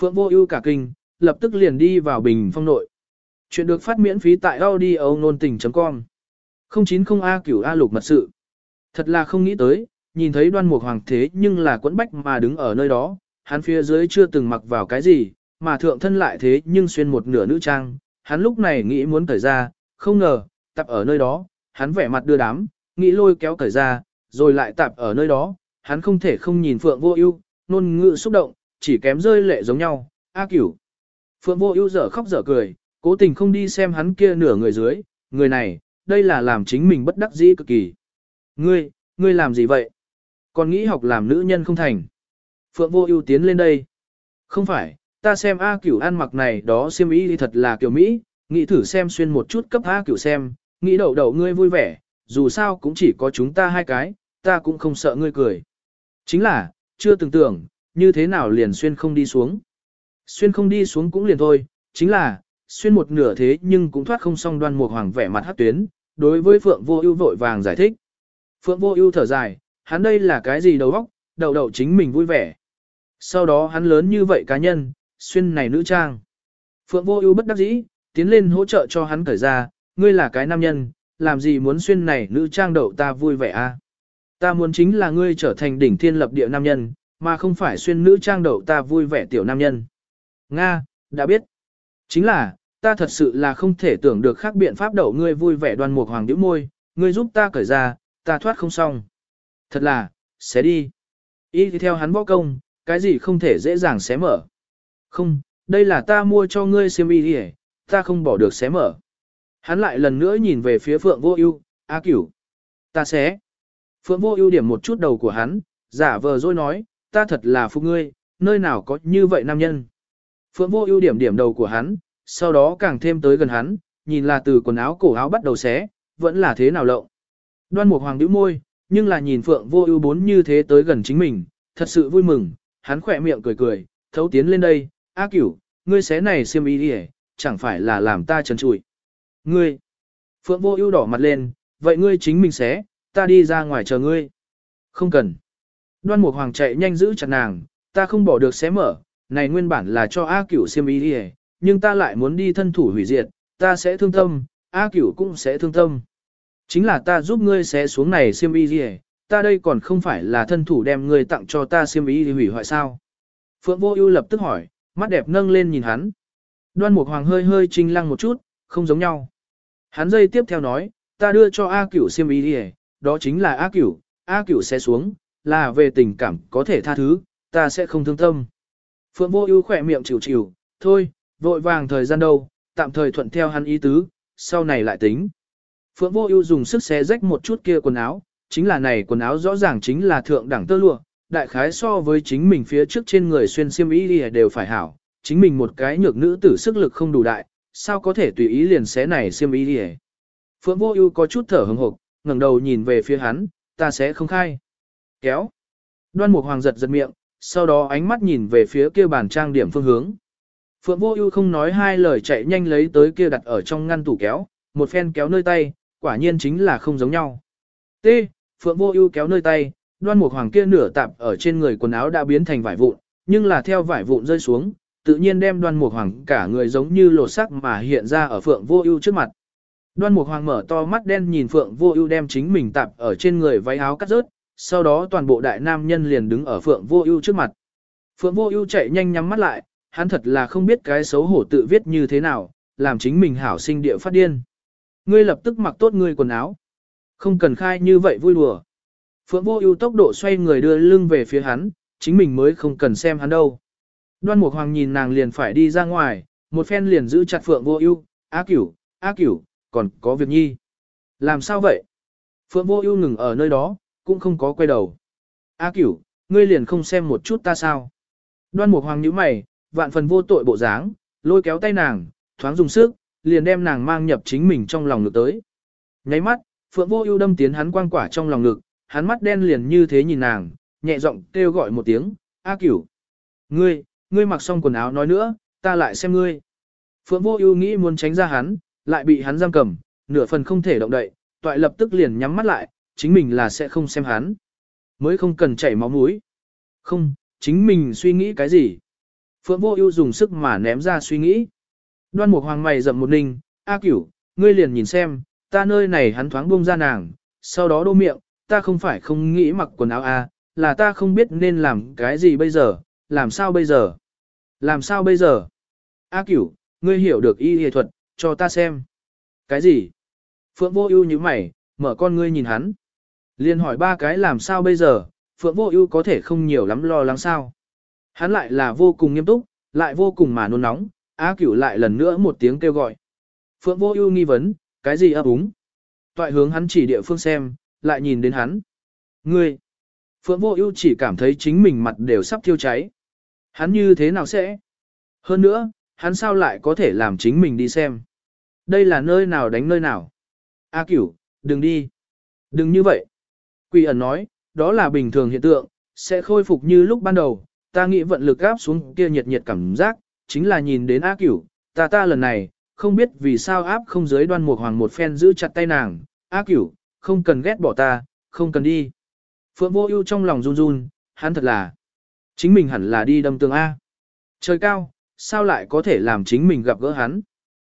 Phượng Vô Ưu cả kinh, lập tức liền đi vào bình phong nội. Chuyện được phát miễn phí tại audioonlinh.com. 090 A Cửu A Lục mật sự. Thật là không nghĩ tới, nhìn thấy đoan mục hoàng thế nhưng là quẫn bách mà đứng ở nơi đó, hắn phía dưới chưa từng mặc vào cái gì, mà thượng thân lại thế nhưng xuyên một nửa nữ trang, hắn lúc này nghĩ muốn cởi ra, không ngờ, tập ở nơi đó, hắn vẻ mặt đưa đám, nghĩ lôi kéo cởi ra, rồi lại tạp ở nơi đó, hắn không thể không nhìn Phượng Vô Ưu, nôn ngữ xúc động, chỉ kém rơi lệ giống nhau, A Cửu. Phượng Vô Ưu dở khóc dở cười, cố tình không đi xem hắn kia nửa người dưới, người này, đây là làm chính mình bất đắc dĩ cực kỳ. Ngươi, ngươi làm gì vậy? Còn nghĩ học làm nữ nhân không thành. Phượng vô ưu tiến lên đây. Không phải, ta xem A cửu ăn mặc này đó xem ý thì thật là kiểu Mỹ, nghĩ thử xem xuyên một chút cấp A cửu xem, nghĩ đầu đầu ngươi vui vẻ, dù sao cũng chỉ có chúng ta hai cái, ta cũng không sợ ngươi cười. Chính là, chưa từng tưởng, như thế nào liền xuyên không đi xuống. Xuyên không đi xuống cũng liền thôi, chính là, xuyên một nửa thế nhưng cũng thoát không xong đoan mục hoàng vẻ mặt hát tuyến, đối với Phượng Vô Ưu vội vàng giải thích. Phượng Vô Ưu thở dài, hắn đây là cái gì đầu óc, đầu đầu chính mình vui vẻ. Sau đó hắn lớn như vậy cá nhân, xuyên này nữ trang. Phượng Vô Ưu bất đắc dĩ, tiến lên hỗ trợ cho hắn cởi ra, ngươi là cái nam nhân, làm gì muốn xuyên này nữ trang đậu ta vui vẻ a? Ta muốn chính là ngươi trở thành đỉnh thiên lập địa nam nhân, mà không phải xuyên nữ trang đậu ta vui vẻ tiểu nam nhân. Nga, đã biết. Chính là, ta thật sự là không thể tưởng được khác biện pháp đậu ngươi vui vẻ đoan mục hoàng điếu môi, ngươi giúp ta cởi ra, ta thoát không xong. Thật là, xé đi. Ý thì theo hắn võ công, cái gì không thể dễ dàng xé mở. Không, đây là ta mua cho ngươi xiêm y đi ta không bỏ được xé mở. Hắn lại lần nữa nhìn về phía Phượng Vô Ưu, "A Cửu, ta xé." Phượng Vô Ưu điểm một chút đầu của hắn, giả vờ dối nói, "Ta thật là phụ ngươi, nơi nào có như vậy nam nhân." Phượng Vô Ưu điểm điểm đầu của hắn, sau đó càng thêm tới gần hắn, nhìn là từ quần áo cổ áo bắt đầu xé, vẫn là thế nào lộng. Đoan Mục Hoàng nhíu môi, nhưng là nhìn Phượng Vô Ưu bốn như thế tới gần chính mình, thật sự vui mừng, hắn khẽ miệng cười cười, thấu tiến lên đây, "A Cửu, ngươi xé này xiêm y đi, chẳng phải là làm ta trần trụi." "Ngươi?" Phượng Vô Ưu đỏ mặt lên, "Vậy ngươi chính mình xé, ta đi ra ngoài chờ ngươi." "Không cần." Đoan Mục Hoàng chạy nhanh giữ chặt nàng, "Ta không bỏ được xé mở, này nguyên bản là cho A Cửu xiêm y đi, nhưng ta lại muốn đi thân thủ hủy diệt, ta sẽ thương tâm, A Cửu cũng sẽ thương tâm." Chính là ta giúp ngươi xé xuống này xiêm y gì ta đây còn không phải là thân thủ đem ngươi tặng cho ta xiêm y hủy hoại sao. Phượng vô ưu lập tức hỏi, mắt đẹp nâng lên nhìn hắn. Đoan Mục Hoàng hơi hơi trinh lăng một chút, không giống nhau. Hắn dây tiếp theo nói, ta đưa cho A Cửu xiêm y đi đó chính là A Cửu, A Cửu sẽ xuống, là về tình cảm có thể tha thứ, ta sẽ không thương tâm. Phượng Vô Ưu khẽ miệng chịu chịu, thôi, vội vàng thời gian đâu, tạm thời thuận theo hắn ý tứ, sau này lại tính. Phượng Vô Ưu dùng sức xé rách một chút kia quần áo, chính là này quần áo rõ ràng chính là thượng đẳng tơ lụa, đại khái so với chính mình phía trước trên người xuyên xiêm y đều phải hảo, chính mình một cái nhược nữ tử sức lực không đủ đại, sao có thể tùy ý liền xé này xiêm y đi. Phượng Vô Ưu có chút thở hổn hộc, ngẩng đầu nhìn về phía hắn, ta sẽ không khai. Kéo. Đoan Mục Hoàng giật giật miệng, sau đó ánh mắt nhìn về phía kia bàn trang điểm phương hướng. Phượng Vô Ưu không nói hai lời chạy nhanh lấy tới kia đặt ở trong ngăn tủ kéo, một phen kéo nơi tay, quả nhiên chính là không giống nhau. T. Phượng Vô Ưu kéo nơi tay, đoan mục hoàng kia nửa tạp ở trên người quần áo đã biến thành vải vụn, nhưng là theo vải vụn rơi xuống, tự nhiên đem đoan mục hoàng cả người giống như lột sắc mà hiện ra ở Phượng Vô Ưu trước mặt. Đoan mục hoàng mở to mắt đen nhìn Phượng Vô Ưu đem chính mình tạp ở trên người váy áo cắt rớt, sau đó toàn bộ đại nam nhân liền đứng ở Phượng Vô Ưu trước mặt. Phượng Vô Ưu chạy nhanh nhắm mắt lại, hắn thật là không biết cái xấu hổ tự viết như thế nào, làm chính mình hảo sinh địa phát điên. Ngươi lập tức mặc tốt ngươi quần áo. Không cần khai như vậy vui đùa. Phượng vô ưu tốc độ xoay người đưa lưng về phía hắn, chính mình mới không cần xem hắn đâu. Đoan Mục Hoàng nhìn nàng liền phải đi ra ngoài, một phen liền giữ chặt Phượng Vô Ưu, "A Cửu, A Cửu, còn có việc nhi. Làm sao vậy? Phượng Vô Ưu ngừng ở nơi đó, cũng không có quay đầu. A Cửu, ngươi liền không xem một chút ta sao? Đoan Mục Hoàng nhíu mày, vạn phần vô tội bộ dáng, lôi kéo tay nàng, thoáng dùng sức, liền đem nàng mang nhập chính mình trong lòng ngực tới. Nháy mắt, Phượng Vô Ưu đâm tiến hắn quang quả trong lòng ngực, hắn mắt đen liền như thế nhìn nàng, nhẹ giọng kêu gọi một tiếng, "A Cửu." "Ngươi, ngươi mặc xong quần áo nói nữa, ta lại xem ngươi." Phượng Vô Ưu nghĩ muốn tránh ra hắn, lại bị hắn giam cầm, nửa phần không thể động đậy, toại lập tức liền nhắm mắt lại, chính mình là sẽ không xem hắn. Mới không cần chảy máu mũi. Không, chính mình suy nghĩ cái gì? Phượng Vô Ưu dùng sức mà ném ra suy nghĩ. Đoan Mục Hoàng mày rậm một ninh, "A Cửu, ngươi liền nhìn xem, ta nơi này hắn thoáng buông ra nàng, sau đó đô miệng, ta không phải không nghĩ mặc quần áo a, là ta không biết nên làm cái gì bây giờ, làm sao bây giờ? Làm sao bây giờ? A Cửu, ngươi hiểu được y y thuật, cho ta xem." "Cái gì?" Phượng Vô Ưu nhíu mày, mở con ngươi nhìn hắn. Liên hỏi ba cái làm sao bây giờ, Phượng Vô Ưu có thể không nhiều lắm lo lắng sao? Hắn lại là vô cùng nghiêm túc, lại vô cùng mà nôn nóng, Á Cửu lại lần nữa một tiếng kêu gọi. Phượng Vô Ưu nghi vấn, cái gì ấp úng? Toại hướng hắn chỉ địa phương xem, lại nhìn đến hắn. Ngươi! Phượng Vô Ưu chỉ cảm thấy chính mình mặt đều sắp thiêu cháy. Hắn như thế nào sẽ? Hơn nữa, hắn sao lại có thể làm chính mình đi xem? Đây là nơi nào đánh nơi nào? A Cửu, đừng đi. Đừng như vậy. Quỷ ẩn nói, đó là bình thường hiện tượng, sẽ khôi phục như lúc ban đầu, ta nghĩ vận lực áp xuống kia nhiệt nhiệt cảm giác, chính là nhìn đến A Cửu, ta ta lần này, không biết vì sao áp không giới đoan mục hoàng một phen giữ chặt tay nàng, A Cửu, không cần ghét bỏ ta, không cần đi. Phượng vô ưu trong lòng run run, hắn thật là, chính mình hẳn là đi đâm tường A. Trời cao, sao lại có thể làm chính mình gặp gỡ hắn?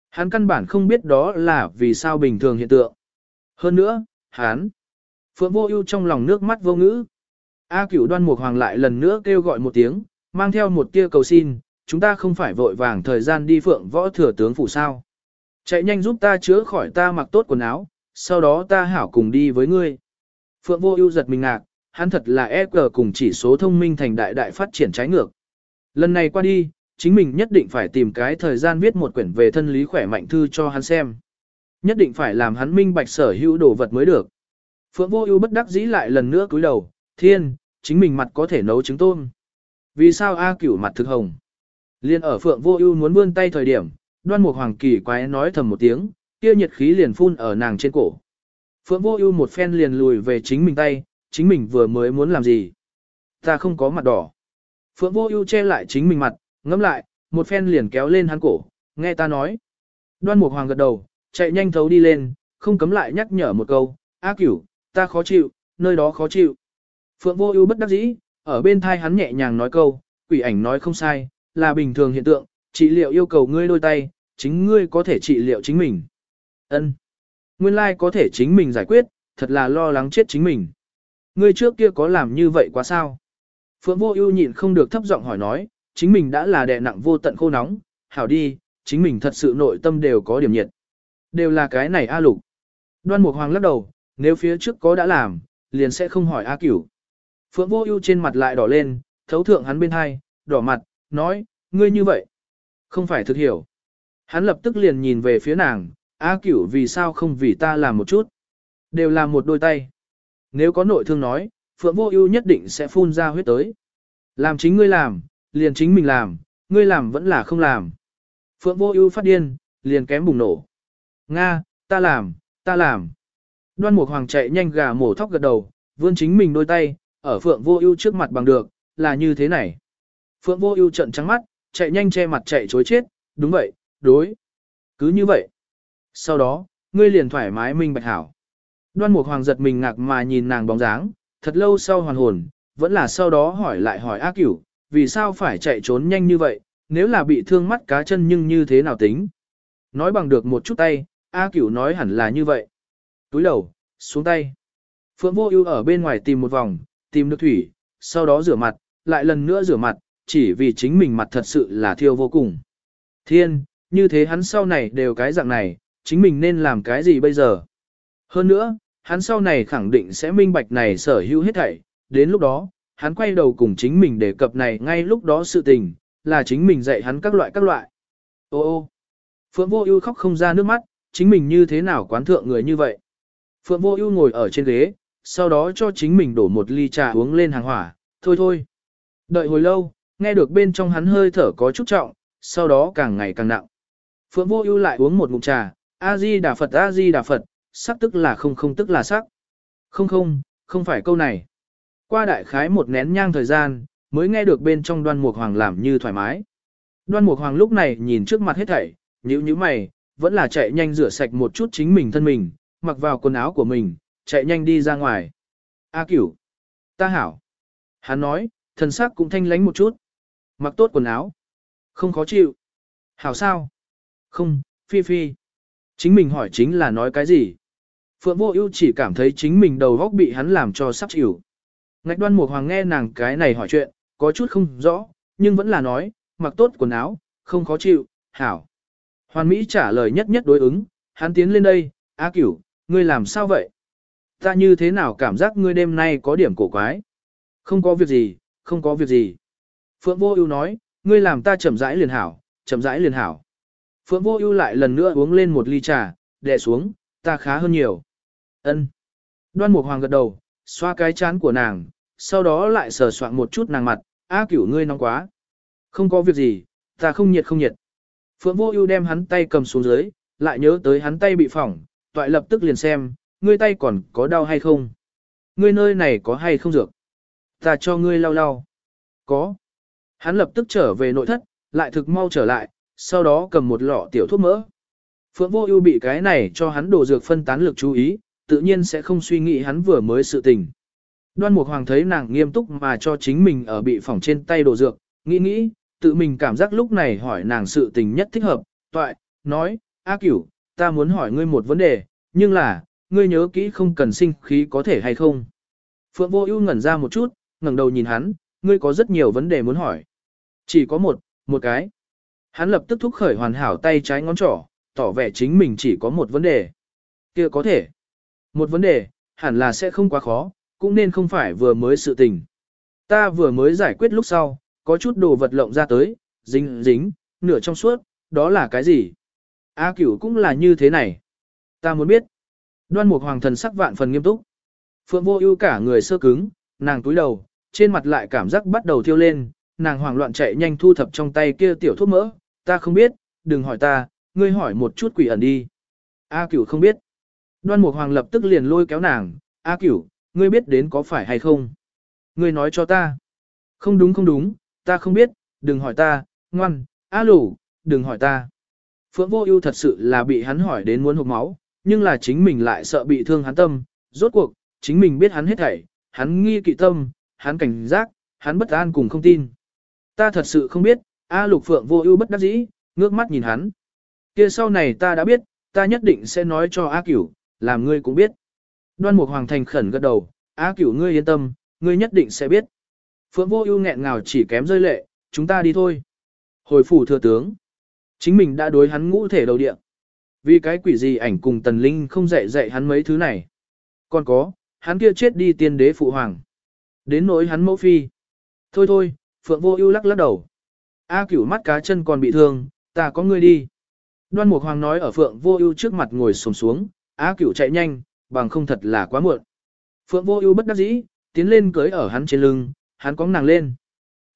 Hắn căn bản không biết đó là vì sao bình thường hiện tượng. Hơn nữa, hắn, Phượng vô ưu trong lòng nước mắt vô ngữ. A cửu đoan mục hoàng lại lần nữa kêu gọi một tiếng, mang theo một tia cầu xin, chúng ta không phải vội vàng thời gian đi phượng võ thừa tướng phủ sao. Chạy nhanh giúp ta chữa khỏi ta mặc tốt quần áo, sau đó ta hảo cùng đi với ngươi. Phượng vô ưu giật mình ngạc, hắn thật là e cờ cùng chỉ số thông minh thành đại đại phát triển trái ngược. Lần này qua đi, chính mình nhất định phải tìm cái thời gian viết một quyển về thân lý khỏe mạnh thư cho hắn xem. Nhất định phải làm hắn minh bạch sở hữu đồ vật mới được. Phượng vô ưu bất đắc dĩ lại lần nữa cúi đầu, thiên, chính mình mặt có thể nấu trứng tôm. Vì sao A cửu mặt thực hồng? Liên ở Phượng Vô Ưu muốn vươn tay thời điểm, Đoan Mục Hoàng kỳ quái nói thầm một tiếng, kia nhiệt khí liền phun ở nàng trên cổ. Phượng Vô Ưu một phen liền lùi về chính mình tay, chính mình vừa mới muốn làm gì? Ta không có mặt đỏ. Phượng Vô Ưu che lại chính mình mặt, ngẫm lại, một phen liền kéo lên hắn cổ, nghe ta nói. Đoan Mục Hoàng gật đầu, chạy nhanh thấu đi lên, không cấm lại nhắc nhở một câu, "A Cửu, ta khó chịu, nơi đó khó chịu." Phượng Vô Ưu bất đắc dĩ, ở bên tai hắn nhẹ nhàng nói câu, quỷ ảnh nói không sai, là bình thường hiện tượng, trị liệu yêu cầu ngươi đôi tay, chính ngươi có thể trị liệu chính mình. Ân. Nguyên lai like có thể chính mình giải quyết, thật là lo lắng chết chính mình. Ngươi trước kia có làm như vậy quá sao? Phượng Vô Ưu nhịn không được thấp giọng hỏi nói, chính mình đã là đè nặng vô tận khô nóng, hảo đi, chính mình thật sự nội tâm đều có điểm nhiệt. Đều là cái này A Lục. Đoan Mục Hoàng lắc đầu, nếu phía trước có đã làm, liền sẽ không hỏi A Cửu. Phượng Vô Ưu trên mặt lại đỏ lên, thấu thượng hắn bên hai, đỏ mặt, nói, ngươi như vậy, không phải thực hiểu. Hắn lập tức liền nhìn về phía nàng, A Cửu vì sao không vì ta làm một chút, đều làm một đôi tay. Nếu có nội thương nói, Phượng Vô Ưu nhất định sẽ phun ra huyết tới. Làm chính ngươi làm, liền chính mình làm, ngươi làm vẫn là không làm. Phượng Vô Ưu phát điên, liền kém bùng nổ. "Nga, ta làm, ta làm." Đoan Mục Hoàng chạy nhanh gà mổ thóc gật đầu, vươn chính mình đôi tay, ở Phượng Vô Ưu trước mặt bằng được, là như thế này. Phượng Vô Ưu trợn trắng mắt, chạy nhanh che mặt chạy trối chết, đúng vậy, đối. Cứ như vậy. Sau đó, ngươi liền thoải mái minh bạch hảo. Đoan Mục Hoàng giật mình ngạc mà nhìn nàng bóng dáng, thật lâu sau hoàn hồn, vẫn là sau đó hỏi lại hỏi A Cửu, vì sao phải chạy trốn nhanh như vậy, nếu là bị thương mắt cá chân nhưng như thế nào tính. Nói bằng được một chút tay, A Cửu nói hẳn là như vậy. Túi đầu, xuống tay. Phượng Vô Ưu ở bên ngoài tìm một vòng, tìm nước thủy, sau đó rửa mặt, lại lần nữa rửa mặt, chỉ vì chính mình mặt thật sự là thiêu vô cùng. Thiên, như thế hắn sau này đều cái dạng này, chính mình nên làm cái gì bây giờ? Hơn nữa, hắn sau này khẳng định sẽ minh bạch này sở hữu hết thảy, đến lúc đó, hắn quay đầu cùng chính mình đề cập này ngay lúc đó sự tình, là chính mình dạy hắn các loại các loại. Ô ô, Phượng Vô Ưu khóc không ra nước mắt, chính mình như thế nào quán thượng người như vậy. Phượng Vô Ưu ngồi ở trên ghế, sau đó cho chính mình đổ một ly trà uống lên hàng hỏa, thôi thôi. Đợi hồi lâu, nghe được bên trong hắn hơi thở có chút trọng, sau đó càng ngày càng nặng. Phượng Vô Ưu lại uống một ngụm trà, A Di Đà Phật A Di Đà Phật, sắc tức là không không tức là sắc. Không không, không phải câu này. Qua đại khái một nén nhang thời gian, mới nghe được bên trong Đoan Mục Hoàng làm như thoải mái. Đoan Mục Hoàng lúc này nhìn trước mặt hết thảy, nhíu nhíu mày, vẫn là chạy nhanh rửa sạch một chút chính mình thân mình, mặc vào quần áo của mình, chạy nhanh đi ra ngoài. A Cửu, ta hảo. Hắn nói, thần sắc cũng thanh lánh một chút. Mặc tốt quần áo. Không khó chịu. Hảo sao? Không, Phi Phi. Chính mình hỏi chính là nói cái gì? Phượng Vô Ưu chỉ cảm thấy chính mình đầu góc bị hắn làm cho sắp chịu. Ngạch Đoan Mục Hoàng nghe nàng cái này hỏi chuyện, có chút không rõ, nhưng vẫn là nói, mặc tốt quần áo, không khó chịu, hảo. Hoàn Mỹ trả lời nhất nhất đối ứng, hắn tiến lên đây, A Cửu, ngươi làm sao vậy? Ta như thế nào cảm giác ngươi đêm nay có điểm cổ quái? Không có việc gì, không có việc gì. Phượng Vô Ưu nói, ngươi làm ta chậm rãi liền hảo, chậm rãi liền hảo. Phượng Vô Ưu lại lần nữa uống lên một ly trà, đè xuống, ta khá hơn nhiều. Ân. Đoan Mục Hoàng gật đầu, xoa cái trán của nàng, sau đó lại sờ soạn một chút nàng mặt, "A Cửu ngươi nóng quá." "Không có việc gì, ta không nhiệt không nhiệt." Phượng Vô Ưu đem hắn tay cầm xuống dưới, lại nhớ tới hắn tay bị phỏng, toại lập tức liền xem, "Ngươi tay còn có đau hay không? Ngươi nơi này có hay không dược?" "Ta cho ngươi lau lau." "Có." Hắn lập tức trở về nội thất, lại thực mau trở lại, sau đó cầm một lọ tiểu thuốc mỡ. Phượng Vô Ưu bị cái này cho hắn đổ dược phân tán lực chú ý, tự nhiên sẽ không suy nghĩ hắn vừa mới sự tình. Đoan Mục Hoàng thấy nàng nghiêm túc mà cho chính mình ở bị phỏng trên tay đổ dược, nghĩ nghĩ, tự mình cảm giác lúc này hỏi nàng sự tình nhất thích hợp, toại, nói, A Cửu, ta muốn hỏi ngươi một vấn đề, nhưng là, ngươi nhớ kỹ không cần sinh khí có thể hay không. Phượng Vô Ưu ngẩn ra một chút, ngẩng đầu nhìn hắn, ngươi có rất nhiều vấn đề muốn hỏi. Chỉ có một, một cái. Hắn lập tức thúc khởi hoàn hảo tay trái ngón trỏ, tỏ vẻ chính mình chỉ có một vấn đề. kia có thể. Một vấn đề, hẳn là sẽ không quá khó, cũng nên không phải vừa mới sự tình. Ta vừa mới giải quyết lúc sau, có chút đồ vật lộng ra tới, dính dính, nửa trong suốt, đó là cái gì? A cửu cũng là như thế này. Ta muốn biết. Đoan mục hoàng thần sắc vạn phần nghiêm túc. Phượng vô ưu cả người sơ cứng, nàng túi đầu, trên mặt lại cảm giác bắt đầu thiêu lên, nàng hoảng loạn chạy nhanh thu thập trong tay kia tiểu thuốc mỡ, ta không biết, đừng hỏi ta, ngươi hỏi một chút quỷ ẩn đi. A cửu không biết. Đoan Mục Hoàng lập tức liền lôi kéo nàng, A cửu, ngươi biết đến có phải hay không? Ngươi nói cho ta. Không đúng không đúng, ta không biết, đừng hỏi ta, ngoan, A lủ, đừng hỏi ta. Phượng Vô Ưu thật sự là bị hắn hỏi đến muốn hộc máu, nhưng là chính mình lại sợ bị thương hắn tâm, rốt cuộc, chính mình biết hắn hết thảy, hắn nghi kỵ tâm, hắn cảnh giác, hắn bất an cùng không tin. Ta thật sự không biết, A Lục Phượng Vô Ưu bất đắc dĩ, ngước mắt nhìn hắn. Kia sau này ta đã biết, ta nhất định sẽ nói cho A Cửu, làm ngươi cũng biết. Đoan Mục Hoàng thành khẩn gật đầu, A Cửu ngươi yên tâm, ngươi nhất định sẽ biết. Phượng Vô Ưu nghẹn ngào chỉ kém rơi lệ, chúng ta đi thôi. Hồi phủ thừa tướng, chính mình đã đối hắn ngũ thể đầu địa. Vì cái quỷ gì ảnh cùng Tần Linh không dạy dạy hắn mấy thứ này. Còn có, hắn kia chết đi tiên đế phụ hoàng. Đến nỗi hắn mẫu phi. Thôi thôi, Phượng Vô Ưu lắc lắc đầu. A Cửu mắt cá chân còn bị thương, ta có ngươi đi. Đoan Mục Hoàng nói ở Phượng Vô Ưu trước mặt ngồi xổm xuống, A Cửu chạy nhanh, bằng không thật là quá muộn. Phượng Vô Ưu bất đắc dĩ, tiến lên cưỡi ở hắn trên lưng, hắn cõng nàng lên.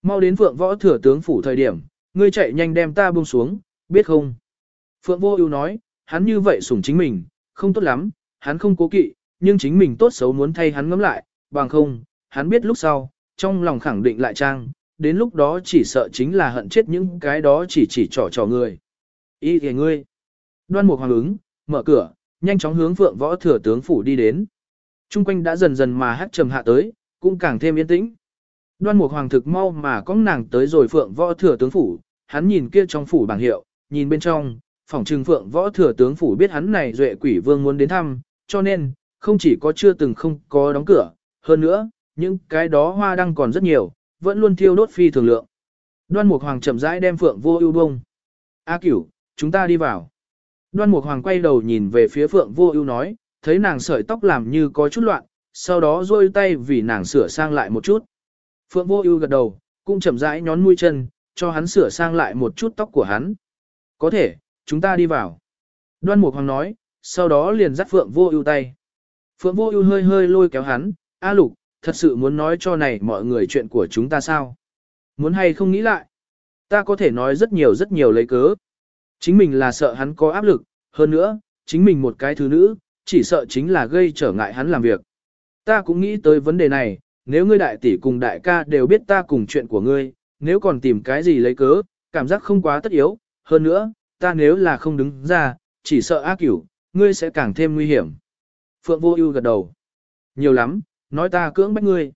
Mau đến Phượng Võ thừa tướng phủ thời điểm, ngươi chạy nhanh đem ta buông xuống, biết không? Phượng Vô Ưu nói, hắn như vậy sủng chính mình, không tốt lắm, hắn không cố kỵ, nhưng chính mình tốt xấu muốn thay hắn ngẫm lại, bằng không, hắn biết lúc sau, trong lòng khẳng định lại trang, đến lúc đó chỉ sợ chính là hận chết những cái đó chỉ chỉ trò trò người. Ý kìa ngươi. Đoan mục hoàng ứng, mở cửa, nhanh chóng hướng phượng võ thừa tướng phủ đi đến. Trung quanh đã dần dần mà hát trầm hạ tới, cũng càng thêm yên tĩnh. Đoan mục hoàng thực mau mà có nàng tới rồi phượng võ thừa tướng phủ, hắn nhìn kia trong phủ bảng hiệu, nhìn bên trong, phòng trừng phượng võ thừa tướng phủ biết hắn này duệ quỷ vương muốn đến thăm, cho nên, không chỉ có chưa từng không có đóng cửa, hơn nữa, những cái đó hoa đăng còn rất nhiều, vẫn luôn thiêu đốt phi thường lượng. Đoan Mục Hoàng chậm rãi đem Phượng Vô Ưu bông. "A Cửu, chúng ta đi vào." Đoan Mục Hoàng quay đầu nhìn về phía Phượng Vô Ưu nói, thấy nàng sợi tóc làm như có chút loạn, sau đó duỗi tay vì nàng sửa sang lại một chút. Phượng Vô Ưu gật đầu, cũng chậm rãi nhón mũi chân, cho hắn sửa sang lại một chút tóc của hắn. "Có thể, chúng ta đi vào." Đoan Mục Hoàng nói, sau đó liền dắt Phượng Vô Ưu tay. Phượng Vô Ưu hơi hơi lôi kéo hắn, "A Lục, thật sự muốn nói cho này mọi người chuyện của chúng ta sao? Muốn hay không nghĩ lại? Ta có thể nói rất nhiều rất nhiều lấy cớ. Chính mình là sợ hắn có áp lực, hơn nữa, chính mình một cái thứ nữ, chỉ sợ chính là gây trở ngại hắn làm việc. Ta cũng nghĩ tới vấn đề này, nếu ngươi đại tỷ cùng đại ca đều biết ta cùng chuyện của ngươi, nếu còn tìm cái gì lấy cớ, cảm giác không quá tất yếu, hơn nữa, ta nếu là không đứng ra, chỉ sợ ác cửu, ngươi sẽ càng thêm nguy hiểm. Phượng vô ưu gật đầu. Nhiều lắm, nói ta cưỡng bách ngươi.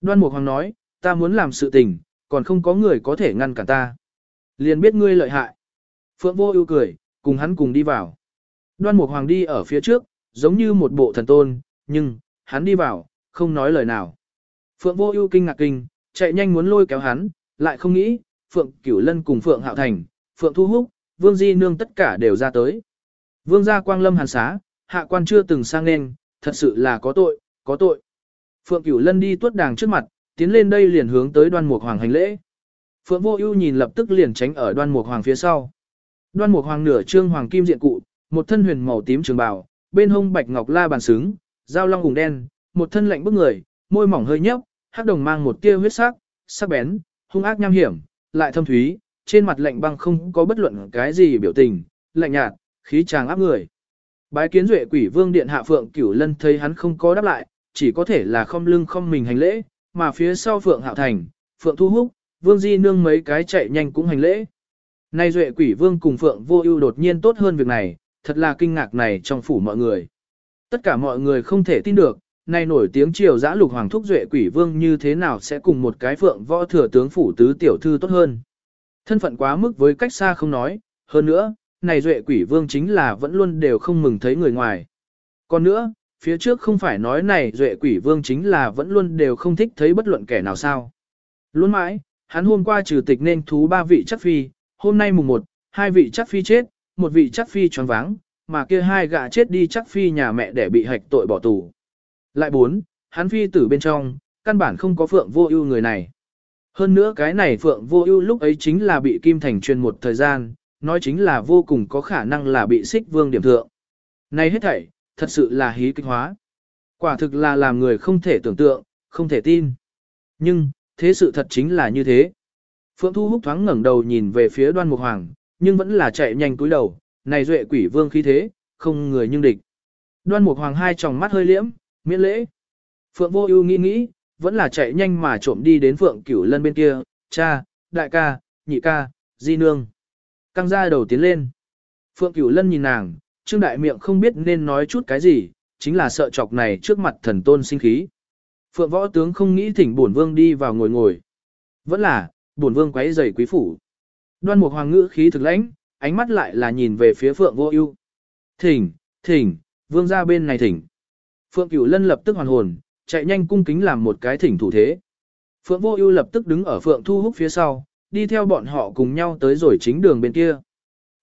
Đoan Mục Hoàng nói, ta muốn làm sự tình, còn không có người có thể ngăn cản ta. Liền biết ngươi lợi hại. Phượng vô ưu cười, cùng hắn cùng đi vào. Đoan Mục Hoàng đi ở phía trước, giống như một bộ thần tôn, nhưng, hắn đi vào, không nói lời nào. Phượng vô ưu kinh ngạc kinh, chạy nhanh muốn lôi kéo hắn, lại không nghĩ, Phượng Cửu Lân cùng Phượng Hạo Thành, Phượng Thu Húc, Vương Di Nương tất cả đều ra tới. Vương gia quang lâm hàn xá, hạ quan chưa từng sang nên, thật sự là có tội, có tội. Phượng Cửu Lân đi tuốt đàng trước mặt, tiến lên đây liền hướng tới đoan mục hoàng hành lễ. Phượng Vô Ưu nhìn lập tức liền tránh ở đoan mục hoàng phía sau. Đoan mục hoàng nửa trương hoàng kim diện cụ, một thân huyền màu tím trường bào, bên hông bạch ngọc la bàn sừng, dao long hùng đen, một thân lạnh bức người, môi mỏng hơi nhấp, hắc đồng mang một tia huyết sắc, sắc bén, hung ác nham hiểm, lại thâm thúy, trên mặt lạnh băng không có bất luận cái gì biểu tình, lạnh nhạt, khí chàng áp người. Bái kiến duệ quỷ vương điện hạ phượng cửu lân thấy hắn không có đáp lại, chỉ có thể là không lưng không mình hành lễ, mà phía sau phượng hạo thành, phượng thu húc, vương di nương mấy cái chạy nhanh cũng hành lễ. Nay duệ quỷ vương cùng phượng vô ưu đột nhiên tốt hơn việc này, thật là kinh ngạc này trong phủ mọi người. Tất cả mọi người không thể tin được, nay nổi tiếng triều giã lục hoàng thúc duệ quỷ vương như thế nào sẽ cùng một cái phượng võ thừa tướng phủ tứ tiểu thư tốt hơn. Thân phận quá mức với cách xa không nói, hơn nữa, này duệ quỷ vương chính là vẫn luôn đều không mừng thấy người ngoài. Còn nữa, phía trước không phải nói này duệ quỷ vương chính là vẫn luôn đều không thích thấy bất luận kẻ nào sao. Luôn mãi, hắn hôm qua trừ tịch nên thú ba vị chắc phi, hôm nay mùng một, hai vị chắc phi chết, một vị chắc phi tròn váng, mà kia hai gạ chết đi chắc phi nhà mẹ để bị hạch tội bỏ tù. Lại bốn, hắn phi tử bên trong, căn bản không có phượng vô ưu người này. Hơn nữa cái này phượng vô ưu lúc ấy chính là bị Kim Thành truyền một thời gian, nói chính là vô cùng có khả năng là bị xích vương điểm thượng. Này hết thảy, thật sự là hí kịch hóa. Quả thực là làm người không thể tưởng tượng, không thể tin. Nhưng, thế sự thật chính là như thế. Phượng Thu Húc thoáng ngẩng đầu nhìn về phía đoan mục hoàng, nhưng vẫn là chạy nhanh túi đầu, này duệ quỷ vương khí thế, không người nhưng địch. Đoan mục hoàng hai tròng mắt hơi liễm, miễn lễ. Phượng vô ưu nghĩ nghĩ, vẫn là chạy nhanh mà trộm đi đến Phượng cửu lân bên kia, cha, đại ca, nhị ca, di nương. Căng ra đầu tiến lên. Phượng Cửu Lân nhìn nàng, Trương Đại Miệng không biết nên nói chút cái gì, chính là sợ chọc này trước mặt thần tôn sinh khí. Phượng Võ Tướng không nghĩ thỉnh bổn vương đi vào ngồi ngồi. Vẫn là, bổn vương quấy rầy quý phủ. Đoan Mục Hoàng ngữ khí thực lãnh, ánh mắt lại là nhìn về phía Phượng Vô Ưu. Thỉnh, thỉnh, vương ra bên này thỉnh. Phượng Cửu Lân lập tức hoàn hồn, chạy nhanh cung kính làm một cái thỉnh thủ thế. Phượng Vô Ưu lập tức đứng ở Phượng Thu Húc phía sau, đi theo bọn họ cùng nhau tới rồi chính đường bên kia.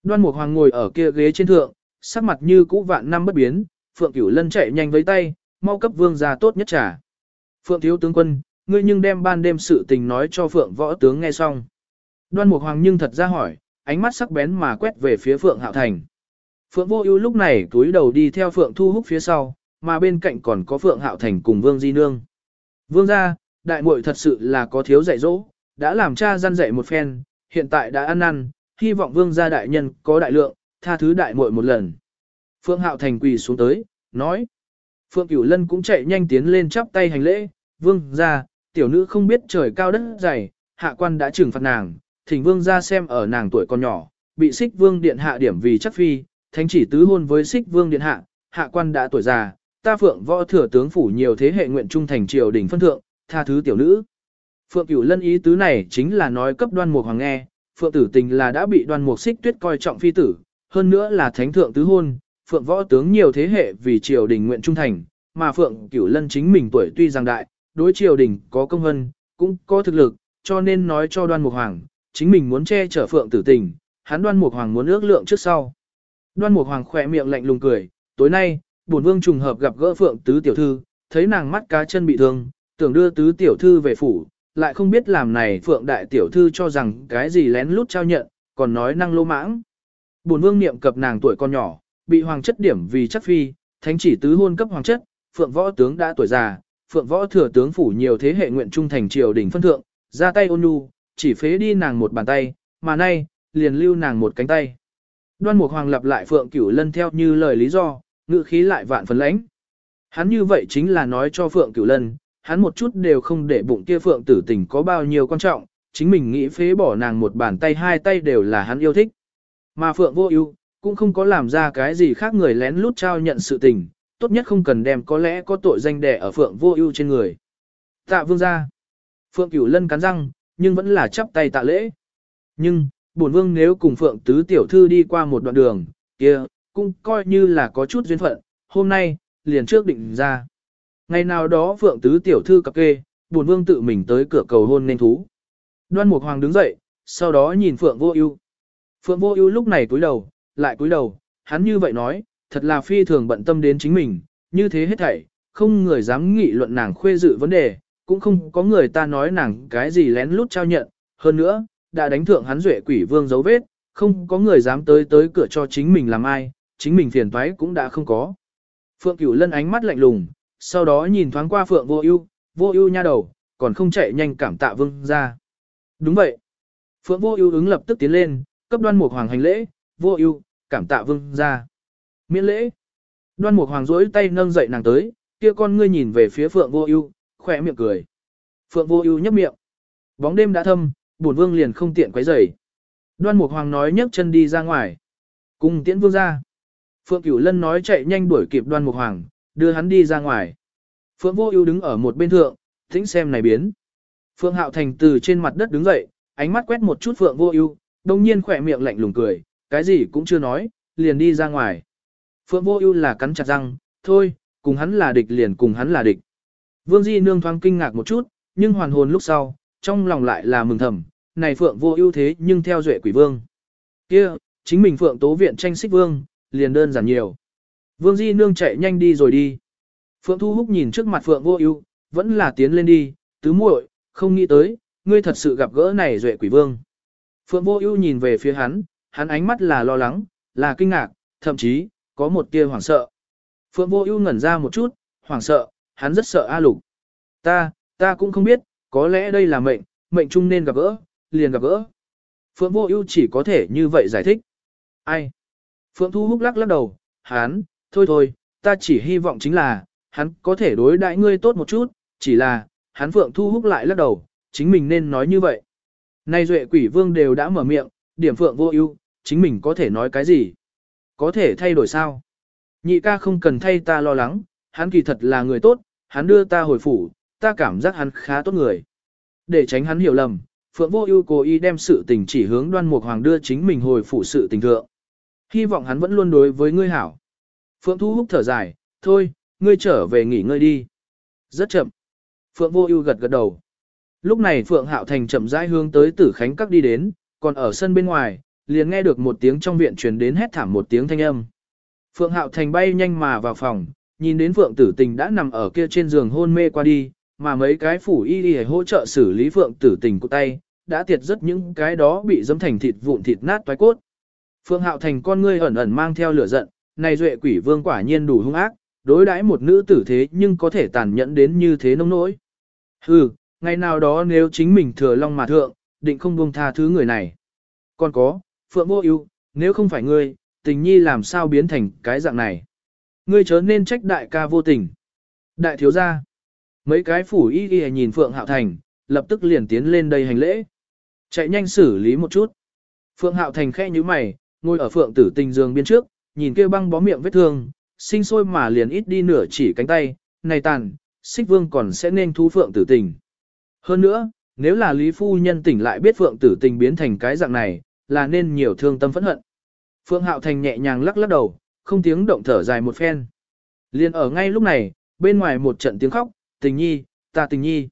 Đoan Mục Hoàng ngồi ở kia ghế trên thượng, sắc mặt như cũ vạn năm bất biến, Phượng Cửu Lân chạy nhanh với tay, mau cấp vương gia tốt nhất trà. Phượng thiếu tướng quân, ngươi nhưng đem ban đêm sự tình nói cho Phượng võ tướng nghe xong. Đoan Mục Hoàng nhưng thật ra hỏi, ánh mắt sắc bén mà quét về phía Phượng Hạo Thành. Phượng Vô Ưu lúc này túi đầu đi theo Phượng Thu Húc phía sau, mà bên cạnh còn có Phượng Hạo Thành cùng Vương Di Nương. Vương gia, đại muội thật sự là có thiếu dạy dỗ, đã làm cha gian dạy một phen, hiện tại đã ăn năn, hy vọng vương gia đại nhân có đại lượng, tha thứ đại muội một lần. Phượng Hạo Thành quỳ xuống tới, nói. Phượng Cửu Lân cũng chạy nhanh tiến lên chắp tay hành lễ, vương gia, tiểu nữ không biết trời cao đất dày, hạ quan đã trừng phạt nàng, thỉnh vương gia xem ở nàng tuổi còn nhỏ, bị xích vương điện hạ điểm vì chắc phi, thánh chỉ tứ hôn với xích vương điện hạ, hạ quan đã tuổi già, ta phượng võ thừa tướng phủ nhiều thế hệ nguyện trung thành triều đình phân thượng, tha thứ tiểu nữ. Phượng Cửu Lân ý tứ này chính là nói cấp đoan mục hoàng nghe, Phượng tử tình là đã bị đoan mục xích tuyết coi trọng phi tử, hơn nữa là thánh thượng tứ hôn, Phượng võ tướng nhiều thế hệ vì triều đình nguyện trung thành, mà Phượng Cửu Lân chính mình tuổi tuy rằng đại, đối triều đình có công hân, cũng có thực lực, cho nên nói cho đoan mục hoàng, chính mình muốn che chở Phượng tử tình, hắn đoan mục hoàng muốn ước lượng trước sau. Đoan mục hoàng khỏe miệng lạnh lùng cười, tối nay, bổn vương trùng hợp gặp gỡ Phượng tứ tiểu thư, thấy nàng mắt cá chân bị thương, tưởng đưa tứ tiểu thư về phủ, lại không biết làm này phượng đại tiểu thư cho rằng cái gì lén lút trao nhận, còn nói năng lô mãng. Bổn vương niệm cập nàng tuổi con nhỏ, bị hoàng chất điểm vì chất phi, thánh chỉ tứ hôn cấp hoàng chất, phượng võ tướng đã tuổi già, phượng võ thừa tướng phủ nhiều thế hệ nguyện trung thành triều đình phân thượng, ra tay ôn nhu, chỉ phế đi nàng một bàn tay, mà nay, liền lưu nàng một cánh tay. Đoan Mục Hoàng lặp lại Phượng Cửu Lân theo như lời lý do, ngữ khí lại vạn phần lãnh. Hắn như vậy chính là nói cho Phượng Cửu Lân, hắn một chút đều không để bụng kia Phượng tử tình có bao nhiêu quan trọng, chính mình nghĩ phế bỏ nàng một bàn tay hai tay đều là hắn yêu thích. Mà Phượng vô ưu cũng không có làm ra cái gì khác người lén lút trao nhận sự tình, tốt nhất không cần đem có lẽ có tội danh đè ở Phượng vô ưu trên người. Tạ vương gia Phượng Cửu Lân cắn răng, nhưng vẫn là chắp tay tạ lễ. Nhưng, bổn vương nếu cùng Phượng tứ tiểu thư đi qua một đoạn đường, kia cũng coi như là có chút duyên phận, hôm nay, liền trước định ra. Ngày nào đó Phượng tứ tiểu thư cập kê, bổn vương tự mình tới cửa cầu hôn nên thú. Đoan Mục Hoàng đứng dậy, sau đó nhìn Phượng Vô Ưu. Phượng Vô Ưu lúc này cúi đầu, lại cúi đầu, hắn như vậy nói, thật là phi thường bận tâm đến chính mình, như thế hết thảy, không người dám nghị luận nàng khuê dự vấn đề, cũng không có người ta nói nàng cái gì lén lút trao nhận, hơn nữa, đã đánh thượng hắn duệ quỷ vương dấu vết, không có người dám tới tới cửa cho chính mình làm ai, chính mình phiền toái cũng đã không có. Phượng Cửu Lân ánh mắt lạnh lùng, sau đó nhìn thoáng qua Phượng Vô Ưu, Vô Ưu nha đầu, còn không chạy nhanh cảm tạ vương gia. Đúng vậy. Phượng Vô Ưu ứng lập tức tiến lên, cấp Đoan Mục Hoàng hành lễ, "Vô Ưu, cảm tạ vương gia." Miễn lễ. Đoan Mục Hoàng duỗi tay nâng dậy nàng tới, kia con ngươi nhìn về phía Phượng Vô Ưu, khỏe miệng cười. Phượng Vô Ưu nhếch miệng. Bóng đêm đã thâm, bổn vương liền không tiện quấy rầy. Đoan Mục Hoàng nói nhấc chân đi ra ngoài. Cùng tiễn vương ra. Phượng Cửu Lân nói chạy nhanh đuổi kịp Đoan Mục Hoàng, đưa hắn đi ra ngoài. Phượng Vô Ưu đứng ở một bên thượng, thính xem này biến. Phượng Hạo Thành từ trên mặt đất đứng dậy, ánh mắt quét một chút Phượng Vô Ưu, đồng nhiên khỏe miệng lạnh lùng cười, cái gì cũng chưa nói, liền đi ra ngoài. Phượng Vô Ưu là cắn chặt răng, thôi, cùng hắn là địch liền cùng hắn là địch. Vương Di nương thoáng kinh ngạc một chút, nhưng hoàn hồn lúc sau, trong lòng lại là mừng thầm, này Phượng Vô Ưu thế nhưng theo duệ quỷ vương. Kia, chính mình Phượng Tố viện tranh xích vương, liền đơn giản nhiều. Vương Di nương chạy nhanh đi rồi đi. Phượng Thu Húc nhìn trước mặt Phượng Vô Ưu, vẫn là tiến lên đi, tứ muội, không nghĩ tới, ngươi thật sự gặp gỡ này duệ quỷ vương. Phượng Vô Ưu nhìn về phía hắn, hắn ánh mắt là lo lắng, là kinh ngạc, thậm chí có một tia hoảng sợ. Phượng Vô Ưu ngẩn ra một chút, hoảng sợ, hắn rất sợ A Lục. Ta, ta cũng không biết, có lẽ đây là mệnh, mệnh chung nên gặp gỡ, liền gặp gỡ. Phượng Vô Ưu chỉ có thể như vậy giải thích. Ai? Phượng Thu Húc lắc lắc đầu, hắn, thôi thôi, ta chỉ hy vọng chính là, hắn có thể đối đãi ngươi tốt một chút, chỉ là, hắn Phượng Thu Húc lại lắc đầu, chính mình nên nói như vậy. Nay Duệ Quỷ Vương đều đã mở miệng, điểm Phượng Vô Ưu, chính mình có thể nói cái gì? Có thể thay đổi sao? Nhị ca không cần thay ta lo lắng, hắn kỳ thật là người tốt, hắn đưa ta hồi phủ, ta cảm giác hắn khá tốt người. Để tránh hắn hiểu lầm, Phượng Vô Ưu cố ý đem sự tình chỉ hướng Đoan Mục Hoàng đưa chính mình hồi phủ sự tình thượng. Hy vọng hắn vẫn luôn đối với ngươi hảo. Phượng Thu Húc thở dài, "Thôi, ngươi trở về nghỉ ngơi đi." Rất chậm. Phượng Vô Ưu gật gật đầu. Lúc này Phượng Hạo Thành chậm rãi hướng tới Tử Khánh Các đi đến, còn ở sân bên ngoài, liền nghe được một tiếng trong viện truyền đến hét thảm một tiếng thanh âm. Phượng Hạo Thành bay nhanh mà vào phòng, nhìn đến Phượng Tử Tình đã nằm ở kia trên giường hôn mê qua đi, mà mấy cái phủ y y hỗ trợ xử lý Phượng Tử Tình của tay, đã tiệt rất những cái đó bị dấm thành thịt vụn thịt nát toái cốt. Phượng Hạo Thành con ngươi ẩn ẩn mang theo lửa giận, này duệ quỷ vương quả nhiên đủ hung ác, đối đãi một nữ tử thế nhưng có thể tàn nhẫn đến như thế nông nỗi. Hừ, ngày nào đó nếu chính mình thừa long mà thượng, định không buông tha thứ người này. Còn có, Phượng Vô Ưu, nếu không phải ngươi, tình nhi làm sao biến thành cái dạng này? Ngươi chớ nên trách đại ca vô tình. Đại thiếu gia. Mấy cái phủ y y nhìn Phượng Hạo Thành, lập tức liền tiến lên đây hành lễ. Chạy nhanh xử lý một chút. Phượng Hạo Thành khẽ nhíu mày, ngồi ở Phượng tử tình giường bên trước, nhìn kia băng bó miệng vết thương, sinh sôi mà liền ít đi nửa chỉ cánh tay, này tàn, xích vương còn sẽ nên thu Phượng tử tình. Hơn nữa, nếu là Lý Phu Nhân tỉnh lại biết Phượng tử tình biến thành cái dạng này, là nên nhiều thương tâm phẫn hận. Phượng Hạo Thành nhẹ nhàng lắc lắc đầu, không tiếng động thở dài một phen. Liên ở ngay lúc này, bên ngoài một trận tiếng khóc, tình nhi, ta tình nhi.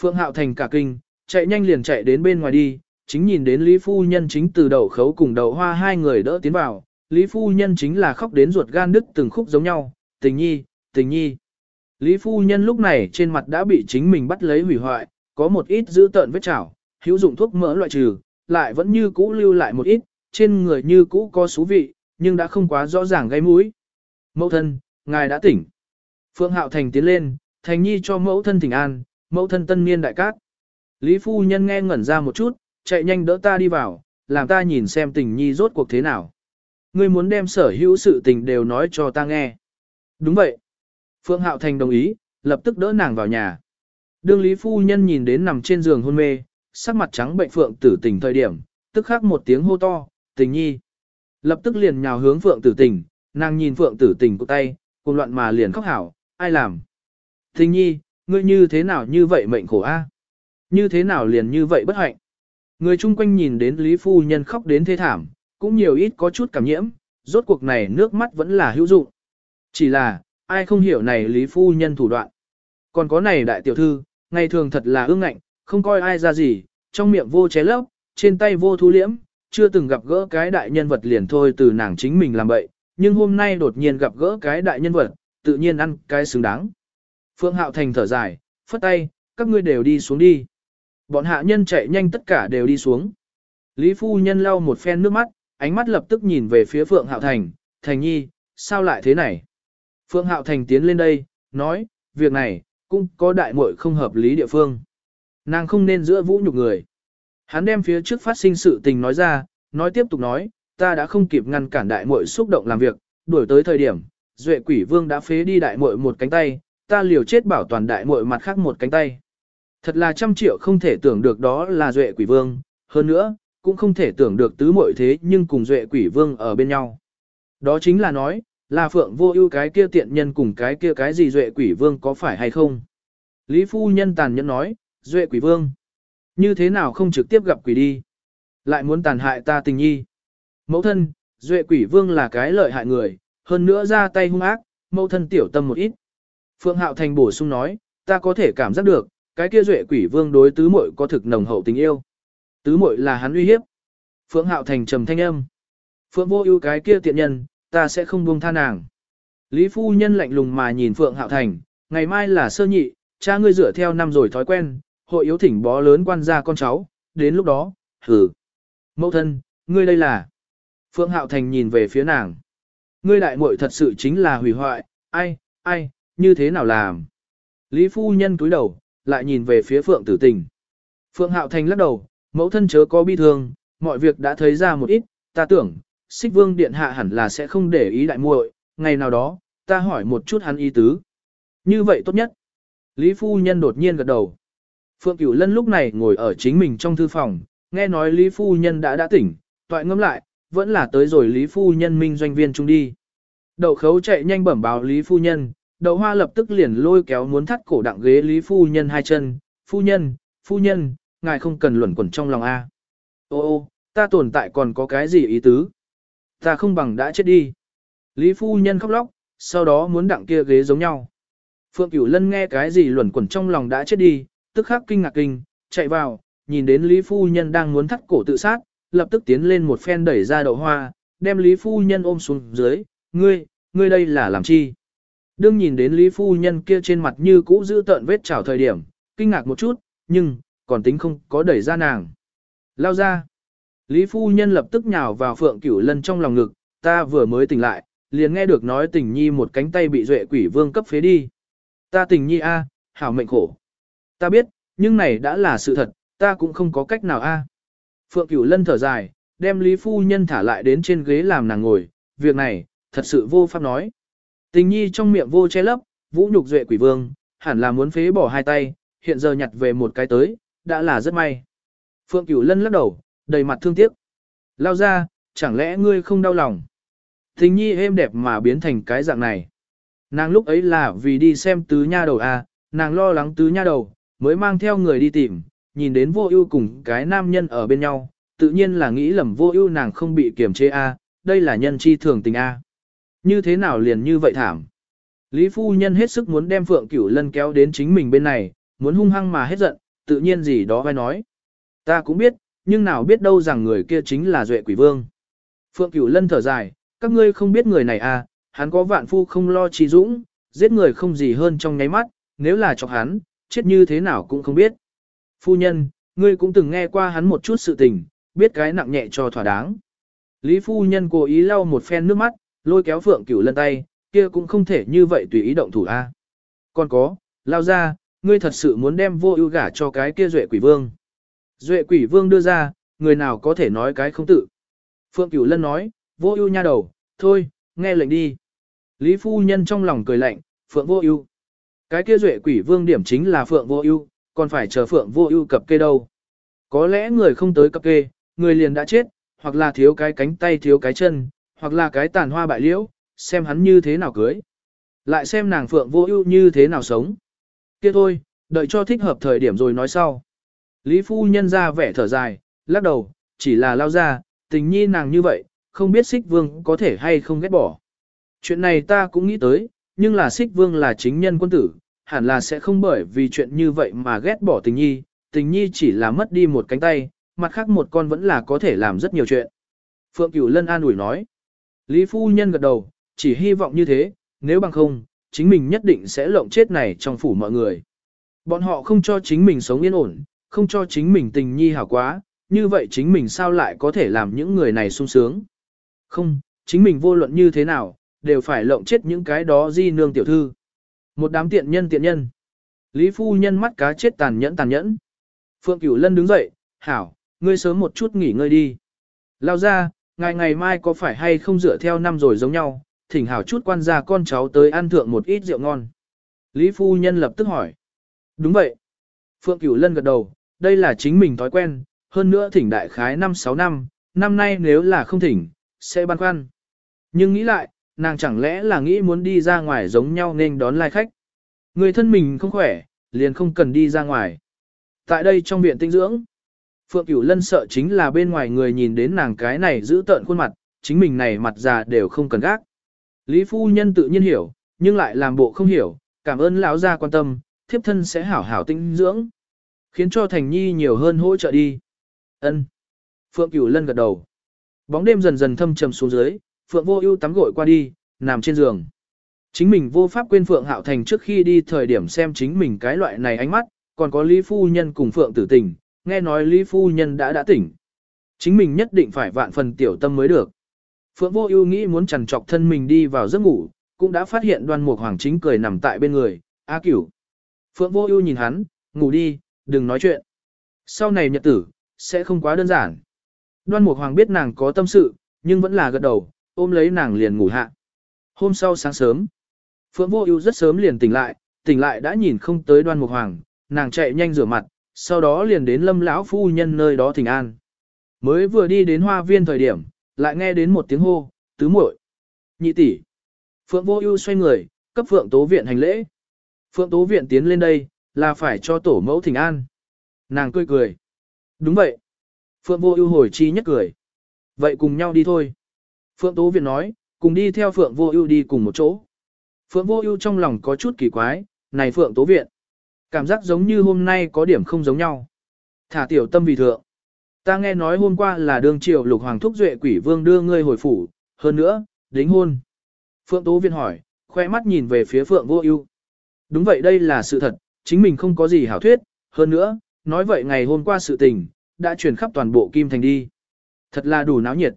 Phượng Hạo Thành cả kinh, chạy nhanh liền chạy đến bên ngoài đi, chính nhìn đến Lý Phu Nhân chính từ đầu khấu cùng đầu hoa hai người đỡ tiến vào, Lý Phu Nhân chính là khóc đến ruột gan đứt từng khúc giống nhau, tình nhi, tình nhi. Lý Phu Nhân lúc này trên mặt đã bị chính mình bắt lấy hủy hoại, có một ít giữ tợn vết chảo, hữu dụng thuốc mỡ loại trừ, lại vẫn như cũ lưu lại một ít, trên người như cũ có xú vị, nhưng đã không quá rõ ràng gây mũi. Mẫu thân, ngài đã tỉnh. Phượng Hạo Thành tiến lên, Thành Nhi cho mẫu thân thỉnh an, mẫu thân tân niên đại cát. Lý phu nhân nghe ngẩn ra một chút, chạy nhanh đỡ ta đi vào, làm ta nhìn xem tình Nhi rốt cuộc thế nào. Ngươi muốn đem sở hữu sự tình đều nói cho ta nghe. Đúng vậy. Phượng Hạo Thành đồng ý, lập tức đỡ nàng vào nhà. Đương Lý phu nhân nhìn đến nằm trên giường hôn mê, sắc mặt trắng bệnh Phượng tử tình thời điểm, tức khắc một tiếng hô to, tình nhi. Lập tức liền nhào hướng Phượng tử tình, nàng nhìn Phượng tử tình của tay, cùng loạn mà liền khóc hảo, ai làm. Tình nhi, ngươi như thế nào như vậy mệnh khổ a? Như thế nào liền như vậy bất hạnh? Người chung quanh nhìn đến Lý Phu Nhân khóc đến thế thảm, cũng nhiều ít có chút cảm nhiễm, rốt cuộc này nước mắt vẫn là hữu dụng. Chỉ là, ai không hiểu này Lý Phu Nhân thủ đoạn. Còn có này đại tiểu thư, ngày thường thật là ương ngạnh, không coi ai ra gì, trong miệng vô ché lấp, trên tay vô thu liễm, chưa từng gặp gỡ cái đại nhân vật liền thôi từ nàng chính mình làm bậy, nhưng hôm nay đột nhiên gặp gỡ cái đại nhân vật, tự nhiên ăn cái xứng đáng. Phương Hạo Thành thở dài, phất tay, các ngươi đều đi xuống đi. Bọn hạ nhân chạy nhanh tất cả đều đi xuống. Lý Phu Nhân lau một phen nước mắt, ánh mắt lập tức nhìn về phía Phượng Hạo Thành, Thành Nhi, sao lại thế này? Phượng Hạo Thành tiến lên đây, nói, việc này, cũng có đại muội không hợp lý địa phương. Nàng không nên giữa vũ nhục người. Hắn đem phía trước phát sinh sự tình nói ra, nói tiếp tục nói, ta đã không kịp ngăn cản đại muội xúc động làm việc, đuổi tới thời điểm, duệ quỷ vương đã phế đi đại muội một cánh tay, ta liều chết bảo toàn đại muội mặt khác một cánh tay. Thật là trăm triệu không thể tưởng được đó là duệ quỷ vương, hơn nữa, cũng không thể tưởng được tứ muội thế nhưng cùng duệ quỷ vương ở bên nhau. Đó chính là nói, là phượng vô ưu cái kia tiện nhân cùng cái kia cái gì duệ quỷ vương có phải hay không. Lý phu nhân tàn nhẫn nói, duệ quỷ vương. Như thế nào không trực tiếp gặp quỷ đi? Lại muốn tàn hại ta tình nhi. Mẫu thân, duệ quỷ vương là cái lợi hại người, hơn nữa ra tay hung ác, mẫu thân tiểu tâm một ít. Phượng Hạo Thành bổ sung nói, ta có thể cảm giác được, cái kia duệ quỷ vương đối tứ muội có thực nồng hậu tình yêu. Tứ muội là hắn uy hiếp. Phượng Hạo Thành trầm thanh âm. Phượng vô ưu cái kia tiện nhân, ta sẽ không buông tha nàng. Lý phu nhân lạnh lùng mà nhìn Phượng Hạo Thành, ngày mai là sơ nhị, cha ngươi rửa theo năm rồi thói quen, hội yếu thỉnh bó lớn quan gia con cháu, đến lúc đó, hử. Mẫu thân, ngươi đây là. Phượng Hạo Thành nhìn về phía nàng. Ngươi đại muội thật sự chính là hủy hoại, ai, ai, như thế nào làm. Lý phu nhân cúi đầu, lại nhìn về phía Phượng tử tình. Phượng Hạo Thành lắc đầu, mẫu thân chớ có bi thương, mọi việc đã thấy ra một ít, ta tưởng, xích vương điện hạ hẳn là sẽ không để ý đại muội, ngày nào đó, ta hỏi một chút hắn ý tứ. Như vậy tốt nhất. Lý phu nhân đột nhiên gật đầu. Phượng Cửu Lân lúc này ngồi ở chính mình trong thư phòng, nghe nói Lý Phu Nhân đã đã tỉnh, toại ngâm lại, vẫn là tới rồi Lý Phu Nhân minh doanh viên trung đi. Đậu khấu chạy nhanh bẩm báo Lý Phu Nhân, đậu hoa lập tức liền lôi kéo muốn thắt cổ đặng ghế Lý Phu Nhân hai chân, Phu Nhân, Phu Nhân, ngài không cần luẩn quẩn trong lòng A. Ô ô, ta tồn tại còn có cái gì ý tứ? Ta không bằng đã chết đi. Lý Phu Nhân khóc lóc, sau đó muốn đặng kia ghế giống nhau. Phượng Cửu Lân nghe cái gì luẩn quẩn trong lòng đã chết đi, tức khắc kinh ngạc kinh, chạy vào, nhìn đến Lý Phu Nhân đang muốn thắt cổ tự sát, lập tức tiến lên một phen đẩy ra đậu hoa, đem Lý Phu Nhân ôm xuống dưới, ngươi, ngươi đây là làm chi? Đương nhìn đến Lý Phu Nhân kia trên mặt như cũ giữ tợn vết trào thời điểm, kinh ngạc một chút, nhưng, còn tính không có đẩy ra nàng. Lao ra. Lý Phu Nhân lập tức nhào vào Phượng Cửu Lân trong lòng ngực, ta vừa mới tỉnh lại, liền nghe được nói tình nhi một cánh tay bị duệ quỷ vương cấp phế đi. Ta tình nhi a, hảo mệnh khổ. Ta biết, nhưng này đã là sự thật, ta cũng không có cách nào a. Phượng Cửu Lân thở dài, đem Lý Phu Nhân thả lại đến trên ghế làm nàng ngồi, việc này, thật sự vô pháp nói. Tình nhi trong miệng vô che lấp, vũ nhục duệ quỷ vương, hẳn là muốn phế bỏ hai tay, hiện giờ nhặt về một cái tới, đã là rất may. Phượng Cửu Lân lắc đầu, đầy mặt thương tiếc. Lao ra, chẳng lẽ ngươi không đau lòng? Tình nhi êm đẹp mà biến thành cái dạng này. Nàng lúc ấy là vì đi xem tứ nha đầu a, nàng lo lắng tứ nha đầu, mới mang theo người đi tìm, nhìn đến vô ưu cùng cái nam nhân ở bên nhau, tự nhiên là nghĩ lầm vô ưu nàng không bị kiềm chế a, đây là nhân chi thường tình a. Như thế nào liền như vậy thảm? Lý phu nhân hết sức muốn đem Phượng Cửu Lân kéo đến chính mình bên này, muốn hung hăng mà hết giận, tự nhiên gì đó vai nói. Ta cũng biết, nhưng nào biết đâu rằng người kia chính là Duệ Quỷ Vương. Phượng Cửu Lân thở dài, các ngươi không biết người này à, hắn có vạn phu không lo chi dũng, giết người không gì hơn trong nháy mắt, nếu là chọc hắn, chết như thế nào cũng không biết. Phu nhân, ngươi cũng từng nghe qua hắn một chút sự tình, biết cái nặng nhẹ cho thỏa đáng. Lý phu nhân cố ý lau một phen nước mắt, lôi kéo Phượng Cửu Lân tay, kia cũng không thể như vậy tùy ý động thủ a. Còn có, lao ra, ngươi thật sự muốn đem vô ưu gả cho cái kia duệ quỷ vương. Duệ quỷ vương đưa ra, người nào có thể nói cái không tự. Phượng Cửu Lân nói, vô ưu nha đầu, thôi, nghe lệnh đi. Lý phu nhân trong lòng cười lạnh, Phượng vô ưu. Cái kia duệ quỷ vương điểm chính là Phượng vô ưu, còn phải chờ Phượng vô ưu cập kê đâu. Có lẽ người không tới cập kê, người liền đã chết, hoặc là thiếu cái cánh tay thiếu cái chân, hoặc là cái tàn hoa bại liễu, xem hắn như thế nào cưới. Lại xem nàng Phượng vô ưu như thế nào sống. Kia thôi, đợi cho thích hợp thời điểm rồi nói sau. Lý phu nhân ra vẻ thở dài, lắc đầu, chỉ là lao ra, tình nhi nàng như vậy, không biết xích vương có thể hay không ghét bỏ. Chuyện này ta cũng nghĩ tới, nhưng là xích vương là chính nhân quân tử, hẳn là sẽ không bởi vì chuyện như vậy mà ghét bỏ tình nhi, tình nhi chỉ là mất đi một cánh tay, mặt khác một con vẫn là có thể làm rất nhiều chuyện. Phượng Cửu Lân an ủi nói. Lý phu nhân gật đầu, chỉ hy vọng như thế, nếu bằng không, chính mình nhất định sẽ lộng chết này trong phủ mọi người. Bọn họ không cho chính mình sống yên ổn, không cho chính mình tình nhi hảo quá, như vậy chính mình sao lại có thể làm những người này sung sướng. Không, chính mình vô luận như thế nào, đều phải lộng chết những cái đó di nương tiểu thư. Một đám tiện nhân tiện nhân. Lý phu nhân mắt cá chết tàn nhẫn tàn nhẫn. Phượng Cửu Lân đứng dậy, hảo, ngươi sớm một chút nghỉ ngơi đi. Lao ra, ngày ngày mai có phải hay không dựa theo năm rồi giống nhau, thỉnh hảo chút quan gia con cháu tới ăn thượng một ít rượu ngon. Lý phu nhân lập tức hỏi. Đúng vậy. Phượng Cửu Lân gật đầu, đây là chính mình thói quen, hơn nữa thỉnh đại khái 5-6 năm, năm nay nếu là không thỉnh, sẽ băn khoăn. Nhưng nghĩ lại, nàng chẳng lẽ là nghĩ muốn đi ra ngoài giống nhau nên đón lai khách. Người thân mình không khỏe, liền không cần đi ra ngoài. Tại đây trong viện tinh dưỡng, Phượng Cửu Lân sợ chính là bên ngoài người nhìn đến nàng cái này giữ tợn khuôn mặt, chính mình này mặt già đều không cần gác. Lý phu nhân tự nhiên hiểu, nhưng lại làm bộ không hiểu, cảm ơn lão gia quan tâm, thiếp thân sẽ hảo hảo tinh dưỡng. Khiến cho Thành Nhi nhiều hơn hỗ trợ đi. Ân. Phượng Cửu Lân gật đầu. Bóng đêm dần dần thâm trầm xuống dưới, Phượng Vô Ưu tắm gội qua đi, nằm trên giường. Chính mình vô pháp quên Phượng Hạo Thành trước khi đi thời điểm xem chính mình cái loại này ánh mắt, còn có Lý phu nhân cùng Phượng Tử Tình, nghe nói Lý phu nhân đã đã tỉnh. Chính mình nhất định phải vạn phần tiểu tâm mới được. Phượng Vô Ưu nghĩ muốn chằn trọc thân mình đi vào giấc ngủ, cũng đã phát hiện Đoan Mục Hoàng chính cười nằm tại bên người, "A Cửu." Phượng Vô Ưu nhìn hắn, "Ngủ đi, đừng nói chuyện. Sau này nhật tử sẽ không quá đơn giản." Đoan Mục Hoàng biết nàng có tâm sự, nhưng vẫn là gật đầu, ôm lấy nàng liền ngủ hạ. Hôm sau sáng sớm, Phượng Vô Ưu rất sớm liền tỉnh lại, tỉnh lại đã nhìn không tới Đoan Mục Hoàng, nàng chạy nhanh rửa mặt, sau đó liền đến Lâm lão phu nhân nơi đó thỉnh an. Mới vừa đi đến hoa viên thời điểm, lại nghe đến một tiếng hô, tứ muội, nhị tỷ. Phượng Vô Ưu xoay người, cấp Phượng Tố viện hành lễ. Phượng Tố viện tiến lên đây, là phải cho tổ mẫu thỉnh an. Nàng cười cười. Đúng vậy. Phượng Vô Ưu hồi chi nhất cười. Vậy cùng nhau đi thôi. Phượng Tố viện nói, cùng đi theo Phượng Vô Ưu đi cùng một chỗ. Phượng Vô Ưu trong lòng có chút kỳ quái, này Phượng Tố viện, cảm giác giống như hôm nay có điểm không giống nhau. Thả tiểu tâm vì thượng. Ta nghe nói hôm qua là đương triều lục hoàng thúc duệ quỷ vương đưa ngươi hồi phủ, hơn nữa, đính hôn. Phượng Tố Viện hỏi, khoe mắt nhìn về phía Phượng Vô Ưu. Đúng vậy đây là sự thật, chính mình không có gì hảo thuyết, hơn nữa, nói vậy ngày hôm qua sự tình, đã truyền khắp toàn bộ Kim Thành đi. Thật là đủ náo nhiệt.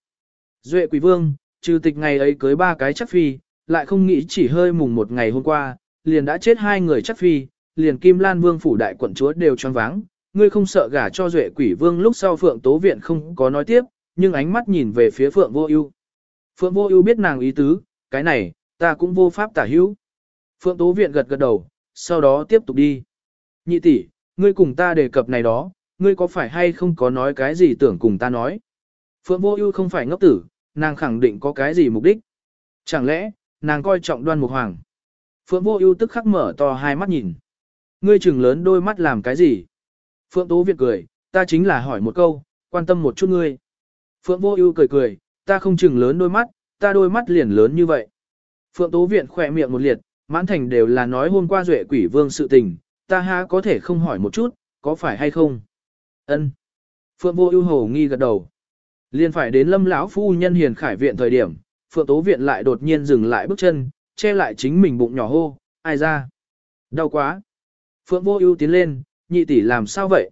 Duệ quỷ vương, trừ tịch ngày ấy cưới ba cái chắc phi, lại không nghĩ chỉ hơi mùng một ngày hôm qua, liền đã chết hai người chắc phi, liền Kim Lan Vương phủ đại quận chúa đều choáng váng, ngươi không sợ gả cho duệ quỷ vương lúc sau Phượng Tố Viện không có nói tiếp, nhưng ánh mắt nhìn về phía Phượng Vô Ưu. Phượng Vô Ưu biết nàng ý tứ, cái này, ta cũng vô pháp tả hữu. Phượng Tố Viện gật gật đầu, sau đó tiếp tục đi. Nhị tỷ, ngươi cùng ta đề cập này đó, ngươi có phải hay không có nói cái gì tưởng cùng ta nói? Phượng Vô Ưu không phải ngốc tử, nàng khẳng định có cái gì mục đích. Chẳng lẽ, nàng coi trọng Đoan Mục Hoàng? Phượng Vô Ưu tức khắc mở to hai mắt nhìn. Ngươi trừng lớn đôi mắt làm cái gì? Phượng Tố Việt cười, ta chính là hỏi một câu, quan tâm một chút ngươi. Phượng Vô Ưu cười cười, ta không trừng lớn đôi mắt, ta đôi mắt liền lớn như vậy. Phượng Tố Viện khẽ miệng một liệt, mãn thành đều là nói hôm qua duệ quỷ vương sự tình, ta ha có thể không hỏi một chút, có phải hay không? Ân. Phượng Vô Ưu hồ nghi gật đầu. Liên phải đến Lâm lão phu nhân hiền khải viện thời điểm, Phượng Tố Viện lại đột nhiên dừng lại bước chân, che lại chính mình bụng nhỏ hô, ai ra? Đau quá. Phượng Vô Ưu tiến lên, nhị tỷ làm sao vậy?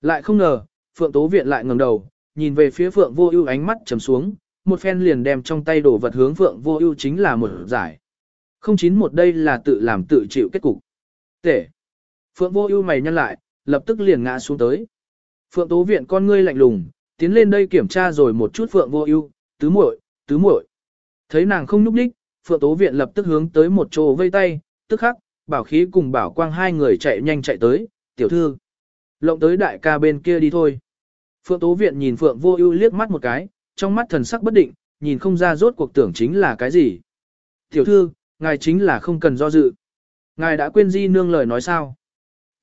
Lại không ngờ, Phượng Tố Viện lại ngẩng đầu, nhìn về phía Phượng Vô Ưu ánh mắt trầm xuống, một phen liền đem trong tay đổ vật hướng Phượng Vô Ưu chính là một giải. Không chín một đây là tự làm tự chịu kết cục. Tể. Phượng Vô Ưu mày nhăn lại, lập tức liền ngã xuống tới. Phượng Tố Viện con ngươi lạnh lùng, tiến lên đây kiểm tra rồi một chút Phượng Vô Ưu, tứ muội, tứ muội. Thấy nàng không nhúc đích, Phượng Tố Viện lập tức hướng tới một chỗ vây tay, tức khắc, Bảo Khí cùng Bảo Quang hai người chạy nhanh chạy tới, "Tiểu thư, lộng tới đại ca bên kia đi thôi." Phượng Tố Viện nhìn Phượng Vô Ưu liếc mắt một cái, trong mắt thần sắc bất định, nhìn không ra rốt cuộc tưởng chính là cái gì. "Tiểu thư, ngài chính là không cần do dự. Ngài đã quên Di nương lời nói sao?"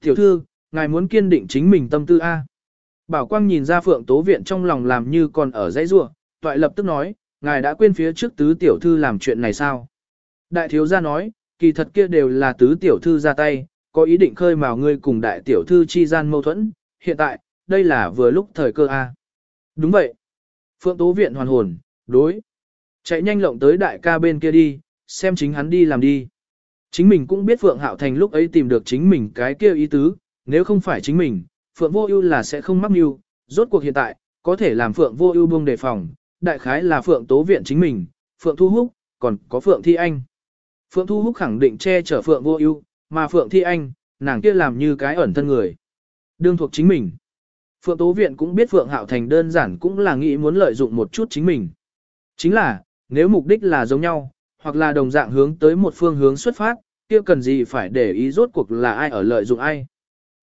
"Tiểu thư, ngài muốn kiên định chính mình tâm tư a." Bảo Quang nhìn ra Phượng Tố Viện trong lòng làm như còn ở dãy rua, toại lập tức nói, ngài đã quên phía trước tứ tiểu thư làm chuyện này sao? Đại thiếu gia nói, kỳ thật kia đều là tứ tiểu thư ra tay, có ý định khơi mào ngươi cùng đại tiểu thư chi gian mâu thuẫn, hiện tại, đây là vừa lúc thời cơ a. Đúng vậy. Phượng Tố Viện hoàn hồn, đối. Chạy nhanh lộng tới đại ca bên kia đi, xem chính hắn đi làm đi. Chính mình cũng biết Phượng Hạo Thành lúc ấy tìm được chính mình cái kia ý tứ, nếu không phải chính mình, Phượng Vô Ưu là sẽ không mắc mưu, rốt cuộc hiện tại, có thể làm Phượng Vô Ưu buông đề phòng, đại khái là Phượng Tố Viện chính mình, Phượng Thu Húc, còn có Phượng Thi Anh. Phượng Thu Húc khẳng định che chở Phượng Vô Ưu, mà Phượng Thi Anh, nàng kia làm như cái ẩn thân người. Đương thuộc chính mình. Phượng Tố Viện cũng biết Phượng Hạo Thành đơn giản cũng là nghĩ muốn lợi dụng một chút chính mình. Chính là, nếu mục đích là giống nhau, hoặc là đồng dạng hướng tới một phương hướng xuất phát, kia cần gì phải để ý rốt cuộc là ai ở lợi dụng ai.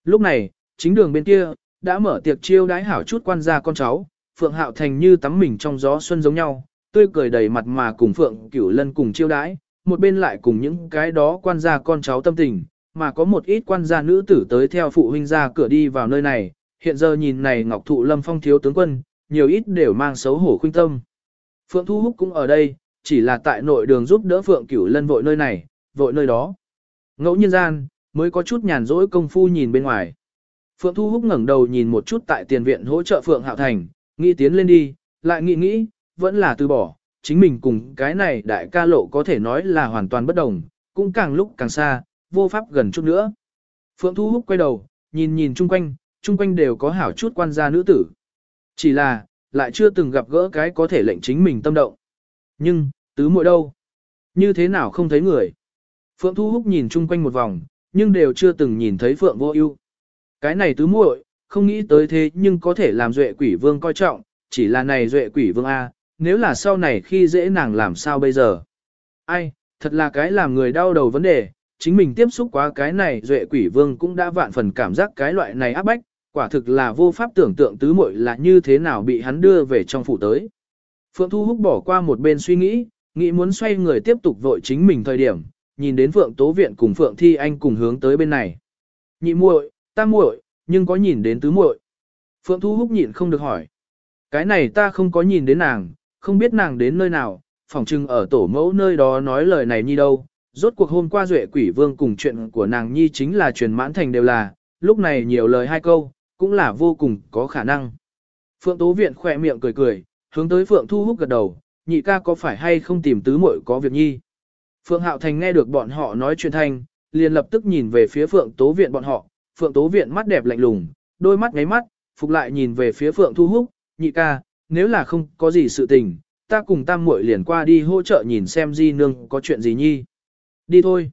Lúc này, chính đường bên kia, đã mở tiệc chiêu đái hảo chút quan gia con cháu, Phượng Hạo Thành như tắm mình trong gió xuân giống nhau, tươi cười đầy mặt mà cùng Phượng Cửu Lân cùng chiêu đái, một bên lại cùng những cái đó quan gia con cháu tâm tình, mà có một ít quan gia nữ tử tới theo phụ huynh ra cửa đi vào nơi này, hiện giờ nhìn này Ngọc Thụ Lâm Phong thiếu tướng quân, nhiều ít đều mang xấu hổ khuynh tâm. Phượng Thu Húc cũng ở đây, chỉ là tại nội đường giúp đỡ Phượng Cửu Lân vội nơi này, vội nơi đó. Ngẫu nhiên gian, mới có chút nhàn rỗi công phu nhìn bên ngoài. Phượng Thu Húc ngẩng đầu nhìn một chút tại tiền viện hỗ trợ Phượng Hạo Thành, nghĩ tiến lên đi, lại nghĩ nghĩ, vẫn là từ bỏ, chính mình cùng cái này đại ca lộ có thể nói là hoàn toàn bất đồng, cũng càng lúc càng xa, vô pháp gần chút nữa. Phượng Thu Húc quay đầu, nhìn nhìn chung quanh, chung quanh đều có hảo chút quan gia nữ tử. Chỉ là, lại chưa từng gặp gỡ cái có thể lệnh chính mình tâm động. Nhưng, tứ muội đâu? Như thế nào không thấy người? Phượng Thu Húc nhìn chung quanh một vòng, nhưng đều chưa từng nhìn thấy Phượng Vô Ưu. Cái này tứ muội, không nghĩ tới thế nhưng có thể làm duệ quỷ vương coi trọng, chỉ là này duệ quỷ vương A, nếu là sau này khi dễ nàng làm sao bây giờ. Ai, thật là cái làm người đau đầu vấn đề, chính mình tiếp xúc quá cái này duệ quỷ vương cũng đã vạn phần cảm giác cái loại này áp bách, quả thực là vô pháp tưởng tượng tứ muội là như thế nào bị hắn đưa về trong phủ tới. Phượng Thu Húc bỏ qua một bên suy nghĩ, nghĩ muốn xoay người tiếp tục vội chính mình thời điểm, nhìn đến Phượng Tố Viện cùng Phượng Thi Anh cùng hướng tới bên này. Nhị muội, tam muội, nhưng có nhìn đến tứ muội. Phượng Thu Húc nhịn không được hỏi. Cái này ta không có nhìn đến nàng, không biết nàng đến nơi nào, phỏng chừng ở tổ mẫu nơi đó nói lời này nhi đâu. Rốt cuộc hôm qua Duệ Quỷ Vương cùng chuyện của nàng nhi chính là truyền mãn thành đều là, lúc này nhiều lời hai câu, cũng là vô cùng có khả năng. Phượng Tố Viện khỏe miệng cười cười, hướng tới Phượng Thu Húc gật đầu, nhị ca có phải hay không tìm tứ muội có việc nhi. Phượng Hạo Thành nghe được bọn họ nói chuyện thanh, liền lập tức nhìn về phía Phượng Tố Viện bọn họ, Phượng Tố Viện mắt đẹp lạnh lùng, đôi mắt ngáy mắt, phục lại nhìn về phía Phượng Thu Húc, nhị ca, nếu là không có gì sự tình, ta cùng tam muội liền qua đi hỗ trợ nhìn xem di nương có chuyện gì nhi. Đi thôi.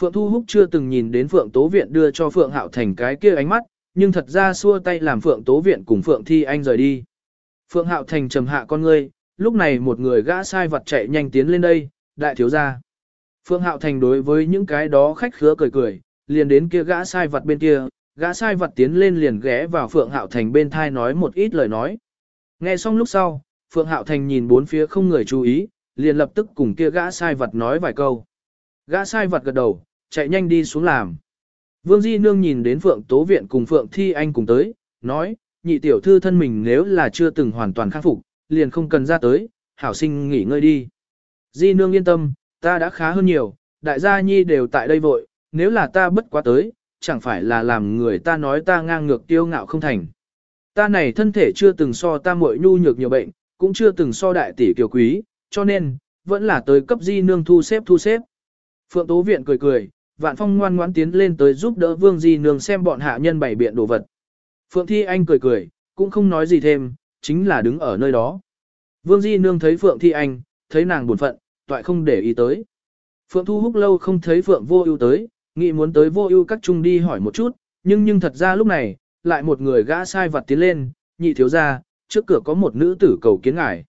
Phượng Thu Húc chưa từng nhìn đến Phượng Tố Viện đưa cho Phượng Hạo Thành cái kia ánh mắt, nhưng thật ra xua tay làm Phượng Tố Viện cùng Phượng Thi Anh rời đi. Phượng Hạo Thành trầm hạ con ngươi, lúc này một người gã sai vật chạy nhanh tiến lên đây, đại thiếu gia. Phượng Hạo Thành đối với những cái đó khách khứa cười cười, liền đến kia gã sai vật bên kia, gã sai vật tiến lên liền ghé vào Phượng Hạo Thành bên thai nói một ít lời nói. Nghe xong lúc sau, Phượng Hạo Thành nhìn bốn phía không người chú ý, liền lập tức cùng kia gã sai vật nói vài câu. Gã sai vật gật đầu, chạy nhanh đi xuống làm. Vương Di Nương nhìn đến Phượng Tố Viện cùng Phượng Thi Anh cùng tới, nói, nhị tiểu thư thân mình nếu là chưa từng hoàn toàn khắc phục, liền không cần ra tới, hảo sinh nghỉ ngơi đi. Di Nương yên tâm, ta đã khá hơn nhiều, đại gia nhi đều tại đây vội, nếu là ta bất quá tới, chẳng phải là làm người ta nói ta ngang ngược tiêu ngạo không thành. Ta này thân thể chưa từng so ta muội nhu nhược nhiều bệnh, cũng chưa từng so đại tỷ kiều quý, cho nên, vẫn là tới cấp di nương thu xếp thu xếp. Phượng Tố Viện cười cười, Vạn Phong ngoan ngoãn tiến lên tới giúp đỡ Vương Di nương xem bọn hạ nhân bày biện đồ vật. Phượng Thi Anh cười cười, cũng không nói gì thêm, chính là đứng ở nơi đó. Vương Di Nương thấy Phượng Thi Anh, thấy nàng buồn phận, toại không để ý tới. Phượng Thu Húc lâu không thấy Phượng Vô Ưu tới, nghĩ muốn tới Vô Ưu các trung đi hỏi một chút, nhưng nhưng thật ra lúc này, lại một người gã sai vật tiến lên, nhị thiếu gia, trước cửa có một nữ tử cầu kiến ngài.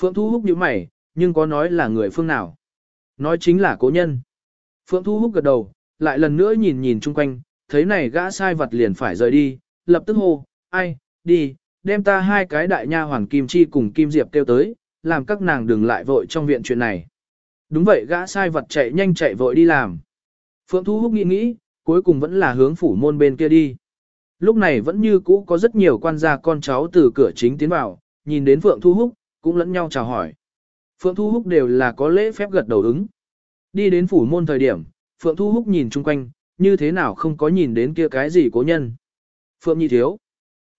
Phượng Thu Húc nhíu mày, nhưng có nói là người phương nào? Nói chính là cố nhân. Phượng Thu Húc gật đầu, lại lần nữa nhìn nhìn chung quanh, thấy này gã sai vật liền phải rời đi, lập tức hô, ai, đi, đem ta hai cái đại nha hoàng Kim Chi cùng Kim Diệp kêu tới, làm các nàng đừng lại vội trong viện chuyện này. Đúng vậy gã sai vật chạy nhanh chạy vội đi làm. Phượng Thu Húc nghĩ nghĩ, cuối cùng vẫn là hướng phủ môn bên kia đi. Lúc này vẫn như cũ có rất nhiều quan gia con cháu từ cửa chính tiến vào, nhìn đến Phượng Thu Húc, cũng lẫn nhau chào hỏi. Phượng Thu Húc đều là có lễ phép gật đầu ứng. Đi đến phủ môn thời điểm, Phượng Thu Húc nhìn chung quanh, như thế nào không có nhìn đến kia cái gì cố nhân. Phượng Nhi Thiếu.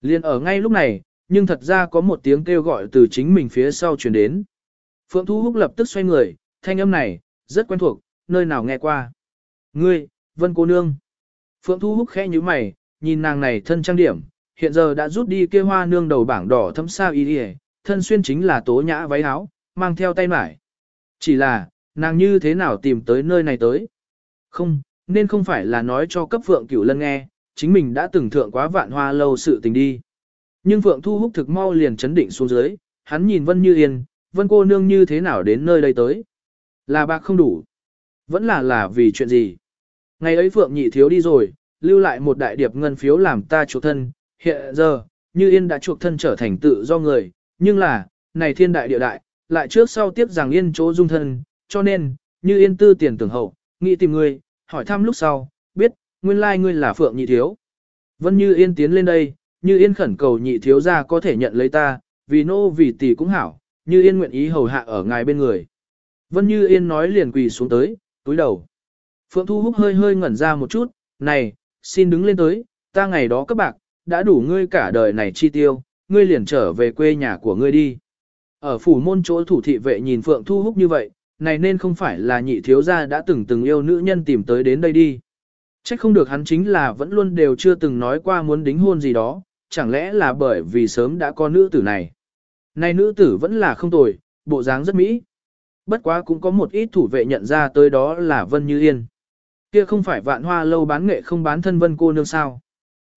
liền ở ngay lúc này, nhưng thật ra có một tiếng kêu gọi từ chính mình phía sau truyền đến. Phượng Thu Húc lập tức xoay người, thanh âm này, rất quen thuộc, nơi nào nghe qua. Ngươi, Vân Cô Nương. Phượng Thu Húc khẽ như mày, nhìn nàng này thân trang điểm, hiện giờ đã rút đi kia hoa nương đầu bảng đỏ thấm sao y đi thân xuyên chính là tố nhã váy áo, mang theo tay mải. Chỉ là, nàng như thế nào tìm tới nơi này tới? Không, nên không phải là nói cho cấp Phượng Cửu Lân nghe, chính mình đã từng thượng quá vạn hoa lâu sự tình đi. Nhưng Phượng Thu Húc thực mau liền chấn định xuống dưới, hắn nhìn Vân Như Yên, Vân cô nương như thế nào đến nơi đây tới? Là bạc không đủ. Vẫn là là vì chuyện gì? Ngày ấy Phượng nhị thiếu đi rồi, lưu lại một đại điệp ngân phiếu làm ta chuộc thân, hiện giờ, Như Yên đã chuộc thân trở thành tự do người, nhưng là, này thiên đại địa đại, lại trước sau tiếp rằng Yên chỗ dung thân, cho nên, Như Yên tư tiền tưởng hậu, nghĩ tìm người hỏi thăm lúc sau, nguyên lai ngươi là Phượng nhị thiếu. Vân Như Yên tiến lên đây, Như Yên khẩn cầu nhị thiếu gia có thể nhận lấy ta, vì nô vì tỷ cũng hảo, Như Yên nguyện ý hầu hạ ở ngài bên người. Vân Như Yên nói liền quỳ xuống tới, túi đầu. Phượng Thu Húc hơi hơi ngẩn ra một chút, này, xin đứng lên tới, ta ngày đó các bạc, đã đủ ngươi cả đời này chi tiêu, ngươi liền trở về quê nhà của ngươi đi. Ở phủ môn chỗ thủ thị vệ nhìn Phượng Thu Húc như vậy, này nên không phải là nhị thiếu gia đã từng từng yêu nữ nhân tìm tới đến đây đi. Chắc không được hắn chính là vẫn luôn đều chưa từng nói qua muốn đính hôn gì đó, chẳng lẽ là bởi vì sớm đã có nữ tử này. Này nữ tử vẫn là không tồi, bộ dáng rất mỹ. Bất quá cũng có một ít thủ vệ nhận ra tới đó là Vân Như Yên. Kia không phải vạn hoa lâu bán nghệ không bán thân Vân cô nương sao.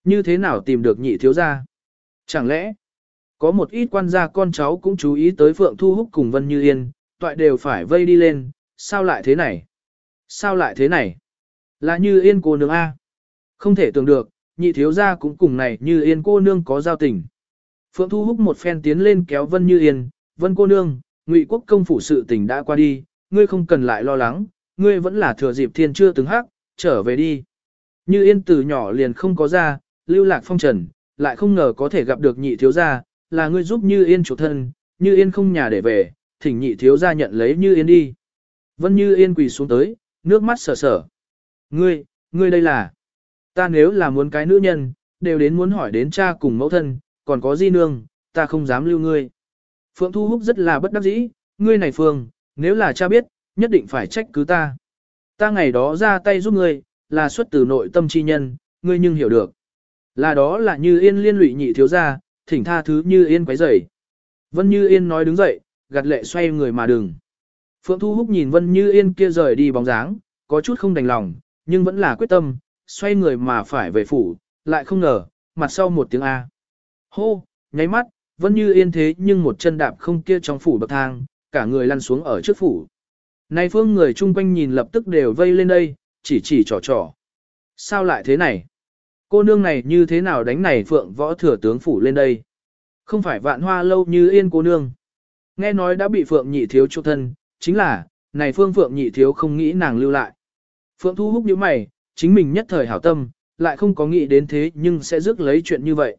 Như thế nào tìm được nhị thiếu gia? Chẳng lẽ, có một ít quan gia con cháu cũng chú ý tới Phượng Thu Húc cùng Vân Như Yên, toại đều phải vây đi lên, sao lại thế này? Sao lại thế này? Là Như Yên cô nương A. Không thể tưởng được, nhị thiếu gia cũng cùng này Như Yên cô nương có giao tình. Phượng Thu Húc một phen tiến lên kéo Vân Như Yên, Vân cô nương, Ngụy quốc công phủ sự tình đã qua đi, ngươi không cần lại lo lắng, ngươi vẫn là thừa dịp thiên chưa từng hắc, trở về đi. Như Yên từ nhỏ liền không có ra, lưu lạc phong trần, lại không ngờ có thể gặp được nhị thiếu gia, là ngươi giúp Như Yên chủ thân, Như Yên không nhà để về, thỉnh nhị thiếu gia nhận lấy Như Yên đi. Vân Như Yên quỳ xuống tới, nước mắt sở sở. Ngươi, ngươi đây là... Ta nếu là muốn cái nữ nhân, đều đến muốn hỏi đến cha cùng mẫu thân, còn có di nương, ta không dám lưu ngươi. Phượng Thu Húc rất là bất đắc dĩ, ngươi này Phương, nếu là cha biết, nhất định phải trách cứ ta. Ta ngày đó ra tay giúp ngươi, là xuất từ nội tâm chi nhân, ngươi nhưng hiểu được. Là đó là như yên liên lụy nhị thiếu gia, thỉnh tha thứ như yên quấy rầy. Vân Như Yên nói đứng dậy, gạt lệ xoay người mà đừng. Phượng Thu Húc nhìn Vân Như Yên kia rời đi bóng dáng, có chút không đành lòng, nhưng vẫn là quyết tâm, xoay người mà phải về phủ, lại không ngờ, mặt sau một tiếng A. Hô, nháy mắt, vẫn Như Yên thế nhưng một chân đạp không kia trong phủ bậc thang, cả người lăn xuống ở trước phủ. Này phương người chung quanh nhìn lập tức đều vây lên đây, chỉ chỉ trò trò. Sao lại thế này? Cô nương này như thế nào đánh này phượng võ thừa tướng phủ lên đây? Không phải vạn hoa lâu như yên cô nương. Nghe nói đã bị phượng nhị thiếu chỗ thân, chính là, này phương phượng nhị thiếu không nghĩ nàng lưu lại. Phượng thu hút nhíu mày, chính mình nhất thời hảo tâm, lại không có nghĩ đến thế nhưng sẽ rước lấy chuyện như vậy.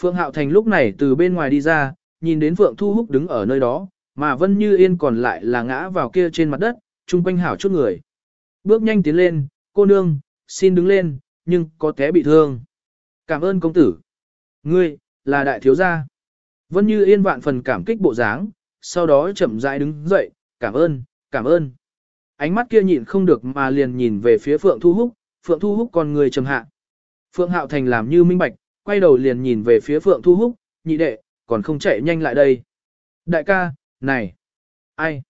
Phượng Hạo Thành lúc này từ bên ngoài đi ra, nhìn đến Phượng Thu Húc đứng ở nơi đó, mà Vân Như Yên còn lại là ngã vào kia trên mặt đất, chung quanh hảo chút người. Bước nhanh tiến lên, cô nương, xin đứng lên, nhưng có té bị thương. Cảm ơn công tử. Ngươi, là đại thiếu gia. Vân Như Yên vạn phần cảm kích bộ dáng, sau đó chậm rãi đứng dậy, cảm ơn, cảm ơn. Ánh mắt kia nhịn không được mà liền nhìn về phía Phượng Thu Húc, Phượng Thu Húc còn người trầm hạ. Phượng Hạo Thành làm như minh bạch, quay đầu liền nhìn về phía Phượng Thu Húc, nhị đệ, còn không chạy nhanh lại đây. Đại ca, này, ai?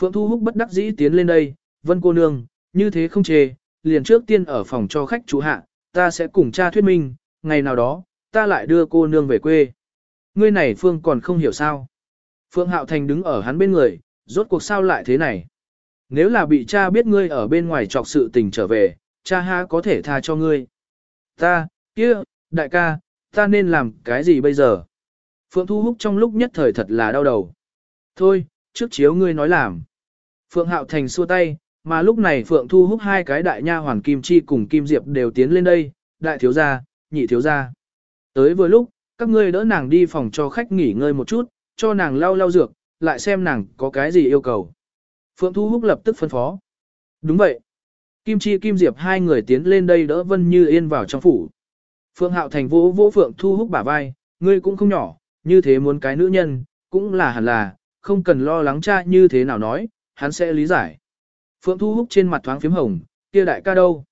Phượng Thu Húc bất đắc dĩ tiến lên đây, vân cô nương, như thế không chê, liền trước tiên ở phòng cho khách chủ hạ, ta sẽ cùng cha thuyết minh, ngày nào đó, ta lại đưa cô nương về quê. Ngươi này Phương còn không hiểu sao. Phương Hạo Thành đứng ở hắn bên người, rốt cuộc sao lại thế này. Nếu là bị cha biết ngươi ở bên ngoài trọc sự tình trở về, cha ha có thể tha cho ngươi. Ta, kia, đại ca, ta nên làm cái gì bây giờ? Phượng Thu Húc trong lúc nhất thời thật là đau đầu. Thôi, trước chiếu ngươi nói làm. Phượng Hạo Thành xua tay, mà lúc này Phượng Thu Húc hai cái đại nha hoàn Kim Chi cùng Kim Diệp đều tiến lên đây, đại thiếu gia, nhị thiếu gia. Tới vừa lúc, các ngươi đỡ nàng đi phòng cho khách nghỉ ngơi một chút, cho nàng lau lau dược, lại xem nàng có cái gì yêu cầu. Phượng Thu Húc lập tức phân phó. Đúng vậy. Kim Chi Kim Diệp hai người tiến lên đây đỡ Vân Như Yên vào trong phủ. Phượng Hạo Thành vỗ vỗ Phượng Thu Húc bả vai, ngươi cũng không nhỏ, như thế muốn cái nữ nhân, cũng là hẳn là, không cần lo lắng cha như thế nào nói, hắn sẽ lý giải. Phượng Thu Húc trên mặt thoáng phím hồng, kia đại ca đâu?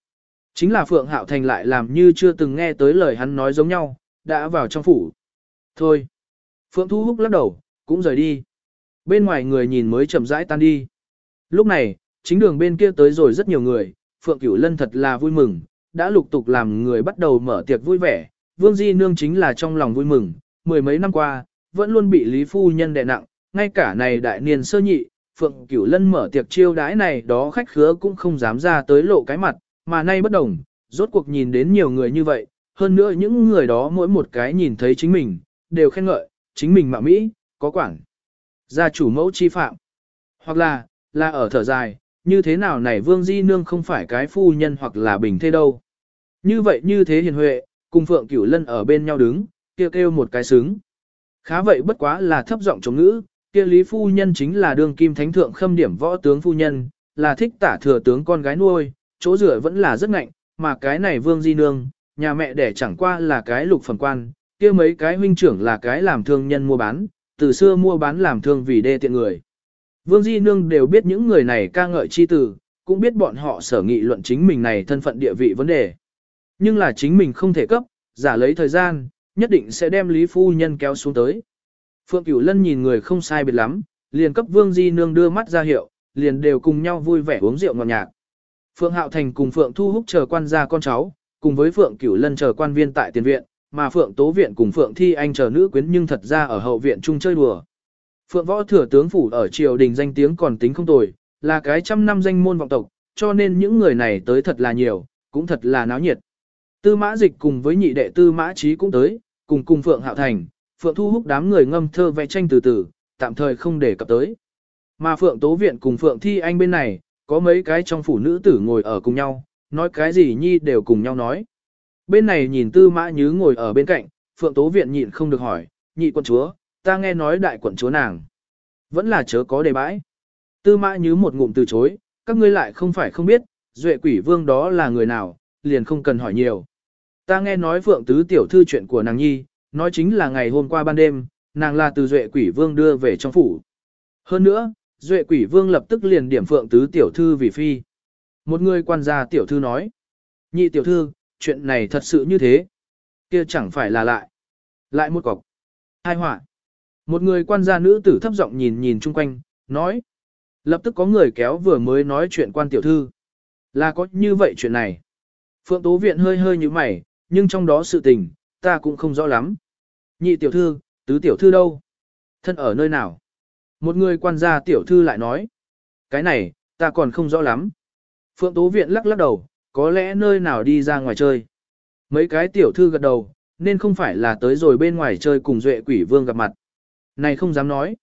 Chính là Phượng Hạo Thành lại làm như chưa từng nghe tới lời hắn nói giống nhau, đã vào trong phủ. Thôi. Phượng Thu Húc lắc đầu, cũng rời đi. Bên ngoài người nhìn mới chậm rãi tan đi. Lúc này, chính đường bên kia tới rồi rất nhiều người, Phượng Cửu Lân thật là vui mừng, đã lục tục làm người bắt đầu mở tiệc vui vẻ, Vương Di Nương chính là trong lòng vui mừng, mười mấy năm qua, vẫn luôn bị Lý Phu Nhân đè nặng, ngay cả này đại niên sơ nhị, Phượng Cửu Lân mở tiệc chiêu đãi này đó khách khứa cũng không dám ra tới lộ cái mặt, mà nay bất đồng, rốt cuộc nhìn đến nhiều người như vậy, hơn nữa những người đó mỗi một cái nhìn thấy chính mình, đều khen ngợi, chính mình mạ Mỹ, có quảng Gia chủ mẫu chi phạm. Hoặc là, là ở thở dài, như thế nào này Vương Di Nương không phải cái phu nhân hoặc là bình thế đâu. Như vậy như thế hiền huệ, cùng Phượng Cửu Lân ở bên nhau đứng, kêu kêu một cái xứng. Khá vậy bất quá là thấp giọng chống ngữ, kia Lý phu nhân chính là đương kim thánh thượng khâm điểm võ tướng phu nhân, là thích tả thừa tướng con gái nuôi, chỗ rửa vẫn là rất ngạnh, mà cái này Vương Di Nương, nhà mẹ đẻ chẳng qua là cái lục phẩm quan, kia mấy cái huynh trưởng là cái làm thương nhân mua bán, từ xưa mua bán làm thương vì đê tiện người. Vương Di Nương đều biết những người này ca ngợi chi tử, cũng biết bọn họ sở nghị luận chính mình này thân phận địa vị vấn đề. Nhưng là chính mình không thể cấp, giả lấy thời gian, nhất định sẽ đem Lý Phu Nhân kéo xuống tới. Phượng Cửu Lân nhìn người không sai biệt lắm, liền cấp Vương Di Nương đưa mắt ra hiệu, liền đều cùng nhau vui vẻ uống rượu ngọt nhạc. Phượng Hạo Thành cùng Phượng Thu Húc chờ quan gia con cháu, cùng với Phượng Cửu Lân chờ quan viên tại tiền viện, mà Phượng Tố Viện cùng Phượng Thi Anh chờ nữ quyến nhưng thật ra ở hậu viện chung chơi đùa. Phượng Võ Thừa Tướng Phủ ở triều đình danh tiếng còn tính không tồi, là cái trăm năm danh môn vọng tộc, cho nên những người này tới thật là nhiều, cũng thật là náo nhiệt. Tư mã dịch cùng với nhị đệ tư mã trí cũng tới, cùng cùng Phượng Hạo Thành, Phượng Thu Húc đám người ngâm thơ vẽ tranh từ từ, tạm thời không để cập tới. Mà Phượng Tố Viện cùng Phượng Thi Anh bên này, có mấy cái trong phủ nữ tử ngồi ở cùng nhau, nói cái gì nhi đều cùng nhau nói. Bên này nhìn tư mã nhứ ngồi ở bên cạnh, Phượng Tố Viện nhịn không được hỏi, nhị quân chúa, ta nghe nói đại quận chúa nàng. Vẫn là chớ có đề bãi. Tư mã như một ngụm từ chối, các ngươi lại không phải không biết, duệ quỷ vương đó là người nào, liền không cần hỏi nhiều. Ta nghe nói Phượng Tứ tiểu thư chuyện của nàng nhi, nói chính là ngày hôm qua ban đêm, nàng là từ duệ quỷ vương đưa về trong phủ. Hơn nữa, duệ quỷ vương lập tức liền điểm Phượng Tứ tiểu thư vì phi. Một người quan gia tiểu thư nói, nhị tiểu thư, chuyện này thật sự như thế. kia chẳng phải là lại. Lại một cọc. Hai họa. Một người quan gia nữ tử thấp giọng nhìn nhìn chung quanh, nói. Lập tức có người kéo vừa mới nói chuyện quan tiểu thư. Là có như vậy chuyện này. Phượng Tố Viện hơi hơi như mày, nhưng trong đó sự tình, ta cũng không rõ lắm. Nhị tiểu thư, tứ tiểu thư đâu? Thân ở nơi nào? Một người quan gia tiểu thư lại nói. Cái này, ta còn không rõ lắm. Phượng Tố Viện lắc lắc đầu, có lẽ nơi nào đi ra ngoài chơi. Mấy cái tiểu thư gật đầu, nên không phải là tới rồi bên ngoài chơi cùng duệ quỷ vương gặp mặt. Này không dám nói.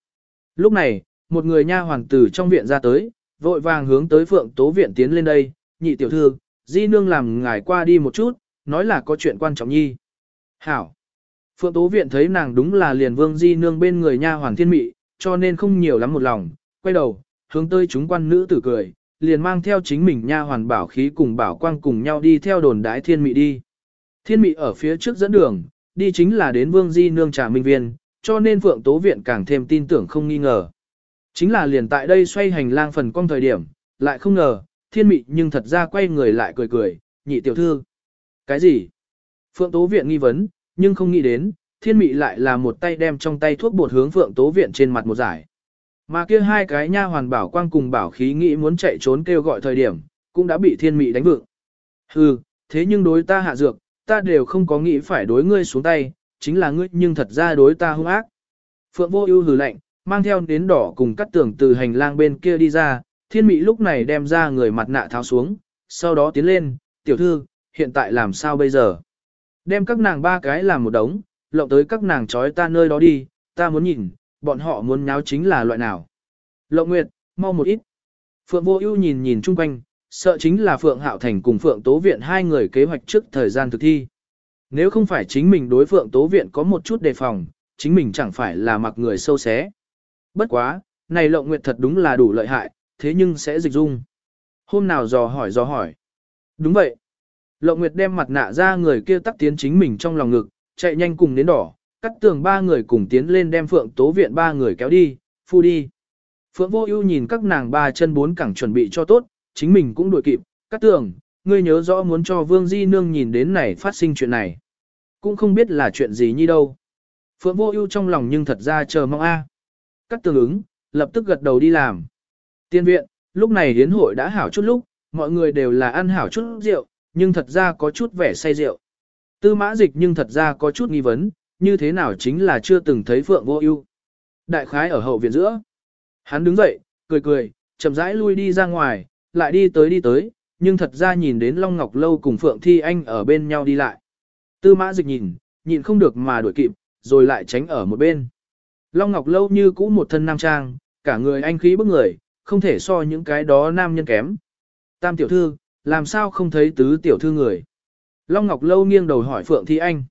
Lúc này, một người nha hoàng tử trong viện ra tới, vội vàng hướng tới Phượng Tố Viện tiến lên đây, nhị tiểu thư, di nương làm ngài qua đi một chút, nói là có chuyện quan trọng nhi. Hảo. Phượng Tố Viện thấy nàng đúng là liền vương di nương bên người nha hoàng thiên mị, cho nên không nhiều lắm một lòng, quay đầu, hướng tới chúng quan nữ tử cười, liền mang theo chính mình nha hoàn bảo khí cùng bảo quang cùng nhau đi theo đồn đái thiên mị đi. Thiên mị ở phía trước dẫn đường, đi chính là đến vương di nương trà minh viên, cho nên Phượng Tố Viện càng thêm tin tưởng không nghi ngờ. Chính là liền tại đây xoay hành lang phần cong thời điểm, lại không ngờ, thiên mị nhưng thật ra quay người lại cười cười, nhị tiểu thư. Cái gì? Phượng Tố Viện nghi vấn, nhưng không nghĩ đến, thiên mị lại là một tay đem trong tay thuốc bột hướng phượng tố viện trên mặt một giải. Mà kia hai cái nha hoàn bảo quang cùng bảo khí nghĩ muốn chạy trốn kêu gọi thời điểm, cũng đã bị thiên mị đánh vượng. Hừ, thế nhưng đối ta hạ dược, ta đều không có nghĩ phải đối ngươi xuống tay, chính là ngươi nhưng thật ra đối ta hung ác. Phượng vô ưu hừ lạnh, mang theo đến đỏ cùng cắt tường từ hành lang bên kia đi ra, thiên mị lúc này đem ra người mặt nạ tháo xuống, sau đó tiến lên, tiểu thư, hiện tại làm sao bây giờ? Đem các nàng ba cái làm một đống, lộng tới các nàng trói ta nơi đó đi, ta muốn nhìn, bọn họ muốn nháo chính là loại nào. Lộng Nguyệt, mau một ít. Phượng Vô Ưu nhìn nhìn chung quanh, sợ chính là Phượng Hạo Thành cùng Phượng Tố Viện hai người kế hoạch trước thời gian thực thi. Nếu không phải chính mình đối Phượng Tố Viện có một chút đề phòng, chính mình chẳng phải là mặc người sâu xé. Bất quá, này Lộng Nguyệt thật đúng là đủ lợi hại, thế nhưng sẽ dịch dung. Hôm nào dò hỏi dò hỏi. Đúng vậy. Lộng Nguyệt đem mặt nạ ra người kia tắc tiến chính mình trong lòng ngực, chạy nhanh cùng đến đỏ, cắt tường ba người cùng tiến lên đem Phượng Tố Viện ba người kéo đi, phu đi. Phượng Vô Ưu nhìn các nàng ba chân bốn cẳng chuẩn bị cho tốt, chính mình cũng đuổi kịp, cắt tường, ngươi nhớ rõ muốn cho Vương Di Nương nhìn đến này phát sinh chuyện này. Cũng không biết là chuyện gì như đâu. Phượng Vô Ưu trong lòng nhưng thật ra chờ mong a. À. Cắt tương ứng, lập tức gật đầu đi làm. Tiên viện, lúc này hiến hội đã hảo chút lúc, mọi người đều là ăn hảo chút rượu, nhưng thật ra có chút vẻ say rượu. Tư mã dịch nhưng thật ra có chút nghi vấn, như thế nào chính là chưa từng thấy Phượng Vô Ưu. Đại khái ở hậu viện giữa. Hắn đứng dậy, cười cười, chậm rãi lui đi ra ngoài, lại đi tới đi tới, nhưng thật ra nhìn đến Long Ngọc Lâu cùng Phượng Thi Anh ở bên nhau đi lại. Tư mã dịch nhìn, nhìn không được mà đuổi kịp, rồi lại tránh ở một bên. Long Ngọc Lâu như cũ một thân nam trang, cả người anh khí bức người, không thể so những cái đó nam nhân kém. Tam tiểu thư, làm sao không thấy tứ tiểu thư người? Long Ngọc Lâu nghiêng đầu hỏi Phượng Thi Anh.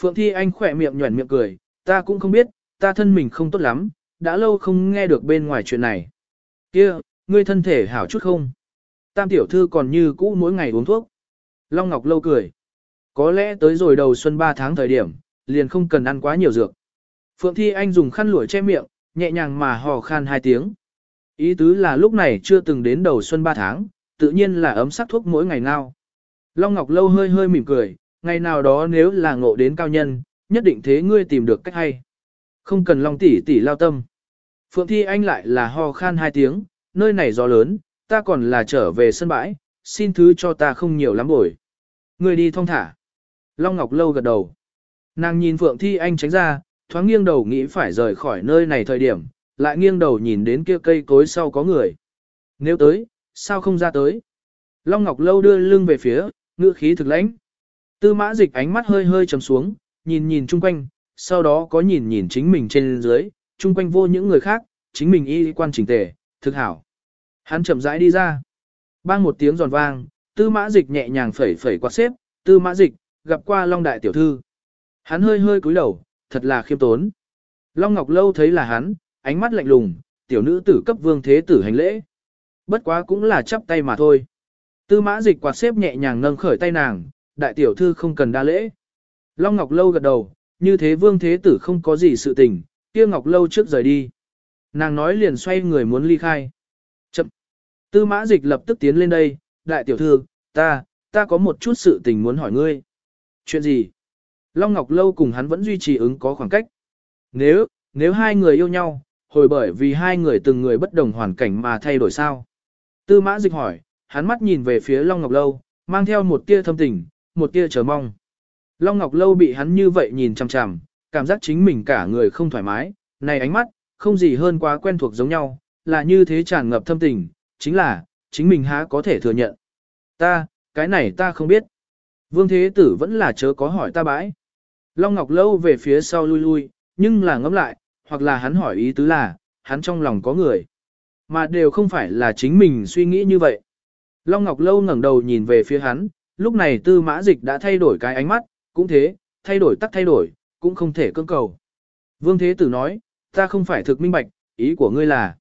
Phượng Thi Anh khỏe miệng nhuẩn miệng cười, ta cũng không biết, ta thân mình không tốt lắm, đã lâu không nghe được bên ngoài chuyện này. Kia, ngươi thân thể hảo chút không? Tam tiểu thư còn như cũ mỗi ngày uống thuốc. Long Ngọc Lâu cười. Có lẽ tới rồi đầu xuân 3 tháng thời điểm, liền không cần ăn quá nhiều dược. Phượng Thi Anh dùng khăn lụa che miệng, nhẹ nhàng mà hò khan hai tiếng. Ý tứ là lúc này chưa từng đến đầu xuân 3 tháng, tự nhiên là ấm sắc thuốc mỗi ngày nào. Long Ngọc Lâu hơi hơi mỉm cười, ngày nào đó nếu là ngộ đến cao nhân, nhất định thế ngươi tìm được cách hay. Không cần Long tỷ tỷ lao tâm. Phượng Thi Anh lại là ho khan hai tiếng, nơi này gió lớn, ta còn là trở về sân bãi, xin thứ cho ta không nhiều lắm bồi. người đi thong thả. Long Ngọc Lâu gật đầu. Nàng nhìn Phượng Thi Anh tránh ra, thoáng nghiêng đầu nghĩ phải rời khỏi nơi này thời điểm, lại nghiêng đầu nhìn đến kia cây cối sau có người. Nếu tới, sao không ra tới? Long Ngọc Lâu đưa lưng về phía, ngựa khí thực lãnh. Tư mã dịch ánh mắt hơi hơi trầm xuống, nhìn nhìn chung quanh, sau đó có nhìn nhìn chính mình trên dưới, chung quanh vô những người khác, chính mình y quan chỉnh tề, thực hảo. Hắn chậm rãi đi ra. Bang một tiếng giòn vang, tư mã dịch nhẹ nhàng phẩy phẩy quạt xếp, tư mã dịch, gặp qua Long Đại Tiểu Thư. Hắn hơi hơi cúi đầu, thật là khiêm tốn. Long Ngọc Lâu thấy là hắn, ánh mắt lạnh lùng, tiểu nữ tử cấp vương thế tử hành lễ. Bất quá cũng là chắp tay mà thôi. Tư mã dịch quạt xếp nhẹ nhàng nâng khởi tay nàng, đại tiểu thư không cần đa lễ. Long Ngọc Lâu gật đầu, như thế vương thế tử không có gì sự tình, kia Ngọc Lâu trước rời đi. Nàng nói liền xoay người muốn ly khai. Tư mã dịch lập tức tiến lên đây, đại tiểu thư, ta, ta có một chút sự tình muốn hỏi ngươi. Chuyện gì? Long Ngọc Lâu cùng hắn vẫn duy trì ứng có khoảng cách. Nếu, nếu hai người yêu nhau, hồi bởi vì hai người từng người bất đồng hoàn cảnh mà thay đổi sao? Tư mã dịch hỏi, hắn mắt nhìn về phía Long Ngọc Lâu, mang theo một tia thâm tình, một tia chờ mong. Long Ngọc Lâu bị hắn như vậy nhìn chằm chằm, cảm giác chính mình cả người không thoải mái, này ánh mắt, không gì hơn quá quen thuộc giống nhau, là như thế tràn ngập thâm tình, chính là, chính mình há có thể thừa nhận. Ta, cái này ta không biết. Vương Thế Tử vẫn là chớ có hỏi ta bãi. Long Ngọc Lâu về phía sau lui lui, nhưng là ngẫm lại, hoặc là hắn hỏi ý tứ là, hắn trong lòng có người. Mà đều không phải là chính mình suy nghĩ như vậy. Long Ngọc Lâu ngẩng đầu nhìn về phía hắn, lúc này tư mã dịch đã thay đổi cái ánh mắt, cũng thế, thay đổi tắc thay đổi, cũng không thể cưỡng cầu. Vương Thế Tử nói, ta không phải thực minh bạch, ý của ngươi là.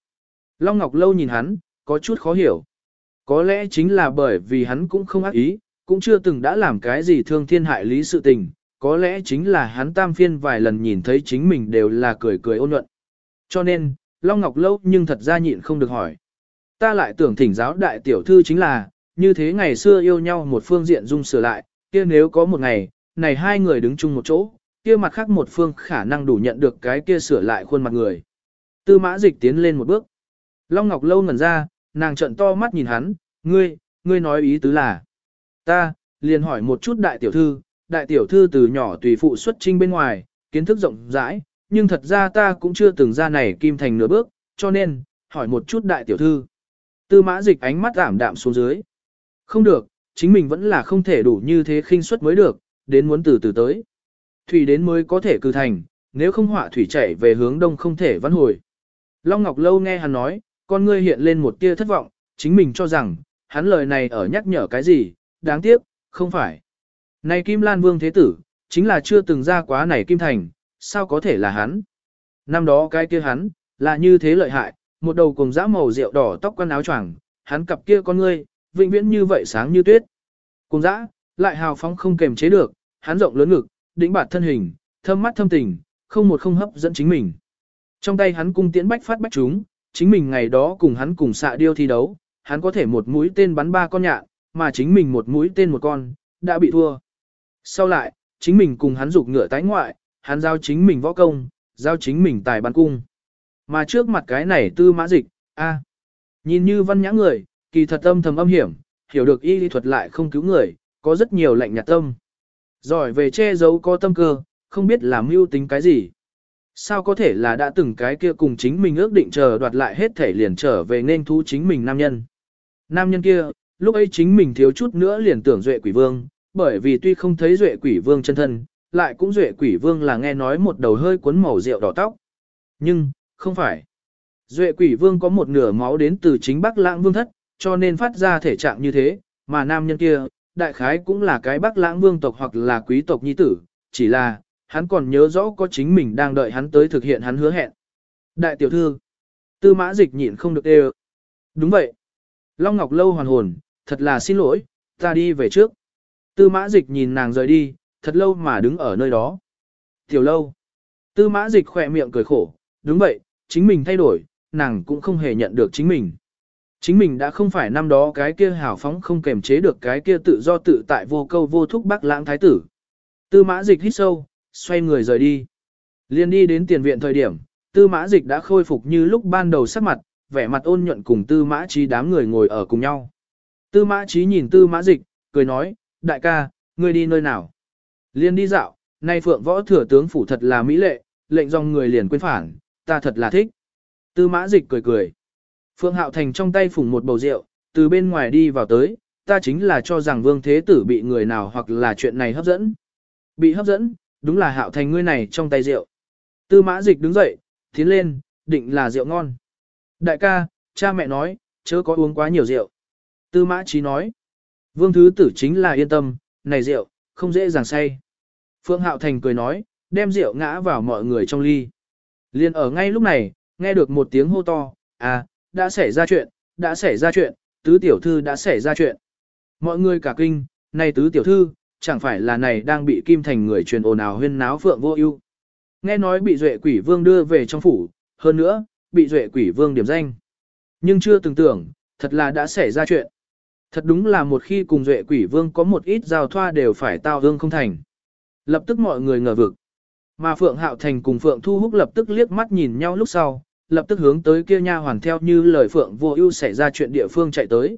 Long Ngọc Lâu nhìn hắn, có chút khó hiểu. Có lẽ chính là bởi vì hắn cũng không ác ý, cũng chưa từng đã làm cái gì thương thiên hại lý sự tình, có lẽ chính là hắn tam phiên vài lần nhìn thấy chính mình đều là cười cười ôn nhuận. Cho nên, Long Ngọc Lâu nhưng thật ra nhịn không được hỏi. Ta lại tưởng thỉnh giáo đại tiểu thư chính là, như thế ngày xưa yêu nhau một phương diện dung sửa lại, kia nếu có một ngày, này hai người đứng chung một chỗ, kia mặt khác một phương khả năng đủ nhận được cái kia sửa lại khuôn mặt người. Tư mã dịch tiến lên một bước. Long Ngọc lâu ngẩn ra, nàng trận to mắt nhìn hắn, ngươi, ngươi nói ý tứ là. Ta, liền hỏi một chút đại tiểu thư, đại tiểu thư từ nhỏ tùy phụ xuất trinh bên ngoài, kiến thức rộng rãi, nhưng thật ra ta cũng chưa từng ra này kim thành nửa bước, cho nên, hỏi một chút đại tiểu thư. Tư mã dịch ánh mắt ảm đạm xuống dưới. Không được, chính mình vẫn là không thể đủ như thế khinh suất mới được, đến muốn từ từ tới. Thủy đến mới có thể cư thành, nếu không họa thủy chảy về hướng đông không thể vãn hồi. Long Ngọc Lâu nghe hắn nói, con ngươi hiện lên một tia thất vọng, chính mình cho rằng, hắn lời này ở nhắc nhở cái gì, đáng tiếc, không phải. Này Kim Lan Vương Thế Tử, chính là chưa từng ra quá này Kim Thành, sao có thể là hắn? Năm đó cái kia hắn, là như thế lợi hại, một đầu cùng dã màu rượu đỏ tóc quăn áo choàng, hắn cặp kia con ngươi, vĩnh viễn như vậy sáng như tuyết. Cùng dã, lại hào phóng không kềm chế được, hắn rộng lớn ngực, đỉnh bạt thân hình, thâm mắt thâm tình, không một không hấp dẫn chính mình. Trong tay hắn cung tiễn bách phát bách chúng, chính mình ngày đó cùng hắn cùng xạ điêu thi đấu, hắn có thể một mũi tên bắn ba con nhạn, mà chính mình một mũi tên một con, đã bị thua. Sau lại, chính mình cùng hắn dục ngựa tái ngoại, hắn giao chính mình võ công, giao chính mình tài bắn cung. Mà trước mặt cái này tư mã dịch, a nhìn như văn nhã người, kỳ thật âm thầm âm hiểm, hiểu được y lý thuật lại không cứu người, có rất nhiều lạnh nhạt tâm. Giỏi về che giấu có tâm cơ, không biết làm mưu tính cái gì. Sao có thể là đã từng cái kia cùng chính mình ước định chờ đoạt lại hết thể liền trở về nên thú chính mình nam nhân. Nam nhân kia, lúc ấy chính mình thiếu chút nữa liền tưởng duệ quỷ vương, bởi vì tuy không thấy duệ quỷ vương chân thân, lại cũng duệ quỷ vương là nghe nói một đầu hơi cuốn màu rượu đỏ tóc. Nhưng, không phải. Duệ quỷ vương có một nửa máu đến từ chính Bắc Lãng Vương thất, cho nên phát ra thể trạng như thế, mà nam nhân kia, đại khái cũng là cái Bắc Lãng Vương tộc hoặc là quý tộc nhi tử, chỉ là, hắn còn nhớ rõ có chính mình đang đợi hắn tới thực hiện hắn hứa hẹn. Đại tiểu thư, tư mã dịch nhịn không được đều. Đúng vậy. Long Ngọc Lâu hoàn hồn, thật là xin lỗi, ta đi về trước. Tư mã dịch nhìn nàng rời đi, thật lâu mà đứng ở nơi đó. Tiểu lâu. Tư mã dịch khỏe miệng cười khổ, đúng vậy, chính mình thay đổi, nàng cũng không hề nhận được chính mình. Chính mình đã không phải năm đó cái kia hào phóng không kềm chế được cái kia tự do tự tại vô câu vô thúc bác lãng thái tử. Tư mã dịch hít sâu, xoay người rời đi. Liên đi đến tiền viện thời điểm, tư mã dịch đã khôi phục như lúc ban đầu sắc mặt, vẻ mặt ôn nhuận cùng tư mã trí đám người ngồi ở cùng nhau. Tư mã trí nhìn tư mã dịch, cười nói, đại ca, ngươi đi nơi nào? Liên đi dạo, nay phượng võ thừa tướng phủ thật là mỹ lệ, lệnh dòng người liền quên phản, ta thật là thích. Tư mã dịch cười cười. Phượng Hạo Thành trong tay phủng một bầu rượu, từ bên ngoài đi vào tới, ta chính là cho rằng vương thế tử bị người nào hoặc là chuyện này hấp dẫn. Bị hấp dẫn, đúng là Hạo Thành ngươi này trong tay rượu. Tư mã dịch đứng dậy, tiến lên, định là rượu ngon. Đại ca, cha mẹ nói, chớ có uống quá nhiều rượu. Tư mã trí nói, vương thứ tử chính là yên tâm, này rượu, không dễ dàng say. phương Hạo Thành cười nói, đem rượu ngã vào mọi người trong ly. Liên ở ngay lúc này, nghe được một tiếng hô to, à, đã xảy ra chuyện, đã xảy ra chuyện, tứ tiểu thư đã xảy ra chuyện. Mọi người cả kinh, này tứ tiểu thư, chẳng phải là này đang bị kim thành người truyền ồn ào huyên náo phượng vô ưu. Nghe nói bị duệ quỷ vương đưa về trong phủ, hơn nữa, bị duệ quỷ vương điểm danh. Nhưng chưa từng tưởng, thật là đã xảy ra chuyện. Thật đúng là một khi cùng duệ quỷ vương có một ít giao thoa đều phải tao hương không thành. Lập tức mọi người ngờ vực. Mà Phượng Hạo Thành cùng Phượng Thu Húc lập tức liếc mắt nhìn nhau lúc sau, lập tức hướng tới kia nha hoàn theo như lời Phượng Vô Ưu xảy ra chuyện địa phương chạy tới.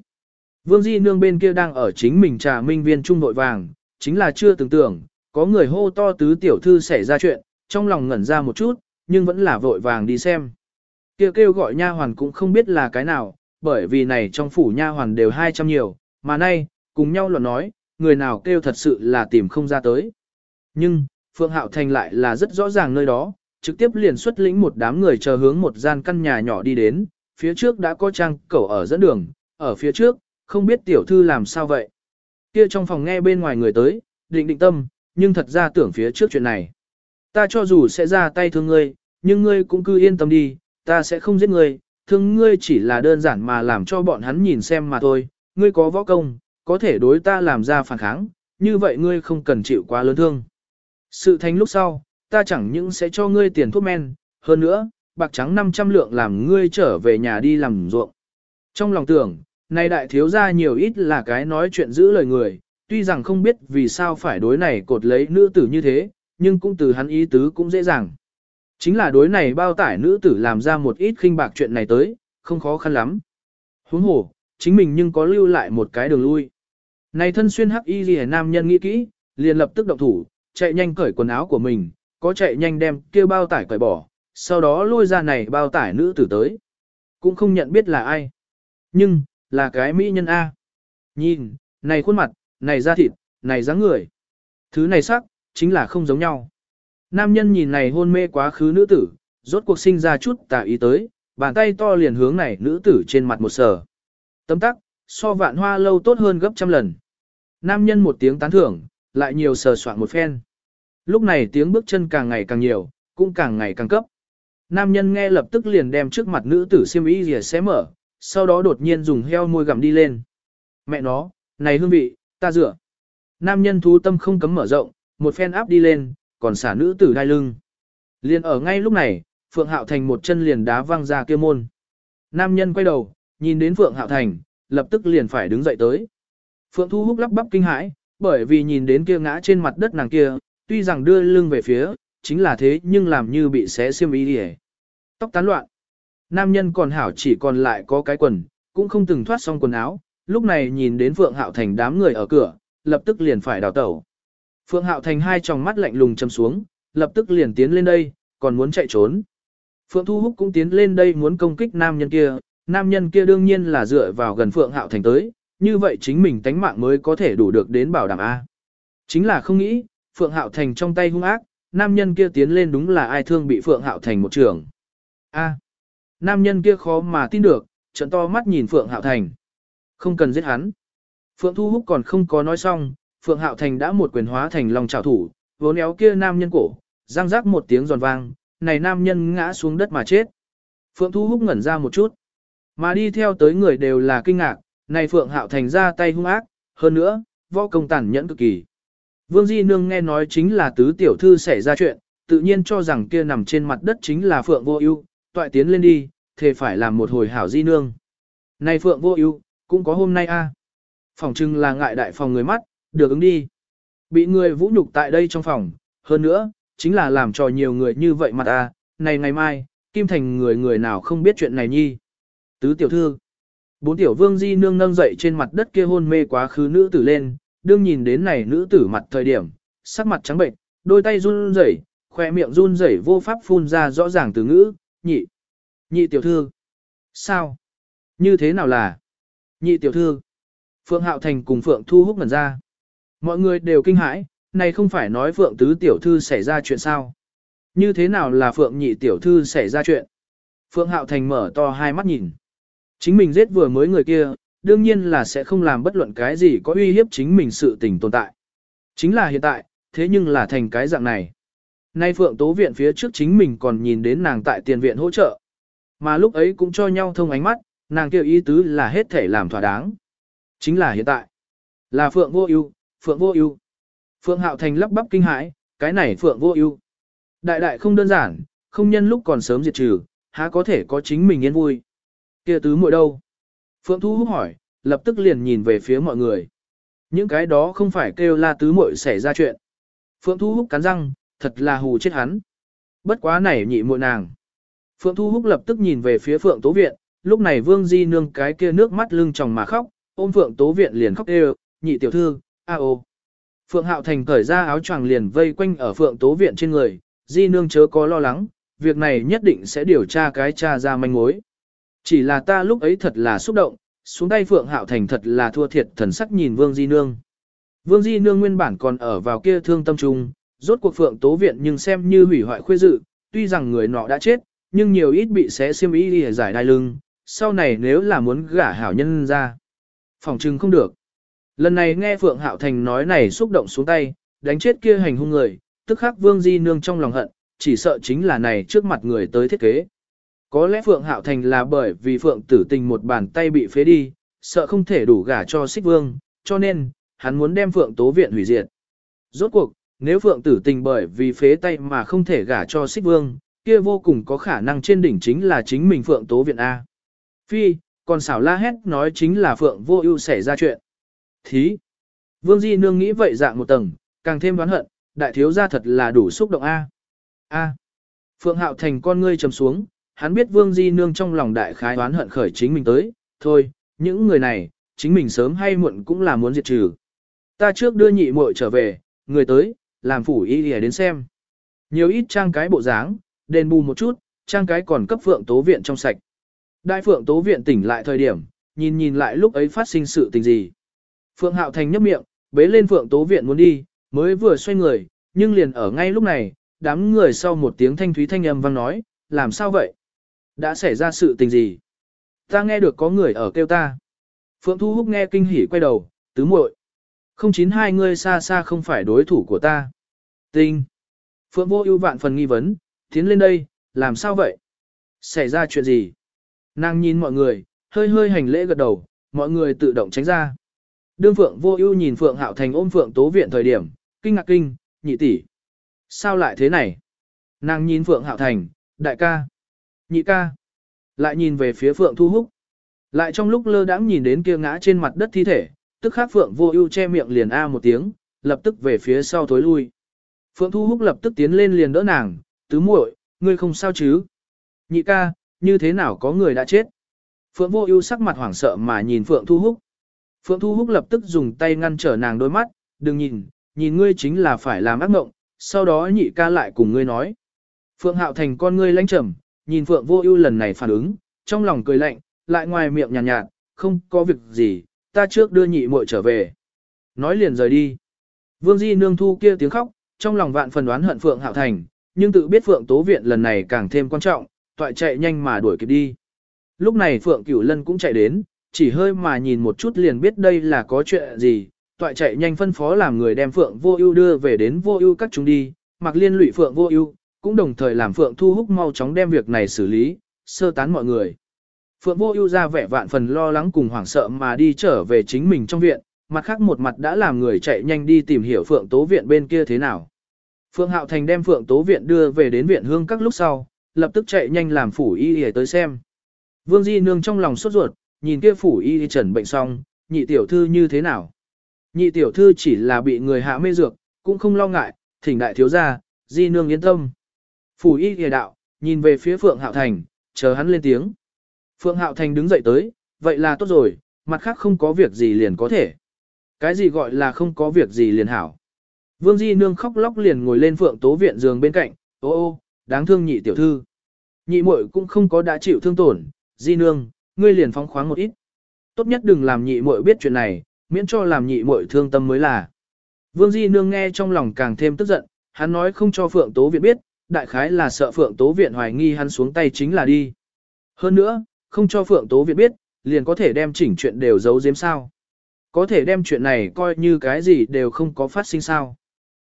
Vương Di Nương bên kia đang ở chính mình trà minh viên trung nội vàng, chính là chưa tưởng tưởng, có người hô to tứ tiểu thư xảy ra chuyện, trong lòng ngẩn ra một chút, nhưng vẫn là vội vàng đi xem. Kia kêu, kêu gọi nha hoàn cũng không biết là cái nào, bởi vì này trong phủ nha hoàn đều 200 nhiều, mà nay, cùng nhau luận nói, người nào kêu thật sự là tìm không ra tới. Nhưng, Phượng Hạo Thành lại là rất rõ ràng nơi đó, trực tiếp liền xuất lĩnh một đám người chờ hướng một gian căn nhà nhỏ đi đến, phía trước đã có trang cẩu ở dẫn đường, ở phía trước, không biết tiểu thư làm sao vậy. Kia trong phòng nghe bên ngoài người tới, định định tâm, nhưng thật ra tưởng phía trước chuyện này. Ta cho dù sẽ ra tay thương ngươi, nhưng ngươi cũng cứ yên tâm đi, ta sẽ không giết ngươi, thương ngươi chỉ là đơn giản mà làm cho bọn hắn nhìn xem mà thôi, ngươi có võ công, có thể đối ta làm ra phản kháng, như vậy ngươi không cần chịu quá lớn thương. Sự thành lúc sau, ta chẳng những sẽ cho ngươi tiền thuốc men, hơn nữa, bạc trắng 500 lượng làm ngươi trở về nhà đi làm ruộng. Trong lòng tưởng, này đại thiếu gia nhiều ít là cái nói chuyện giữ lời người, tuy rằng không biết vì sao phải đối này cột lấy nữ tử như thế, nhưng cũng từ hắn ý tứ cũng dễ dàng. Chính là đối này bao tải nữ tử làm ra một ít khinh bạc chuyện này tới, không khó khăn lắm. Huống hồ, chính mình nhưng có lưu lại một cái đường lui. Này thân xuyên hắc y gì nam nhân nghĩ kỹ, liền lập tức động thủ, chạy nhanh cởi quần áo của mình, có chạy nhanh đem kia bao tải cởi bỏ, sau đó lôi ra này bao tải nữ tử tới. Cũng không nhận biết là ai. Nhưng, là cái mỹ nhân A. Nhìn, này khuôn mặt, này da thịt, này dáng người. Thứ này sắc, chính là không giống nhau. Nam nhân nhìn này hôn mê quá khứ nữ tử, rốt cuộc sinh ra chút tà ý tới, bàn tay to liền hướng này nữ tử trên mặt một sờ. Tấm tắc, so vạn hoa lâu tốt hơn gấp trăm lần. Nam nhân một tiếng tán thưởng, lại nhiều sờ soạn một phen. Lúc này tiếng bước chân càng ngày càng nhiều, cũng càng ngày càng cấp. Nam nhân nghe lập tức liền đem trước mặt nữ tử xiêm y rìa xé mở, sau đó đột nhiên dùng heo môi gặm đi lên. Mẹ nó, này hương vị, ta rửa Nam nhân thú tâm không cấm mở rộng, một phen áp đi lên, còn xả nữ tử đai lưng. Liền ở ngay lúc này, Phượng Hạo Thành một chân liền đá văng ra kia môn. Nam nhân quay đầu, nhìn đến Phượng Hạo Thành, lập tức liền phải đứng dậy tới. Phượng Thu Húc lắp bắp kinh hãi, bởi vì nhìn đến kia ngã trên mặt đất nàng kia, tuy rằng đưa lưng về phía, chính là thế nhưng làm như bị xé xiêm y đi Tóc tán loạn. Nam nhân còn hảo chỉ còn lại có cái quần, cũng không từng thoát xong quần áo, lúc này nhìn đến Phượng Hạo Thành đám người ở cửa, lập tức liền phải đào tẩu. Phượng Hạo Thành hai tròng mắt lạnh lùng châm xuống, lập tức liền tiến lên đây, còn muốn chạy trốn. Phượng Thu Húc cũng tiến lên đây muốn công kích nam nhân kia, nam nhân kia đương nhiên là dựa vào gần Phượng Hạo Thành tới, như vậy chính mình tánh mạng mới có thể đủ được đến bảo đảm A. Chính là không nghĩ, Phượng Hạo Thành trong tay hung ác, nam nhân kia tiến lên đúng là ai thương bị Phượng Hạo Thành một trường. A. Nam nhân kia khó mà tin được, trận to mắt nhìn Phượng Hạo Thành. Không cần giết hắn. Phượng Thu Húc còn không có nói xong, Phượng Hạo Thành đã một quyền hóa thành lòng trảo thủ, vốn éo kia nam nhân cổ, răng rác một tiếng giòn vang, này nam nhân ngã xuống đất mà chết. Phượng Thu Húc ngẩn ra một chút, mà đi theo tới người đều là kinh ngạc, này Phượng Hạo Thành ra tay hung ác, hơn nữa, võ công tàn nhẫn cực kỳ. Vương Di Nương nghe nói chính là tứ tiểu thư xảy ra chuyện, tự nhiên cho rằng kia nằm trên mặt đất chính là Phượng Vô Ưu, toại tiến lên đi, thề phải làm một hồi hảo Di Nương. Này Phượng Vô Ưu, cũng có hôm nay a. Phòng trưng là ngại đại phòng người mắt, được ứng đi. Bị người vũ nhục tại đây trong phòng, hơn nữa, chính là làm cho nhiều người như vậy mặt a, này ngày mai, Kim Thành người người nào không biết chuyện này nhi. Tứ tiểu thư. Bốn tiểu vương di nương nâng dậy trên mặt đất kia hôn mê quá khứ nữ tử lên, đương nhìn đến này nữ tử mặt thời điểm, sắc mặt trắng bệnh, đôi tay run rẩy, khoe miệng run rẩy vô pháp phun ra rõ ràng từ ngữ, nhị. Nhị tiểu thư. Sao? Như thế nào là? Nhị tiểu thư. Phượng Hạo Thành cùng Phượng Thu Húc ngẩn ra. Mọi người đều kinh hãi, này không phải nói Phượng Tứ tiểu thư xảy ra chuyện sao? Như thế nào là Phượng Nhị tiểu thư xảy ra chuyện? Phượng Hạo Thành mở to hai mắt nhìn. Chính mình giết vừa mới người kia, đương nhiên là sẽ không làm bất luận cái gì có uy hiếp chính mình sự tình tồn tại. Chính là hiện tại, thế nhưng là thành cái dạng này. Nay Phượng Tố Viện phía trước chính mình còn nhìn đến nàng tại tiền viện hỗ trợ. Mà lúc ấy cũng cho nhau thông ánh mắt, nàng kêu ý tứ là hết thể làm thỏa đáng. Chính là hiện tại. Là Phượng vô ưu, Phượng vô ưu. Phượng Hạo Thành lắp bắp kinh hãi, cái này Phượng vô ưu. Đại đại không đơn giản, không nhân lúc còn sớm diệt trừ, há có thể có chính mình yên vui. Kia tứ muội đâu? Phượng Thu Húc hỏi, lập tức liền nhìn về phía mọi người. Những cái đó không phải kêu la tứ muội xảy ra chuyện. Phượng Thu Húc cắn răng, thật là hù chết hắn. Bất quá này nhị muội nàng. Phượng Thu Húc lập tức nhìn về phía Phượng Tố Viện, lúc này Vương Di nương cái kia nước mắt lưng tròng mà khóc, ôm Phượng Tố Viện liền khóc đều, nhị tiểu thư, a ô. Phượng Hạo Thành cởi ra áo choàng liền vây quanh ở Phượng Tố Viện trên người, Di nương chớ có lo lắng, việc này nhất định sẽ điều tra cái cha ra manh mối. Chỉ là ta lúc ấy thật là xúc động, xuống tay Phượng Hạo Thành thật là thua thiệt thần sắc nhìn Vương Di Nương. Vương Di Nương nguyên bản còn ở vào kia thương tâm trung, rốt cuộc Phượng Tố Viện nhưng xem như hủy hoại khuê dự, tuy rằng người nọ đã chết, nhưng nhiều ít bị xé xiêm y đi giải đai lưng, sau này nếu là muốn gả hảo nhân ra. Phòng trừng không được. Lần này nghe Phượng Hạo Thành nói này xúc động xuống tay, đánh chết kia hành hung người, tức khắc Vương Di Nương trong lòng hận, chỉ sợ chính là này trước mặt người tới thiết kế. Có lẽ Phượng Hạo Thành là bởi vì Phượng tử tình một bàn tay bị phế đi, sợ không thể đủ gả cho xích vương, cho nên, hắn muốn đem Phượng tố viện hủy diệt. Rốt cuộc, nếu Phượng tử tình bởi vì phế tay mà không thể gả cho xích vương, kia vô cùng có khả năng trên đỉnh chính là chính mình Phượng tố viện A. Phi, còn xảo la hét nói chính là Phượng vô ưu xảy ra chuyện. Thí. Vương Di Nương nghĩ vậy dạng một tầng, càng thêm đoán hận, Đại thiếu gia thật là đủ xúc động A. A. Phượng Hạo Thành con ngươi trầm xuống, hắn biết Vương Di Nương trong lòng đại khái oán hận khởi chính mình tới, thôi, những người này, chính mình sớm hay muộn cũng là muốn diệt trừ. Ta trước đưa nhị muội trở về, người tới, làm phủ y lìa đến xem. Nhiều ít trang cái bộ dáng, đền bù một chút, trang cái còn cấp Phượng Tố Viện trong sạch. Đại Phượng Tố Viện tỉnh lại thời điểm, nhìn nhìn lại lúc ấy phát sinh sự tình gì. Phượng Hạo Thành nhấp miệng, bế lên Phượng Tố Viện muốn đi, mới vừa xoay người, nhưng liền ở ngay lúc này, đám người sau một tiếng thanh thúy thanh âm vang nói, làm sao vậy? Đã xảy ra sự tình gì? Ta nghe được có người ở kêu ta. Phượng Thu Húc nghe kinh hỉ quay đầu, tứ muội. Không chín hai ngươi xa xa không phải đối thủ của ta. Tinh. Phượng vô ưu vạn phần nghi vấn, tiến lên đây, làm sao vậy? Xảy ra chuyện gì? Nàng nhìn mọi người, hơi hơi hành lễ gật đầu, mọi người tự động tránh ra. Đương Phượng vô ưu nhìn Phượng Hạo Thành ôm Phượng Tố Viện thời điểm, kinh ngạc kinh, nhị tỷ. Sao lại thế này? Nàng nhìn Phượng Hạo Thành, đại ca, nhị ca. Lại nhìn về phía Phượng Thu Húc. Lại trong lúc lơ đãng nhìn đến kia ngã trên mặt đất thi thể, tức khắc Phượng vô ưu che miệng liền a một tiếng, lập tức về phía sau tối lui. Phượng Thu Húc lập tức tiến lên liền đỡ nàng, tứ muội, ngươi không sao chứ? Nhị ca, như thế nào có người đã chết? Phượng Vô Ưu sắc mặt hoảng sợ mà nhìn Phượng Thu Húc. Phượng Thu Húc lập tức dùng tay ngăn trở nàng đôi mắt, "Đừng nhìn, nhìn ngươi chính là phải làm ác mộng, sau đó nhị ca lại cùng ngươi nói." Phượng Hạo Thành con ngươi lãnh trầm, nhìn Phượng Vô Ưu lần này phản ứng, trong lòng cười lạnh, lại ngoài miệng nhàn nhạt, nhạt, "Không có việc gì, ta trước đưa nhị muội trở về." Nói liền rời đi. Vương Di nương thu kia tiếng khóc, trong lòng vạn phần đoán hận Phượng Hạo Thành, nhưng tự biết Phượng Tố Viện lần này càng thêm quan trọng, toại chạy nhanh mà đuổi kịp đi. Lúc này Phượng Cửu Lân cũng chạy đến, chỉ hơi mà nhìn một chút liền biết đây là có chuyện gì, toại chạy nhanh phân phó làm người đem Phượng Vô Ưu đưa về đến Vô Ưu các chúng đi, mặc liên lụy Phượng Vô Ưu, cũng đồng thời làm Phượng Thu Húc mau chóng đem việc này xử lý, sơ tán mọi người. Phượng Vô Ưu ra vẻ vạn phần lo lắng cùng hoảng sợ mà đi trở về chính mình trong viện, mặt khác một mặt đã làm người chạy nhanh đi tìm hiểu Phượng Tố viện bên kia thế nào. Phượng Hạo Thành đem Phượng Tố viện đưa về đến viện hương các lúc sau, lập tức chạy nhanh làm phủ y y tới xem. Vương Di Nương trong lòng sốt ruột, nhìn kia phủ y trần bệnh xong, nhị tiểu thư như thế nào. Nhị tiểu thư chỉ là bị người hạ mê dược, cũng không lo ngại, thỉnh đại thiếu gia, Di Nương yên tâm. Phủ y y đạo, nhìn về phía Phượng Hạo Thành, chờ hắn lên tiếng. Phượng Hạo Thành đứng dậy tới, vậy là tốt rồi, mặt khác không có việc gì liền có thể. Cái gì gọi là không có việc gì liền hảo. Vương Di Nương khóc lóc liền ngồi lên Phượng Tố Viện giường bên cạnh, ô ô, đáng thương nhị tiểu thư. Nhị muội cũng không có đã chịu thương tổn, Di Nương, ngươi liền phóng khoáng một ít. Tốt nhất đừng làm nhị muội biết chuyện này, miễn cho làm nhị muội thương tâm mới là. Vương Di Nương nghe trong lòng càng thêm tức giận, hắn nói không cho Phượng Tố Viện biết, đại khái là sợ Phượng Tố Viện hoài nghi hắn xuống tay chính là đi. Hơn nữa, không cho Phượng Tố Việt biết, liền có thể đem chỉnh chuyện đều giấu giếm sao. Có thể đem chuyện này coi như cái gì đều không có phát sinh sao.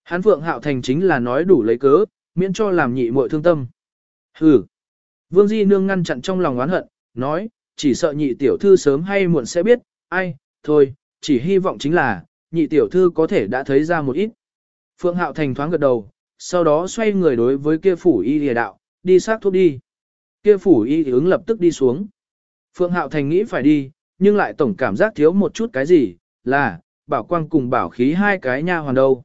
Hắn Phượng Hạo Thành chính là nói đủ lấy cớ, miễn cho làm nhị muội thương tâm. Hừ. Vương Di Nương ngăn chặn trong lòng oán hận, nói, chỉ sợ nhị tiểu thư sớm hay muộn sẽ biết, ai, thôi, chỉ hy vọng chính là, nhị tiểu thư có thể đã thấy ra một ít. Phượng Hạo Thành thoáng gật đầu, sau đó xoay người đối với kia phủ y lìa đạo, đi sát thuốc đi. Kia phủ y ứng lập tức đi xuống. Phượng Hạo Thành nghĩ phải đi, nhưng lại tổng cảm giác thiếu một chút cái gì, là, bảo quang cùng bảo khí hai cái nha hoàn đâu.